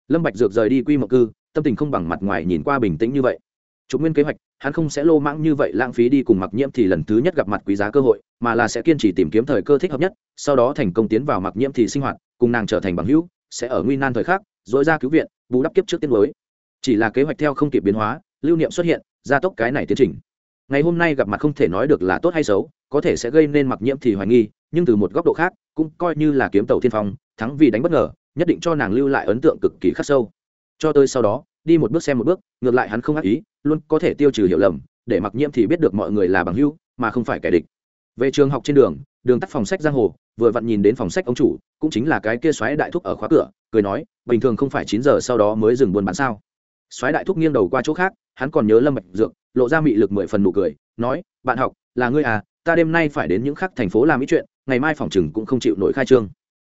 Speaker 1: Lâm bạch dược rời đi quy mộc cư, tâm tình không bằng mặt ngoài nhìn qua bình tĩnh như vậy. Trục nguyên kế hoạch hắn không sẽ lô mãng như vậy lãng phí đi cùng mặc nhiễm thì lần thứ nhất gặp mặt quý giá cơ hội, mà là sẽ kiên trì tìm kiếm thời cơ thích hợp nhất, sau đó thành công tiến vào mặc nhiễm thì sinh hoạt, cùng nàng trở thành bằng hữu, sẽ ở nguy nan thời khắc dối ra cứu viện, bù đắp kiếp trước tiên mới chỉ là kế hoạch theo không kịp biến hóa, lưu niệm xuất hiện, gia tốc cái này tiến trình. Ngày hôm nay gặp mặt không thể nói được là tốt hay xấu, có thể sẽ gây nên mặc nhiễm thì hoài nghi, nhưng từ một góc độ khác, cũng coi như là kiếm tàu thiên phong, thắng vì đánh bất ngờ, nhất định cho nàng lưu lại ấn tượng cực kỳ khắc sâu. Cho tới sau đó đi một bước xem một bước, ngược lại hắn không ác ý, luôn có thể tiêu trừ hiểu lầm, để mặc nhiễm thì biết được mọi người là bằng hữu, mà không phải kẻ địch. Về trường học trên đường đường tắt phòng sách giang hồ, vừa vặn nhìn đến phòng sách ông chủ, cũng chính là cái kia xoáy đại thúc ở khóa cửa, cười nói, bình thường không phải chín giờ sau đó mới dừng buôn bán sao? Xoáy đại thúc nghiêng đầu qua chỗ khác, hắn còn nhớ lâm bạch dược, lộ ra mị lực mười phần nụ cười, nói, bạn học, là ngươi à ta đêm nay phải đến những khác thành phố làm ý chuyện, ngày mai phòng chừng cũng không chịu nổi khai trương.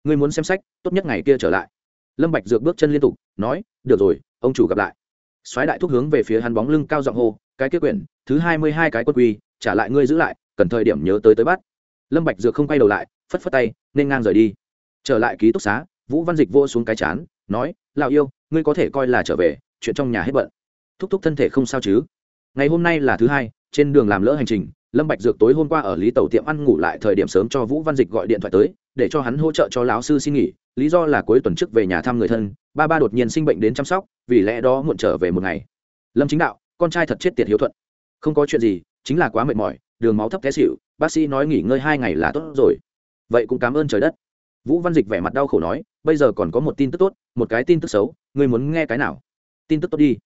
Speaker 1: Ngươi muốn xem sách, tốt nhất ngày kia trở lại. Lâm bạch dược bước chân liên tục, nói, được rồi ông chủ gặp lại. Soái đại thúc hướng về phía hắn bóng lưng cao giọng hô, cái kết quyển, thứ hai mươi hai cái quân quy, trả lại ngươi giữ lại, cần thời điểm nhớ tới tới bắt. Lâm bạch dược không quay đầu lại, phất phất tay, nên ngang rời đi. Trở lại ký túc xá, vũ văn dịch vô xuống cái chán, nói, lão yêu, ngươi có thể coi là trở về, chuyện trong nhà hết bận. Thúc thúc thân thể không sao chứ? Ngày hôm nay là thứ hai, trên đường làm lỡ hành trình, lâm bạch dược tối hôm qua ở lý tàu tiệm ăn ngủ lại thời điểm sớm cho vũ văn dịch gọi điện thoại tới, để cho hắn hỗ trợ cho lão sư xin nghỉ lý do là cuối tuần trước về nhà thăm người thân, ba ba đột nhiên sinh bệnh đến chăm sóc, vì lẽ đó muộn trở về một ngày. Lâm chính đạo, con trai thật chết tiệt hiếu thuận. Không có chuyện gì, chính là quá mệt mỏi, đường máu thấp té xịu bác sĩ nói nghỉ ngơi hai ngày là tốt rồi. Vậy cũng cảm ơn trời đất. Vũ văn dịch vẻ mặt đau khổ nói, bây giờ còn có một tin tức tốt, một cái tin tức xấu, ngươi muốn nghe cái nào? Tin tức tốt đi.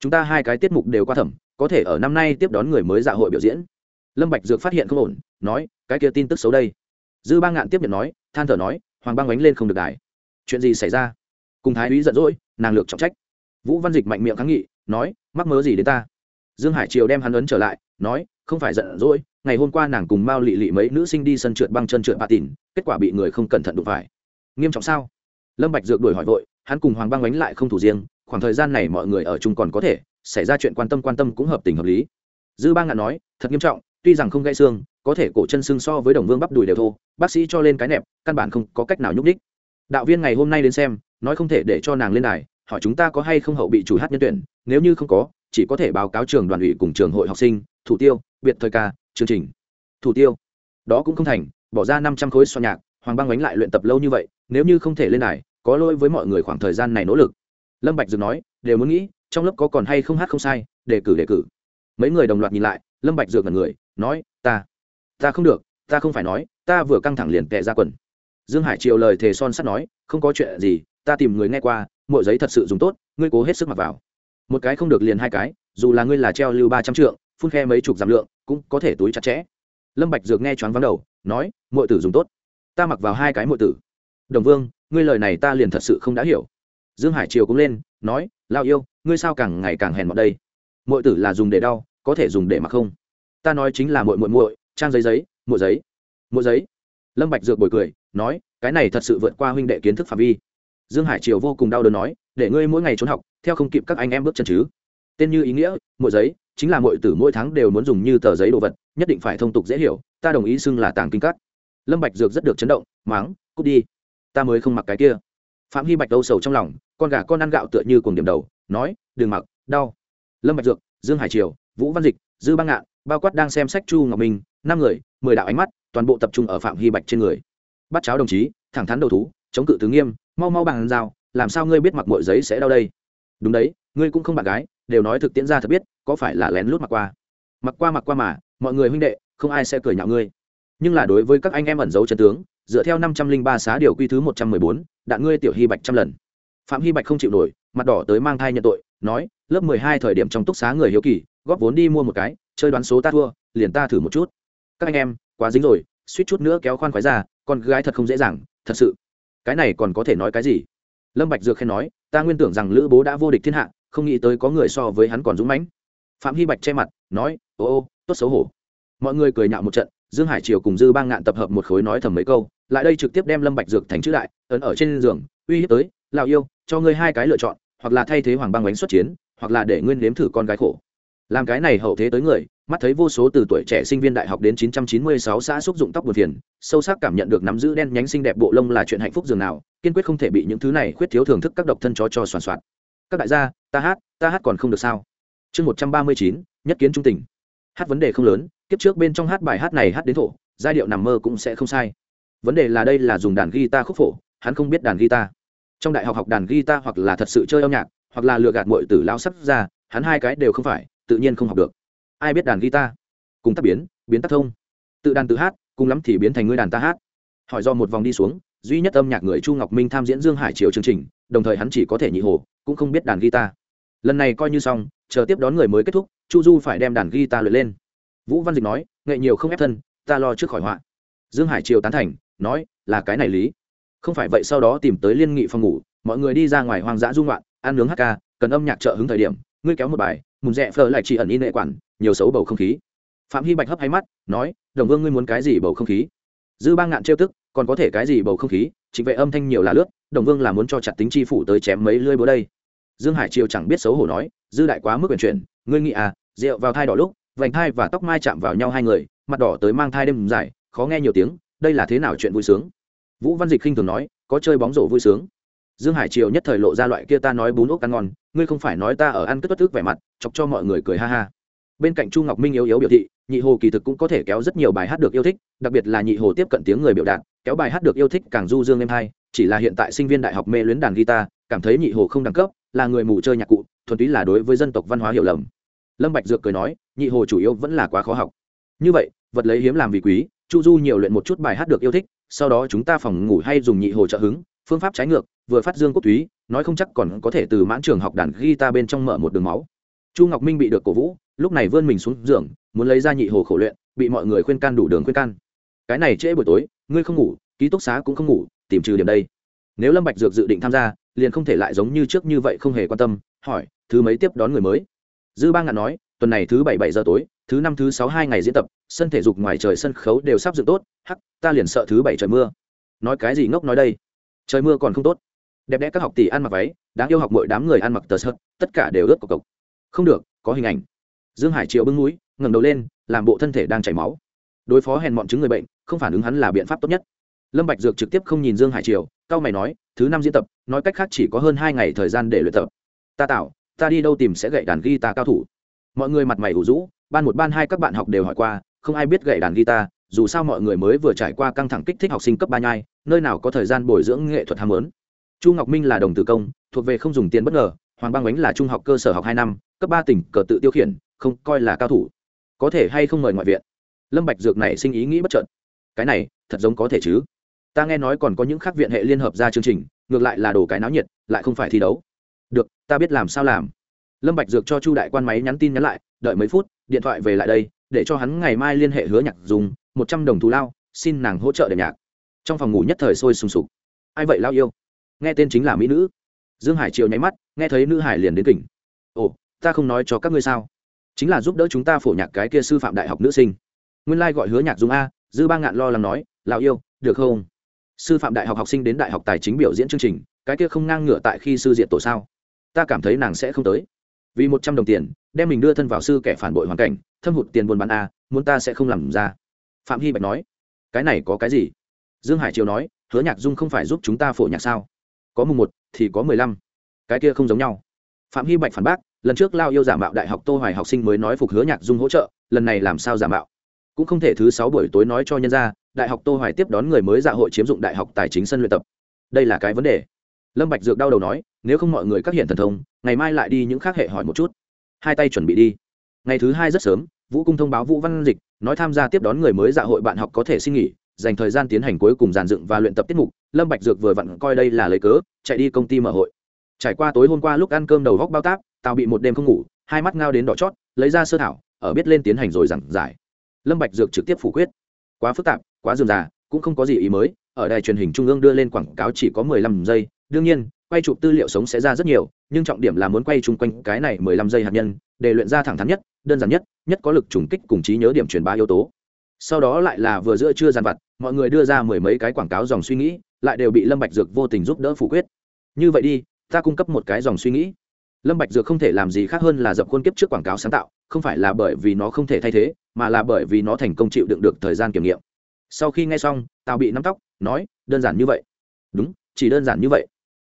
Speaker 1: Chúng ta hai cái tiết mục đều qua thẩm, có thể ở năm nay tiếp đón người mới dạ hội biểu diễn. Lâm bạch dược phát hiện không ổn, nói, cái kia tin tức xấu đây. Dư ba ngạn tiếp nhận nói, than thở nói hoàng băng bánh lên không được đài. Chuyện gì xảy ra? Cùng thái úy giận dỗi, nàng lược trọng trách. Vũ văn dịch mạnh miệng kháng nghị, nói, mắc mớ gì đến ta? Dương hải triều đem hắn ấn trở lại, nói, không phải giận dỗi, ngày hôm qua nàng cùng mao lị lị mấy nữ sinh đi sân trượt băng chân trượt bà tìn kết quả bị người không cẩn thận đụng phải. Nghiêm trọng sao? Lâm bạch dược đuổi hỏi vội, hắn cùng hoàng băng bánh lại không thủ riêng, khoảng thời gian này mọi người ở chung còn có thể, xảy ra chuyện quan tâm quan tâm cũng hợp tình hợp lý. Dư bang ngạn nói, thật nghiêm trọng, tuy rằng không gãy xương có thể cổ chân xương so với đồng vương bắp đùi đều thô, bác sĩ cho lên cái nẹp, căn bản không có cách nào nhúc đích đạo viên ngày hôm nay đến xem, nói không thể để cho nàng lên đài, hỏi chúng ta có hay không hậu bị chủ hát nhân tuyển, nếu như không có, chỉ có thể báo cáo trường đoàn ủy cùng trường hội học sinh, thủ tiêu, biệt thời ca, chương trình. Thủ tiêu. Đó cũng không thành, bỏ ra năm trăm khối soạn nhạc, hoàng băng đánh lại luyện tập lâu như vậy, nếu như không thể lên đài, có lỗi với mọi người khoảng thời gian này nỗ lực. Lâm bạch dừng nói, đều muốn nghĩ, trong lớp có còn hay không hát không sai, đề cử đề cử. Mấy người đồng loạt nhìn lại, lâm bạch dược ngẩn người, nói, ta ta không được, ta không phải nói, ta vừa căng thẳng liền tệ ra quần. Dương hải triều lời thề son sắt nói, không có chuyện gì, ta tìm người nghe qua mỗi giấy thật sự dùng tốt, ngươi cố hết sức mặc vào. Một cái không được liền hai cái, dù là ngươi là treo lưu ba trăm trượng, phun khe mấy chục giảm lượng, cũng có thể túi chặt chẽ. Lâm bạch dược nghe choáng vắng đầu, nói, muội tử dùng tốt. Ta mặc vào hai cái muội tử. Đồng vương, ngươi lời này ta liền thật sự không đã hiểu. Dương hải triều cũng lên, nói, lao yêu, ngươi sao càng ngày càng hèn mọt đây? Muội tử là dùng để đau, có thể dùng để mặc không? Ta nói chính là muội muội muội trang giấy giấy muội giấy muội giấy. Lâm bạch dược bồi cười, nói, cái này thật sự vượt qua huynh đệ kiến thức phạm vi. Dương hải triều vô cùng đau đớn nói, để ngươi mỗi ngày trốn học, theo không kịp các anh em bước chân chứ. Tên như ý nghĩa muội giấy, chính là muội tử mỗi tháng đều muốn dùng như tờ giấy đồ vật, nhất định phải thông tục dễ hiểu, ta đồng ý xưng là tàng kinh cắt lâm bạch dược rất được chấn động mắng cút đi. Ta mới không mặc cái kia. Phạm hy bạch đau sầu trong lòng, con gà con ăn gạo tựa như cuồng điểm đầu, nói, đừng mặc, đau. Lâm bạch dược, dương hải triều, vũ văn dịch, dư băng ngạn bao quát đang xem sách chu ngọc minh, năm người, mười đạo ánh mắt, toàn bộ tập trung ở phạm hy bạch trên người. Bắt cháo đồng chí, thẳng thắn đầu thú, chống cự tứ nghiêm, mau mau bằng dao làm sao ngươi biết mặc mọi giấy sẽ đau đây? Đúng đấy, ngươi cũng không bạn gái, đều nói thực tiễn ra thật biết, có phải là lén lút mặc qua? Mặc qua mặc qua mà, mọi người huynh đệ, không ai sẽ cười nhạo ngươi. Nhưng là đối với các anh em ẩn giấu chân tướng, dựa theo năm trăm linh ba xá điều quy thứ một trăm mười bốn, đạn ngươi tiểu hy bạch trăm lần. Phạm hy bạch không chịu nổi, mặt đỏ tới mang thai nhận tội, nói, lớp mười hai thời điểm trong túc xá người hiếu kỳ góp vốn đi mua một cái, chơi đoán số ta thua, liền ta thử một chút. Các anh em, quá dính rồi, suýt chút nữa kéo khoan khoái ra, con gái thật không dễ dàng, thật sự. Cái này còn có thể nói cái gì? Lâm bạch dược khen nói, ta nguyên tưởng rằng lữ bố đã vô địch thiên hạ, không nghĩ tới có người so với hắn còn dũng mãnh. Phạm hy bạch che mặt, nói, ô ô, tốt xấu hổ. Mọi người cười nhạo một trận, dương hải triều cùng dư bang ngạn tập hợp một khối nói thầm mấy câu, lại đây trực tiếp đem lâm bạch dược thành chữ đại, ấn ở trên giường, uy hiếp tới, lão yêu, cho ngươi hai cái lựa chọn, hoặc là thay thế hoàng băng bánh xuất chiến, hoặc là để nguyên nếm thử con gái khổ làm cái này hậu thế tới người mắt thấy vô số từ tuổi trẻ sinh viên đại học đến 996 xã xúc dụng tóc buồn phiền sâu sắc cảm nhận được nắm giữ đen nhánh xinh đẹp bộ lông là chuyện hạnh phúc dường nào kiên quyết không thể bị những thứ này khuyết thiếu thưởng thức các độc thân chó cho soàn soạt các đại gia ta hát ta hát còn không được sao? Chương 139, nhất kiến trung tình. Hát vấn đề không lớn kiếp trước bên trong hát bài hát này hát đến thổ giai điệu nằm mơ cũng sẽ không sai. Vấn đề là đây là dùng đàn guitar khúc phổ hắn không biết đàn guitar. Trong đại học học đàn guitar hoặc là thật sự chơi âm nhạc hoặc là lừa gạt muội tử lao sắp ra hắn hai cái đều không phải tự nhiên không học được. Ai biết đàn guitar? Cùng tác biến biến tác thông. Tự đàn tự hát, cùng lắm thì biến thành người đàn ta hát. Hỏi do một vòng đi xuống, duy nhất âm nhạc người chu ngọc minh tham diễn dương hải triều chương trình, đồng thời hắn chỉ có thể nhị hồ, cũng không biết đàn guitar. Lần này coi như xong, chờ tiếp đón người mới kết thúc, chu du phải đem đàn guitar lượt lên. Vũ văn dịch nói, nghệ nhiều không ép thân, ta lo trước khỏi họa. Dương hải triều tán thành, nói, là cái này lý. Không phải vậy sau đó tìm tới liên nghị phòng ngủ, mọi người đi ra ngoài hoang dã dung loạn ăn nướng hát ca, cần âm nhạc trợ hứng thời điểm, ngươi kéo một bài mùn rẽ phở lại chỉ ẩn in nệ quản, nhiều xấu bầu không khí. Phạm hy bạch hấp hay mắt, nói, đồng vương ngươi muốn cái gì bầu không khí? Dư ba ngạn trêu tức, còn có thể cái gì bầu không khí? Chính vệ âm thanh nhiều là lướt, đồng vương là muốn cho chặt tính chi phủ tới chém mấy lưỡi búa đây. Dương hải triều chẳng biết xấu hổ nói, dư đại quá mức quyền chuyển, ngươi nghĩ à rượu vào thai đỏ lúc, vành thai và tóc mai chạm vào nhau hai người, mặt đỏ tới mang thai đêm dài, khó nghe nhiều tiếng, đây là thế nào chuyện vui sướng? Vũ văn dịch khinh thường nói, có chơi bóng rổ vui sướng dương hải triều nhất thời lộ ra loại kia ta nói bún ốc ăn ngon, ngươi không phải nói ta ở ăn cất bất thức vẻ mặt, chọc cho mọi người cười ha ha. Bên cạnh chu ngọc minh yếu yếu biểu thị, nhị hồ kỳ thực cũng có thể kéo rất nhiều bài hát được yêu thích, đặc biệt là nhị hồ tiếp cận tiếng người biểu đạt, kéo bài hát được yêu thích càng du dương êm hai, chỉ là hiện tại sinh viên đại học mê luyến đàn guitar, cảm thấy nhị hồ không đẳng cấp, là người mù chơi nhạc cụ, thuần túy là đối với dân tộc văn hóa hiểu lầm. Lâm bạch dược cười nói, nhị hồ chủ yếu vẫn là quá khó học. Như vậy, vật lấy hiếm làm vì quý, chu du nhiều luyện một chút bài hát được yêu thích, sau đó chúng ta phòng ngủ hay dùng nhị hồ trợ hứng phương pháp trái ngược, vừa phát dương quốc túy nói không chắc còn có thể từ mãn trường học đàn guitar bên trong mở một đường máu. Chu ngọc minh bị được cổ vũ, lúc này vươn mình xuống giường, muốn lấy ra nhị hồ khổ luyện, bị mọi người khuyên can đủ đường khuyên can. Cái này trễ buổi tối, ngươi không ngủ, ký túc xá cũng không ngủ, tìm trừ điểm đây. Nếu lâm bạch dược dự định tham gia, liền không thể lại giống như trước như vậy không hề quan tâm, hỏi, thứ mấy tiếp đón người mới? Dư ba ngạn nói, tuần này thứ bảy bảy giờ tối, thứ năm thứ sáu hai ngày diễn tập, sân thể dục ngoài trời sân khấu đều sắp dựng tốt, hắc, ta liền sợ thứ bảy trời mưa. Nói cái gì ngốc nói đây? Trời mưa còn không tốt. Đẹp đẽ các học tỷ ăn mặc váy, đáng yêu học mọi đám người ăn mặc tờ sợt tất cả đều ướt cộc cộc không được, có hình ảnh. Dương hải triệu bưng núi ngẩng đầu lên, làm bộ thân thể đang chảy máu. Đối phó hèn mọn chứng người bệnh, không phản ứng hắn là biện pháp tốt nhất. Lâm bạch dược trực tiếp không nhìn dương hải triều cao mày nói, thứ năm diễn tập, nói cách khác chỉ có hơn hai ngày thời gian để luyện tập. Ta tạo, ta đi đâu tìm sẽ gậy đàn guitar cao thủ. Mọi người mặt mày ủ rũ, ban một ban hai các bạn học đều hỏi qua, không ai biết gậy đàn guitar dù sao mọi người mới vừa trải qua căng thẳng kích thích học sinh cấp ba nhai, nơi nào có thời gian bồi dưỡng nghệ thuật ham muốn. Chu ngọc minh là đồng tử công, thuộc về không dùng tiền bất ngờ, hoàng bang ánh là trung học cơ sở học hai năm, cấp ba tỉnh cờ tự tiêu khiển, không coi là cao thủ. Có thể hay không mời ngoại viện? Lâm bạch dược này sinh ý nghĩ bất chợt. Cái này, thật giống có thể chứ? Ta nghe nói còn có những khác viện hệ liên hợp ra chương trình, ngược lại là đồ cái náo nhiệt, lại không phải thi đấu. Được, ta biết làm sao làm. Lâm bạch dược cho chu đại quan máy nhắn tin nhắn lại, đợi mấy phút, điện thoại về lại đây, để cho hắn ngày mai liên hệ hứa nhạc dùng một trăm đồng thù lao, xin nàng hỗ trợ để nhạc. Trong phòng ngủ nhất thời sôi sùng sục. Ai vậy lao yêu? Nghe tên chính là mỹ nữ. Dương hải triều nháy mắt, nghe thấy nữ hải liền đến tỉnh ồ, ta không nói cho các ngươi sao? Chính là giúp đỡ chúng ta phổ nhạc cái kia sư phạm đại học nữ sinh. Nguyên lai gọi hứa nhạc Dung a, dư ba ngạn lo lắng nói lao yêu, được không? Sư phạm đại học học sinh đến đại học tài chính biểu diễn chương trình, cái kia không ngang ngửa tại khi sư diện tổ sao? Ta cảm thấy nàng sẽ không tới. Vì một trăm đồng tiền, đem mình đưa thân vào sư kẻ phản bội hoàn cảnh, thâm hụt tiền buôn bán a, muốn ta sẽ không làm ra phạm hy bạch nói, cái này có cái gì? Dương hải triều nói, hứa nhạc dung không phải giúp chúng ta phổ nhạc sao? Có mùng một thì có mười lăm. Cái kia không giống nhau. Phạm hy bạch phản bác, lần trước lao yêu giả mạo đại học tô hoài học sinh mới nói phục hứa nhạc dung hỗ trợ, lần này làm sao giả mạo? Cũng không thể thứ sáu buổi tối nói cho nhân ra đại học tô hoài tiếp đón người mới dạ hội chiếm dụng đại học tài chính sân luyện tập. Đây là cái vấn đề. Lâm bạch dược đau đầu nói, nếu không mọi người các hiện thần thông, ngày mai lại đi những khác hệ hỏi một chút. Hai tay chuẩn bị đi. Ngày thứ hai rất sớm, vũ cung thông báo vũ văn dịch nói tham gia tiếp đón người mới dạ hội bạn học có thể xin nghỉ, dành thời gian tiến hành cuối cùng giàn dựng và luyện tập tiết mục, lâm bạch dược vừa vặn coi đây là lấy cớ, chạy đi công ty mở hội. Trải qua tối hôm qua lúc ăn cơm đầu góc bao táp tao bị một đêm không ngủ, hai mắt ngao đến đỏ chót, lấy ra sơ thảo, ở biết lên tiến hành rồi giảng giải. Lâm bạch dược trực tiếp phủ quyết. Quá phức tạp, quá dườm già, cũng không có gì ý mới, ở đài truyền hình trung ương đưa lên quảng cáo chỉ có mười lăm giây, đương nhiên, quay chụp tư liệu sống sẽ ra rất nhiều, nhưng trọng điểm là muốn quay chung quanh cái này mười lăm giây hạt nhân, để luyện ra thẳng thắn nhất đơn giản nhất nhất có lực trùng kích cùng trí nhớ điểm truyền bá yếu tố. Sau đó lại là vừa giữa chưa gian vặt, mọi người đưa ra mười mấy cái quảng cáo dòng suy nghĩ, lại đều bị lâm bạch dược vô tình giúp đỡ phủ quyết. Như vậy đi, ta cung cấp một cái dòng suy nghĩ. Lâm bạch dược không thể làm gì khác hơn là dập khuôn kiếp trước quảng cáo sáng tạo, không phải là bởi vì nó không thể thay thế, mà là bởi vì nó thành công chịu đựng được thời gian kiểm nghiệm. Sau khi nghe xong, tào bị nắm tóc, nói, đơn giản như vậy. Đúng, chỉ đơn giản như vậy.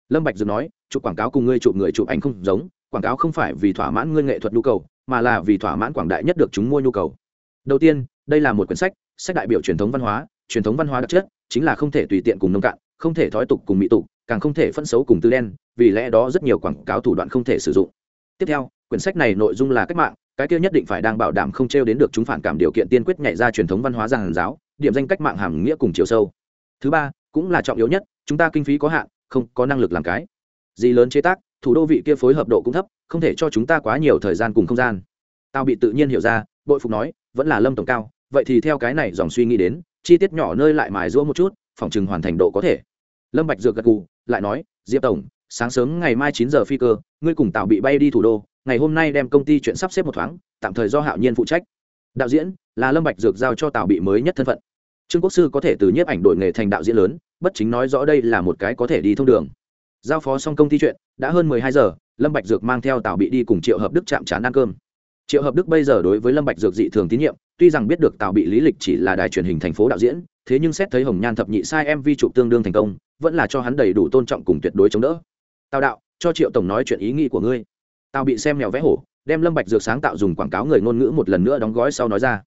Speaker 1: Lâm bạch dược nói, chụp quảng cáo cùng ngươi chụp người chụp ảnh không giống, quảng cáo không phải vì thỏa mãn ngươi nghệ thuật nhu cầu mà là vì thỏa mãn quảng đại nhất được chúng mua nhu cầu. Đầu tiên, đây là một quyển sách sách đại biểu truyền thống văn hóa, truyền thống văn hóa đặc chất, chính là không thể tùy tiện cùng nông cạn, không thể thói tục cùng mỹ tục, càng không thể phân xấu cùng tư đen, vì lẽ đó rất nhiều quảng cáo thủ đoạn không thể sử dụng. Tiếp theo, quyển sách này nội dung là cách mạng, cái kia nhất định phải đang bảo đảm không trêu đến được chúng phản cảm điều kiện tiên quyết nhảy ra truyền thống văn hóa giang giáo, điểm danh cách mạng hàm nghĩa cùng chiều sâu. Thứ ba, cũng là trọng yếu nhất, chúng ta kinh phí có hạn, không có năng lực làm cái. Gì lớn chế tác thủ đô vị kia phối hợp độ cũng thấp, không thể cho chúng ta quá nhiều thời gian cùng không gian. Tao bị tự nhiên hiểu ra, bội phục nói, vẫn là lâm tổng cao, vậy thì theo cái này dòng suy nghĩ đến, chi tiết nhỏ nơi lại mài rũa một chút, phòng chừng hoàn thành độ có thể. Lâm bạch dược gật gù, lại nói, diệp tổng, sáng sớm ngày mai chín giờ phi cơ, ngươi cùng tào bị bay đi thủ đô, ngày hôm nay đem công ty chuyện sắp xếp một thoáng, tạm thời do hạo nhiên phụ trách. Đạo diễn, là lâm bạch dược giao cho tào bị mới nhất thân phận. Trương quốc sư có thể từ nhiếp ảnh đội nghề thành đạo diễn lớn, bất chính nói rõ đây là một cái có thể đi thông đường giao phó xong công ty chuyện, đã hơn mười hai giờ, lâm bạch dược mang theo tào bị đi cùng triệu hợp đức chạm chán ăn cơm. Triệu hợp đức bây giờ đối với lâm bạch dược dị thường tín nhiệm, tuy rằng biết được tào bị lý lịch chỉ là đài truyền hình thành phố đạo diễn, thế nhưng xét thấy hồng nhan thập nhị sai mv chụp tương đương thành công, vẫn là cho hắn đầy đủ tôn trọng cùng tuyệt đối chống đỡ. Tào đạo, cho triệu tổng nói chuyện ý nghĩ của ngươi. Tào bị xem mèo vẽ hổ, đem lâm bạch dược sáng tạo dùng quảng cáo người ngôn ngữ một lần nữa đóng gói sau nói ra.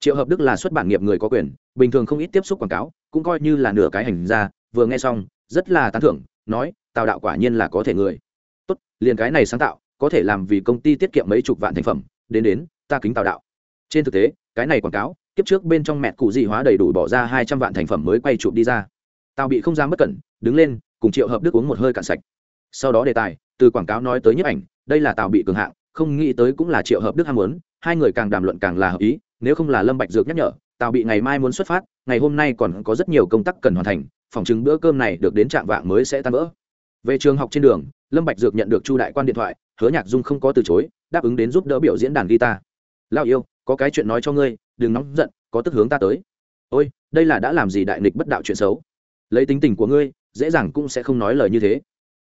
Speaker 1: Triệu hợp đức là xuất bản nghiệp người có quyền, bình thường không ít tiếp xúc quảng cáo, cũng coi như là nửa cái hành ra vừa nghe xong, rất là tán thưởng nói, tào đạo quả nhiên là có thể người. Tốt, liền cái này sáng tạo, có thể làm vì công ty tiết kiệm mấy chục vạn thành phẩm, đến đến, ta kính tào đạo. Trên thực tế, cái này quảng cáo, kiếp trước bên trong mẹ cụ dị hóa đầy đủ bỏ ra hai trăm vạn thành phẩm mới quay chụp đi ra. Tào bị không dám bất cẩn, đứng lên, cùng triệu hợp đức uống một hơi cạn sạch. Sau đó đề tài, từ quảng cáo nói tới nhiếp ảnh, đây là tào bị cường hạng, không nghĩ tới cũng là triệu hợp đức ham muốn, hai người càng đàm luận càng là hợp ý, nếu không là lâm bạch dược nhắc nhở, tào bị ngày mai muốn xuất phát, ngày hôm nay còn có rất nhiều công tác cần hoàn thành phòng chứng bữa cơm này được đến trạng vạng mới sẽ tan vỡ. Về trường học trên đường, lâm bạch dược nhận được chu đại quan điện thoại, hứa nhạc dung không có từ chối, đáp ứng đến giúp đỡ biểu diễn đàn guitar. Lao yêu, có cái chuyện nói cho ngươi, đừng nóng giận, có tức hướng ta tới. Ôi, đây là đã làm gì đại nghịch bất đạo chuyện xấu? Lấy tính tình của ngươi, dễ dàng cũng sẽ không nói lời như thế.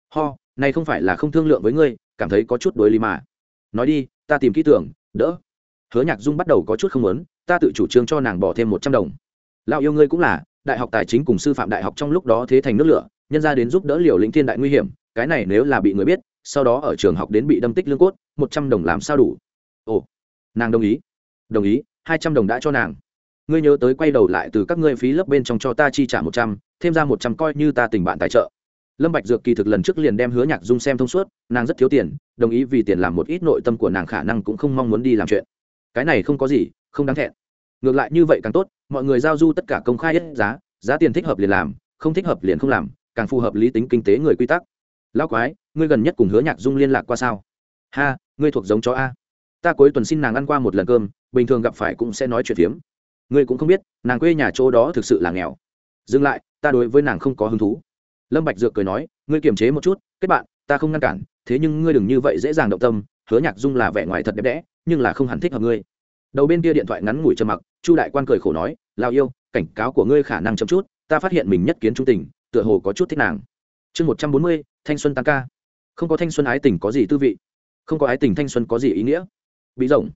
Speaker 1: Ho, này không phải là không thương lượng với ngươi, cảm thấy có chút đối lý mà. Nói đi, ta tìm kỹ tưởng, đỡ. Hứa nhạc dung bắt đầu có chút không muốn, ta tự chủ trương cho nàng bỏ thêm một trăm đồng. Lao yêu ngươi cũng là đại học tài chính cùng sư phạm đại học trong lúc đó thế thành nước lửa, nhân ra đến giúp đỡ liều lĩnh thiên đại nguy hiểm, cái này nếu là bị người biết, sau đó ở trường học đến bị đâm tích lương cốt, một trăm đồng làm sao đủ? Ồ, nàng đồng ý. Đồng ý, hai trăm đồng đã cho nàng. Ngươi nhớ tới quay đầu lại từ các ngươi phí lớp bên trong cho ta chi trả một trăm, thêm ra một trăm coi như ta tình bạn tài trợ. Lâm bạch dược kỳ thực lần trước liền đem hứa nhạc dung xem thông suốt, nàng rất thiếu tiền, đồng ý vì tiền làm một ít nội tâm của nàng khả năng cũng không mong muốn đi làm chuyện. Cái này không có gì, không đáng thẹn ngược lại như vậy càng tốt, mọi người giao du tất cả công khai hết giá giá tiền thích hợp liền làm, không thích hợp liền không làm, càng phù hợp lý tính kinh tế người quy tắc. Lão quái, ngươi gần nhất cùng hứa nhạc dung liên lạc qua sao? Ha, ngươi thuộc giống chó a. Ta cuối tuần xin nàng ăn qua một lần cơm, bình thường gặp phải cũng sẽ nói chuyện phiếm. Ngươi cũng không biết, nàng quê nhà chỗ đó thực sự là nghèo. Dừng lại, ta đối với nàng không có hứng thú. Lâm bạch dược cười nói, ngươi kiềm chế một chút, kết bạn, ta không ngăn cản, thế nhưng ngươi đừng như vậy dễ dàng động tâm, hứa nhạc dung là vẻ ngoài thật đẹp đẽ, nhưng là không hẳn thích hợp ngươi. Đầu bên kia điện thoại ngắn ngủi trầm mặc chu đại quan cười khổ nói, lao yêu, cảnh cáo của ngươi khả năng chậm chút, ta phát hiện mình nhất kiến trung tình, tựa hồ có chút thích nàng. Chương một trăm bốn mươi, thanh xuân tăng ca. Không có thanh xuân ái tình có gì tư vị, không có ái tình thanh xuân có gì ý nghĩa. Bị rộng,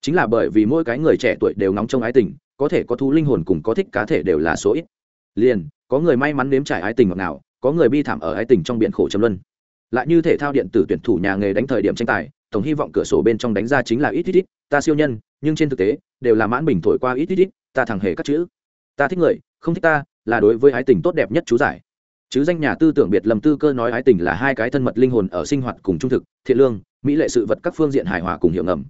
Speaker 1: chính là bởi vì mỗi cái người trẻ tuổi đều nóng trong ái tình, có thể có thú linh hồn cùng có thích cá thể đều là số ít. Liền, có người may mắn nếm trải ái tình ngọt nào có người bi thảm ở ái tình trong biển khổ châm luân. Lại như thể thao điện tử tuyển thủ nhà nghề đánh thời điểm tranh tài, tổng hy vọng cửa sổ bên trong đánh ra chính là ít ít ít, ta siêu nhân, nhưng trên thực tế đều là mãn bình thổi qua ít ít ít, ta thẳng hề các chữ. Ta thích người, không thích ta, là đối với ái tình tốt đẹp nhất chú giải. Chứ danh nhà tư tưởng biệt lầm tư cơ nói ái tình là hai cái thân mật linh hồn ở sinh hoạt cùng trung thực, thiện lương, mỹ lệ sự vật các phương diện hài hòa cùng hiệu ngầm.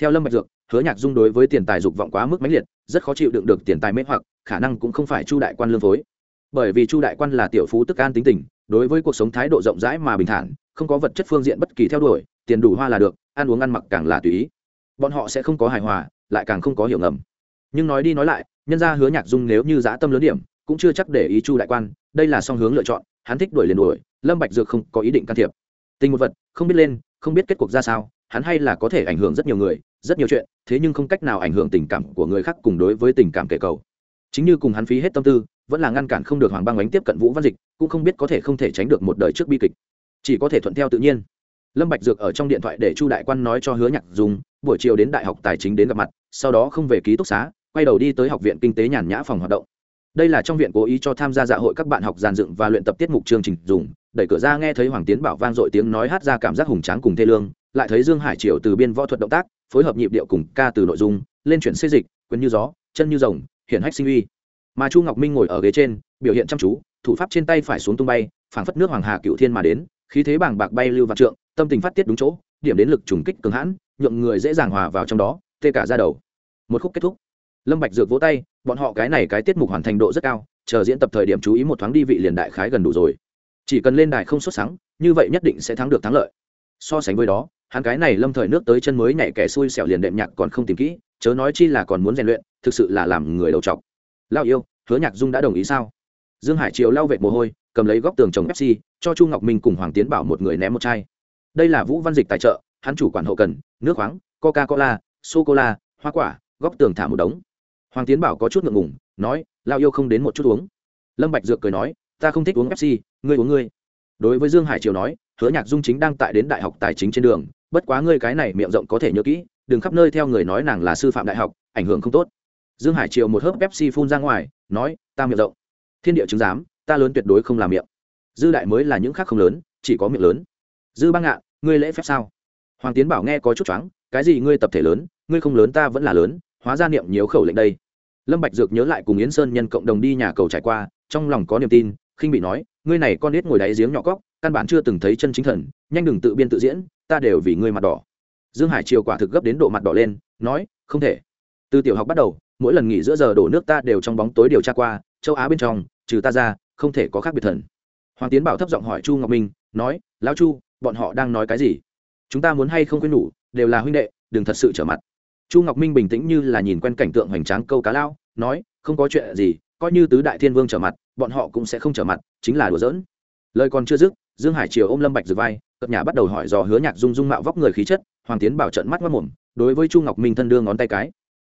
Speaker 1: Theo lâm bạch dược, hứa nhạc dung đối với tiền tài dục vọng quá mức mãnh liệt, rất khó chịu đựng được tiền tài mê hoặc, khả năng cũng không phải chu đại quan lương phối. Bởi vì chu đại quan là tiểu phú tức an tính tình, đối với cuộc sống thái độ rộng rãi mà bình thản, không có vật chất phương diện bất kỳ theo đuổi, tiền đủ hoa là được, ăn uống ăn mặc càng là tùy ý. Bọn họ sẽ không có hài hòa lại càng không có hiểu ngầm. Nhưng nói đi nói lại, nhân ra hứa nhạc dung nếu như giá tâm lớn điểm, cũng chưa chắc để ý chu đại quan, đây là song hướng lựa chọn, hắn thích đuổi liền đuổi, lâm bạch dược không có ý định can thiệp. Tình một vật, không biết lên, không biết kết cuộc ra sao, hắn hay là có thể ảnh hưởng rất nhiều người, rất nhiều chuyện, thế nhưng không cách nào ảnh hưởng tình cảm của người khác cùng đối với tình cảm kẻ cầu. Chính như cùng hắn phí hết tâm tư, vẫn là ngăn cản không được hoàng băng ánh tiếp cận vũ văn dịch, cũng không biết có thể không thể tránh được một đời trước bi kịch. Chỉ có thể thuận theo tự nhiên lâm bạch dược ở trong điện thoại để chu đại quan nói cho hứa nhạc dùng buổi chiều đến đại học tài chính đến gặp mặt, sau đó không về ký túc xá, quay đầu đi tới học viện kinh tế nhàn nhã phòng hoạt động. Đây là trong viện cố ý cho tham gia dạ hội các bạn học giàn dựng và luyện tập tiết mục chương trình dùng, đẩy cửa ra nghe thấy hoàng tiến bảo vang dội tiếng nói hát ra cảm giác hùng tráng cùng thê lương, lại thấy dương hải triều từ biên võ thuật động tác, phối hợp nhịp điệu cùng ca từ nội dung, lên chuyển xê dịch, quyền như gió, chân như rồng hiện hách sinh uy. Mà chu ngọc minh ngồi ở ghế trên, biểu hiện chăm chú, thủ pháp trên tay phải xuống tung bay, phảng phất nước hoàng hà cựu thiên mà đến, khí thế bảng bạc bay lưu vạn trượng tâm tình phát tiết đúng chỗ, điểm đến lực trùng kích cường hãn, nhượng người dễ dàng hòa vào trong đó, tê cả ra đầu. Một khúc kết thúc. Lâm bạch dược vỗ tay, bọn họ cái này cái tiết mục hoàn thành độ rất cao, chờ diễn tập thời điểm chú ý một thoáng đi vị liền đại khái gần đủ rồi. Chỉ cần lên đài không xuất sáng như vậy nhất định sẽ thắng được thắng lợi. So sánh với đó, hắn cái này lâm thời nước tới chân mới nhảy kẻ xui xẻo liền đệm nhạc còn không tìm kỹ, chớ nói chi là còn muốn rèn luyện, thực sự là làm người đầu trọc. Lao yêu, hứa nhạc dung đã đồng ý sao? Dương hải triều lao vệt mồ hôi, cầm lấy góc tường trồng pepsi cho chu ngọc minh cùng hoàng tiến bảo một người ném một chai đây là vũ văn dịch tài trợ, hắn chủ quản hậu cần, nước khoáng coca cola sô cô la, hoa quả, góc tường thả một đống. Hoàng tiến bảo có chút ngượng ngùng, nói lao yêu không đến một chút uống. Lâm bạch dược cười nói, ta không thích uống pepsi, ngươi uống ngươi. Đối với dương hải triều nói, hứa nhạc dung chính đang tại đến đại học tài chính trên đường, bất quá ngươi cái này miệng rộng có thể nhớ kỹ, đừng khắp nơi theo người nói nàng là sư phạm đại học, ảnh hưởng không tốt. Dương hải triều một hớp pepsi phun ra ngoài, nói, ta miệng rộng. Thiên địa chứng giám, ta lớn tuyệt đối không làm miệng. Dư đại mới là những khác không lớn, chỉ có miệng lớn dư băng ngạ ngươi lễ phép sao? Hoàng tiến bảo nghe có chút choáng, cái gì ngươi tập thể lớn, ngươi không lớn ta vẫn là lớn, hóa ra niệm nhiều khẩu lệnh đây. Lâm bạch dược nhớ lại cùng yến sơn nhân cộng đồng đi nhà cầu trải qua, trong lòng có niềm tin, khinh bị nói, ngươi này con nít ngồi đáy giếng nhỏ cóc căn bản chưa từng thấy chân chính thần, nhanh đừng tự biên tự diễn, ta đều vì ngươi mặt đỏ. Dương hải triều quả thực gấp đến độ mặt đỏ lên, nói, không thể. Từ tiểu học bắt đầu, mỗi lần nghỉ giữa giờ đổ nước ta đều trong bóng tối điều tra qua, châu á bên trong, trừ ta ra, không thể có khác biệt thần. Hoàng tiến bảo thấp giọng hỏi chu ngọc minh, nói, lão chu bọn họ đang nói cái gì? Chúng ta muốn hay không quên nhủ, đều là huynh đệ, đừng thật sự trở mặt. Chu ngọc minh bình tĩnh như là nhìn quen cảnh tượng hoành tráng câu cá lao nói, không có chuyện gì, coi như tứ đại thiên vương trở mặt, bọn họ cũng sẽ không trở mặt, chính là đùa giỡn. Lời còn chưa dứt, dương hải triều ôm lâm bạch rực vai cập nhà bắt đầu hỏi dò hứa nhạc dung dung mạo vóc người khí chất, hoàng tiến bảo trận mắt mất mồm, đối với chu ngọc minh thân đưa ngón tay cái.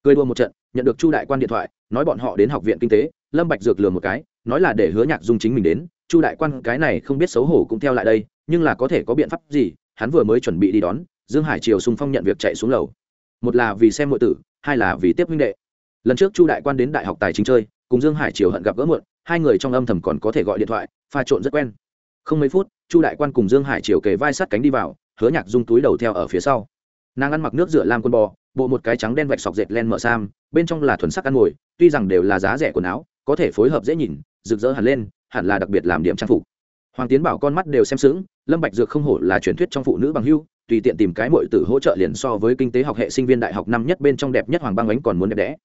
Speaker 1: Cười đua một trận, nhận được chu đại quan điện thoại, nói bọn họ đến học viện kinh tế, lâm bạch dược lừa một cái, nói là để hứa nhạc dung chính mình đến, chu đại quan cái này không biết xấu hổ cũng theo lại đây nhưng là có thể có biện pháp gì, hắn vừa mới chuẩn bị đi đón, dương hải triều xung phong nhận việc chạy xuống lầu. Một là vì xem mọi tử, hai là vì tiếp huynh đệ. Lần trước chu đại quan đến đại học tài chính chơi, cùng dương hải triều hận gặp gỡ muộn, hai người trong âm thầm còn có thể gọi điện thoại, pha trộn rất quen. Không mấy phút, chu đại quan cùng dương hải triều kề vai sát cánh đi vào, hứa nhạc dung túi đầu theo ở phía sau. Nàng ăn mặc nước rửa lam quân bò, bộ một cái trắng đen vạch sọc dệt len mở sam, bên trong là thuần sắc ăn ngồi, tuy rằng đều là giá rẻ quần áo, có thể phối hợp dễ nhìn, rực rỡ hẳn lên, hẳn là đặc biệt làm điểm trang phục hoàng tiến bảo con mắt đều xem sững, lâm bạch dược không hổ là truyền thuyết trong phụ nữ bằng hưu, tùy tiện tìm cái muội tử hỗ trợ liền so với kinh tế học hệ sinh viên đại học năm nhất bên trong đẹp nhất hoàng băng ánh còn muốn đẹp đẽ.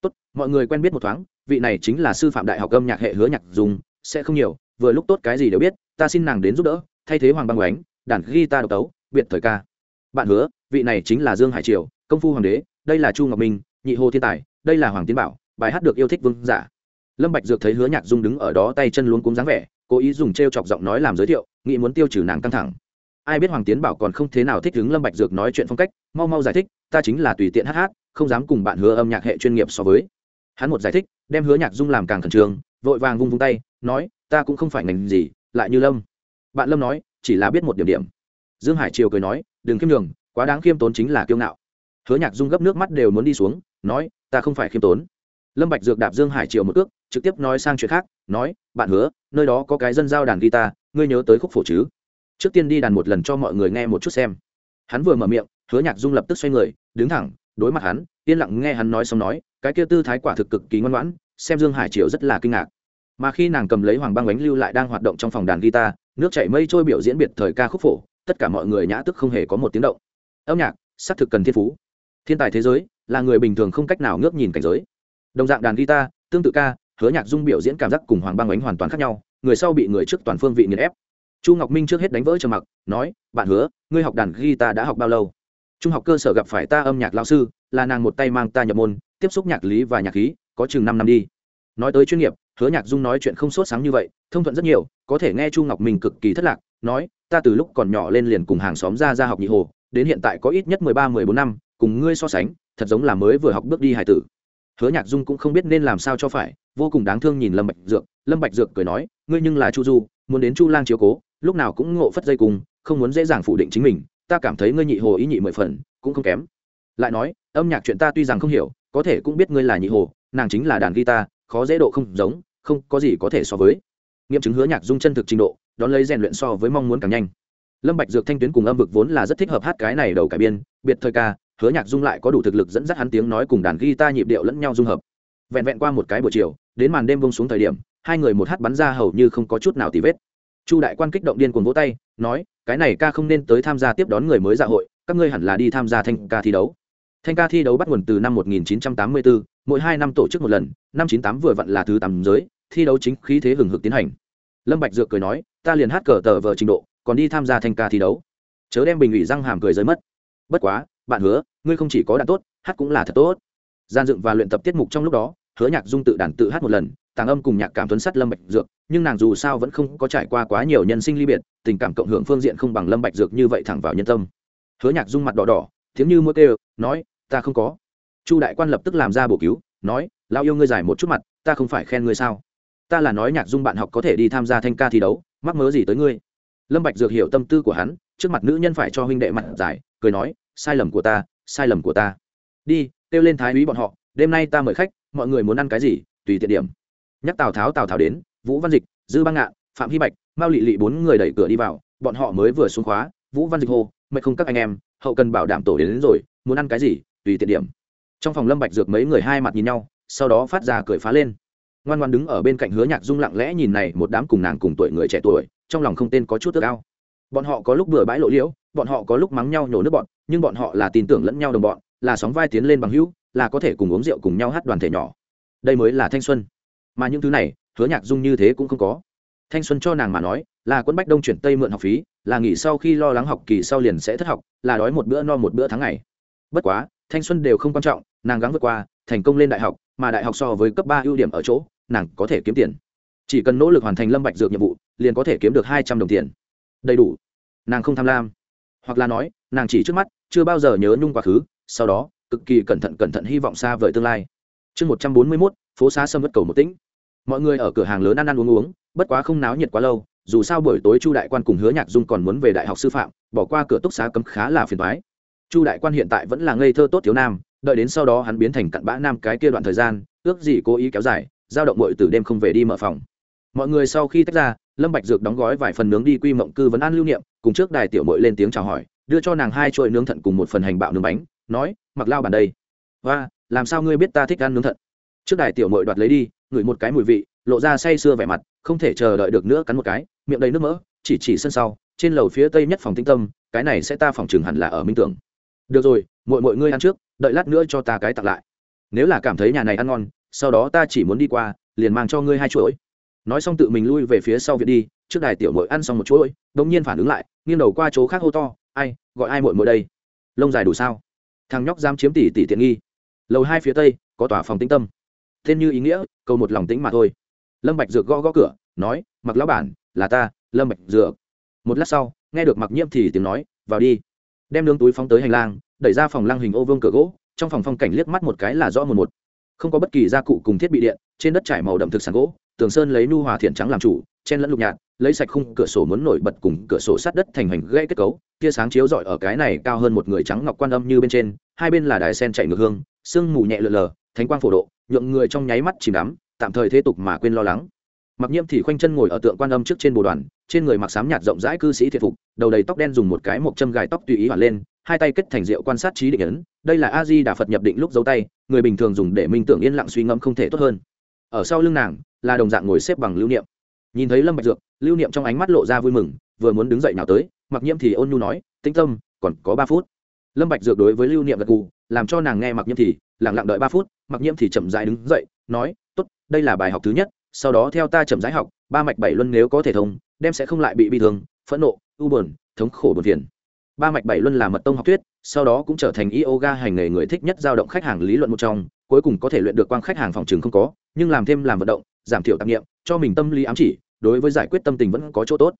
Speaker 1: Tốt, mọi người quen biết một thoáng, vị này chính là sư phạm đại học âm nhạc hệ hứa nhạc dùng, sẽ không nhiều, vừa lúc tốt cái gì đều biết, ta xin nàng đến giúp đỡ, thay thế hoàng băng ánh, đàn guitar độc tấu, biệt thời ca. Bạn hứa, vị này chính là dương hải triều, công phu hoàng đế, đây là chu ngọc minh, nhị hồ thiên tài, đây là hoàng tiến bảo, bài hát được yêu thích vương giả. Lâm bạch dược thấy hứa nhạc dung đứng ở đó tay chân luống cuống dáng vẻ cố ý dùng treo chọc giọng nói làm giới thiệu, nghĩ muốn tiêu trừ nàng căng thẳng. Ai biết hoàng tiến bảo còn không thế nào thích đứng lâm bạch dược nói chuyện phong cách, mau mau giải thích, ta chính là tùy tiện hát hát, không dám cùng bạn hứa âm nhạc hệ chuyên nghiệp so với. Hắn một giải thích, đem hứa nhạc dung làm càng khẩn trương, vội vàng vung vung tay, nói, ta cũng không phải ngành gì, lại như lâm. Bạn lâm nói, chỉ là biết một điểm điểm. Dương hải triều cười nói, đừng khiêm nhường, quá đáng khiêm tốn chính là kiêu ngạo. Hứa nhạc dung gấp nước mắt đều muốn đi xuống, nói, ta không phải khiêm tốn. Lâm bạch dược đạp dương hải triều một ước trực tiếp nói sang chuyện khác, nói, bạn hứa, nơi đó có cái dân giao đàn guitar, ngươi nhớ tới khúc phổ chứ? Trước tiên đi đàn một lần cho mọi người nghe một chút xem. Hắn vừa mở miệng, hứa nhạc dung lập tức xoay người, đứng thẳng, đối mặt hắn, yên lặng nghe hắn nói xong nói, cái kia tư thái quả thực cực kỳ ngoan ngoãn, xem dương hải triều rất là kinh ngạc. Mà khi nàng cầm lấy hoàng băng bánh lưu lại đang hoạt động trong phòng đàn guitar, nước chảy mây trôi biểu diễn biệt thời ca khúc phổ, tất cả mọi người nhã tức không hề có một tiếng động. Âm nhạc, xác thực cần thiên phú. Thiên tài thế giới, là người bình thường không cách nào ngước nhìn cảnh giới. Đồng dạng đàn guitar, tương tự ca hứa nhạc dung biểu diễn cảm giác cùng hoàng băng ánh hoàn toàn khác nhau, người sau bị người trước toàn phương vị nghiền ép. Chu ngọc minh trước hết đánh vỡ trầm mặc, nói, bạn hứa, ngươi học đàn guitar đã học bao lâu? Trung học cơ sở gặp phải ta âm nhạc lao sư, là nàng một tay mang ta nhập môn, tiếp xúc nhạc lý và nhạc khí, có chừng năm năm đi. Nói tới chuyên nghiệp, hứa nhạc dung nói chuyện không sốt sáng như vậy, thông thuận rất nhiều, có thể nghe chu ngọc minh cực kỳ thất lạc, nói, ta từ lúc còn nhỏ lên liền cùng hàng xóm ra ra học nhị hồ, đến hiện tại có ít nhất mười ba, mười bốn năm, cùng ngươi so sánh, thật giống là mới vừa học bước đi hải tử hứa nhạc dung cũng không biết nên làm sao cho phải, vô cùng đáng thương nhìn lâm bạch dược. Lâm bạch dược cười nói, ngươi nhưng là chu du, muốn đến chu lang chiếu cố, lúc nào cũng ngộ phất dây cùng, không muốn dễ dàng phủ định chính mình. Ta cảm thấy ngươi nhị hồ ý nhị mười phần, cũng không kém. Lại nói, âm nhạc chuyện ta tuy rằng không hiểu, có thể cũng biết ngươi là nhị hồ, nàng chính là đàn guitar, khó dễ độ không giống, không có gì có thể so với. Nghiệm chứng hứa nhạc dung chân thực trình độ, đón lấy rèn luyện so với mong muốn càng nhanh. Lâm bạch dược thanh tuyến cùng âm vực vốn là rất thích hợp hát cái này đầu cải biên, biệt thời ca hứa nhạc dung lại có đủ thực lực dẫn dắt hắn tiếng nói cùng đàn guitar nhịp điệu lẫn nhau dung hợp. Vẹn vẹn qua một cái buổi chiều đến màn đêm bông xuống thời điểm hai người một hát bắn ra hầu như không có chút nào tì vết. Chu đại quan kích động điên cuồng vỗ tay nói cái này ca không nên tới tham gia tiếp đón người mới dạ hội các ngươi hẳn là đi tham gia thanh ca thi đấu. Thanh ca thi đấu bắt nguồn từ năm 1984, mỗi hai năm tổ chức một lần năm 98 vừa vặn là thứ tám giới thi đấu chính khí thế hừng hực tiến hành. Lâm bạch dược cười nói ta liền hát cờ tờ vờ trình độ còn đi tham gia thanh ca thi đấu. Chớ đem bình ủy răng hàm cười rơi mất. Bất quá bạn hứa, ngươi không chỉ có đàn tốt, hát cũng là thật tốt. Gian dựng và luyện tập tiết mục trong lúc đó, hứa nhạc dung tự đàn tự hát một lần, tàng âm cùng nhạc cảm tuấn sắt lâm bạch dược, nhưng nàng dù sao vẫn không có trải qua quá nhiều nhân sinh ly biệt, tình cảm cộng hưởng phương diện không bằng lâm bạch dược như vậy thẳng vào nhân tâm. Hứa nhạc dung mặt đỏ đỏ, tiếng như mũi kêu, nói, ta không có. Chu đại quan lập tức làm ra bổ cứu, nói lao yêu ngươi giải một chút mặt, ta không phải khen ngươi sao? Ta là nói nhạc dung bạn học có thể đi tham gia thanh ca thi đấu, mắc mớ gì tới ngươi? Lâm bạch dược hiểu tâm tư của hắn, trước mặt nữ nhân phải cho huynh đệ mặt giải, cười nói sai lầm của ta sai lầm của ta. Đi kêu lên thái úy bọn họ đêm nay ta mời khách mọi người muốn ăn cái gì tùy tiện điểm. Nhắc tào tháo tào tháo đến vũ văn dịch dư băng ngạn phạm hy bạch mao lị lị bốn người đẩy cửa đi vào bọn họ mới vừa xuống khóa vũ văn dịch hô mệt không các anh em hậu cần bảo đảm tổ đến, đến rồi muốn ăn cái gì tùy tiện điểm. Trong phòng lâm bạch dược mấy người hai mặt nhìn nhau sau đó phát ra cười phá lên. Ngoan ngoan đứng ở bên cạnh hứa nhạc dung lặng lẽ nhìn này một đám cùng nàng cùng tuổi người trẻ tuổi trong lòng không tên có chút tức ao bọn họ có lúc bừa bãi lộ liễu, bọn họ có lúc mắng nhau nhổ nước bọn, nhưng bọn họ là tin tưởng lẫn nhau đồng bọn, là sóng vai tiến lên bằng hữu, là có thể cùng uống rượu cùng nhau hát đoàn thể nhỏ. Đây mới là thanh xuân. Mà những thứ này, hứa nhạc dung như thế cũng không có. Thanh xuân cho nàng mà nói, là quân bách đông chuyển tây mượn học phí, là nghỉ sau khi lo lắng học kỳ sau liền sẽ thất học, là đói một bữa no một bữa tháng ngày. Bất quá, thanh xuân đều không quan trọng, nàng gắng vượt qua, thành công lên đại học, mà đại học so với cấp ba ưu điểm ở chỗ, nàng có thể kiếm tiền. Chỉ cần nỗ lực hoàn thành lâm bạch dược nhiệm vụ, liền có thể kiếm được hai trăm đồng tiền đầy đủ. Nàng không tham lam. Hoặc là nói, nàng chỉ trước mắt, chưa bao giờ nhớ nhung quá khứ, sau đó, cực kỳ cẩn thận cẩn thận hy vọng xa vời tương lai. Chương một trăm bốn mươi mốt, phố xá sâm vất cầu một tĩnh. Mọi người ở cửa hàng lớn ăn ăn uống uống, bất quá không náo nhiệt quá lâu, dù sao buổi tối chu đại quan cùng hứa nhạc dung còn muốn về đại học sư phạm, bỏ qua cửa túc xá cấm khá là phiền thoái chu đại quan hiện tại vẫn là ngây thơ tốt thiếu nam, đợi đến sau đó hắn biến thành cặn bã nam cái kia đoạn thời gian, ước gì cố ý kéo dài, giao động muội từ đêm không về đi mở phòng. Mọi người sau khi tách ra lâm bạch dược đóng gói vài phần nướng đi quy mộng cư vấn an lưu niệm, cùng trước đài tiểu muội lên tiếng chào hỏi, đưa cho nàng hai chuỗi nướng thận cùng một phần hành bạo nướng bánh, nói, mặc lao bàn đây. Và làm sao ngươi biết ta thích ăn nướng thận? Trước đài tiểu muội đoạt lấy đi, ngửi một cái mùi vị, lộ ra say sưa vẻ mặt, không thể chờ đợi được nữa cắn một cái, miệng đầy nước mỡ, chỉ chỉ sân sau, trên lầu phía tây nhất phòng tinh tâm, cái này sẽ ta phòng trường hẳn là ở minh tưởng. Được rồi, muội muội ngươi ăn trước, đợi lát nữa cho ta cái tặng lại. Nếu là cảm thấy nhà này ăn ngon, sau đó ta chỉ muốn đi qua, liền mang cho ngươi hai chuỗi nói xong tự mình lui về phía sau viện đi, trước đài tiểu mội ăn xong một chuỗi đ ỗ n g nhiên phản ứng lại, nghiêng đầu qua chỗ khác hô to, ai, gọi ai mội mội đây? Lông dài đủ sao? Thằng nhóc dám chiếm tỷ tỷ tiện nghi. Lầu hai phía tây, có tòa phòng tĩnh tâm. Tên như ý nghĩa câu một lòng tĩnh mà thôi. Lâm bạch dược gõ gõ cửa, nói, mặc lão bản, là ta, lâm bạch dược. Một lát sau, nghe được mặc nhiễm thì tiếng nói, vào đi. Đem nướng túi phóng tới hành lang, đẩy ra phòng lăng hình ô vương cửa gỗ, trong phòng phong cảnh liếc mắt một cái là rõ một một. Không có bất kỳ gia cụ cùng thiết bị điện, trên đất trải màu đậm thực sản gỗ tường sơn lấy nu hòa thiện trắng làm chủ, chen lẫn lục nhạt, lấy sạch khung cửa sổ muốn nổi bật cùng cửa sổ sát đất thành hình gây kết cấu, tia sáng chiếu rọi ở cái này cao hơn một người trắng ngọc quan âm như bên trên, hai bên là đài sen chạy ngược hương, sương mù nhẹ lờ lờ, thánh quang phổ độ, nhượng người trong nháy mắt chìm đắm, tạm thời thế tục mà quên lo lắng. Mặc nhiễm thì khoanh chân ngồi ở tượng quan âm trước trên bồ đoàn, trên người mặc sám nhạt rộng rãi cư sĩ thiệt phục, đầu đầy tóc đen dùng một cái một châm gài tóc tùy ý hoạt lên, hai tay kết thành rượu quan sát trí định ấn, đây là a di đà phật nhập định lúc giấu tay, người bình thường dùng để minh tưởng yên lặng suy ngẫm không thể tốt hơn ở sau lưng nàng là đồng dạng ngồi xếp bằng lưu niệm. Nhìn thấy lâm bạch dược, lưu niệm trong ánh mắt lộ ra vui mừng, vừa muốn đứng dậy nào tới, mặc nhiễm thì ôn nhu nói, tĩnh tâm, còn có ba phút. Lâm bạch dược đối với lưu niệm gật gù, làm cho nàng nghe mặc nhiễm thì lặng lặng đợi ba phút, mặc nhiễm thì chậm rãi đứng dậy, nói, tốt, đây là bài học thứ nhất, sau đó theo ta chậm rãi học, ba mạch bảy luân nếu có thể thông, đem sẽ không lại bị bị thương, phẫn nộ, u buồn, thống khổ buồn phiền. Ba mạch bảy luân là mật tông học thuyết, sau đó cũng trở thành yoga hành nghề người thích nhất giao động khách hàng lý luận một trong cuối cùng có thể luyện được quang khách hàng phòng trường không có, nhưng làm thêm làm vận động, giảm thiểu tạp nghiệm, cho mình tâm lý ám chỉ, đối với giải quyết tâm tình vẫn có chỗ tốt.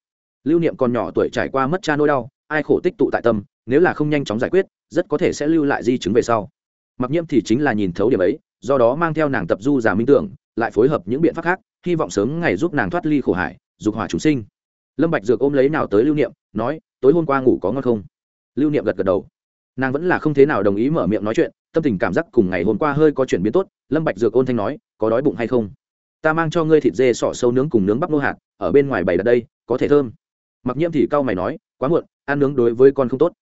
Speaker 1: Lưu niệm còn nhỏ tuổi trải qua mất cha nỗi đau, ai khổ tích tụ tại tâm, nếu là không nhanh chóng giải quyết, rất có thể sẽ lưu lại di chứng về sau. Mặc nhiễm thì chính là nhìn thấu điểm ấy, do đó mang theo nàng tập du giả minh tưởng, lại phối hợp những biện pháp khác, hy vọng sớm ngày giúp nàng thoát ly khổ hải, dục hỏa chúng sinh. Lâm bạch dược ôm lấy nào tới lưu niệm, nói, tối hôm qua ngủ có ngon không? Lưu niệm gật gật đầu. Nàng vẫn là không thế nào đồng ý mở miệng nói chuyện tâm tình cảm giác cùng ngày hôm qua hơi có chuyển biến tốt, lâm bạch dược ôn thanh nói, có đói bụng hay không? Ta mang cho ngươi thịt dê sọ sâu nướng cùng nướng bắp nô hạt, ở bên ngoài bày đặt đây, có thể thơm. Mặc nhiễm thì cao mày nói, quá muộn, ăn nướng đối với con không tốt.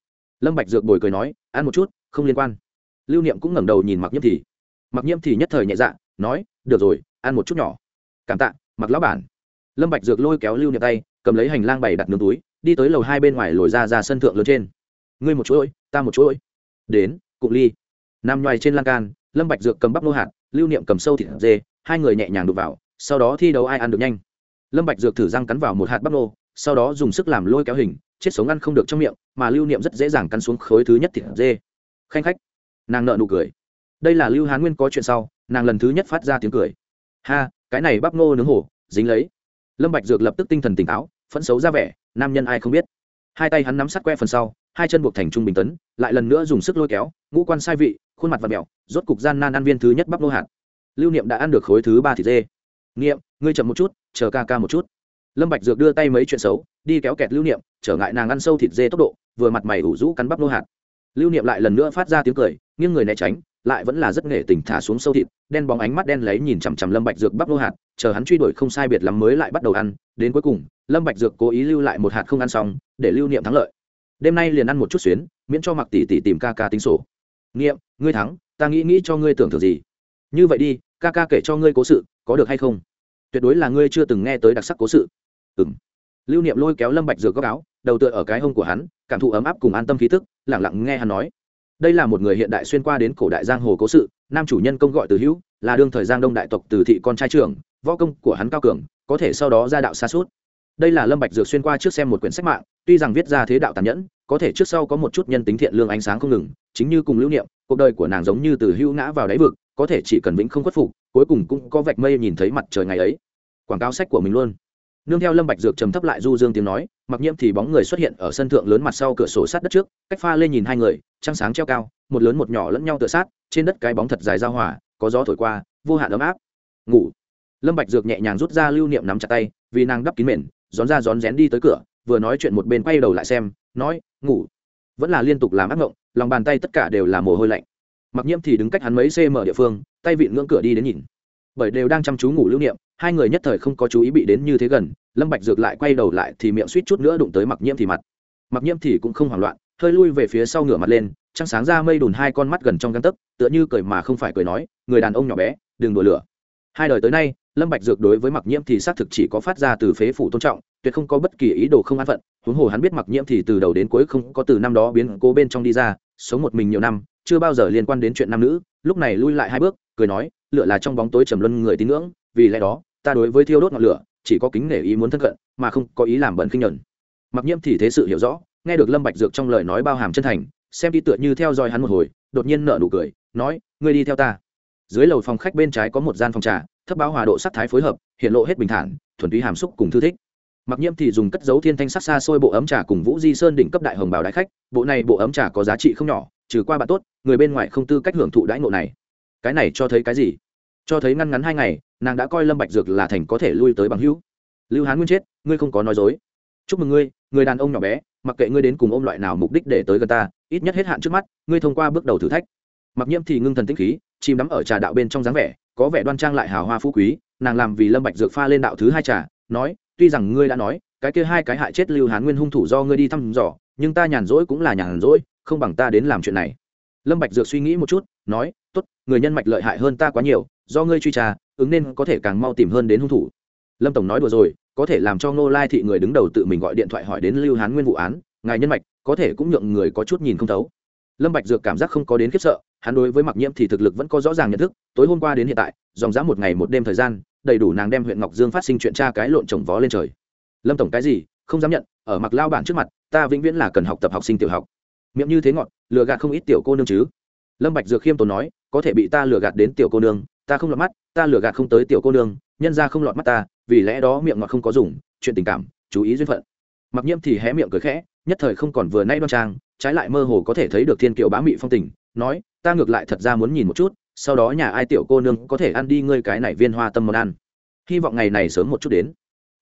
Speaker 1: Lâm bạch dược bồi cười nói, ăn một chút, không liên quan. Lưu niệm cũng ngẩng đầu nhìn mặc nhiễm thì. Mặc nhiễm thì nhất thời nhẹ dạ nói, được rồi, ăn một chút nhỏ. Cảm tạ, mặc lão bản. Lâm bạch dược lôi kéo lưu niệm tay, cầm lấy hành lang bày đặt nướng túi, đi tới lầu hai bên ngoài lồi ra ra sân thượng lớn trên. Ngươi một chuỗi ta một chuỗi đến, cụng ly nằm ngoài trên lan can, lâm bạch dược cầm bắp nô hạt, lưu niệm cầm sâu thịt dê, hai người nhẹ nhàng đụng vào, sau đó thi đấu ai ăn được nhanh. Lâm bạch dược thử răng cắn vào một hạt bắp nô, sau đó dùng sức làm lôi kéo hình, chết sống ăn không được trong miệng, mà lưu niệm rất dễ dàng cắn xuống khối thứ nhất thịt dê. Khanh khách, nàng nợ nụ cười. Đây là lưu hán nguyên có chuyện sau, nàng lần thứ nhất phát ra tiếng cười. Ha, cái này bắp nô nướng hổ, dính lấy. Lâm bạch dược lập tức tinh thần tỉnh táo, phẫn xấu ra vẻ, nam nhân ai không biết. Hai tay hắn nắm sát que phần sau, hai chân buộc thành trung bình tấn, lại lần nữa dùng sức lôi kéo, ngũ quan sai vị khuôn mặt và mèo rốt cục gian nan ăn viên thứ nhất bắp nô hạt. Lưu niệm đã ăn được khối thứ ba thịt dê. Niệm, ngươi chậm một chút, chờ ca ca một chút. Lâm bạch dược đưa tay mấy chuyện xấu, đi kéo kẹt lưu niệm, trở ngại nàng ăn sâu thịt dê tốc độ, vừa mặt mày ủ rũ cắn bắp nô hạt. Lưu niệm lại lần nữa phát ra tiếng cười, nghiêng người né tránh, lại vẫn là rất nghệ tình thả xuống sâu thịt, đen bóng ánh mắt đen lấy nhìn chằm chằm lâm bạch dược bắp nô hạt, chờ hắn truy đuổi không sai biệt lắm mới lại bắt đầu ăn, đến cuối cùng, lâm bạch dược cố ý lưu lại một hạt không ăn xong, để lưu niệm thắng lợi. Đêm nay liền ăn một chút xuyến, miễn cho mặc tỷ tỷ tìm ca ca tính sổ nghiệm, ngươi thắng, ta nghĩ nghĩ cho ngươi tưởng tượng gì. Như vậy đi, ca ca kể cho ngươi cố sự, có được hay không? Tuyệt đối là ngươi chưa từng nghe tới đặc sắc cố sự. Ừm. Lưu niệm lôi kéo lâm bạch dược góc áo, đầu tựa ở cái hông của hắn, cảm thụ ấm áp cùng an tâm khí tức, lặng lặng nghe hắn nói. Đây là một người hiện đại xuyên qua đến cổ đại giang hồ cố sự, nam chủ nhân công gọi từ hữu, là đương thời giang đông đại tộc từ thị con trai trưởng, võ công của hắn cao cường, có thể sau đó ra đạo xa suốt. Đây là lâm bạch dược xuyên qua trước xem một quyển sách mạng, tuy rằng viết ra thế đạo tàn nhẫn, có thể trước sau có một chút nhân tính thiện lương ánh sáng không ngừng chính như cùng lưu niệm, cuộc đời của nàng giống như từ hữu ngã vào đáy vực, có thể chỉ cần vĩnh không khuất phục, cuối cùng cũng có vạch mây nhìn thấy mặt trời ngày ấy. Quảng cáo sách của mình luôn. Nương theo lâm bạch dược trầm thấp lại du dương tiếng nói, mặc nhiễm thì bóng người xuất hiện ở sân thượng lớn mặt sau cửa sổ sát đất trước, cách pha lên nhìn hai người, trăng sáng treo cao, một lớn một nhỏ lẫn nhau tựa sát, trên đất cái bóng thật dài giao hòa, có gió thổi qua, vô hạn ấm áp. Ngủ. Lâm bạch dược nhẹ nhàng rút ra lưu niệm nắm chặt tay, vì nàng đắp kín mền, gión ra gión rén đi tới cửa, vừa nói chuyện một bên quay đầu lại xem, nói, ngủ vẫn là liên tục làm ác ngộng lòng bàn tay tất cả đều là mồ hôi lạnh. Mặc nhiễm thì đứng cách hắn mấy cm địa phương, tay vịn ngưỡng cửa đi đến nhìn. Bởi đều đang chăm chú ngủ lưu niệm, hai người nhất thời không có chú ý bị đến như thế gần, lâm bạch dược lại quay đầu lại thì miệng suýt chút nữa đụng tới mặc nhiễm thì mặt. Mặc nhiễm thì cũng không hoảng loạn, hơi lui về phía sau ngửa mặt lên, trăng sáng ra mây đùn hai con mắt gần trong găng tấc, tựa như cười mà không phải cười nói, người đàn ông nhỏ bé, đừng đùa lửa. Hai đời tới nay, lâm bạch dược đối với mặc nhiễm thì xác thực chỉ có phát ra từ phế phủ tôn trọng tuyệt không có bất kỳ ý đồ không an phận, huống hồ hắn biết mặc nhiễm thì từ đầu đến cuối không có từ năm đó biến cố bên trong đi ra, sống một mình nhiều năm, chưa bao giờ liên quan đến chuyện nam nữ, lúc này lui lại hai bước, cười nói, lửa là trong bóng tối trầm luân người tín ngưỡng, vì lẽ đó, ta đối với thiêu đốt ngọn lửa, chỉ có kính nể ý muốn thân cận, mà không có ý làm bẩn kinh nhẫn mặc nhiễm thì thế sự hiểu rõ, nghe được lâm bạch dược trong lời nói bao hàm chân thành, xem đi tựa như theo dõi hắn một hồi, đột nhiên nở nụ cười, nói, ngươi đi theo ta. Dưới lầu phòng khách bên trái có một gian phòng trà, thấp báo hòa độ sắc thái phối hợp, hiện lộ hết bình thản, thuần túy hàm xúc cùng thư thích mặc nhiễm thì dùng cất dấu thiên thanh sắc xa xôi bộ ấm trà cùng vũ di sơn đỉnh cấp đại hồng bào đại khách. Bộ này bộ ấm trà có giá trị không nhỏ, trừ qua bạn tốt, người bên ngoài không tư cách hưởng thụ đãi ngộ này. Cái này cho thấy cái gì? Cho thấy ngăn ngắn hai ngày, nàng đã coi lâm bạch dược là thành có thể lui tới bằng hữu. Lưu hán nguyên chết, ngươi không có nói dối. Chúc mừng ngươi, người đàn ông nhỏ bé, mặc kệ ngươi đến cùng ôm loại nào mục đích để tới gần ta, ít nhất hết hạn trước mắt, ngươi thông qua bước đầu thử thách. Mặc nhiễm thì ngưng thần tinh khí, chìm đắm ở trà đạo bên trong dáng vẻ, có vẻ đoan trang lại hào hoa phú quý. Nàng làm vì lâm bạch dược pha lên đạo thứ hai trà, nói tuy rằng ngươi đã nói, cái kia hai cái hại chết lưu hán nguyên hung thủ do ngươi đi thăm dò, nhưng ta nhàn rỗi cũng là nhàn rỗi, không bằng ta đến làm chuyện này. Lâm bạch dược suy nghĩ một chút, nói, tốt, người nhân mạch lợi hại hơn ta quá nhiều, do ngươi truy tra, ứng nên có thể càng mau tìm hơn đến hung thủ. Lâm tổng nói đùa rồi, có thể làm cho ngô lai thị người đứng đầu tự mình gọi điện thoại hỏi đến lưu hán nguyên vụ án, ngài nhân mạch, có thể cũng nhượng người có chút nhìn không thấu. Lâm bạch dược cảm giác không có đến khiếp sợ, hắn đối với mặc nhiễm thì thực lực vẫn có rõ ràng nhận thức, tối hôm qua đến hiện tại, dòng dã một ngày một đêm thời gian đầy đủ nàng đem huyện ngọc dương phát sinh chuyện tra cái lộn trồng vó lên trời. Lâm tổng cái gì, không dám nhận, ở mặc lao bản trước mặt, ta vĩnh viễn là cần học tập học sinh tiểu học. Miệng như thế ngọt, lừa gạt không ít tiểu cô nương chứ. Lâm bạch dược khiêm tốn nói, có thể bị ta lừa gạt đến tiểu cô nương, ta không lọt mắt, ta lừa gạt không tới tiểu cô nương, nhân ra không lọt mắt ta, vì lẽ đó miệng ngọt không có dùng, chuyện tình cảm, chú ý duyên phận. Mặc nhiễm thì hé miệng cười khẽ, nhất thời không còn vừa nay đoan trang, trái lại mơ hồ có thể thấy được thiên kiều bá mị phong tình, nói, ta ngược lại thật ra muốn nhìn một chút sau đó nhà ai tiểu cô nương có thể ăn đi ngươi cái này viên hoa tâm món ăn. Hy vọng ngày này sớm một chút đến.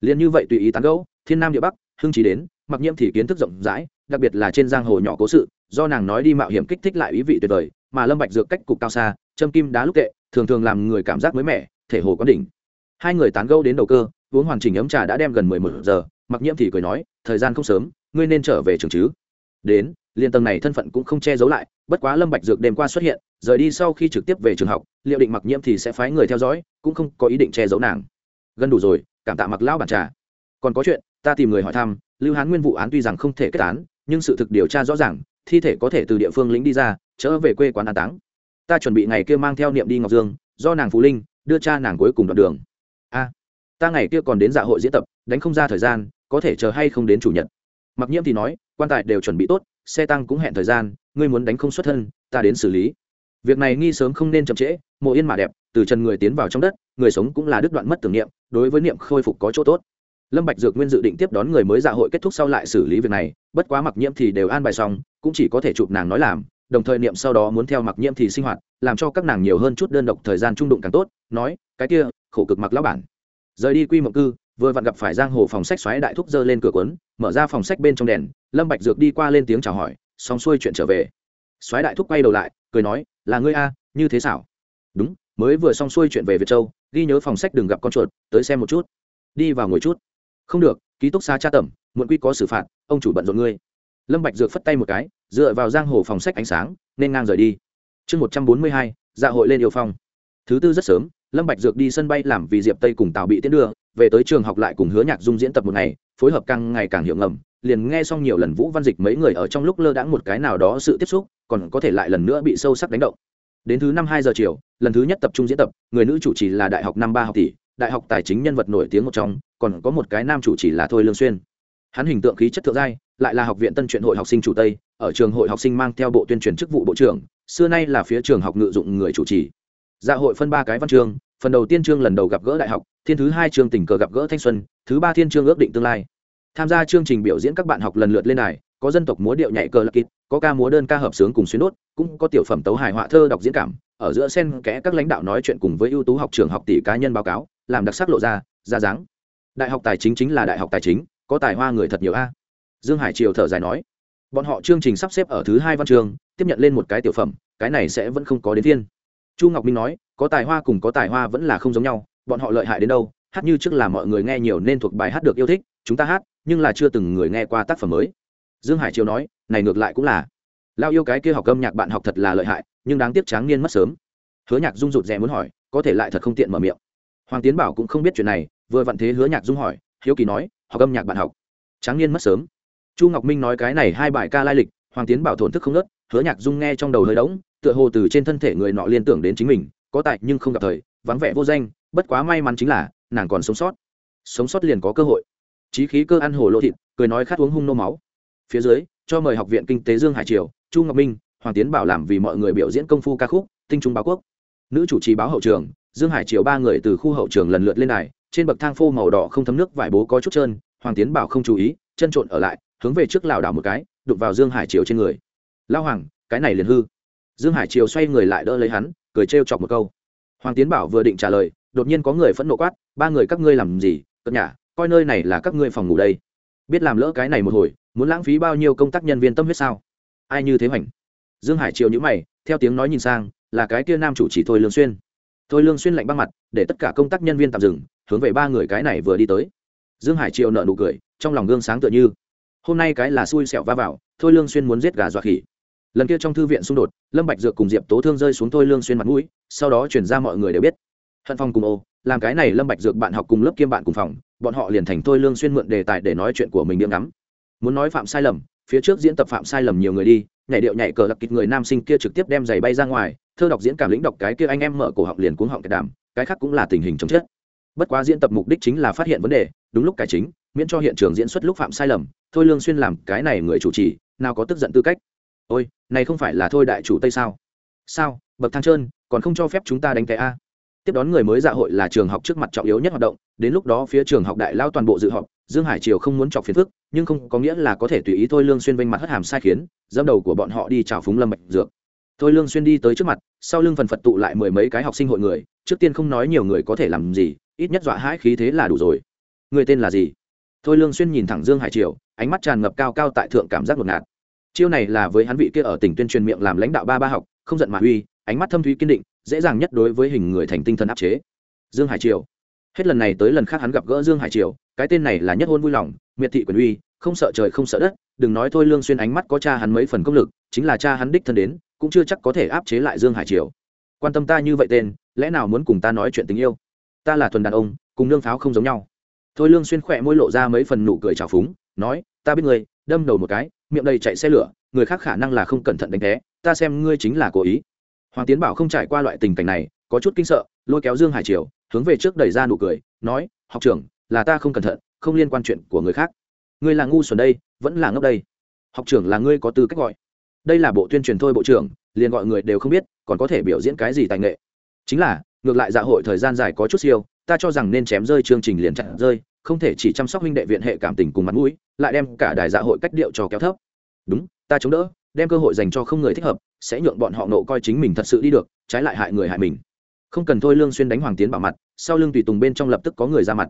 Speaker 1: Liền như vậy tùy ý tán gẫu, thiên nam địa bắc, hưng trí đến, mặc nhiễm thì kiến thức rộng rãi, đặc biệt là trên giang hồ nhỏ cố sự, do nàng nói đi mạo hiểm kích thích lại ý vị tuyệt vời, mà lâm bạch dược cách cục cao xa, châm kim đá lúc tệ, thường thường làm người cảm giác mới mẻ, thể hồ có đỉnh. Hai người tán gẫu đến đầu cơ, uống hoàn chỉnh ấm trà đã đem gần mười một giờ, mặc nhiễm thì cười nói, thời gian không sớm, ngươi nên trở về trường chứ? Đến liên tầng này thân phận cũng không che giấu lại, bất quá lâm bạch dược đêm qua xuất hiện, rời đi sau khi trực tiếp về trường học liệu định mặc nhiễm thì sẽ phái người theo dõi, cũng không có ý định che giấu nàng. Gần đủ rồi, cảm tạ mặc lão bản trà. Còn có chuyện, ta tìm người hỏi thăm, lưu hán nguyên vụ án tuy rằng không thể kết án, nhưng sự thực điều tra rõ ràng, thi thể có thể từ địa phương lĩnh đi ra trở về quê quán an táng. Ta chuẩn bị ngày kia mang theo niệm đi ngọc dương, do nàng phú linh, đưa cha nàng cuối cùng đoạn đường. A, ta ngày kia còn đến dạ hội diễn tập, đánh không ra thời gian, có thể chờ hay không đến chủ nhật. Mặc nhiễm thì nói, quan tài đều chuẩn bị tốt xe tăng cũng hẹn thời gian, ngươi muốn đánh không xuất thân, ta đến xử lý. Việc này nghi sớm không nên chậm trễ, mộ yên mà đẹp, từ trần người tiến vào trong đất, người sống cũng là đứt đoạn mất tưởng niệm, đối với niệm khôi phục có chỗ tốt. Lâm bạch dược nguyên dự định tiếp đón người mới dạ hội kết thúc sau lại xử lý việc này, bất quá mặc nhiễm thì đều an bài xong, cũng chỉ có thể chụp nàng nói làm, đồng thời niệm sau đó muốn theo mặc nhiễm thì sinh hoạt, làm cho các nàng nhiều hơn chút đơn độc thời gian trung đụng càng tốt, nói, cái kia, khổ cực mặc lão bản. Rời đi quy mộng cư vừa vặn gặp phải giang hồ phòng sách xoáy đại thúc dơ lên cửa cuốn, mở ra phòng sách bên trong đèn, lâm bạch dược đi qua lên tiếng chào hỏi, xong xuôi chuyện trở về. Xoáy đại thúc quay đầu lại, cười nói, là ngươi a, như thế xảo. Đúng, mới vừa xong xuôi chuyện về việt châu, ghi nhớ phòng sách đừng gặp con chuột, tới xem một chút. Đi vào ngồi chút. Không được, ký túc xá tra tẩm, muộn quy có xử phạt, ông chủ bận rộn ngươi. Lâm bạch dược phất tay một cái, dựa vào giang hồ phòng sách ánh sáng, nên ngang rời đi. Chương một trăm bốn mươi hai dạ hội lên yêu phong. Thứ tư rất sớm lâm bạch dược đi sân bay làm vì diệp tây cùng tào bị tiễn đưa, về tới trường học lại cùng hứa nhạc dung diễn tập một ngày, phối hợp càng ngày càng hiệu ngầm, liền nghe xong nhiều lần vũ văn dịch mấy người ở trong lúc lơ đãng một cái nào đó sự tiếp xúc, còn có thể lại lần nữa bị sâu sắc đánh động. Đến thứ năm hai giờ chiều, lần thứ nhất tập trung diễn tập, người nữ chủ trì là đại học năm ba học tỷ, đại học tài chính nhân vật nổi tiếng một trong, còn có một cái nam chủ trì là thôi lương xuyên. Hắn hình tượng khí chất thượng giai, lại là học viện tân truyện hội học sinh chủ tây, ở trường hội học sinh mang theo bộ tuyên truyền chức vụ bộ trưởng, xưa nay là phía trường học ngự dụng người chủ trì dạ hội phân ba cái văn chương, phần đầu tiên chương lần đầu gặp gỡ đại học, thiên thứ hai chương tình cờ gặp gỡ thanh xuân, thứ ba thiên chương ước định tương lai. Tham gia chương trình biểu diễn các bạn học lần lượt lên này có dân tộc múa điệu nhảy cờ lạc kịt có ca múa đơn ca hợp sướng cùng xuyến đốt, cũng có tiểu phẩm tấu hài họa thơ đọc diễn cảm, ở giữa sen kẽ các lãnh đạo nói chuyện cùng với ưu tú học trường học tỷ cá nhân báo cáo, làm đặc sắc lộ ra ra dáng. Đại học tài chính chính là đại học tài chính, có tài hoa người thật nhiều a. Dương hải triều thở dài nói. Bọn họ chương trình sắp xếp ở thứ hai văn trường tiếp nhận lên một cái tiểu phẩm, cái này sẽ vẫn không có đến thiên chu ngọc minh nói, có tài hoa cùng có tài hoa vẫn là không giống nhau, bọn họ lợi hại đến đâu, hát như trước là mọi người nghe nhiều nên thuộc bài hát được yêu thích, chúng ta hát, nhưng là chưa từng người nghe qua tác phẩm mới. Dương hải triều nói, này ngược lại cũng là. Lao yêu cái kia học âm nhạc bạn học thật là lợi hại, nhưng đáng tiếc tráng niên mất sớm. Hứa nhạc dung rụt rè muốn hỏi, có thể lại thật không tiện mở miệng. Hoàng tiến bảo cũng không biết chuyện này, vừa vặn thế hứa nhạc dung hỏi, hiếu kỳ nói, học âm nhạc bạn học. Tráng niên mất sớm. Chu ngọc minh nói cái này hai bài ca lai lịch, hoàng tiến bảo thổn thức không nớt, hứa nhạc dung nghe trong đầu hơi đống tựa hồ từ trên thân thể người nọ liên tưởng đến chính mình, có tại nhưng không gặp thời, vắng vẻ vô danh, bất quá may mắn chính là, nàng còn sống sót. Sống sót liền có cơ hội. Trí khí cơ ăn hồ lô thịt, cười nói khát uống hung nô máu. Phía dưới, cho mời học viện kinh tế dương hải triều, chu ngọc minh, hoàng tiến bảo làm vì mọi người biểu diễn công phu ca khúc, tinh trung báo quốc. Nữ chủ trì báo hậu trường, dương hải triều ba người từ khu hậu trường lần lượt lên này trên bậc thang phô màu đỏ không thấm nước, vải bố có chút trơn, hoàng tiến bảo không chú ý, chân trộn ở lại, hướng về trước lảo đảo một cái, đụng vào dương hải triều trên người. Lao hoàng, cái này liền hư dương hải triều xoay người lại đỡ lấy hắn, cười trêu chọc một câu. Hoàng tiến bảo vừa định trả lời, đột nhiên có người phẫn nộ quát, ba người các ngươi làm gì? Cất nhả, coi nơi này là các ngươi phòng ngủ đây. Biết làm lỡ cái này một hồi, muốn lãng phí bao nhiêu công tác nhân viên tâm huyết sao? Ai như thế hoành. Dương hải triều nhữ mày, theo tiếng nói nhìn sang, là cái kia nam chủ chỉ thôi lương xuyên. Thôi lương xuyên lạnh băng mặt, để tất cả công tác nhân viên tạm dừng, hướng về ba người cái này vừa đi tới. Dương hải triều nợ nụ cười, trong lòng gương sáng tựa như, hôm nay cái là xui xẻo va vào, thôi lương xuyên muốn giết gà dọa khỉ lần kia trong thư viện xung đột, lâm bạch dược cùng diệp tố thương rơi xuống thôi lương xuyên mặt mũi, sau đó truyền ra mọi người đều biết. Hận phong cùng ô, làm cái này lâm bạch dược bạn học cùng lớp kiêm bạn cùng phòng, bọn họ liền thành thôi lương xuyên mượn đề tài để nói chuyện của mình điểm ngắm. Muốn nói phạm sai lầm, phía trước diễn tập phạm sai lầm nhiều người đi, nhảy điệu nhảy cờ lập kịch người nam sinh kia trực tiếp đem giày bay ra ngoài, thơ đọc diễn cảm lĩnh đọc cái kia anh em mở cổ họng liền cuống họng cái đàm cái khác cũng là tình hình chống chết. Bất quá diễn tập mục đích chính là phát hiện vấn đề, đúng lúc cái chính, miễn cho hiện trường diễn xuất lúc phạm sai lầm, thôi lương xuyên làm cái này người chủ trì, nào có tức giận tư cách. Ôi này không phải là thôi đại chủ tây sao? Sao? Bậc thang trơn, còn không cho phép chúng ta đánh cái a? Tiếp đón người mới dạ hội là trường học trước mặt trọng yếu nhất hoạt động, đến lúc đó phía trường học đại lao toàn bộ dự họp, dương hải triều không muốn chọc phiền phức, nhưng không có nghĩa là có thể tùy ý thôi lương xuyên vênh mặt hất hàm sai khiến dâm đầu của bọn họ đi chào phúng lâm bạch dược. Thôi lương xuyên đi tới trước mặt, sau lưng phần phật tụ lại mười mấy cái học sinh hội người, trước tiên không nói nhiều người có thể làm gì, ít nhất dọa hãi khí thế là đủ rồi. Người tên là gì? Thôi lương xuyên nhìn thẳng dương hải triều, ánh mắt tràn ngập cao cao tại thượng cảm giác ngột ngạt chiêu này là với hắn vị kia ở tỉnh tuyên truyền miệng làm lãnh đạo ba ba học, không giận mà uy, ánh mắt thâm thúy kiên định, dễ dàng nhất đối với hình người thành tinh thần áp chế. Dương hải triều. Hết lần này tới lần khác hắn gặp gỡ dương hải triều, cái tên này là nhất hôn vui lòng, miệt thị quyền uy, không sợ trời không sợ đất, đừng nói thôi lương xuyên ánh mắt có cha hắn mấy phần công lực, chính là cha hắn đích thân đến, cũng chưa chắc có thể áp chế lại dương hải triều. Quan tâm ta như vậy tên, lẽ nào muốn cùng ta nói chuyện tình yêu? Ta là thuần đàn ông, cùng nương pháo không giống nhau. Thôi lương xuyên khỏe môi lộ ra mấy phần nụ cười trào phúng, nói, ta biết ngươi, đâm đầu một cái miệng đầy chạy xe lửa, người khác khả năng là không cẩn thận đánh té, ta xem ngươi chính là cố ý. Hoàng tiến bảo không trải qua loại tình cảnh này, có chút kinh sợ, lôi kéo dương hải triều, hướng về trước đẩy ra nụ cười, nói, học trưởng, là ta không cẩn thận, không liên quan chuyện của người khác. Ngươi là ngu xuẩn đây, vẫn là ngốc đây. Học trưởng là ngươi có tư cách gọi. Đây là bộ tuyên truyền thôi bộ trưởng, liền gọi người đều không biết, còn có thể biểu diễn cái gì tài nghệ. Chính là, ngược lại dạ hội thời gian dài có chút siêu, ta cho rằng nên chém rơi chương trình liền chặn rơi không thể chỉ chăm sóc huynh đệ viện hệ cảm tình cùng mặt mũi, lại đem cả đài dạ hội cách điệu cho kéo thấp. Đúng, ta chống đỡ, đem cơ hội dành cho không người thích hợp, sẽ nhượng bọn họ nộ coi chính mình thật sự đi được, trái lại hại người hại mình. Không cần thôi lương xuyên đánh hoàng tiến bảo mặt, sau lưng tùy tùng bên trong lập tức có người ra mặt.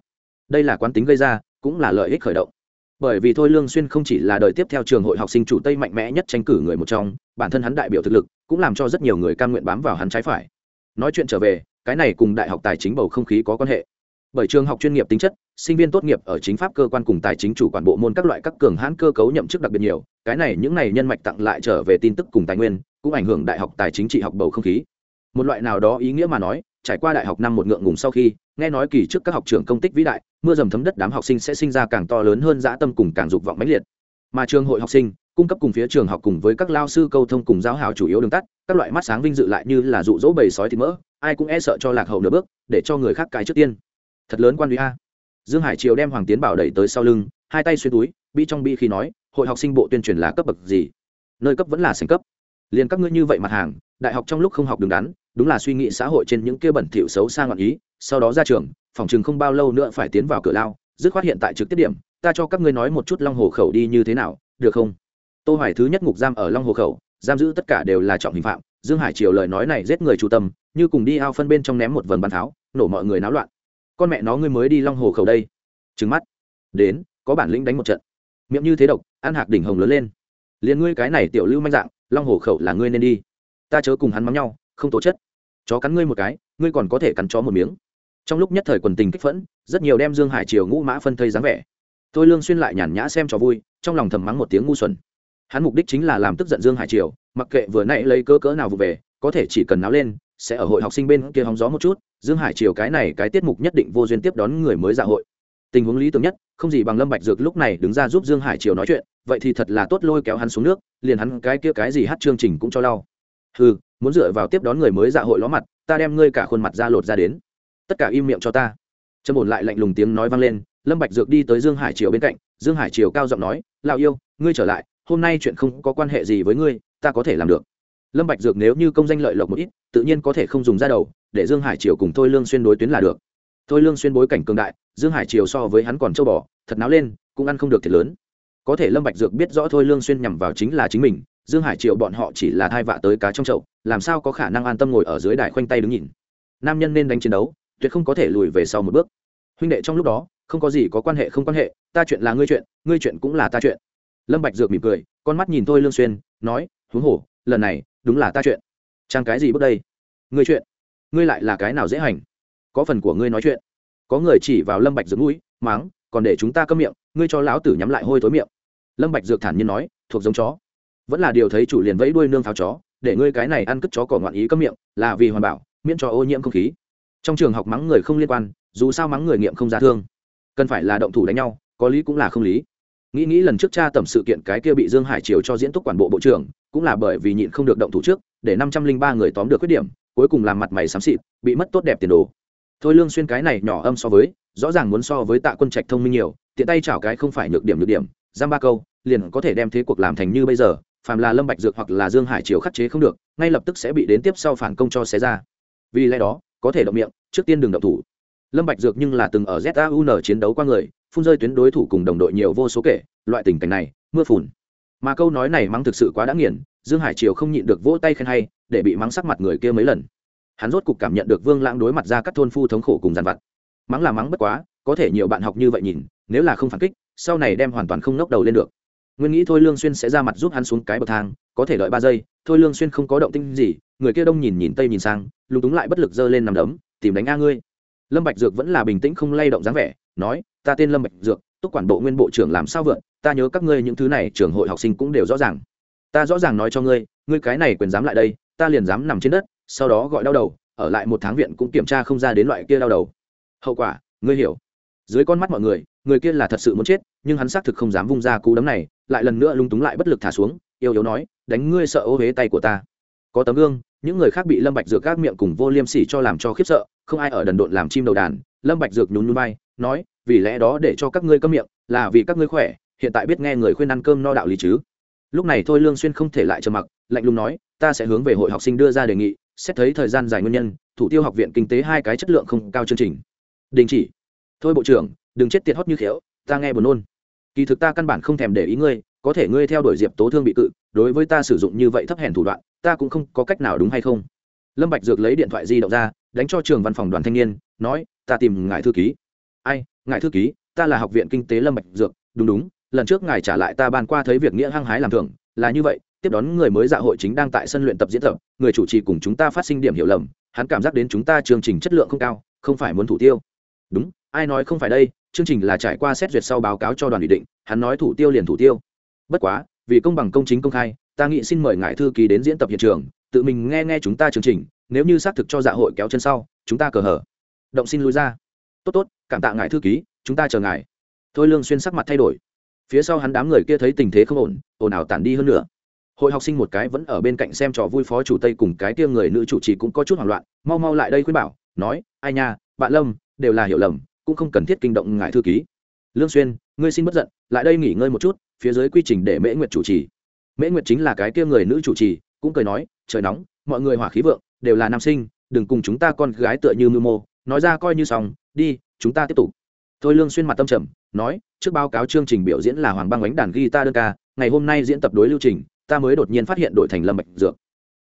Speaker 1: Đây là quán tính gây ra, cũng là lợi ích khởi động. Bởi vì thôi lương xuyên không chỉ là đời tiếp theo trường hội học sinh chủ tây mạnh mẽ nhất tranh cử người một trong, bản thân hắn đại biểu thực lực, cũng làm cho rất nhiều người cam nguyện bám vào hắn trái phải. Nói chuyện trở về, cái này cùng đại học tài chính bầu không khí có quan hệ. Bởi trường học chuyên nghiệp tính chất sinh viên tốt nghiệp ở chính pháp cơ quan cùng tài chính chủ quản bộ môn các loại các cường hãn cơ cấu nhậm chức đặc biệt nhiều, cái này những này nhân mạch tặng lại trở về tin tức cùng tài nguyên, cũng ảnh hưởng đại học tài chính trị học bầu không khí. Một loại nào đó ý nghĩa mà nói, trải qua đại học năm một ngượng ngùng sau khi, nghe nói kỳ trước các học trường công tích vĩ đại, mưa dầm thấm đất đám học sinh sẽ sinh ra càng to lớn hơn dã tâm cùng càng dục vọng mãnh liệt. Mà trường hội học sinh, cung cấp cùng phía trường học cùng với các lao sư câu thông cùng giáo hào chủ yếu đường tắt, các loại mắt sáng vinh dự lại như là dụ dỗ bầy sói thịt mỡ, ai cũng e sợ cho lạc hậu nửa bước, để cho người khác cái trước tiên. Thật lớn quan uy a dương hải triều đem hoàng tiến bảo đẩy tới sau lưng, hai tay xuyên túi, bi trong bi khi nói, hội học sinh bộ tuyên truyền là cấp bậc gì? Nơi cấp vẫn là sành cấp. Liền các ngươi như vậy mặt hàng, đại học trong lúc không học đứng đắn, đúng là suy nghĩ xã hội trên những kia bẩn thỉu xấu xa ngọn ý, sau đó ra trường, phòng chừng không bao lâu nữa phải tiến vào cửa lao, dứt khoát hiện tại trực tiếp điểm, ta cho các ngươi nói một chút long hồ khẩu đi như thế nào, được không? Tô hoài thứ nhất ngục giam ở long hồ khẩu, giam giữ tất cả đều là trọng hình phạm, dương hải triều lời nói này giết người chủ tâm, như cùng đi ao phân bên trong ném một vần bàn tháo, nổ mọi người náo loạn con mẹ nó ngươi mới đi long hồ khẩu đây. Trừng mắt. Đến, có bản lĩnh đánh một trận. Miệng như thế độc, ăn hạc đỉnh hồng lớn lên. Liền ngươi cái này tiểu lưu manh dạng, long hồ khẩu là ngươi nên đi. Ta chớ cùng hắn mắng nhau, không tố chất. Chó cắn ngươi một cái, ngươi còn có thể cắn chó một miếng. Trong lúc nhất thời quần tình kích phẫn, rất nhiều đem dương hải triều ngũ mã phân thây dáng vẻ. Tôi lương xuyên lại nhàn nhã xem trò vui, trong lòng thầm mắng một tiếng ngu xuẩn. Hắn mục đích chính là làm tức giận dương hải triều, mặc kệ vừa nãy lấy cớ cỡ nào vụ về, có thể chỉ cần náo lên, sẽ ở hội học sinh bên kia hóng gió một chút dương hải triều cái này cái tiết mục nhất định vô duyên tiếp đón người mới dạ hội. Tình huống lý tưởng nhất, không gì bằng lâm bạch dược lúc này đứng ra giúp dương hải triều nói chuyện, vậy thì thật là tốt lôi kéo hắn xuống nước, liền hắn cái kia cái gì hát chương trình cũng cho lau. Hừ, muốn dựa vào tiếp đón người mới dạ hội ló mặt, ta đem ngươi cả khuôn mặt ra lột ra đến. Tất cả im miệng cho ta. Trâm ổn lại lạnh lùng tiếng nói vang lên, lâm bạch dược đi tới dương hải triều bên cạnh, dương hải triều cao giọng nói, lão yêu, ngươi trở lại, hôm nay chuyện không có quan hệ gì với ngươi, ta có thể làm được. Lâm bạch dược nếu như công danh lợi lộc một ít, tự nhiên có thể không dùng ra đầu để dương hải triều cùng thôi lương xuyên đối tuyến là được. Thôi lương xuyên bối cảnh cường đại, dương hải triều so với hắn còn châu bò, thật náo lên, cũng ăn không được thiệt lớn. Có thể lâm bạch dược biết rõ thôi lương xuyên nhằm vào chính là chính mình, dương hải triều bọn họ chỉ là thai vạ tới cá trong chậu, làm sao có khả năng an tâm ngồi ở dưới đài khoanh tay đứng nhìn. Nam nhân nên đánh chiến đấu, tuyệt không có thể lùi về sau một bước. Huynh đệ trong lúc đó, không có gì có quan hệ không quan hệ, ta chuyện là ngươi chuyện ngươi chuyện cũng là ta chuyện. Lâm bạch dược mỉm cười, con mắt nhìn thôi lương xuyên, nói, huống hồ, lần này đúng là ta chuyện. Trang cái gì bước đây? Ngươi chuyện ngươi lại là cái nào dễ hành? Có phần của ngươi nói chuyện. Có người chỉ vào lâm bạch dược mũi mắng còn để chúng ta câm miệng, ngươi cho lão tử nhắm lại hôi tối miệng. Lâm bạch dược thản nhiên nói, thuộc giống chó. Vẫn là điều thấy chủ liền vẫy đuôi nương pháo chó, để ngươi cái này ăn cất chó cỏ ngoạn ý câm miệng, là vì hoàn bảo, miễn cho ô nhiễm không khí. Trong trường học mắng người không liên quan, dù sao mắng người nghiệm không ra thương. Cần phải là động thủ đánh nhau, có lý cũng là không lý. Nghĩ nghĩ lần trước cha tẩm sự kiện cái kia bị dương hải triều cho diễn túc quản bộ bộ trưởng, cũng là bởi vì nhịn không được động thủ trước, để năm trăm linh ba người tóm được khuyết điểm cuối cùng làm mặt mày xám xịt, bị mất tốt đẹp tiền đồ. Thôi lương xuyên cái này nhỏ âm so với, rõ ràng muốn so với tạ quân trạch thông minh nhiều, tiện tay chảo cái không phải nhược điểm nhược điểm, giam ba câu, liền có thể đem thế cuộc làm thành như bây giờ, phàm là lâm bạch dược hoặc là dương hải triều khắc chế không được, ngay lập tức sẽ bị đến tiếp sau phản công cho xé ra. Vì lẽ đó, có thể động miệng, trước tiên đừng động thủ. Lâm bạch dược nhưng là từng ở zaun chiến đấu qua người, phun rơi tuyến đối thủ cùng đồng đội nhiều vô số kể, loại tình cảnh này, mưa phùn mà câu nói này mắng thực sự quá đã nghiền, dương hải triều không nhịn được vỗ tay khen hay, để bị mắng sắc mặt người kia mấy lần. Hắn rốt cục cảm nhận được vương lãng đối mặt ra các thôn phu thống khổ cùng dàn vặt. Mắng là mắng bất quá, có thể nhiều bạn học như vậy nhìn, nếu là không phản kích, sau này đem hoàn toàn không ngóc đầu lên được. Nguyên nghĩ thôi lương xuyên sẽ ra mặt giúp hắn xuống cái bậc thang, có thể đợi ba giây, thôi lương xuyên không có động tĩnh gì, người kia đông nhìn nhìn tây nhìn sang, lúng túng lại bất lực giơ lên nằm đấm, tìm đánh a ngươi. Lâm bạch dược vẫn là bình tĩnh không lay động dáng vẻ, nói, ta tên lâm bạch dược, túc quản bộ nguyên bộ trưởng làm sao vượt ta nhớ các ngươi những thứ này trường hội học sinh cũng đều rõ ràng. Ta rõ ràng nói cho ngươi ngươi cái này quyền dám lại đây, ta liền dám nằm trên đất, sau đó gọi đau đầu, ở lại một tháng viện cũng kiểm tra không ra đến loại kia đau đầu. Hậu quả, ngươi hiểu. Dưới con mắt mọi người người kia là thật sự muốn chết, nhưng hắn xác thực không dám vung ra cú đấm này, lại lần nữa lung túng lại bất lực thả xuống yêu yếu nói, đánh ngươi sợ ô huế tay của ta. Có tấm gương, những người khác bị lâm bạch dược các miệng cùng vô liêm sỉ cho làm cho khiếp sợ, không ai ở đần độn làm chim đầu đàn, lâm bạch dược nhún nhún vai, nói, vì lẽ đó để cho các ngươi câm miệng, là vì các ngươi khỏe hiện tại biết nghe người khuyên ăn cơm no đạo lý chứ? Lúc này thôi lương xuyên không thể lại trầm mặc, lạnh lùng nói, ta sẽ hướng về hội học sinh đưa ra đề nghị, xét thấy thời gian dài nguyên nhân, thủ tiêu học viện kinh tế hai cái chất lượng không cao chương trình. Đình chỉ. Thôi bộ trưởng, đừng chết tiệt hót như khéo, ta nghe buồn nôn. Kỳ thực ta căn bản không thèm để ý ngươi, có thể ngươi theo đuổi diệp tố thương bị cự, đối với ta sử dụng như vậy thấp hèn thủ đoạn, ta cũng không có cách nào đúng hay không. Lâm bạch dược lấy điện thoại di động ra, đánh cho trường văn phòng đoàn thanh niên, nói, ta tìm ngài thư ký. Ai, ngài thư ký? Ta là học viện kinh tế lâm bạch dược, đúng đúng lần trước ngài trả lại ta ban qua thấy việc nghĩa hăng hái làm thưởng, là như vậy, tiếp đón người mới dạ hội chính đang tại sân luyện tập diễn tập, người chủ trì cùng chúng ta phát sinh điểm hiểu lầm, hắn cảm giác đến chúng ta chương trình chất lượng không cao, không phải muốn thủ tiêu. Đúng, ai nói không phải đây, chương trình là trải qua xét duyệt sau báo cáo cho đoàn ủy định, hắn nói thủ tiêu liền thủ tiêu. Bất quá, vì công bằng công chính công khai, ta nghĩ xin mời ngài thư ký đến diễn tập hiện trường, tự mình nghe nghe chúng ta chương trình, nếu như xác thực cho dạ hội kéo chân sau, chúng ta cờ hở động xin lui ra. Tốt tốt, cảm tạ ngài thư ký, chúng ta chờ ngài. Thôi lương xuyên sắc mặt thay đổi phía sau hắn đám người kia thấy tình thế không ổn, ồn ào tản đi hơn nữa. Hội học sinh một cái vẫn ở bên cạnh xem trò vui phó chủ tây cùng cái kia người nữ chủ trì cũng có chút hoảng loạn, mau mau lại đây khuyên bảo, nói, ai nha, bạn lâm, đều là hiểu lầm, cũng không cần thiết kinh động ngài thư ký. Lương xuyên, ngươi xin bất giận, lại đây nghỉ ngơi một chút, phía dưới quy trình để mễ nguyệt chủ trì. Mễ nguyệt chính là cái kia người nữ chủ trì, cũng cười nói, trời nóng, mọi người hỏa khí vượng, đều là nam sinh, đừng cùng chúng ta con gái tựa như mưu mô, nói ra coi như xong, đi, chúng ta tiếp tục. Thôi lương xuyên mặt tâm trầm nói, trước báo cáo chương trình biểu diễn là hoàng băng Ánh đàn guitar đơn ca, ngày hôm nay diễn tập đối lưu trình, ta mới đột nhiên phát hiện đội thành lâm bạch dược.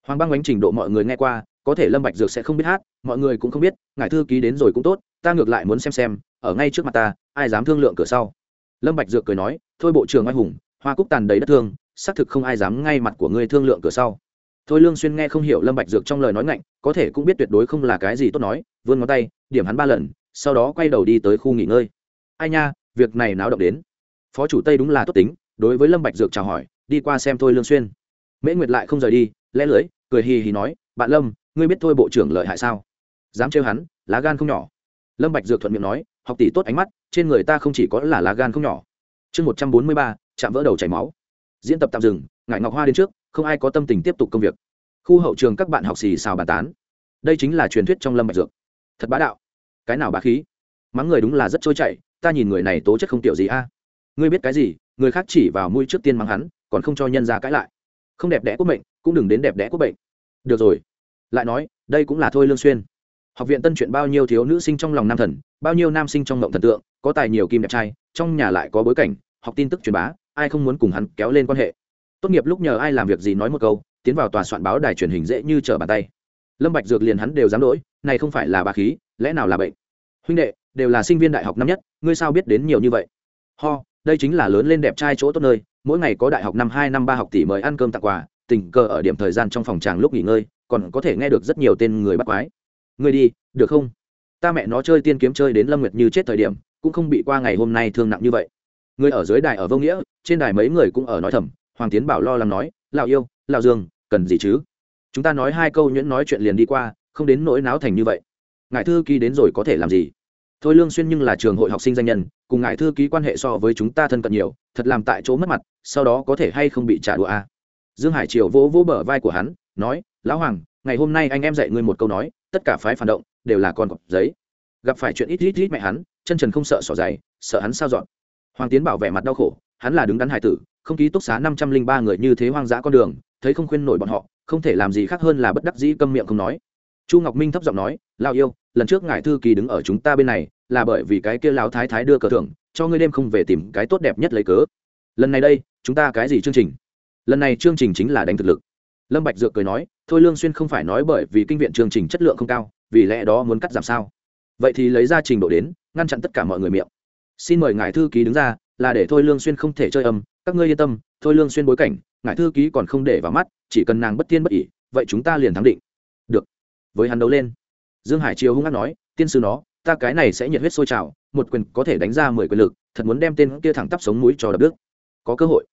Speaker 1: Hoàng băng Ánh trình độ mọi người nghe qua, có thể lâm bạch dược sẽ không biết hát, mọi người cũng không biết, ngài thư ký đến rồi cũng tốt, ta ngược lại muốn xem xem, ở ngay trước mặt ta, ai dám thương lượng cửa sau. Lâm bạch dược cười nói, thôi bộ trưởng anh hùng, hoa cúc tàn đầy đất thương, xác thực không ai dám ngay mặt của ngươi thương lượng cửa sau. Thôi lương xuyên nghe không hiểu lâm bạch dược trong lời nói ngạnh, có thể cũng biết tuyệt đối không là cái gì tốt nói, vươn ngón tay, điểm hắn ba lần, sau đó quay đầu đi tới khu nghỉ ngơi. Ai nha việc này náo động đến. Phó chủ tây đúng là tốt tính, đối với lâm bạch dược chào hỏi, đi qua xem thôi lương xuyên. Mễ nguyệt lại không rời đi, lẽ lưỡi cười hì hì nói, bạn lâm, ngươi biết thôi bộ trưởng lợi hại sao? Dám trêu hắn, lá gan không nhỏ. Lâm bạch dược thuận miệng nói, học tỷ tốt ánh mắt, trên người ta không chỉ có là lá gan không nhỏ. Chương một trăm bốn mươi ba, chạm vỡ đầu chảy máu. Diễn tập tạm dừng, ngải ngọc hoa đến trước, không ai có tâm tình tiếp tục công việc. Khu hậu trường các bạn học xì xào bàn tán. Đây chính là truyền thuyết trong lâm bạch dược. Thật bá đạo. Cái nào bá khí? Mắng người đúng là rất trôi chảy ta nhìn người này tố chất không tiểu gì a. Ngươi biết cái gì, người khác chỉ vào mũi trước tiên mắng hắn, còn không cho nhân ra cãi lại. Không đẹp đẽ quốc bệnh cũng đừng đến đẹp đẽ quốc bệnh. Được rồi. Lại nói, đây cũng là thôi lương xuyên. Học viện tân truyện bao nhiêu thiếu nữ sinh trong lòng nam thần, bao nhiêu nam sinh trong ngộng thần tượng, có tài nhiều kim đẹp trai, trong nhà lại có bối cảnh, học tin tức truyền bá, ai không muốn cùng hắn kéo lên quan hệ. Tốt nghiệp lúc nhờ ai làm việc gì nói một câu, tiến vào tòa soạn báo đài truyền hình dễ như trở bàn tay. Lâm bạch dược liền hắn đều dám đổi này không phải là bà khí, lẽ nào là bệnh? Huynh đệ đều là sinh viên đại học năm nhất, ngươi sao biết đến nhiều như vậy? Ho, đây chính là lớn lên đẹp trai chỗ tốt nơi, mỗi ngày có đại học năm hai, năm ba học tỷ mời ăn cơm tặng quà, tình cờ ở điểm thời gian trong phòng tràng lúc nghỉ ngơi, còn có thể nghe được rất nhiều tên người bắt quái. Ngươi đi, được không? Ta mẹ nó chơi tiên kiếm chơi đến lâm nguyệt như chết thời điểm, cũng không bị qua ngày hôm nay thương nặng như vậy. Người ở dưới đài ở vô nghĩa, trên đài mấy người cũng ở nói thầm, hoàng tiến bảo lo lắng nói, lão yêu, lão dương, cần gì chứ? Chúng ta nói hai câu nhuyễn nói chuyện liền đi qua, không đến nỗi náo thành như vậy. Ngài thư ký đến rồi có thể làm gì? Thôi lương xuyên nhưng là trường hội học sinh danh nhân, cùng ngài thư ký quan hệ so với chúng ta thân cận nhiều, thật làm tại chỗ mất mặt, sau đó có thể hay không bị trả đũa à? dương hải triều vỗ vỗ bờ vai của hắn, nói, lão hoàng, ngày hôm nay anh em dạy ngươi một câu nói, tất cả phái phản động, đều là con cọp giấy. Gặp phải chuyện ít ít ít mẹ hắn, chân trần không sợ sỏ dày, sợ hắn sao dọn. Hoàng tiến bảo vẻ mặt đau khổ, hắn là đứng đắn hải tử, không ký túc xá năm trăm linh ba người như thế hoang dã con đường, thấy không khuyên nổi bọn họ, không thể làm gì khác hơn là bất đắc dĩ câm miệng không nói. Chu ngọc minh thấp giọng nói lao yêu, lần trước ngài thư kỳ đứng ở chúng ta bên này là bởi vì cái kia lão thái thái đưa cờ thưởng, cho ngươi đêm không về tìm cái tốt đẹp nhất lấy cớ. Lần này đây, chúng ta cái gì chương trình? Lần này chương trình chính là đánh thực lực. Lâm bạch dược cười nói, thôi lương xuyên không phải nói bởi vì kinh viện chương trình chất lượng không cao, vì lẽ đó muốn cắt giảm sao? Vậy thì lấy ra trình độ đến, ngăn chặn tất cả mọi người miệng. Xin mời ngài thư ký đứng ra, là để thôi lương xuyên không thể chơi âm, các ngươi yên tâm, thôi lương xuyên bối cảnh, ngài thư ký còn không để vào mắt, chỉ cần nàng bất thiên bất ỉ vậy chúng ta liền thắng định. Được. Với hắn đấu lên. Dương hải triều hung hăng nói, tiên sư nó ta cái này sẽ nhiệt huyết sôi trào, một quyền có thể đánh ra mười quyền lực, thật muốn đem tên kia thẳng tắp sống mũi cho đập đức có cơ hội.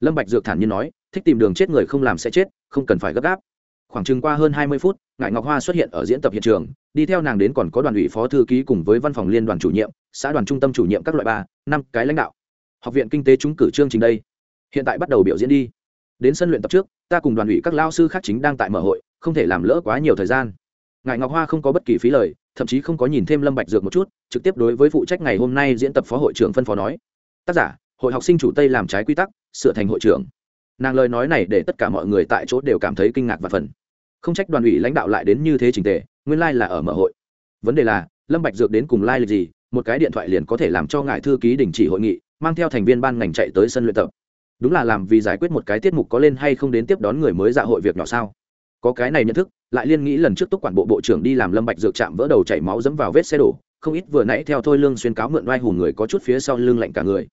Speaker 1: Lâm bạch dược thản nhiên nói, thích tìm đường chết người không làm sẽ chết, không cần phải gấp gáp. Khoảng chừng qua hơn hai mươi phút ngại ngọc hoa xuất hiện ở diễn tập hiện trường, đi theo nàng đến còn có đoàn ủy phó thư ký cùng với văn phòng liên đoàn chủ nhiệm, xã đoàn trung tâm chủ nhiệm các loại ba, năm cái lãnh đạo. Học viện kinh tế trúng cử chương trình đây. Hiện tại bắt đầu biểu diễn đi. Đến sân luyện tập trước, ta cùng đoàn ủy các lao sư khác chính đang tại mở hội, không thể làm lỡ quá nhiều thời gian. Ngài ngọc hoa không có bất kỳ phí lời thậm chí không có nhìn thêm lâm bạch dược một chút, trực tiếp đối với phụ trách ngày hôm nay diễn tập phó hội trưởng phân phó nói, tác giả, hội học sinh chủ tây làm trái quy tắc, sửa thành hội trưởng. Nàng lời nói này để tất cả mọi người tại chỗ đều cảm thấy kinh ngạc và phần. Không trách đoàn ủy lãnh đạo lại đến như thế trình tề, nguyên lai là ở mở hội. Vấn đề là, lâm bạch dược đến cùng lai lịch gì, một cái điện thoại liền có thể làm cho ngài thư ký đình chỉ hội nghị, mang theo thành viên ban ngành chạy tới sân luyện tập. Đúng là làm vì giải quyết một cái tiết mục có lên hay không đến tiếp đón người mới dạ hội việc nhỏ sao? Có cái này nhận thức, lại liên nghĩ lần trước túc quản bộ bộ trưởng đi làm lâm bạch dược chạm vỡ đầu chảy máu dẫm vào vết xe đổ, không ít vừa nãy theo thôi lương xuyên cáo mượn oai hùng người có chút phía sau lưng lạnh cả người.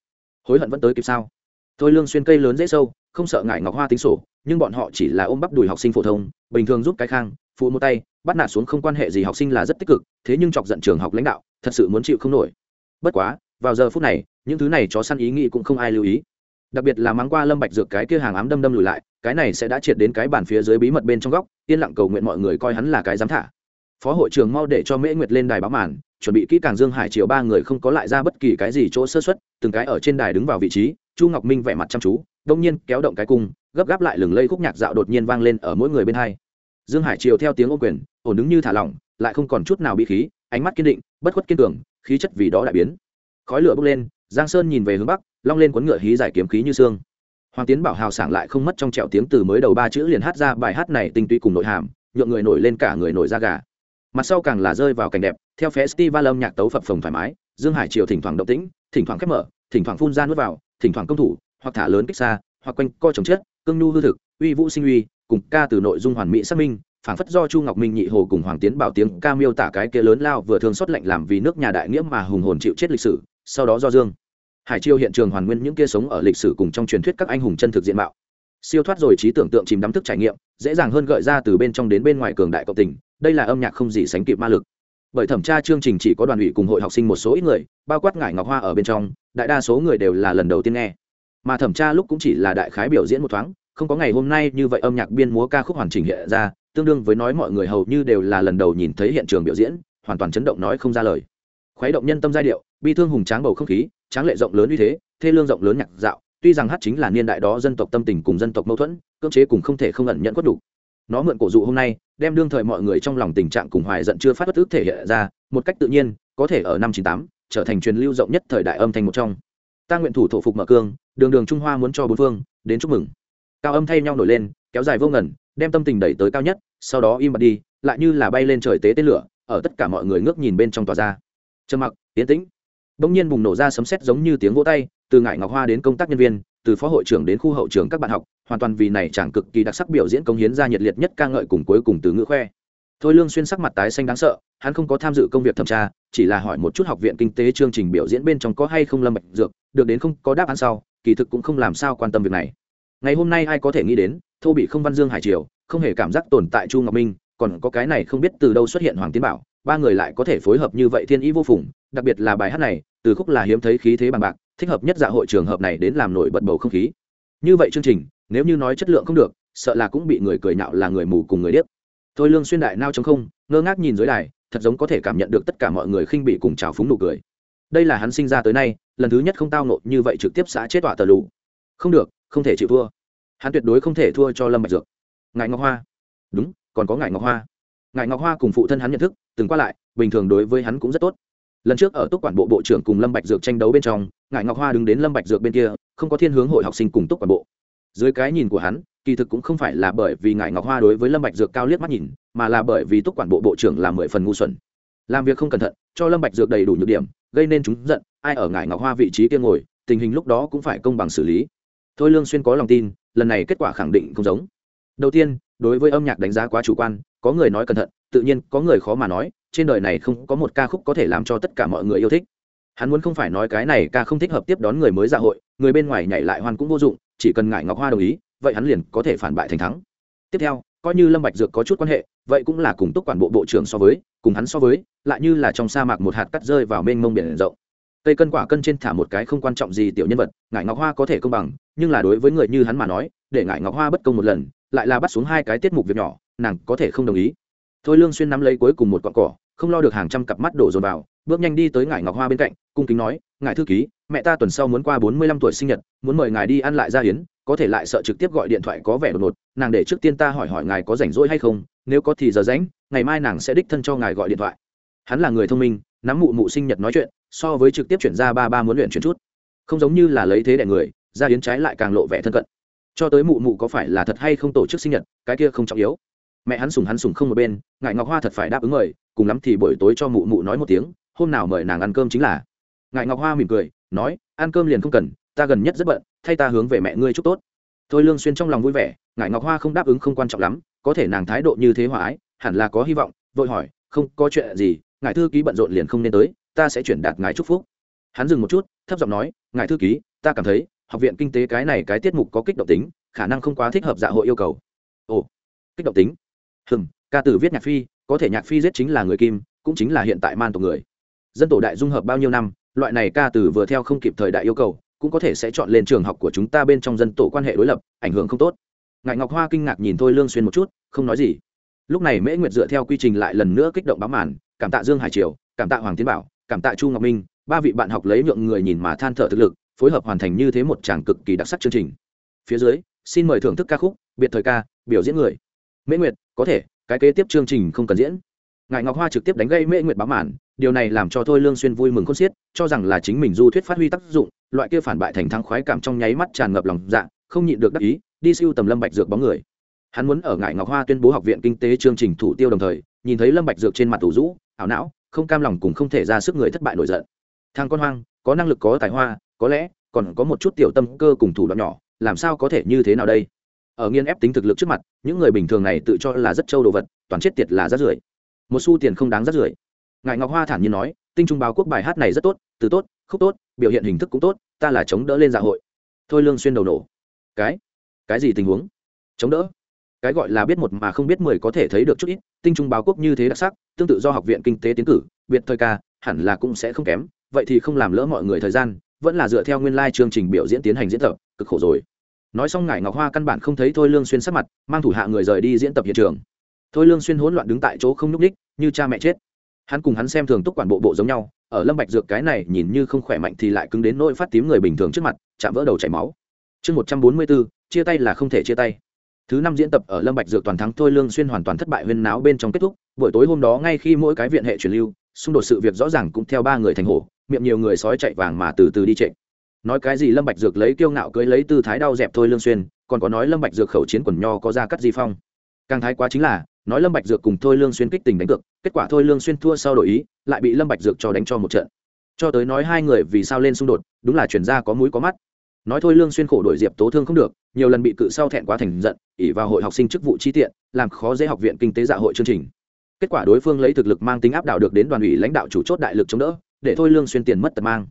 Speaker 1: Hối hận vẫn tới kịp sao? Thôi lương xuyên cây lớn dễ sâu, không sợ ngải ngọc hoa tính sổ, nhưng bọn họ chỉ là ôm bắp đùi học sinh phổ thông, bình thường giúp cái khang, phụ một tay, bắt nạt xuống không quan hệ gì học sinh là rất tích cực, thế nhưng chọc giận trường học lãnh đạo, thật sự muốn chịu không nổi. Bất quá, vào giờ phút này, những thứ này chó săn ý nghĩ cũng không ai lưu ý đặc biệt là mắng qua lâm bạch dược cái kia hàng ám đâm đâm lùi lại, cái này sẽ đã triệt đến cái bàn phía dưới bí mật bên trong góc, yên lặng cầu nguyện mọi người coi hắn là cái dám thả. Phó hội trưởng mau để cho mễ nguyệt lên đài báo màn, chuẩn bị kỹ càng dương hải triều ba người không có lại ra bất kỳ cái gì chỗ sơ xuất từng cái ở trên đài đứng vào vị trí, chu ngọc minh vẻ mặt chăm chú, đông nhiên kéo động cái cung, gấp gáp lại lừng lây khúc nhạc dạo đột nhiên vang lên ở mỗi người bên hai. Dương hải triều theo tiếng ô quyền, ổn đứng như thả lỏng, lại không còn chút nào bị khí, ánh mắt kiên định, bất khuất kiên cường, khí chất vì đó đại biến. Khói lửa bốc lên giang sơn nhìn về hướng bắc, long lên cuốn ngựa hí giải kiếm khí như xương. Hoàng tiến bảo hào sảng lại không mất trong trẹo tiếng từ mới đầu ba chữ liền hát ra bài hát này tinh túy cùng nội hàm, nhượng người nổi lên cả người nổi da gà. Mặt sau càng là rơi vào cảnh đẹp, theo festival âm nhạc tấu phập phồng thoải mái, dương hải triều thỉnh thoảng động tĩnh, thỉnh thoảng khép mở, thỉnh thoảng phun ra nuốt vào, thỉnh thoảng công thủ, hoặc thả lớn kích xa, hoặc quanh co trồng chết, cương nhu hư thực, uy vũ sinh uy, cùng ca từ nội dung hoàn mỹ xác minh, phảng phất do chu ngọc minh nhị hồ cùng hoàng tiến bảo tiếng ca miêu tả cái kia lớn lao vừa thường xuất lệnh làm vì nước nhà đại nghĩa mà hùng hồn chịu chết lịch sử sau đó do dương hải chiêu hiện trường hoàn nguyên những kia sống ở lịch sử cùng trong truyền thuyết các anh hùng chân thực diện mạo siêu thoát rồi trí tưởng tượng chìm đắm thức trải nghiệm dễ dàng hơn gợi ra từ bên trong đến bên ngoài cường đại cộng tình đây là âm nhạc không gì sánh kịp ma lực bởi thẩm tra chương trình chỉ có đoàn ủy cùng hội học sinh một số ít người bao quát ngải ngọc hoa ở bên trong đại đa số người đều là lần đầu tiên nghe mà thẩm tra lúc cũng chỉ là đại khái biểu diễn một thoáng không có ngày hôm nay như vậy âm nhạc biên múa ca khúc hoàn chỉnh hiện ra tương đương với nói mọi người hầu như đều là lần đầu nhìn thấy hiện trường biểu diễn hoàn toàn chấn động nói không ra lời khuấy động nhân tâm giai điệu, bi thương hùng tráng bầu không khí, tráng lệ rộng lớn uy thế, thê lương rộng lớn nhạc dạo, tuy rằng hát chính là niên đại đó dân tộc tâm tình cùng dân tộc mâu thuẫn, cưỡng chế cùng không thể không ẩn nhận quất đủ nó mượn cổ dụ hôm nay, đem đương thời mọi người trong lòng tình trạng cùng hoài giận chưa phát bất ức thể hiện ra, một cách tự nhiên, có thể ở năm chín tám, trở thành truyền lưu rộng nhất thời đại âm thanh một trong. Ta nguyện thủ thổ phục mở cương, đường đường trung hoa muốn cho bốn phương, đến chúc mừng. Cao âm thay nhau nổi lên, kéo dài vô ngần, đem tâm tình đẩy tới cao nhất, sau đó im bặt đi, lại như là bay lên trời tế tên lửa, ở tất cả mọi người ngước nhìn bên trong tòa ra trầm mặc tiến tĩnh. Bỗng nhiên bùng nổ ra sấm sét giống như tiếng vỗ tay, từ ngải ngọc hoa đến công tác nhân viên, từ phó hội trưởng đến khu hậu trưởng các bạn học, hoàn toàn vì này chẳng cực kỳ đặc sắc biểu diễn công hiến ra nhiệt liệt nhất ca ngợi cùng cuối cùng từ ngữ khoe. Thôi lương xuyên sắc mặt tái xanh đáng sợ, hắn không có tham dự công việc thẩm tra, chỉ là hỏi một chút học viện kinh tế chương trình biểu diễn bên trong có hay không lâm bạch dược, được đến không có đáp án sau, kỳ thực cũng không làm sao quan tâm việc này. Ngày hôm nay ai có thể nghĩ đến, thô bị không văn dương hải triều, không hề cảm giác tồn tại chu ngọc minh, còn có cái này không biết từ đâu xuất hiện hoàng tiến bảo ba người lại có thể phối hợp như vậy thiên ý vô phùng, đặc biệt là bài hát này, từ khúc là hiếm thấy khí thế bằng bạc, thích hợp nhất dạ hội trường hợp này đến làm nổi bật bầu không khí. Như vậy chương trình, nếu như nói chất lượng không được, sợ là cũng bị người cười nhạo là người mù cùng người điếc. Thôi lương xuyên đại nao chống không, ngơ ngác nhìn dưới đài, thật giống có thể cảm nhận được tất cả mọi người khinh bị cùng trào phúng nụ cười. Đây là hắn sinh ra tới nay, lần thứ nhất không tao nộ như vậy trực tiếp xã chết tọa tờ lụ. không được, không thể chịu thua. Hắn tuyệt đối không thể thua cho lâm bạch dược. Ngài ngọc hoa. Đúng, còn có ngài ngọc hoa ngài ngọc hoa cùng phụ thân hắn nhận thức từng qua lại bình thường đối với hắn cũng rất tốt lần trước ở túc quản bộ bộ trưởng cùng lâm bạch dược tranh đấu bên trong ngài ngọc hoa đứng đến lâm bạch dược bên kia không có thiên hướng hội học sinh cùng túc quản bộ dưới cái nhìn của hắn kỳ thực cũng không phải là bởi vì ngài ngọc hoa đối với lâm bạch dược cao liếc mắt nhìn mà là bởi vì túc quản bộ bộ trưởng là mười phần ngu xuẩn làm việc không cẩn thận cho lâm bạch dược đầy đủ nhược điểm gây nên chúng giận ai ở ngài ngọc hoa vị trí kia ngồi tình hình lúc đó cũng phải công bằng xử lý thôi lương xuyên có lòng tin lần này kết quả khẳng định không giống đầu tiên đối với âm nhạc đánh giá quá chủ quan có người nói cẩn thận, tự nhiên có người khó mà nói, trên đời này không có một ca khúc có thể làm cho tất cả mọi người yêu thích. Hắn muốn không phải nói cái này ca không thích hợp tiếp đón người mới dạ hội, người bên ngoài nhảy lại hoan cũng vô dụng, chỉ cần ngại ngọc hoa đồng ý, vậy hắn liền có thể phản bại thành thắng. Tiếp theo, coi như lâm bạch dược có chút quan hệ, vậy cũng là cùng túc quản bộ bộ trưởng so với, cùng hắn so với, lại như là trong sa mạc một hạt cắt rơi vào mênh mông biển rộng. Cây cân quả cân trên thả một cái không quan trọng gì tiểu nhân vật ngải ngọc hoa có thể công bằng, nhưng là đối với người như hắn mà nói, để ngải ngọc hoa bất công một lần, lại là bắt xuống hai cái tiết mục việc nhỏ nàng có thể không đồng ý. Thôi lương xuyên nắm lấy cuối cùng một cọn cỏ, không lo được hàng trăm cặp mắt đổ dồn vào, bước nhanh đi tới ngải ngọc hoa bên cạnh, cung kính nói, ngài thư ký, mẹ ta tuần sau muốn qua bốn mươi lăm tuổi sinh nhật, muốn mời ngài đi ăn lại gia hiến, có thể lại sợ trực tiếp gọi điện thoại có vẻ đột ngột, nàng để trước tiên ta hỏi hỏi ngài có rảnh rỗi hay không, nếu có thì giờ rảnh, ngày mai nàng sẽ đích thân cho ngài gọi điện thoại. Hắn là người thông minh, nắm mụ mụ sinh nhật nói chuyện, so với trực tiếp chuyển ra ba ba muốn luyện chuyển chút. Không giống như là lấy thế đẻ người, gia yến trái lại càng lộ vẻ thân cận. Cho tới mụ mụ có phải là thật hay không tổ chức sinh nhật, cái kia không trọng yếu mẹ hắn sùng hắn sùng không một bên ngại ngọc hoa thật phải đáp ứng mời, cùng lắm thì buổi tối cho mụ mụ nói một tiếng, hôm nào mời nàng ăn cơm chính là. Ngại ngọc hoa mỉm cười, nói, ăn cơm liền không cần, ta gần nhất rất bận, thay ta hướng về mẹ ngươi chúc tốt. Thôi lương xuyên trong lòng vui vẻ ngại ngọc hoa không đáp ứng không quan trọng lắm, có thể nàng thái độ như thế hòa ái, hẳn là có hy vọng, vội hỏi, không có chuyện gì, ngài thư ký bận rộn liền không nên tới, ta sẽ chuyển đạt ngài chúc phúc. Hắn dừng một chút, thấp giọng nói, ngài thư ký, ta cảm thấy, học viện kinh tế cái này cái tiết mục có kích động tính, khả năng không quá thích hợp dạ hội yêu cầu. Ồ, kích động tính? Hừm, ca tử viết nhạc phi, có thể nhạc phi giết chính là người kim, cũng chính là hiện tại man tộc người. Dân tổ đại dung hợp bao nhiêu năm, loại này ca tử vừa theo không kịp thời đại yêu cầu, cũng có thể sẽ chọn lên trường học của chúng ta bên trong dân tổ quan hệ đối lập, ảnh hưởng không tốt. Ngại ngọc hoa kinh ngạc nhìn thôi lương xuyên một chút, không nói gì. Lúc này mễ nguyệt dựa theo quy trình lại lần nữa kích động bám màn, cảm tạ dương hải triều, cảm tạ hoàng tiến bảo, cảm tạ chu ngọc minh, ba vị bạn học lấy nhượng người nhìn mà than thở thực lực, phối hợp hoàn thành như thế một tràng cực kỳ đặc sắc chương trình. Phía dưới, xin mời thưởng thức ca khúc, biệt thời ca, biểu diễn người. Mễ nguyệt có thể, cái kế tiếp chương trình không cần diễn. Ngài ngọc hoa trực tiếp đánh gây mễ nguyệt bám màn, điều này làm cho thôi lương xuyên vui mừng khôn xiết, cho rằng là chính mình du thuyết phát huy tác dụng, loại kia phản bại thành thắng khoái cảm trong nháy mắt tràn ngập lòng dạ không nhịn được đắc ý, đi siêu tầm lâm bạch dược bóng người. Hắn muốn ở ngải ngọc hoa tuyên bố học viện kinh tế chương trình thủ tiêu đồng thời, nhìn thấy lâm bạch dược trên mặt tủ rũ, ảo não, không cam lòng cùng không thể ra sức người thất bại nổi giận. Thang con hoang, có năng lực, có tài hoa, có lẽ còn có một chút tiểu tâm cơ cùng thủ đoạn nhỏ, làm sao có thể như thế nào đây? Ở nghiên ép tính thực lực trước mặt, những người bình thường này tự cho là rất trâu đồ vật, toàn chết tiệt là rác rưởi. Một xu tiền không đáng rác rưởi. Ngài ngọc hoa thản nhiên nói, tinh trung báo quốc bài hát này rất tốt, từ tốt, khúc tốt, biểu hiện hình thức cũng tốt, ta là chống đỡ lên dạ hội. Thôi lương xuyên đầu nổ. Cái? Cái gì tình huống? Chống đỡ? Cái gọi là biết một mà không biết mười có thể thấy được chút ít, tinh trung báo quốc như thế đặc sắc, tương tự do học viện kinh tế tiến cử, biệt thời ca, hẳn là cũng sẽ không kém, vậy thì không làm lỡ mọi người thời gian, vẫn là dựa theo nguyên lai chương trình biểu diễn tiến hành diễn tập, cực khổ rồi nói xong ngải ngọc hoa căn bản không thấy thôi lương xuyên sắc mặt, mang thủ hạ người rời đi diễn tập hiện trường. Thôi lương xuyên hỗn loạn đứng tại chỗ không nhúc nhích, như cha mẹ chết. Hắn cùng hắn xem thường túc quản bộ bộ giống nhau, ở lâm bạch dược cái này nhìn như không khỏe mạnh thì lại cứng đến nỗi phát tím người bình thường trước mặt, chạm vỡ đầu chảy máu. Chương một trăm bốn mươi bốn, chia tay là không thể chia tay. Thứ năm diễn tập ở lâm bạch dược toàn thắng thôi lương xuyên hoàn toàn thất bại huyên náo bên trong kết thúc, buổi tối hôm đó ngay khi mỗi cái viện hệ truyền lưu, xung đột sự việc rõ ràng cũng theo ba người thành hổ, miệng nhiều người sói chạy vàng mà từ từ đi chạy nói cái gì lâm bạch dược lấy kiêu ngạo cưới lấy tư thái đau dẹp thôi lương xuyên, còn có nói lâm bạch dược khẩu chiến quần nho có ra cắt di phong. Càng thái quá chính là, nói lâm bạch dược cùng thôi lương xuyên kích tình đánh cược, kết quả thôi lương xuyên thua sau đổi ý, lại bị lâm bạch dược cho đánh cho một trận. Cho tới nói hai người vì sao lên xung đột, đúng là chuyển ra có mũi có mắt. Nói thôi lương xuyên khổ đổi diệp tố thương không được, nhiều lần bị cự sau thẹn quá thành giận ỉ vào hội học sinh chức vụ chi tiện, làm khó dễ học viện kinh tế dạ hội chương trình. Kết quả đối phương lấy thực lực mang tính áp đảo được đến đoàn ủy lãnh đạo chủ chốt đại lực chống đỡ, để thôi lương xuyên tiền mất tật mang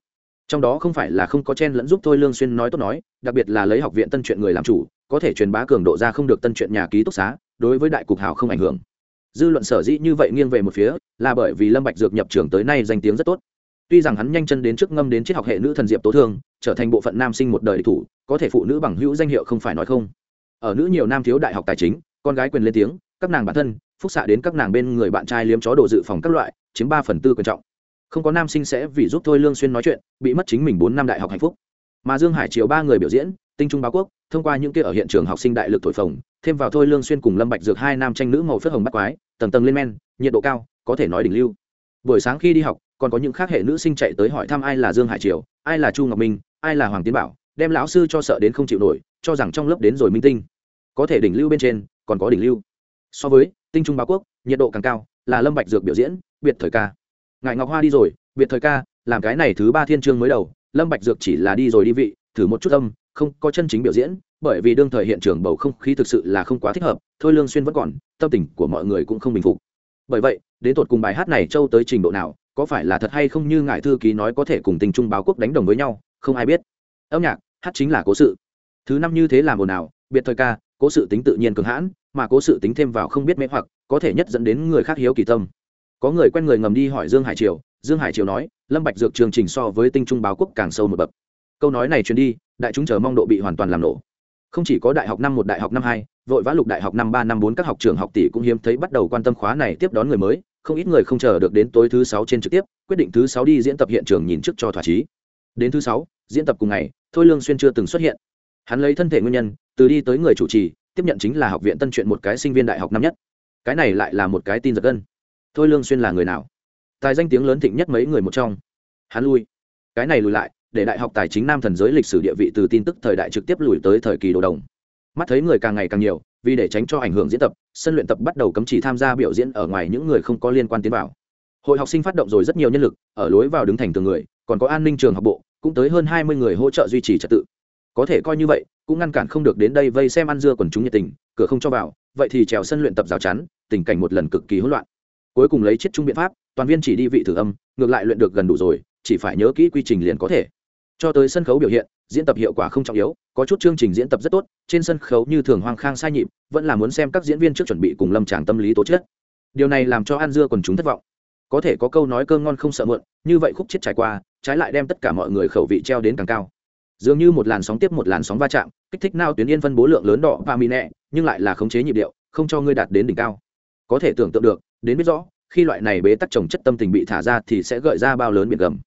Speaker 1: trong đó không phải là không có chen lẫn giúp thôi lương xuyên nói tốt nói, đặc biệt là lấy học viện tân truyện người làm chủ, có thể truyền bá cường độ ra không được tân truyện nhà ký túc xá, đối với đại cục hào không ảnh hưởng. Dư luận sở dĩ như vậy nghiêng về một phía, là bởi vì lâm bạch dược nhập trường tới nay danh tiếng rất tốt. Tuy rằng hắn nhanh chân đến trước ngâm đến triết học hệ nữ thần diệp tố thương, trở thành bộ phận nam sinh một đời thủ, có thể phụ nữ bằng hữu danh hiệu không phải nói không. Ở nữ nhiều nam thiếu đại học tài chính, con gái quyền lên tiếng, các nàng bản thân, phúc xạ đến các nàng bên người bạn trai liếm chó đồ dự phòng các loại, chiếm ba phần tư quan trọng không có nam sinh sẽ vì giúp thôi lương xuyên nói chuyện, bị mất chính mình bốn năm đại học hạnh phúc. Mà dương hải chiều ba người biểu diễn, tinh trung báo quốc, thông qua những kia ở hiện trường học sinh đại lực thổi phồng, thêm vào thôi lương xuyên cùng lâm bạch dược hai nam tranh nữ màu phất hồng bắt quái, tầng tầng lên men, nhiệt độ cao, có thể nói đỉnh lưu. Buổi sáng khi đi học, còn có những khác hệ nữ sinh chạy tới hỏi thăm ai là dương hải triều, ai là chu ngọc minh, ai là hoàng tiến bảo, đem lão sư cho sợ đến không chịu nổi, cho rằng trong lớp đến rồi minh tinh. Có thể đỉnh lưu bên trên, còn có đỉnh lưu. So với tinh trung báo quốc, nhiệt độ càng cao, là lâm bạch dược biểu diễn, biệt thời ca ngài ngọc hoa đi rồi, biệt thời ca, làm cái này thứ ba thiên chương mới đầu, lâm bạch dược chỉ là đi rồi đi vị, thử một chút âm, không có chân chính biểu diễn, bởi vì đương thời hiện trường bầu không khí thực sự là không quá thích hợp, thôi lương xuyên vẫn còn, tâm tình của mọi người cũng không bình phục. Bởi vậy, đến tột cùng bài hát này châu tới trình độ nào, có phải là thật hay không như ngài thư ký nói có thể cùng tình trung báo quốc đánh đồng với nhau, không ai biết. Âm nhạc, hát chính là cố sự. Thứ năm như thế làm ồn ào, biệt thời ca, cố sự tính tự nhiên cường hãn, mà cố sự tính thêm vào không biết mê hoặc, có thể nhất dẫn đến người khác hiếu kỳ tâm có người quen người ngầm đi hỏi dương hải triều, dương hải triều nói, lâm bạch dược chương trình so với tinh trung báo quốc càng sâu một bậc. Câu nói này truyền đi, đại chúng chờ mong độ bị hoàn toàn làm nổ. Không chỉ có đại học năm một, đại học năm hai, vội vã lục đại học năm ba, năm bốn các học trường học tỷ cũng hiếm thấy bắt đầu quan tâm khóa này tiếp đón người mới, không ít người không chờ được đến tối thứ sáu trên trực tiếp, quyết định thứ sáu đi diễn tập hiện trường nhìn trước cho thỏa chí. Đến thứ sáu, diễn tập cùng ngày, thôi lương xuyên chưa từng xuất hiện. Hắn lấy thân thể nguyên nhân, từ đi tới người chủ trì, tiếp nhận chính là học viện tân truyện một cái sinh viên đại học năm nhất. Cái này lại là một cái tin giật gân thôi lương xuyên là người nào? Tài danh tiếng lớn thịnh nhất mấy người một trong. Hắn lui. Cái này lùi lại, để đại học tài chính nam thần giới lịch sử địa vị từ tin tức thời đại trực tiếp lùi tới thời kỳ đồ đồng. Mắt thấy người càng ngày càng nhiều, vì để tránh cho ảnh hưởng diễn tập, sân luyện tập bắt đầu cấm chỉ tham gia biểu diễn ở ngoài những người không có liên quan tiến vào. Hội học sinh phát động rồi rất nhiều nhân lực, ở lối vào đứng thành từng người, còn có an ninh trường học bộ, cũng tới hơn hai mươi người hỗ trợ duy trì trật tự. Có thể coi như vậy, cũng ngăn cản không được đến đây vây xem ăn dưa quần chúng nhiệt tình, cửa không cho vào, vậy thì trèo sân luyện tập rào chắn, tình cảnh một lần cực kỳ hỗn loạn cuối cùng lấy chiết chung biện pháp, toàn viên chỉ đi vị thử âm, ngược lại luyện được gần đủ rồi, chỉ phải nhớ kỹ quy trình liền có thể. Cho tới sân khấu biểu hiện, diễn tập hiệu quả không trọng yếu, có chút chương trình diễn tập rất tốt, trên sân khấu như thường hoang khang sai nhịp, vẫn là muốn xem các diễn viên trước chuẩn bị cùng lâm tràng tâm lý tố chất. Điều này làm cho an dưa quần chúng thất vọng. Có thể có câu nói cơm ngon không sợ mượn như vậy khúc chết trải qua, trái lại đem tất cả mọi người khẩu vị treo đến càng cao. Dường như một làn sóng tiếp một làn sóng va chạm, kích thích nao tuyến yên phân bố lượng lớn đỏ và mì nẹ, nhưng lại là khống chế nhịp điệu, không cho ngươi đạt đến đỉnh cao. Có thể tưởng tượng được đến biết rõ, khi loại này bế tắc trồng chất tâm tình bị thả ra thì sẽ gợi ra bao lớn biệt gầm.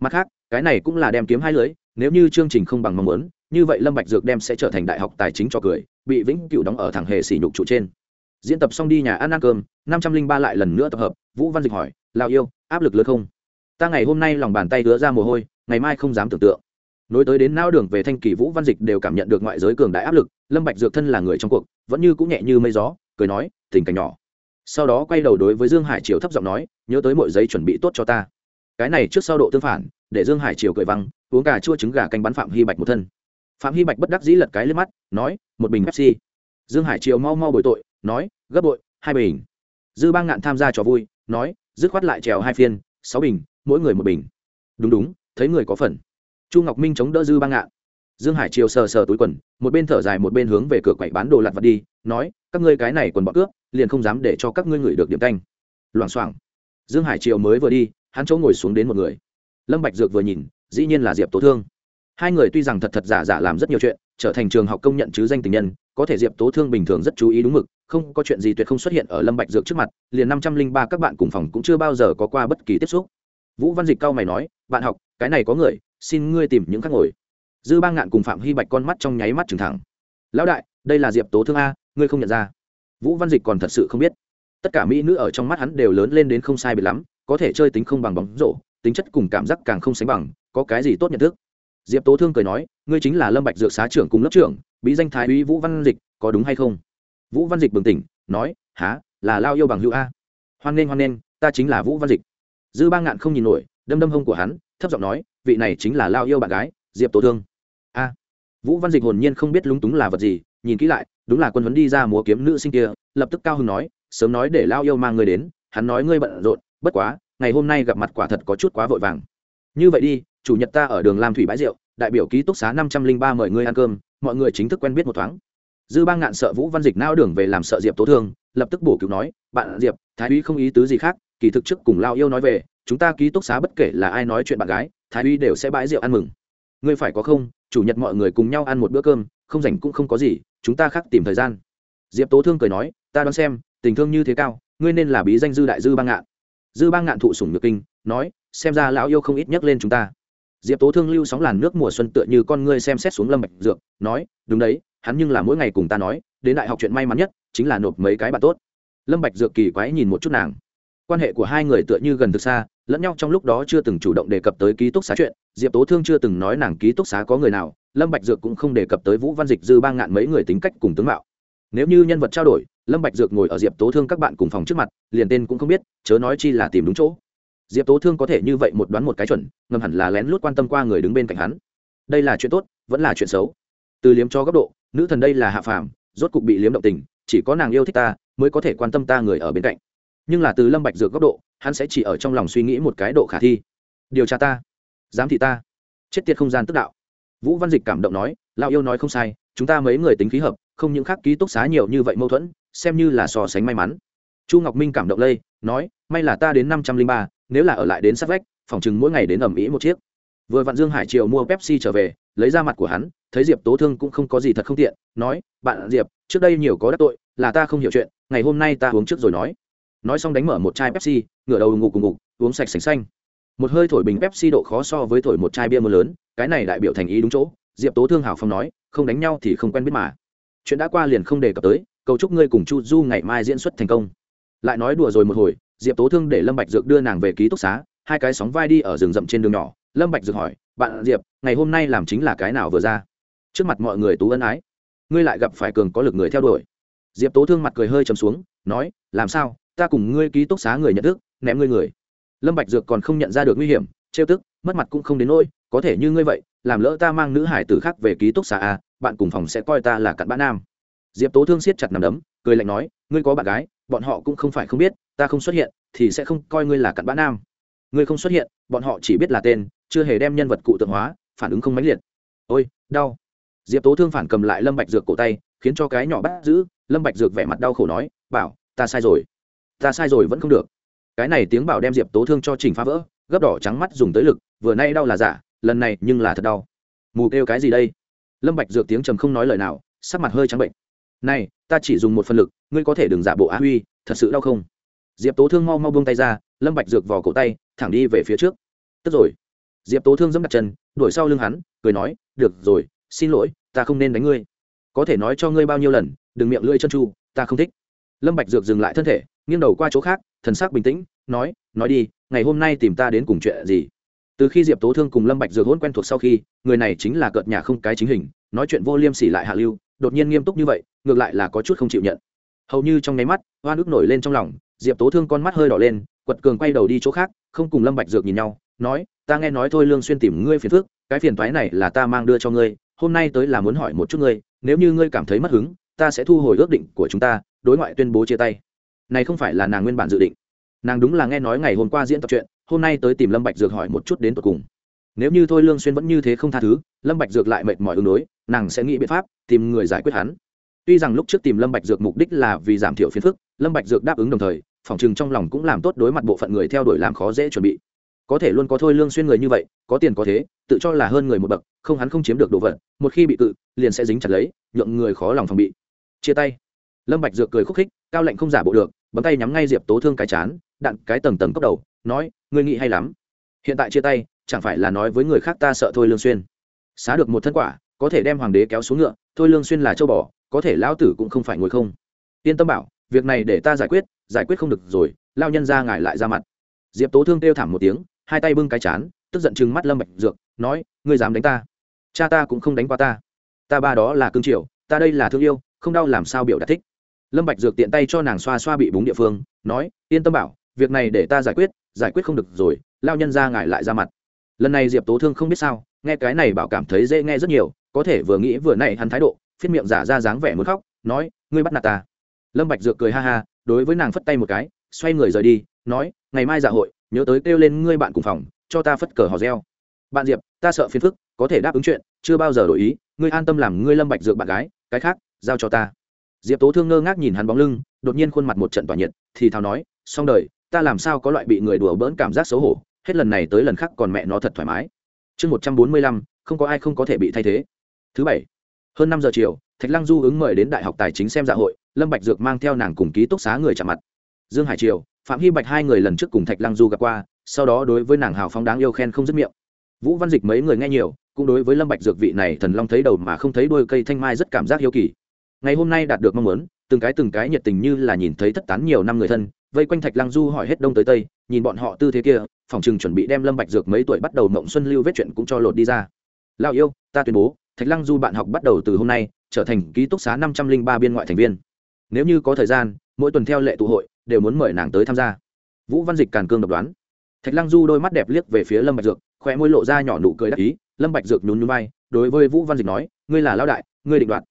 Speaker 1: Mặt khác, cái này cũng là đem kiếm hai lưới, nếu như chương trình không bằng mong muốn, như vậy lâm bạch dược đem sẽ trở thành đại học tài chính cho cười, bị vĩnh cửu đóng ở thẳng hề sỉ nhục trụ trên. Diễn tập xong đi nhà ăn ăn cơm, năm trăm linh ba lại lần nữa tập hợp, vũ văn dịch hỏi lào yêu, áp lực lớn không? Ta ngày hôm nay lòng bàn tay đưa ra mồ hôi, ngày mai không dám tưởng tượng. Nối tới đến não đường về thanh kỳ vũ văn dịch đều cảm nhận được ngoại giới cường đại áp lực, lâm bạch dược thân là người trong cuộc, vẫn như cũng nhẹ như mây gió, cười nói, tình cảnh nhỏ sau đó quay đầu đối với dương hải triều thấp giọng nói, nhớ tới mọi giấy chuẩn bị tốt cho ta. Cái này trước sau độ tương phản, để dương hải triều cười văng, uống cà chua trứng gà canh bắn phạm hy bạch một thân. Phạm hy bạch bất đắc dĩ lật cái lên mắt, nói, một bình pepsi. Dương hải triều mau mau bồi tội, nói, gấp bội, hai bình. Dư bang ngạn tham gia trò vui, nói, dứt khoát lại trèo hai phiên, sáu bình, mỗi người một bình. Đúng đúng, thấy người có phần. Chu ngọc minh chống đỡ dư bang ngạn dương hải chiều sờ sờ túi quần, một bên thở dài một bên hướng về cửa quậy bán đồ lặt vặt đi, nói, các ngươi cái này quần bọn cướp, liền không dám để cho các ngươi ngửi được điểm canh loảng xoảng. Dương hải chiều mới vừa đi, hắn chỗ ngồi xuống đến một người. Lâm bạch dược vừa nhìn, dĩ nhiên là diệp tố thương. Hai người tuy rằng thật thật giả giả làm rất nhiều chuyện, trở thành trường học công nhận chứ danh tình nhân, có thể diệp tố thương bình thường rất chú ý đúng mực, không có chuyện gì tuyệt không xuất hiện ở lâm bạch dược trước mặt, liền năm trăm linh ba các bạn cùng phòng cũng chưa bao giờ có qua bất kỳ tiếp xúc. Vũ văn dịch cao mày nói, bạn học, cái này có người, xin ngươi tìm những khác ngồi dư ba ngạn cùng phạm hy bạch con mắt trong nháy mắt trừng thẳng. Lão đại, đây là diệp tố thương a, ngươi không nhận ra. Vũ văn dịch còn thật sự không biết. Tất cả mỹ nữ ở trong mắt hắn đều lớn lên đến không sai biệt lắm, có thể chơi tính không bằng bóng rổ, tính chất cùng cảm giác càng không sánh bằng, có cái gì tốt nhận thức? Diệp tố thương cười nói, ngươi chính là lâm bạch dược xá trưởng cùng lớp trưởng, bí danh thái úy vũ văn dịch, có đúng hay không? Vũ văn dịch bừng tỉnh, nói, há, là lao yêu bằng hữu a. Hoan nghênh hoan nghênh, ta chính là vũ văn dịch. Dư ba ngạn không nhìn nổi, đâm đâm hông của hắn, thấp giọng nói, vị này chính là lao yêu bạn gái, diệp tố thương vũ văn dịch hồn nhiên không biết lúng túng là vật gì, nhìn kỹ lại, đúng là quân huấn đi ra múa kiếm nữ sinh kia, lập tức cao Hưng nói, sớm nói để lao yêu mang người đến, hắn nói ngươi bận rộn, bất quá, ngày hôm nay gặp mặt quả thật có chút quá vội vàng. Như vậy đi, chủ nhật ta ở đường lam thủy bãi rượu, đại biểu ký túc xá năm trăm linh ba mời ngươi ăn cơm, mọi người chính thức quen biết một thoáng. Dư bang ngạn sợ vũ văn dịch nao đường về làm sợ diệp tố thương, lập tức bổ cứu nói, bạn diệp, thái úy không ý tứ gì khác, kỳ thực trước cùng lao yêu nói về, chúng ta ký túc xá bất kể là ai nói chuyện bạn gái, thái úy đều sẽ bãi rượu ăn mừng. Ngươi phải có không chủ nhật mọi người cùng nhau ăn một bữa cơm, không rảnh cũng không có gì, chúng ta khác tìm thời gian. Diệp tố thương cười nói, ta đoán xem, tình thương như thế cao, ngươi nên là bí danh dư đại dư bang ngạn. Dư bang ngạn thụ sủng nhược kinh, nói, xem ra lão yêu không ít nhắc lên chúng ta. Diệp tố thương lưu sóng làn nước mùa xuân tựa như con ngươi xem xét xuống lâm bạch dược, nói, đúng đấy, hắn nhưng là mỗi ngày cùng ta nói, đến đại học chuyện may mắn nhất, chính là nộp mấy cái bạn tốt. Lâm bạch dược kỳ quái nhìn một chút nàng. Quan hệ của hai người tựa như gần thực xa, lẫn nhau trong lúc đó chưa từng chủ động đề cập tới ký túc xá chuyện diệp tố thương chưa từng nói nàng ký túc xá có người nào, lâm bạch dược cũng không đề cập tới vũ văn dịch dư ba ngạn mấy người tính cách cùng tướng mạo. Nếu như nhân vật trao đổi, lâm bạch dược ngồi ở diệp tố thương các bạn cùng phòng trước mặt, liền tên cũng không biết, chớ nói chi là tìm đúng chỗ. Diệp tố thương có thể như vậy một đoán một cái chuẩn, ngầm hẳn là lén lút quan tâm qua người đứng bên cạnh hắn. Đây là chuyện tốt, vẫn là chuyện xấu. Từ liếm cho góc độ, nữ thần đây là hạ phàm, rốt cục bị liếm động tình, chỉ có nàng yêu thích ta, mới có thể quan tâm ta người ở bên cạnh. Nhưng là từ lâm bạch dược góc độ, hắn sẽ chỉ ở trong lòng suy nghĩ một cái độ khả thi. Điều tra ta dám thị ta. Chết tiệt không gian tức đạo. Vũ văn dịch cảm động nói, lão yêu nói không sai, chúng ta mấy người tính khí hợp, không những khác ký túc xá nhiều như vậy mâu thuẫn, xem như là so sánh may mắn. Chu ngọc minh cảm động lây, nói, may là ta đến năm trăm linh ba, nếu là ở lại đến sát vách, phòng chừng mỗi ngày đến ẩm ĩ một chiếc. Vừa vạn dương hải triều mua pepsi trở về, lấy ra mặt của hắn, thấy diệp tố thương cũng không có gì thật không tiện, nói, bạn diệp, trước đây nhiều có đắc tội, là ta không hiểu chuyện, ngày hôm nay ta uống trước rồi nói. Nói xong đánh mở một chai pepsi, ngửa đầu ngục cùng ngục uống sạch sành xanh một hơi thổi bình pepsi độ khó so với thổi một chai bia mưa lớn, cái này đại biểu thành ý đúng chỗ, diệp tố thương hảo phong nói, không đánh nhau thì không quen biết mà. Chuyện đã qua liền không đề cập tới, cầu chúc ngươi cùng chu du ngày mai diễn xuất thành công. Lại nói đùa rồi một hồi, diệp tố thương để lâm bạch dược đưa nàng về ký túc xá, hai cái sóng vai đi ở rừng rậm trên đường nhỏ. Lâm bạch dược hỏi, bạn diệp, ngày hôm nay làm chính là cái nào vừa ra? Trước mặt mọi người tú ân ái, ngươi lại gặp phải cường có lực người theo đuổi. Diệp tố thương mặt cười hơi trầm xuống, nói, làm sao? Ta cùng ngươi ký túc xá người nhận thức, ném ngươi người lâm bạch dược còn không nhận ra được nguy hiểm, trêu tức, mất mặt cũng không đến nỗi, có thể như ngươi vậy, làm lỡ ta mang nữ hải tử khác về ký túc xá a, bạn cùng phòng sẽ coi ta là cặn bã nam. Diệp tố thương siết chặt nằm đấm, cười lạnh nói, ngươi có bạn gái, bọn họ cũng không phải không biết, ta không xuất hiện, thì sẽ không coi ngươi là cặn bã nam. Ngươi không xuất hiện, bọn họ chỉ biết là tên, chưa hề đem nhân vật cụ tượng hóa, phản ứng không mãnh liệt. Ôi, đau. Diệp tố thương phản cầm lại lâm bạch dược cổ tay, khiến cho cái nhỏ bắt giữ, lâm bạch dược vẻ mặt đau khổ nói, bảo, ta sai rồi. Ta sai rồi vẫn không được cái này tiếng bảo đem diệp tố thương cho trình phá vỡ, gấp đỏ trắng mắt dùng tới lực, vừa nay đau là giả, lần này nhưng là thật đau. Mù kêu cái gì đây? Lâm bạch dược tiếng trầm không nói lời nào, sắc mặt hơi trắng bệnh. Này, ta chỉ dùng một phần lực, ngươi có thể đừng giả bộ á huy, thật sự đau không? Diệp tố thương mau mau buông tay ra, lâm bạch dược vò cổ tay, thẳng đi về phía trước. Tức rồi. Diệp tố thương giẫm đặt chân, đuổi sau lưng hắn, cười nói, được rồi, xin lỗi, ta không nên đánh ngươi. Có thể nói cho ngươi bao nhiêu lần, đừng miệng lưỡi chân chu, ta không thích. Lâm bạch dược dừng lại thân thể, nghiêng đầu qua chỗ khác thần sắc bình tĩnh, nói nói đi, ngày hôm nay tìm ta đến cùng chuyện gì? Từ khi diệp tố thương cùng lâm bạch dược hôn quen thuộc sau khi, người này chính là cợt nhà không cái chính hình, nói chuyện vô liêm sỉ lại hạ lưu, đột nhiên nghiêm túc như vậy, ngược lại là có chút không chịu nhận. Hầu như trong nháy mắt hoa nước nổi lên trong lòng, diệp tố thương con mắt hơi đỏ lên, quật cường quay đầu đi chỗ khác, không cùng lâm bạch dược nhìn nhau, nói, ta nghe nói thôi lương xuyên tìm ngươi phiền phức, cái phiền toái này là ta mang đưa cho ngươi, hôm nay tới là muốn hỏi một chút ngươi, nếu như ngươi cảm thấy mất hứng, ta sẽ thu hồi ước định của chúng ta, đối ngoại tuyên bố chia tay này không phải là nàng nguyên bản dự định. Nàng đúng là nghe nói ngày hôm qua diễn tập chuyện, hôm nay tới tìm lâm bạch dược hỏi một chút đến tận cùng. Nếu như thôi lương xuyên vẫn như thế không tha thứ, lâm bạch dược lại mệt mỏi ứng đối, nàng sẽ nghĩ biện pháp tìm người giải quyết hắn. Tuy rằng lúc trước tìm lâm bạch dược mục đích là vì giảm thiểu phiền phức, lâm bạch dược đáp ứng đồng thời, phòng chừng trong lòng cũng làm tốt đối mặt bộ phận người theo đuổi làm khó dễ chuẩn bị. Có thể luôn có thôi lương xuyên người như vậy, có tiền có thế, tự cho là hơn người một bậc, không hắn không chiếm được đồ vật, một khi bị cự, liền sẽ dính chặt lấy, nhượng người khó lòng phòng bị. Chia tay. Lâm bạch dược cười khúc khích cao lệnh không giả bộ được, bấm tay nhắm ngay diệp tố thương cái chán đặn cái tầng tầng cốc đầu, nói, ngươi nghĩ hay lắm. Hiện tại chia tay, chẳng phải là nói với người khác ta sợ thôi lương xuyên. Xá được một thân quả, có thể đem hoàng đế kéo xuống ngựa, thôi lương xuyên là châu bò, có thể lão tử cũng không phải ngồi không. Yên tâm bảo, việc này để ta giải quyết giải quyết không được rồi lao nhân ra ngài lại ra mặt. Diệp tố thương kêu thảm một tiếng, hai tay bưng cái chán, tức giận chừng mắt lâm bạch dược, nói, ngươi dám đánh ta? Cha ta cũng không đánh qua ta. Ta ba đó là cương triều, ta đây là thương yêu, không đau làm sao biểu đạt thích lâm bạch dược tiện tay cho nàng xoa xoa bị búng địa phương, nói, yên tâm bảo, việc này để ta giải quyết giải quyết không được rồi lao nhân ra ngài lại ra mặt. Lần này diệp tố thương không biết sao, nghe cái này bảo cảm thấy dễ nghe rất nhiều, có thể vừa nghĩ vừa nãy hắn thái độ, phiết miệng giả ra dáng vẻ muốn khóc, nói, ngươi bắt nạt ta. Lâm bạch dược cười ha ha, đối với nàng phất tay một cái, xoay người rời đi, nói, ngày mai dạ hội, nhớ tới kêu lên ngươi bạn cùng phòng, cho ta phất cờ hò reo. Bạn diệp, ta sợ phiền phức, có thể đáp ứng chuyện, chưa bao giờ đổi ý, ngươi an tâm làm ngươi lâm bạch dược bạn gái, cái khác, giao cho ta diệp tố thương ngơ ngác nhìn hắn bóng lưng, đột nhiên khuôn mặt một trận tỏa nhiệt, thì thào nói, xong đời, ta làm sao có loại bị người đùa bỡn cảm giác xấu hổ, hết lần này tới lần khác còn mẹ nó thật thoải mái. Chương một trăm bốn mươi lăm, không có ai không có thể bị thay thế. Thứ bảy, hơn năm giờ chiều, thạch lăng du ứng mời đến đại học tài chính xem dạ hội, lâm bạch dược mang theo nàng cùng ký túc xá người chạm mặt. Dương hải triều, phạm hy bạch hai người lần trước cùng thạch lăng du gặp qua, sau đó đối với nàng hào phóng đáng yêu khen không dứt miệng. Vũ văn dịch mấy người nghe nhiều, cũng đối với lâm bạch dược vị này thần long thấy đầu mà không thấy đuôi cây thanh mai rất cảm giác hiếu kỳ ngày hôm nay đạt được mong muốn, từng cái từng cái nhiệt tình như là nhìn thấy thất tán nhiều năm người thân, vây quanh thạch lăng du hỏi hết đông tới tây, nhìn bọn họ tư thế kia, phòng chừng chuẩn bị đem lâm bạch dược mấy tuổi bắt đầu mộng xuân lưu vết chuyện cũng cho lột đi ra. Lão yêu, ta tuyên bố, thạch lăng du bạn học bắt đầu từ hôm nay, trở thành ký túc xá năm trăm linh ba biên ngoại thành viên. Nếu như có thời gian, mỗi tuần theo lệ tụ hội, đều muốn mời nàng tới tham gia. Vũ văn dịch càn cương độc đoán. Thạch lăng du đôi mắt đẹp liếc về phía lâm bạch dược khoe môi lộ ra nhỏ nụ cười đắc ý, lâm bạch dược nhún nhún vai, đối với vũ văn dịch nói, ngươi là lão đại, ngươi định đoạt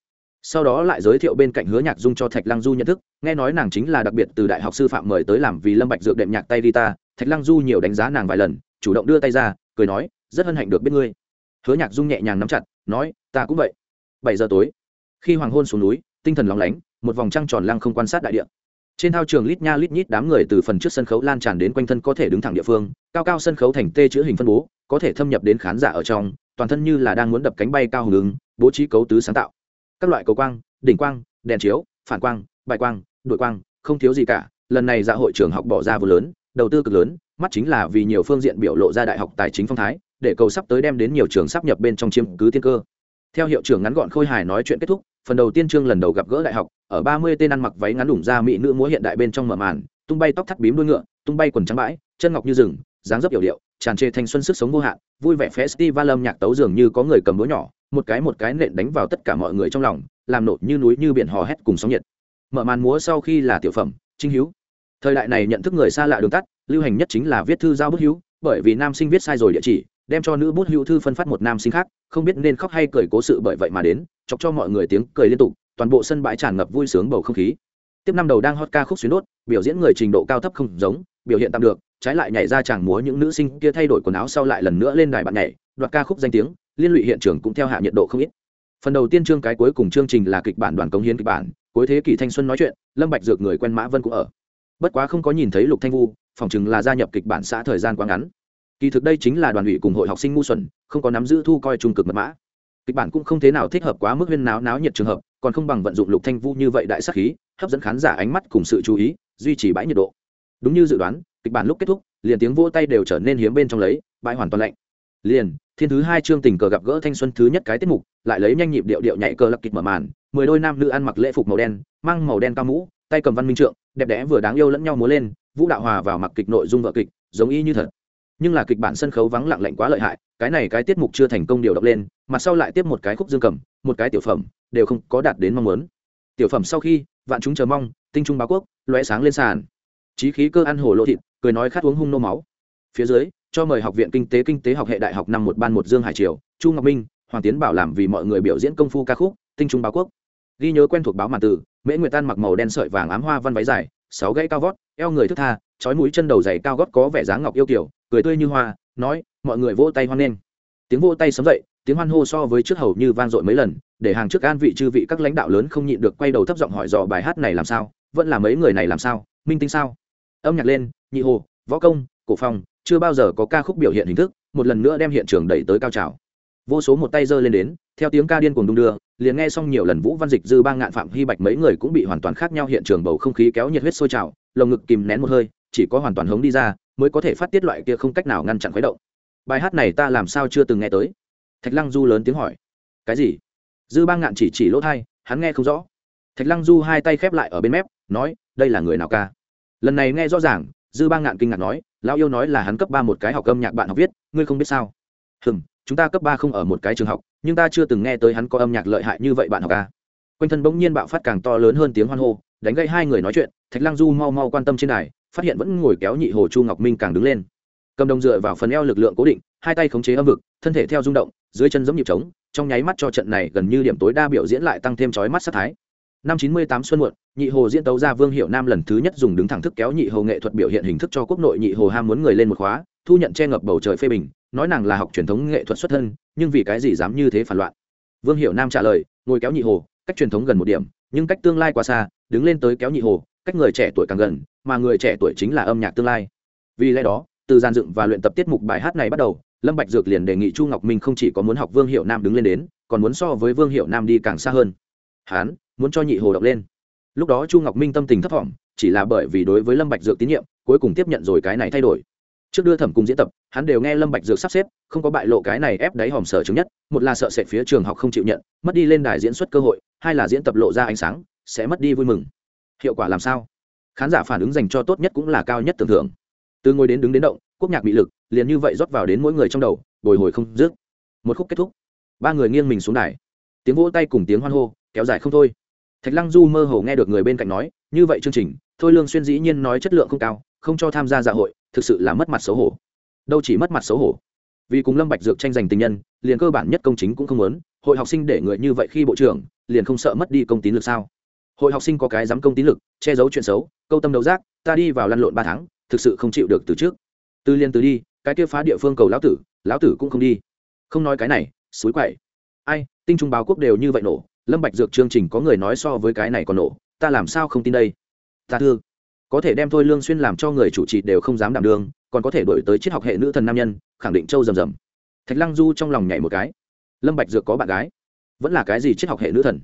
Speaker 1: sau đó lại giới thiệu bên cạnh hứa nhạc dung cho thạch lăng du nhận thức nghe nói nàng chính là đặc biệt từ đại học sư phạm mời tới làm vì lâm bạch dược đệm nhạc tay Rita, thạch lăng du nhiều đánh giá nàng vài lần chủ động đưa tay ra cười nói rất hân hạnh được biết ngươi. Hứa nhạc dung nhẹ nhàng nắm chặt nói ta cũng vậy. Bảy giờ tối khi hoàng hôn xuống núi tinh thần lóng lánh một vòng trăng tròn lăng không quan sát đại địa. Trên thao trường lít nha lít nhít đám người từ phần trước sân khấu lan tràn đến quanh thân có thể đứng thẳng địa phương cao cao sân khấu thành tê chữ hình phân bố có thể thâm nhập đến khán giả ở trong toàn thân như là đang muốn đập cánh bay cao hùng ứng bố trí cấu tứ sáng tạo các loại cầu quang, đỉnh quang, đèn chiếu, phản quang bài quang, đội quang, không thiếu gì cả. Lần này dạ hội trường học bỏ ra vừa lớn, đầu tư cực lớn, mắt chính là vì nhiều phương diện biểu lộ ra đại học tài chính phong thái, để cầu sắp tới đem đến nhiều trường sắp nhập bên trong chiếm cứ tiên cơ. Theo hiệu trưởng ngắn gọn khôi hài nói chuyện kết thúc, phần đầu tiên chương lần đầu gặp gỡ đại học, ở ba mươi tên ăn mặc váy ngắn đủng ra mỹ nữ múa hiện đại bên trong mở màn, tung bay tóc thắt bím đuôi ngựa, tung bay quần trắng bãi, chân ngọc như rừng, dáng dấp yểu điệu, tràn trề thanh xuân sức sống vô hạn, vui vẻ festival âm nhạc tấu dường như có người cầm đũa nhỏ một cái một cái nện đánh vào tất cả mọi người trong lòng, làm nổ như núi như biển hò hét cùng sóng nhiệt. Mở màn múa sau khi là tiểu phẩm, trinh hiếu. Thời đại này nhận thức người xa lạ đường tắt, lưu hành nhất chính là viết thư giao bút hữu bởi vì nam sinh viết sai rồi địa chỉ, đem cho nữ bút hữu thư phân phát một nam sinh khác, không biết nên khóc hay cười cố sự bởi vậy mà đến, chọc cho mọi người tiếng cười liên tục, toàn bộ sân bãi tràn ngập vui sướng bầu không khí. Tiếp năm đầu đang hot ca khúc xuyến đốt, biểu diễn người trình độ cao thấp không giống, biểu hiện tạm được, trái lại nhảy ra chàng múa những nữ sinh kia thay đổi quần áo sau lại lần nữa lên đài bạn nhảy, đoạt ca khúc danh tiếng liên lụy hiện trường cũng theo hạ nhiệt độ không ít. Phần đầu tiên chương cái cuối cùng chương trình là kịch bản đoàn công hiến kịch bản, cuối thế kỷ thanh xuân nói chuyện, lâm bạch dược người quen mã vân cũng ở. Bất quá không có nhìn thấy lục thanh vu, phòng chừng là gia nhập kịch bản xã thời gian quá ngắn. Kỳ thực đây chính là đoàn ủy cùng hội học sinh ngu xuẩn, không có nắm giữ thu coi trung cực mật mã. Kịch bản cũng không thế nào thích hợp quá mức huyên náo náo nhiệt trường hợp, còn không bằng vận dụng lục thanh vu như vậy đại sắc khí, hấp dẫn khán giả ánh mắt cùng sự chú ý, duy trì bãi nhiệt độ. Đúng như dự đoán, kịch bản lúc kết thúc, liền tiếng vỗ tay đều trở nên hiếm bên trong lấy, bãi hoàn toàn lạnh liền, thiên thứ hai chương tình cờ gặp gỡ thanh xuân thứ nhất cái tiết mục, lại lấy nhanh nhịp điệu điệu nhảy cờ lập kịch mở màn, mười đôi nam nữ ăn mặc lễ phục màu đen, mang màu đen cao mũ, tay cầm văn minh trượng, đẹp đẽ vừa đáng yêu lẫn nhau múa lên, vũ đạo hòa vào mặc kịch nội dung vợ kịch, giống y như thật. Nhưng là kịch bản sân khấu vắng lặng lạnh quá lợi hại, cái này cái tiết mục chưa thành công điều động lên mặt sau lại tiếp một cái khúc dương cầm, một cái tiểu phẩm, đều không có đạt đến mong muốn. Tiểu phẩm sau khi, vạn chúng chờ mong, tinh trung báo quốc, lóe sáng lên sàn. Trí khí cơ ăn hồ lô thịt, cười nói khát uống hung nô máu. Phía dưới cho mời học viện kinh tế kinh tế học hệ đại học năm một ban một dương hải triều, chu ngọc minh, hoàng tiến bảo làm vì mọi người biểu diễn công phu ca khúc, tinh trung báo quốc. Ghi nhớ quen thuộc báo màn tử mễ nguyệt tan mặc màu đen sợi vàng ám hoa văn váy dài, sáu gãy cao vót eo người thức tha chói mũi chân đầu dày cao gót có vẻ dáng ngọc yêu kiểu cười tươi như hoa, nói, mọi người vỗ tay hoan nghênh. Tiếng vỗ tay sấm dậy, tiếng hoan hô so với trước hầu như vang dội mấy lần, để hàng trước an vị chư vị các lãnh đạo lớn không nhịn được quay đầu thấp giọng hỏi dò bài hát này làm sao, vẫn là mấy người này làm sao? Minh tinh sao? Âm nhạc lên, nhị hồ, võ công, cổ phong chưa bao giờ có ca khúc biểu hiện hình thức, một lần nữa đem hiện trường đẩy tới cao trào. Vô số một tay giơ lên đến, theo tiếng ca điên cuồng đung đưa, liền nghe xong nhiều lần vũ văn dịch dư ba ngạn phạm hy bạch mấy người cũng bị hoàn toàn khác nhau hiện trường bầu không khí kéo nhiệt huyết sôi trào, lồng ngực kìm nén một hơi, chỉ có hoàn toàn hống đi ra, mới có thể phát tiết loại kia không cách nào ngăn chặn khuấy động. Bài hát này ta làm sao chưa từng nghe tới? Thạch lăng du lớn tiếng hỏi. Cái gì? Dư ba ngạn chỉ chỉ lỗ thai, hắn nghe không rõ. Thạch lăng du hai tay khép lại ở bên mép, nói, đây là người nào ca? Lần này nghe rõ ràng, dư ba ngạn kinh ngạc nói lão yêu nói là hắn cấp ba một cái học âm nhạc bạn học viết, ngươi không biết sao? Hừm, chúng ta cấp ba không ở một cái trường học, nhưng ta chưa từng nghe tới hắn có âm nhạc lợi hại như vậy bạn học à? quanh thân bỗng nhiên bạo phát càng to lớn hơn tiếng hoan hô, đánh gây hai người nói chuyện, thạch lăng du mau mau quan tâm trên đài, phát hiện vẫn ngồi kéo nhị hồ chu ngọc minh càng đứng lên. Cầm đồng dựa vào phần eo lực lượng cố định, hai tay khống chế âm vực, thân thể theo rung động, dưới chân giống nhịp trống, trong nháy mắt cho trận này gần như điểm tối đa biểu diễn lại tăng thêm chói mắt sát thái năm chín mươi tám xuân muộn, nhị hồ diễn tấu ra vương hiệu nam lần thứ nhất dùng đứng thẳng thức kéo nhị hồ nghệ thuật biểu hiện hình thức cho quốc nội nhị hồ ham muốn người lên một khóa, thu nhận che ngập bầu trời phê bình, nói nàng là học truyền thống nghệ thuật xuất thân, nhưng vì cái gì dám như thế phản loạn? Vương hiệu nam trả lời, ngồi kéo nhị hồ, cách truyền thống gần một điểm, nhưng cách tương lai quá xa, đứng lên tới kéo nhị hồ, cách người trẻ tuổi càng gần, mà người trẻ tuổi chính là âm nhạc tương lai. Vì lẽ đó, từ gian dựng và luyện tập tiết mục bài hát này bắt đầu, lâm bạch dược liền đề nghị chu ngọc minh không chỉ có muốn học vương hiệu nam đứng lên đến, còn muốn so với vương hiệu nam đi càng xa hơn hán, muốn cho nhị hồ động lên. Lúc đó chu ngọc minh tâm tình thấp thỏm, chỉ là bởi vì đối với lâm bạch dược tín nhiệm, cuối cùng tiếp nhận rồi cái này thay đổi. Trước đưa thẩm cùng diễn tập, hắn đều nghe lâm bạch dược sắp xếp, không có bại lộ cái này ép đáy hòm sở chứng nhất, một là sợ sẽ phía trường học không chịu nhận, mất đi lên đài diễn xuất cơ hội, hai là diễn tập lộ ra ánh sáng, sẽ mất đi vui mừng. Hiệu quả làm sao? Khán giả phản ứng dành cho tốt nhất cũng là cao nhất tưởng thưởng. Từ ngồi đến đứng đến động, quốc nhạc bị lực, liền như vậy rót vào đến mỗi người trong đầu, bồi hồi không dứt. Một khúc kết thúc. Ba người nghiêng mình xuống đài tiếng vỗ tay cùng tiếng hoan hô, kéo dài không thôi. Thạch lăng du mơ hồ nghe được người bên cạnh nói, như vậy chương trình, thôi lương xuyên dĩ nhiên nói chất lượng không cao, không cho tham gia dạ hội, thực sự là mất mặt xấu hổ. Đâu chỉ mất mặt xấu hổ. Vì cùng lâm bạch dược tranh giành tình nhân, liền cơ bản nhất công chính cũng không muốn, hội học sinh để người như vậy khi bộ trưởng, liền không sợ mất đi công tín lực sao? Hội học sinh có cái dám công tín lực, che giấu chuyện xấu, câu tâm đấu giác, ta đi vào lăn lộn ba tháng, thực sự không chịu được từ trước. Từ liên từ đi, cái kia phá địa phương cầu lão tử lão tử cũng không đi. Không nói cái này, suối quậy. Ai? Tinh trung báo quốc đều như vậy nổ, lâm bạch dược chương trình có người nói so với cái này còn nổ, ta làm sao không tin đây? Ta thương có thể đem thôi lương xuyên làm cho người chủ trì đều không dám đảm đương, còn có thể đổi tới triết học hệ nữ thần nam nhân, khẳng định châu rầm rầm. Thạch lăng du trong lòng nhảy một cái. Lâm bạch dược có bạn gái. Vẫn là cái gì triết học hệ nữ thần?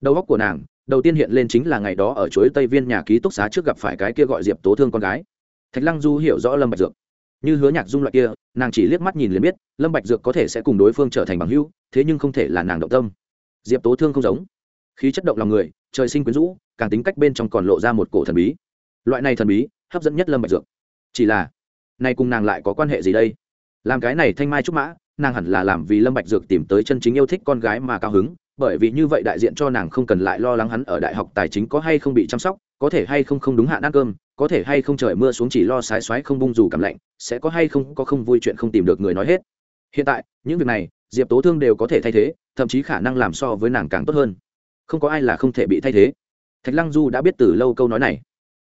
Speaker 1: Đầu óc của nàng, đầu tiên hiện lên chính là ngày đó ở chuối tây viên nhà ký túc xá trước gặp phải cái kia gọi diệp tố thương con gái. Thạch lăng du hiểu rõ lâm bạch dược như hứa nhạc dung loại kia, nàng chỉ liếc mắt nhìn liền biết, lâm bạch dược có thể sẽ cùng đối phương trở thành bằng hữu, thế nhưng không thể là nàng động tâm. Diệp tố thương không giống. Khí chất động lòng người, trời sinh quyến rũ, càng tính cách bên trong còn lộ ra một cổ thần bí. Loại này thần bí, hấp dẫn nhất lâm bạch dược. Chỉ là, nay cùng nàng lại có quan hệ gì đây? Làm cái này thanh mai trúc mã, nàng hẳn là làm vì lâm bạch dược tìm tới chân chính yêu thích con gái mà cao hứng, bởi vì như vậy đại diện cho nàng không cần lại lo lắng hắn ở đại học tài chính có hay không bị chăm sóc có thể hay không không đúng hạn ăn cơm, có thể hay không trời mưa xuống chỉ lo sái xoáy không bung dù cảm lạnh, sẽ có hay không có không vui chuyện không tìm được người nói hết. Hiện tại, những việc này, diệp tố thương đều có thể thay thế, thậm chí khả năng làm so với nàng càng tốt hơn. Không có ai là không thể bị thay thế. Thạch lăng du đã biết từ lâu câu nói này.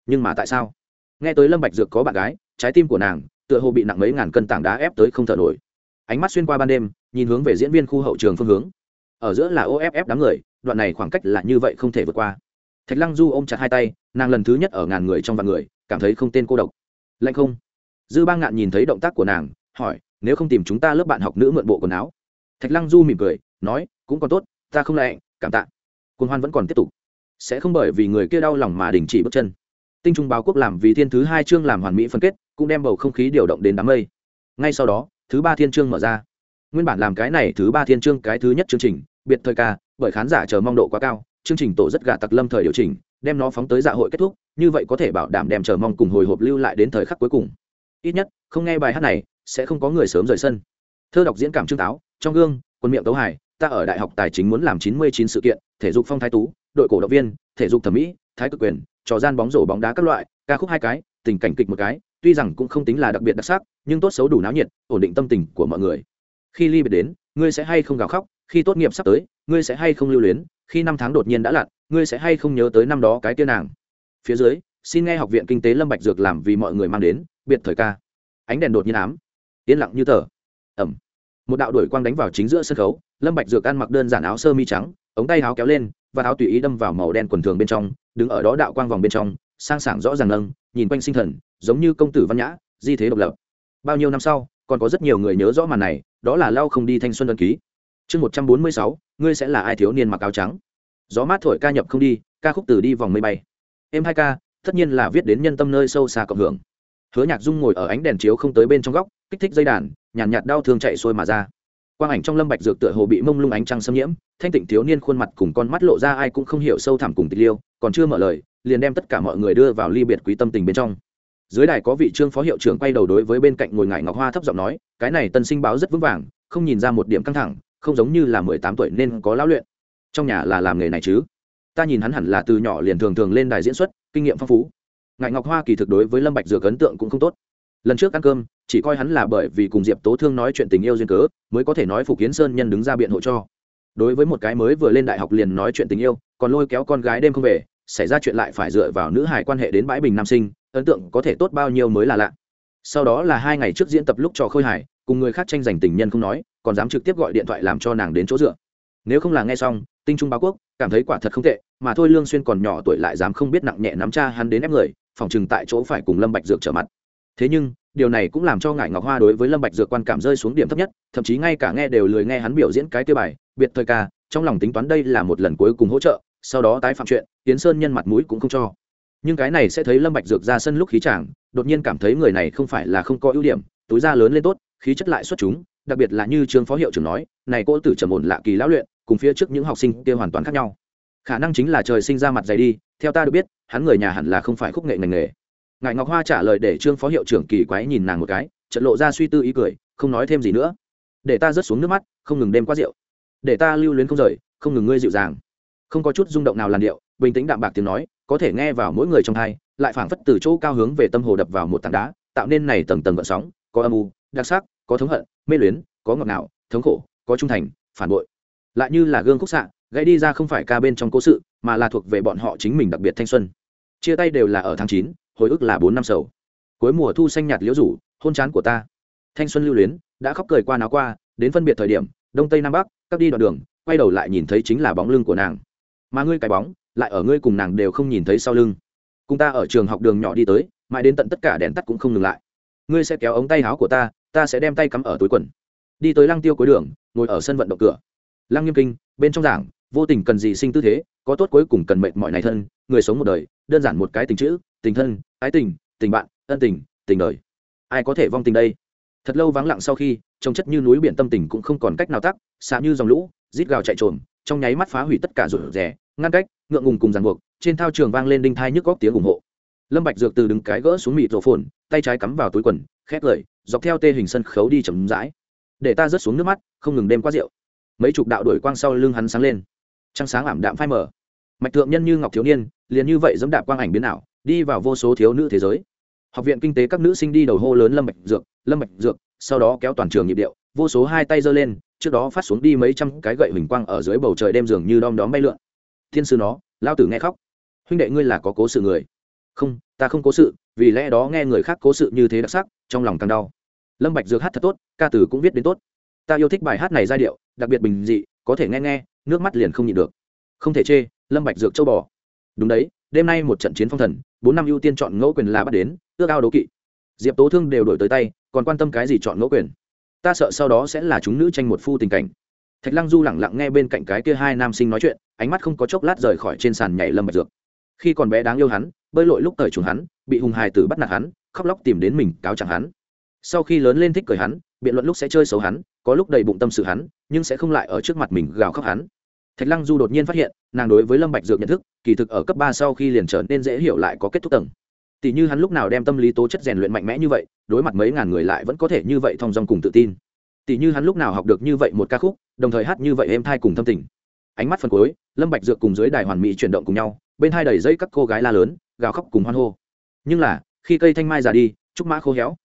Speaker 1: Nhưng mà tại sao? Nghe tới lâm bạch dược có bạn gái, trái tim của nàng, tựa hồ bị nặng mấy ngàn cân tảng đá ép tới không thở nổi. Ánh mắt xuyên qua ban đêm, nhìn hướng về diễn viên khu hậu trường phương hướng. Ở giữa là off đám người, đoạn này khoảng cách là như vậy không thể vượt qua thạch lăng du ôm chặt hai tay, nàng lần thứ nhất ở ngàn người trong vạn người, cảm thấy không tên cô độc. Lạnh không? Dư ba ngạn nhìn thấy động tác của nàng, hỏi, nếu không tìm chúng ta lớp bạn học nữ mượn bộ quần áo? Thạch lăng du mỉm cười, nói, cũng còn tốt, ta không lạnh, cảm tạ. Quân hoan vẫn còn tiếp tục. Sẽ không bởi vì người kia đau lòng mà đình chỉ bước chân. Tinh trung báo quốc làm vì thiên thứ hai chương làm hoàn mỹ phân kết, cũng đem bầu không khí điều động đến đám mây. Ngay sau đó, thứ ba thiên chương mở ra. Nguyên bản làm cái này thứ ba thiên chương cái thứ nhất chương trình, biệt thời ca, bởi khán giả chờ mong độ quá cao chương trình tổ rất gà tặc lâm thời điều chỉnh, đem nó phóng tới dạ hội kết thúc, như vậy có thể bảo đảm đem chờ mong cùng hồi hộp lưu lại đến thời khắc cuối cùng. Ít nhất, không nghe bài hát này, sẽ không có người sớm rời sân. Thơ đọc diễn cảm trương táo, trong gương, quân miệng tấu hải, ta ở đại học tài chính muốn làm chín mươi chín sự kiện, thể dục phong thái tú, đội cổ động viên, thể dục thẩm mỹ, thái cực quyền, trò gian bóng rổ bóng đá các loại, ca khúc hai cái, tình cảnh kịch một cái, tuy rằng cũng không tính là đặc biệt đặc sắc, nhưng tốt xấu đủ náo nhiệt, ổn định tâm tình của mọi người. Khi ly biệt đến, ngươi sẽ hay không gào khóc, khi tốt nghiệp sắp tới, ngươi sẽ hay không lưu luyến khi năm tháng đột nhiên đã lặn, ngươi sẽ hay không nhớ tới năm đó cái tiên nàng? Phía dưới, xin nghe học viện kinh tế lâm bạch dược làm vì mọi người mang đến, biệt thời ca. Ánh đèn đột nhiên ám. Yên lặng như tờ. Ẩm. Một đạo đuổi quang đánh vào chính giữa sân khấu, lâm bạch dược ăn mặc đơn giản áo sơ mi trắng, ống tay áo kéo lên, và áo tùy ý đâm vào màu đen quần thường bên trong, đứng ở đó đạo quang vòng bên trong, sang sảng rõ ràng nâng, nhìn quanh sinh thần, giống như công tử văn nhã, di thế độc lập. Bao nhiêu năm sau, còn có rất nhiều người nhớ rõ màn này, đó là lao không đi thanh xuân đơn ký chương một trăm bốn mươi sáu ngươi sẽ là ai thiếu niên mặc áo trắng? Gió mát thổi ca nhập không đi ca khúc từ đi vòng mây bay. Em hai ca tất nhiên là viết đến nhân tâm nơi sâu xa cộng hưởng. Hứa nhạc dung ngồi ở ánh đèn chiếu không tới bên trong góc kích thích dây đàn nhàn nhạt, nhạt đau thương chạy xuôi mà ra. Quang ảnh trong lâm bạch dược tựa hồ bị mông lung ánh trăng xâm nhiễm thanh tịnh thiếu niên khuôn mặt cùng con mắt lộ ra ai cũng không hiểu sâu thẳm cùng tịch liêu còn chưa mở lời liền đem tất cả mọi người đưa vào ly biệt quý tâm tình bên trong. Dưới đài có vị trương phó hiệu trưởng quay đầu đối với bên cạnh ngồi ngải ngọc hoa thấp giọng nói cái này tân sinh báo rất vững vàng không nhìn ra một điểm căng thẳng không giống như là mười tám tuổi nên có lão luyện. Trong nhà là làm nghề này chứ? Ta nhìn hắn hẳn là từ nhỏ liền thường thường lên đài diễn xuất, kinh nghiệm phong phú. Ngại ngọc hoa kỳ thực đối với lâm bạch dược ấn tượng cũng không tốt. Lần trước ăn cơm, chỉ coi hắn là bởi vì cùng diệp tố thương nói chuyện tình yêu duyên cớ, mới có thể nói phục kiến sơn nhân đứng ra biện hộ cho. Đối với một cái mới vừa lên đại học liền nói chuyện tình yêu, còn lôi kéo con gái đêm không về, xảy ra chuyện lại phải dựa vào nữ hài quan hệ đến bãi bình nam sinh, ấn tượng có thể tốt bao nhiêu mới là lạ. Sau đó là hai ngày trước diễn tập lúc trò khôi hài, cùng người khác tranh giành tình nhân không nói còn dám trực tiếp gọi điện thoại làm cho nàng đến chỗ dựa. Nếu không là nghe xong, tinh trung báo quốc, cảm thấy quả thật không tệ, mà thôi lương xuyên còn nhỏ tuổi lại dám không biết nặng nhẹ nắm cha hắn đến ép người, phòng chừng tại chỗ phải cùng lâm bạch dược trở mặt. Thế nhưng, điều này cũng làm cho ngải ngọc hoa đối với lâm bạch dược quan cảm rơi xuống điểm thấp nhất, thậm chí ngay cả nghe đều lười nghe hắn biểu diễn cái tiêu bài, biệt thời ca, trong lòng tính toán đây là một lần cuối cùng hỗ trợ, sau đó tái phạm chuyện tiến sơn nhân mặt mũi cũng không cho. Nhưng cái này sẽ thấy lâm bạch dược ra sân lúc khí chàng, đột nhiên cảm thấy người này không phải là không có ưu điểm, túi da lớn lên tốt, khí chất lại xuất chúng đặc biệt là như trương phó hiệu trưởng nói, này cô tử trầm ổn lạ kỳ lão luyện, cùng phía trước những học sinh kia hoàn toàn khác nhau. Khả năng chính là trời sinh ra mặt dày đi, theo ta được biết, hắn người nhà hẳn là không phải khúc nghệ ngành nghề. Ngài ngọc hoa trả lời để trương phó hiệu trưởng kỳ quái nhìn nàng một cái trận lộ ra suy tư ý cười, không nói thêm gì nữa. Để ta rớt xuống nước mắt, không ngừng đêm qua rượu. Để ta lưu luyến không rời, không ngừng ngươi dịu dàng. Không có chút rung động nào làn điệu, bình tĩnh đạm bạc tiếng nói, có thể nghe vào mỗi người trong thai lại phảng phất từ chỗ cao hướng về tâm hồ đập vào một tảng đá, tạo nên này tầng tầng gợn sóng, có âm u, đặc sắc có thống hận, mê luyến, có ngọt ngào, thống khổ, có trung thành, phản bội. Lại như là gương khúc xạ, gãy đi ra không phải ca bên trong cố sự, mà là thuộc về bọn họ chính mình đặc biệt thanh xuân. Chia tay đều là ở tháng chín, hồi ức là bốn năm sầu. Cuối mùa thu xanh nhạt liễu rủ, hôn chán của ta. Thanh xuân lưu luyến, đã khóc cười qua náo qua, đến phân biệt thời điểm, đông tây nam bắc, các đi đoạn đường, quay đầu lại nhìn thấy chính là bóng lưng của nàng. Mà ngươi cái bóng, lại ở ngươi cùng nàng đều không nhìn thấy sau lưng. Cùng ta ở trường học đường nhỏ đi tới, mãi đến tận tất cả đèn tắt cũng không ngừng lại. Ngươi sẽ kéo ống tay áo của ta ta sẽ đem tay cắm ở túi quần. Đi tới lăng tiêu cuối đường, ngồi ở sân vận động cửa. Lăng nghiêm kinh, bên trong giảng, vô tình cần gì sinh tư thế, có tốt cuối cùng cần mệnh mọi này thân, người sống một đời, đơn giản một cái tình chữ, tình thân, ái tình tình bạn, ân tình tình đời. Ai có thể vong tình đây? Thật lâu vắng lặng sau khi, trông chất như núi biển tâm tình cũng không còn cách nào tắc, xạ như dòng lũ, rít gào chạy trồn trong nháy mắt phá hủy tất cả rủi rẻ, ngăn cách, ngượng ngùng cùng ràng buộc, trên thao trường vang lên đinh thai nhức góc tiếng ủng hộ. Lâm bạch dược từ đứng cái gỡ xuống mịt rổ phồn, tay trái cắm vào túi quần khét lời dọc theo tê hình sân khấu đi chậm rãi. Để ta rớt xuống nước mắt, không ngừng đêm qua rượu. Mấy chục đạo đuổi quang sau lưng hắn sáng lên. Trăng sáng ảm đạm phai mờ. Mạch thượng nhân như ngọc thiếu niên, liền như vậy dẫm đạp quang ảnh biến ảo, đi vào vô số thiếu nữ thế giới. Học viện kinh tế các nữ sinh đi đầu hô lớn lâm mạch dược, lâm mạch dược, sau đó kéo toàn trường nhịp điệu, vô số hai tay giơ lên, trước đó phát xuống đi mấy trăm cái gậy huỳnh quang ở dưới bầu trời đêm giường như đom đóm bay lượn. Thiên sư nó, lao tử nghe khóc. Huynh đệ ngươi là có cố sự người. Không, ta không cố sự, vì lẽ đó nghe người khác cố sự như thế đặc sắc, trong lòng càng đau lâm bạch dược hát thật tốt, ca từ cũng viết đến tốt. Ta yêu thích bài hát này giai điệu, đặc biệt bình dị, có thể nghe nghe, nước mắt liền không nhịn được. Không thể chê, lâm bạch dược châu bò. Đúng đấy, đêm nay một trận chiến phong thần, bốn năm ưu tiên chọn ngẫu quyền là bắt đến, ước ao đấu kỵ. Diệp tố thương đều đổi tới tay, còn quan tâm cái gì chọn ngẫu quyền? Ta sợ sau đó sẽ là chúng nữ tranh một phu tình cảnh. Thạch lăng du lẳng lặng nghe bên cạnh cái kia hai nam sinh nói chuyện, ánh mắt không có chốc lát rời khỏi trên sàn nhảy lâm bạch dược. Khi còn bé đáng yêu hắn, bơi lội lúc thời chuồng hắn, bị hùng hài tử bắt nạt hắn, khóc lóc tìm đến mình, cáo chẳng hắn sau khi lớn lên thích cười hắn, biện luận lúc sẽ chơi xấu hắn, có lúc đầy bụng tâm sự hắn, nhưng sẽ không lại ở trước mặt mình gào khóc hắn. Thạch lăng du đột nhiên phát hiện, nàng đối với lâm bạch dược nhận thức, kỳ thực ở cấp ba sau khi liền trở nên dễ hiểu lại có kết thúc tầng. Tỷ như hắn lúc nào đem tâm lý tố chất rèn luyện mạnh mẽ như vậy, đối mặt mấy ngàn người lại vẫn có thể như vậy thông dong cùng tự tin. Tỷ như hắn lúc nào học được như vậy một ca khúc, đồng thời hát như vậy êm thai cùng thâm tình. Ánh mắt phần cuối, lâm bạch dược cùng dưới đài hoàn mỹ chuyển động cùng nhau, bên hai đầy dây các cô gái la lớn, gào khóc cùng hoan hô. Nhưng là, khi cây thanh mai già đi, trúc mã khô héo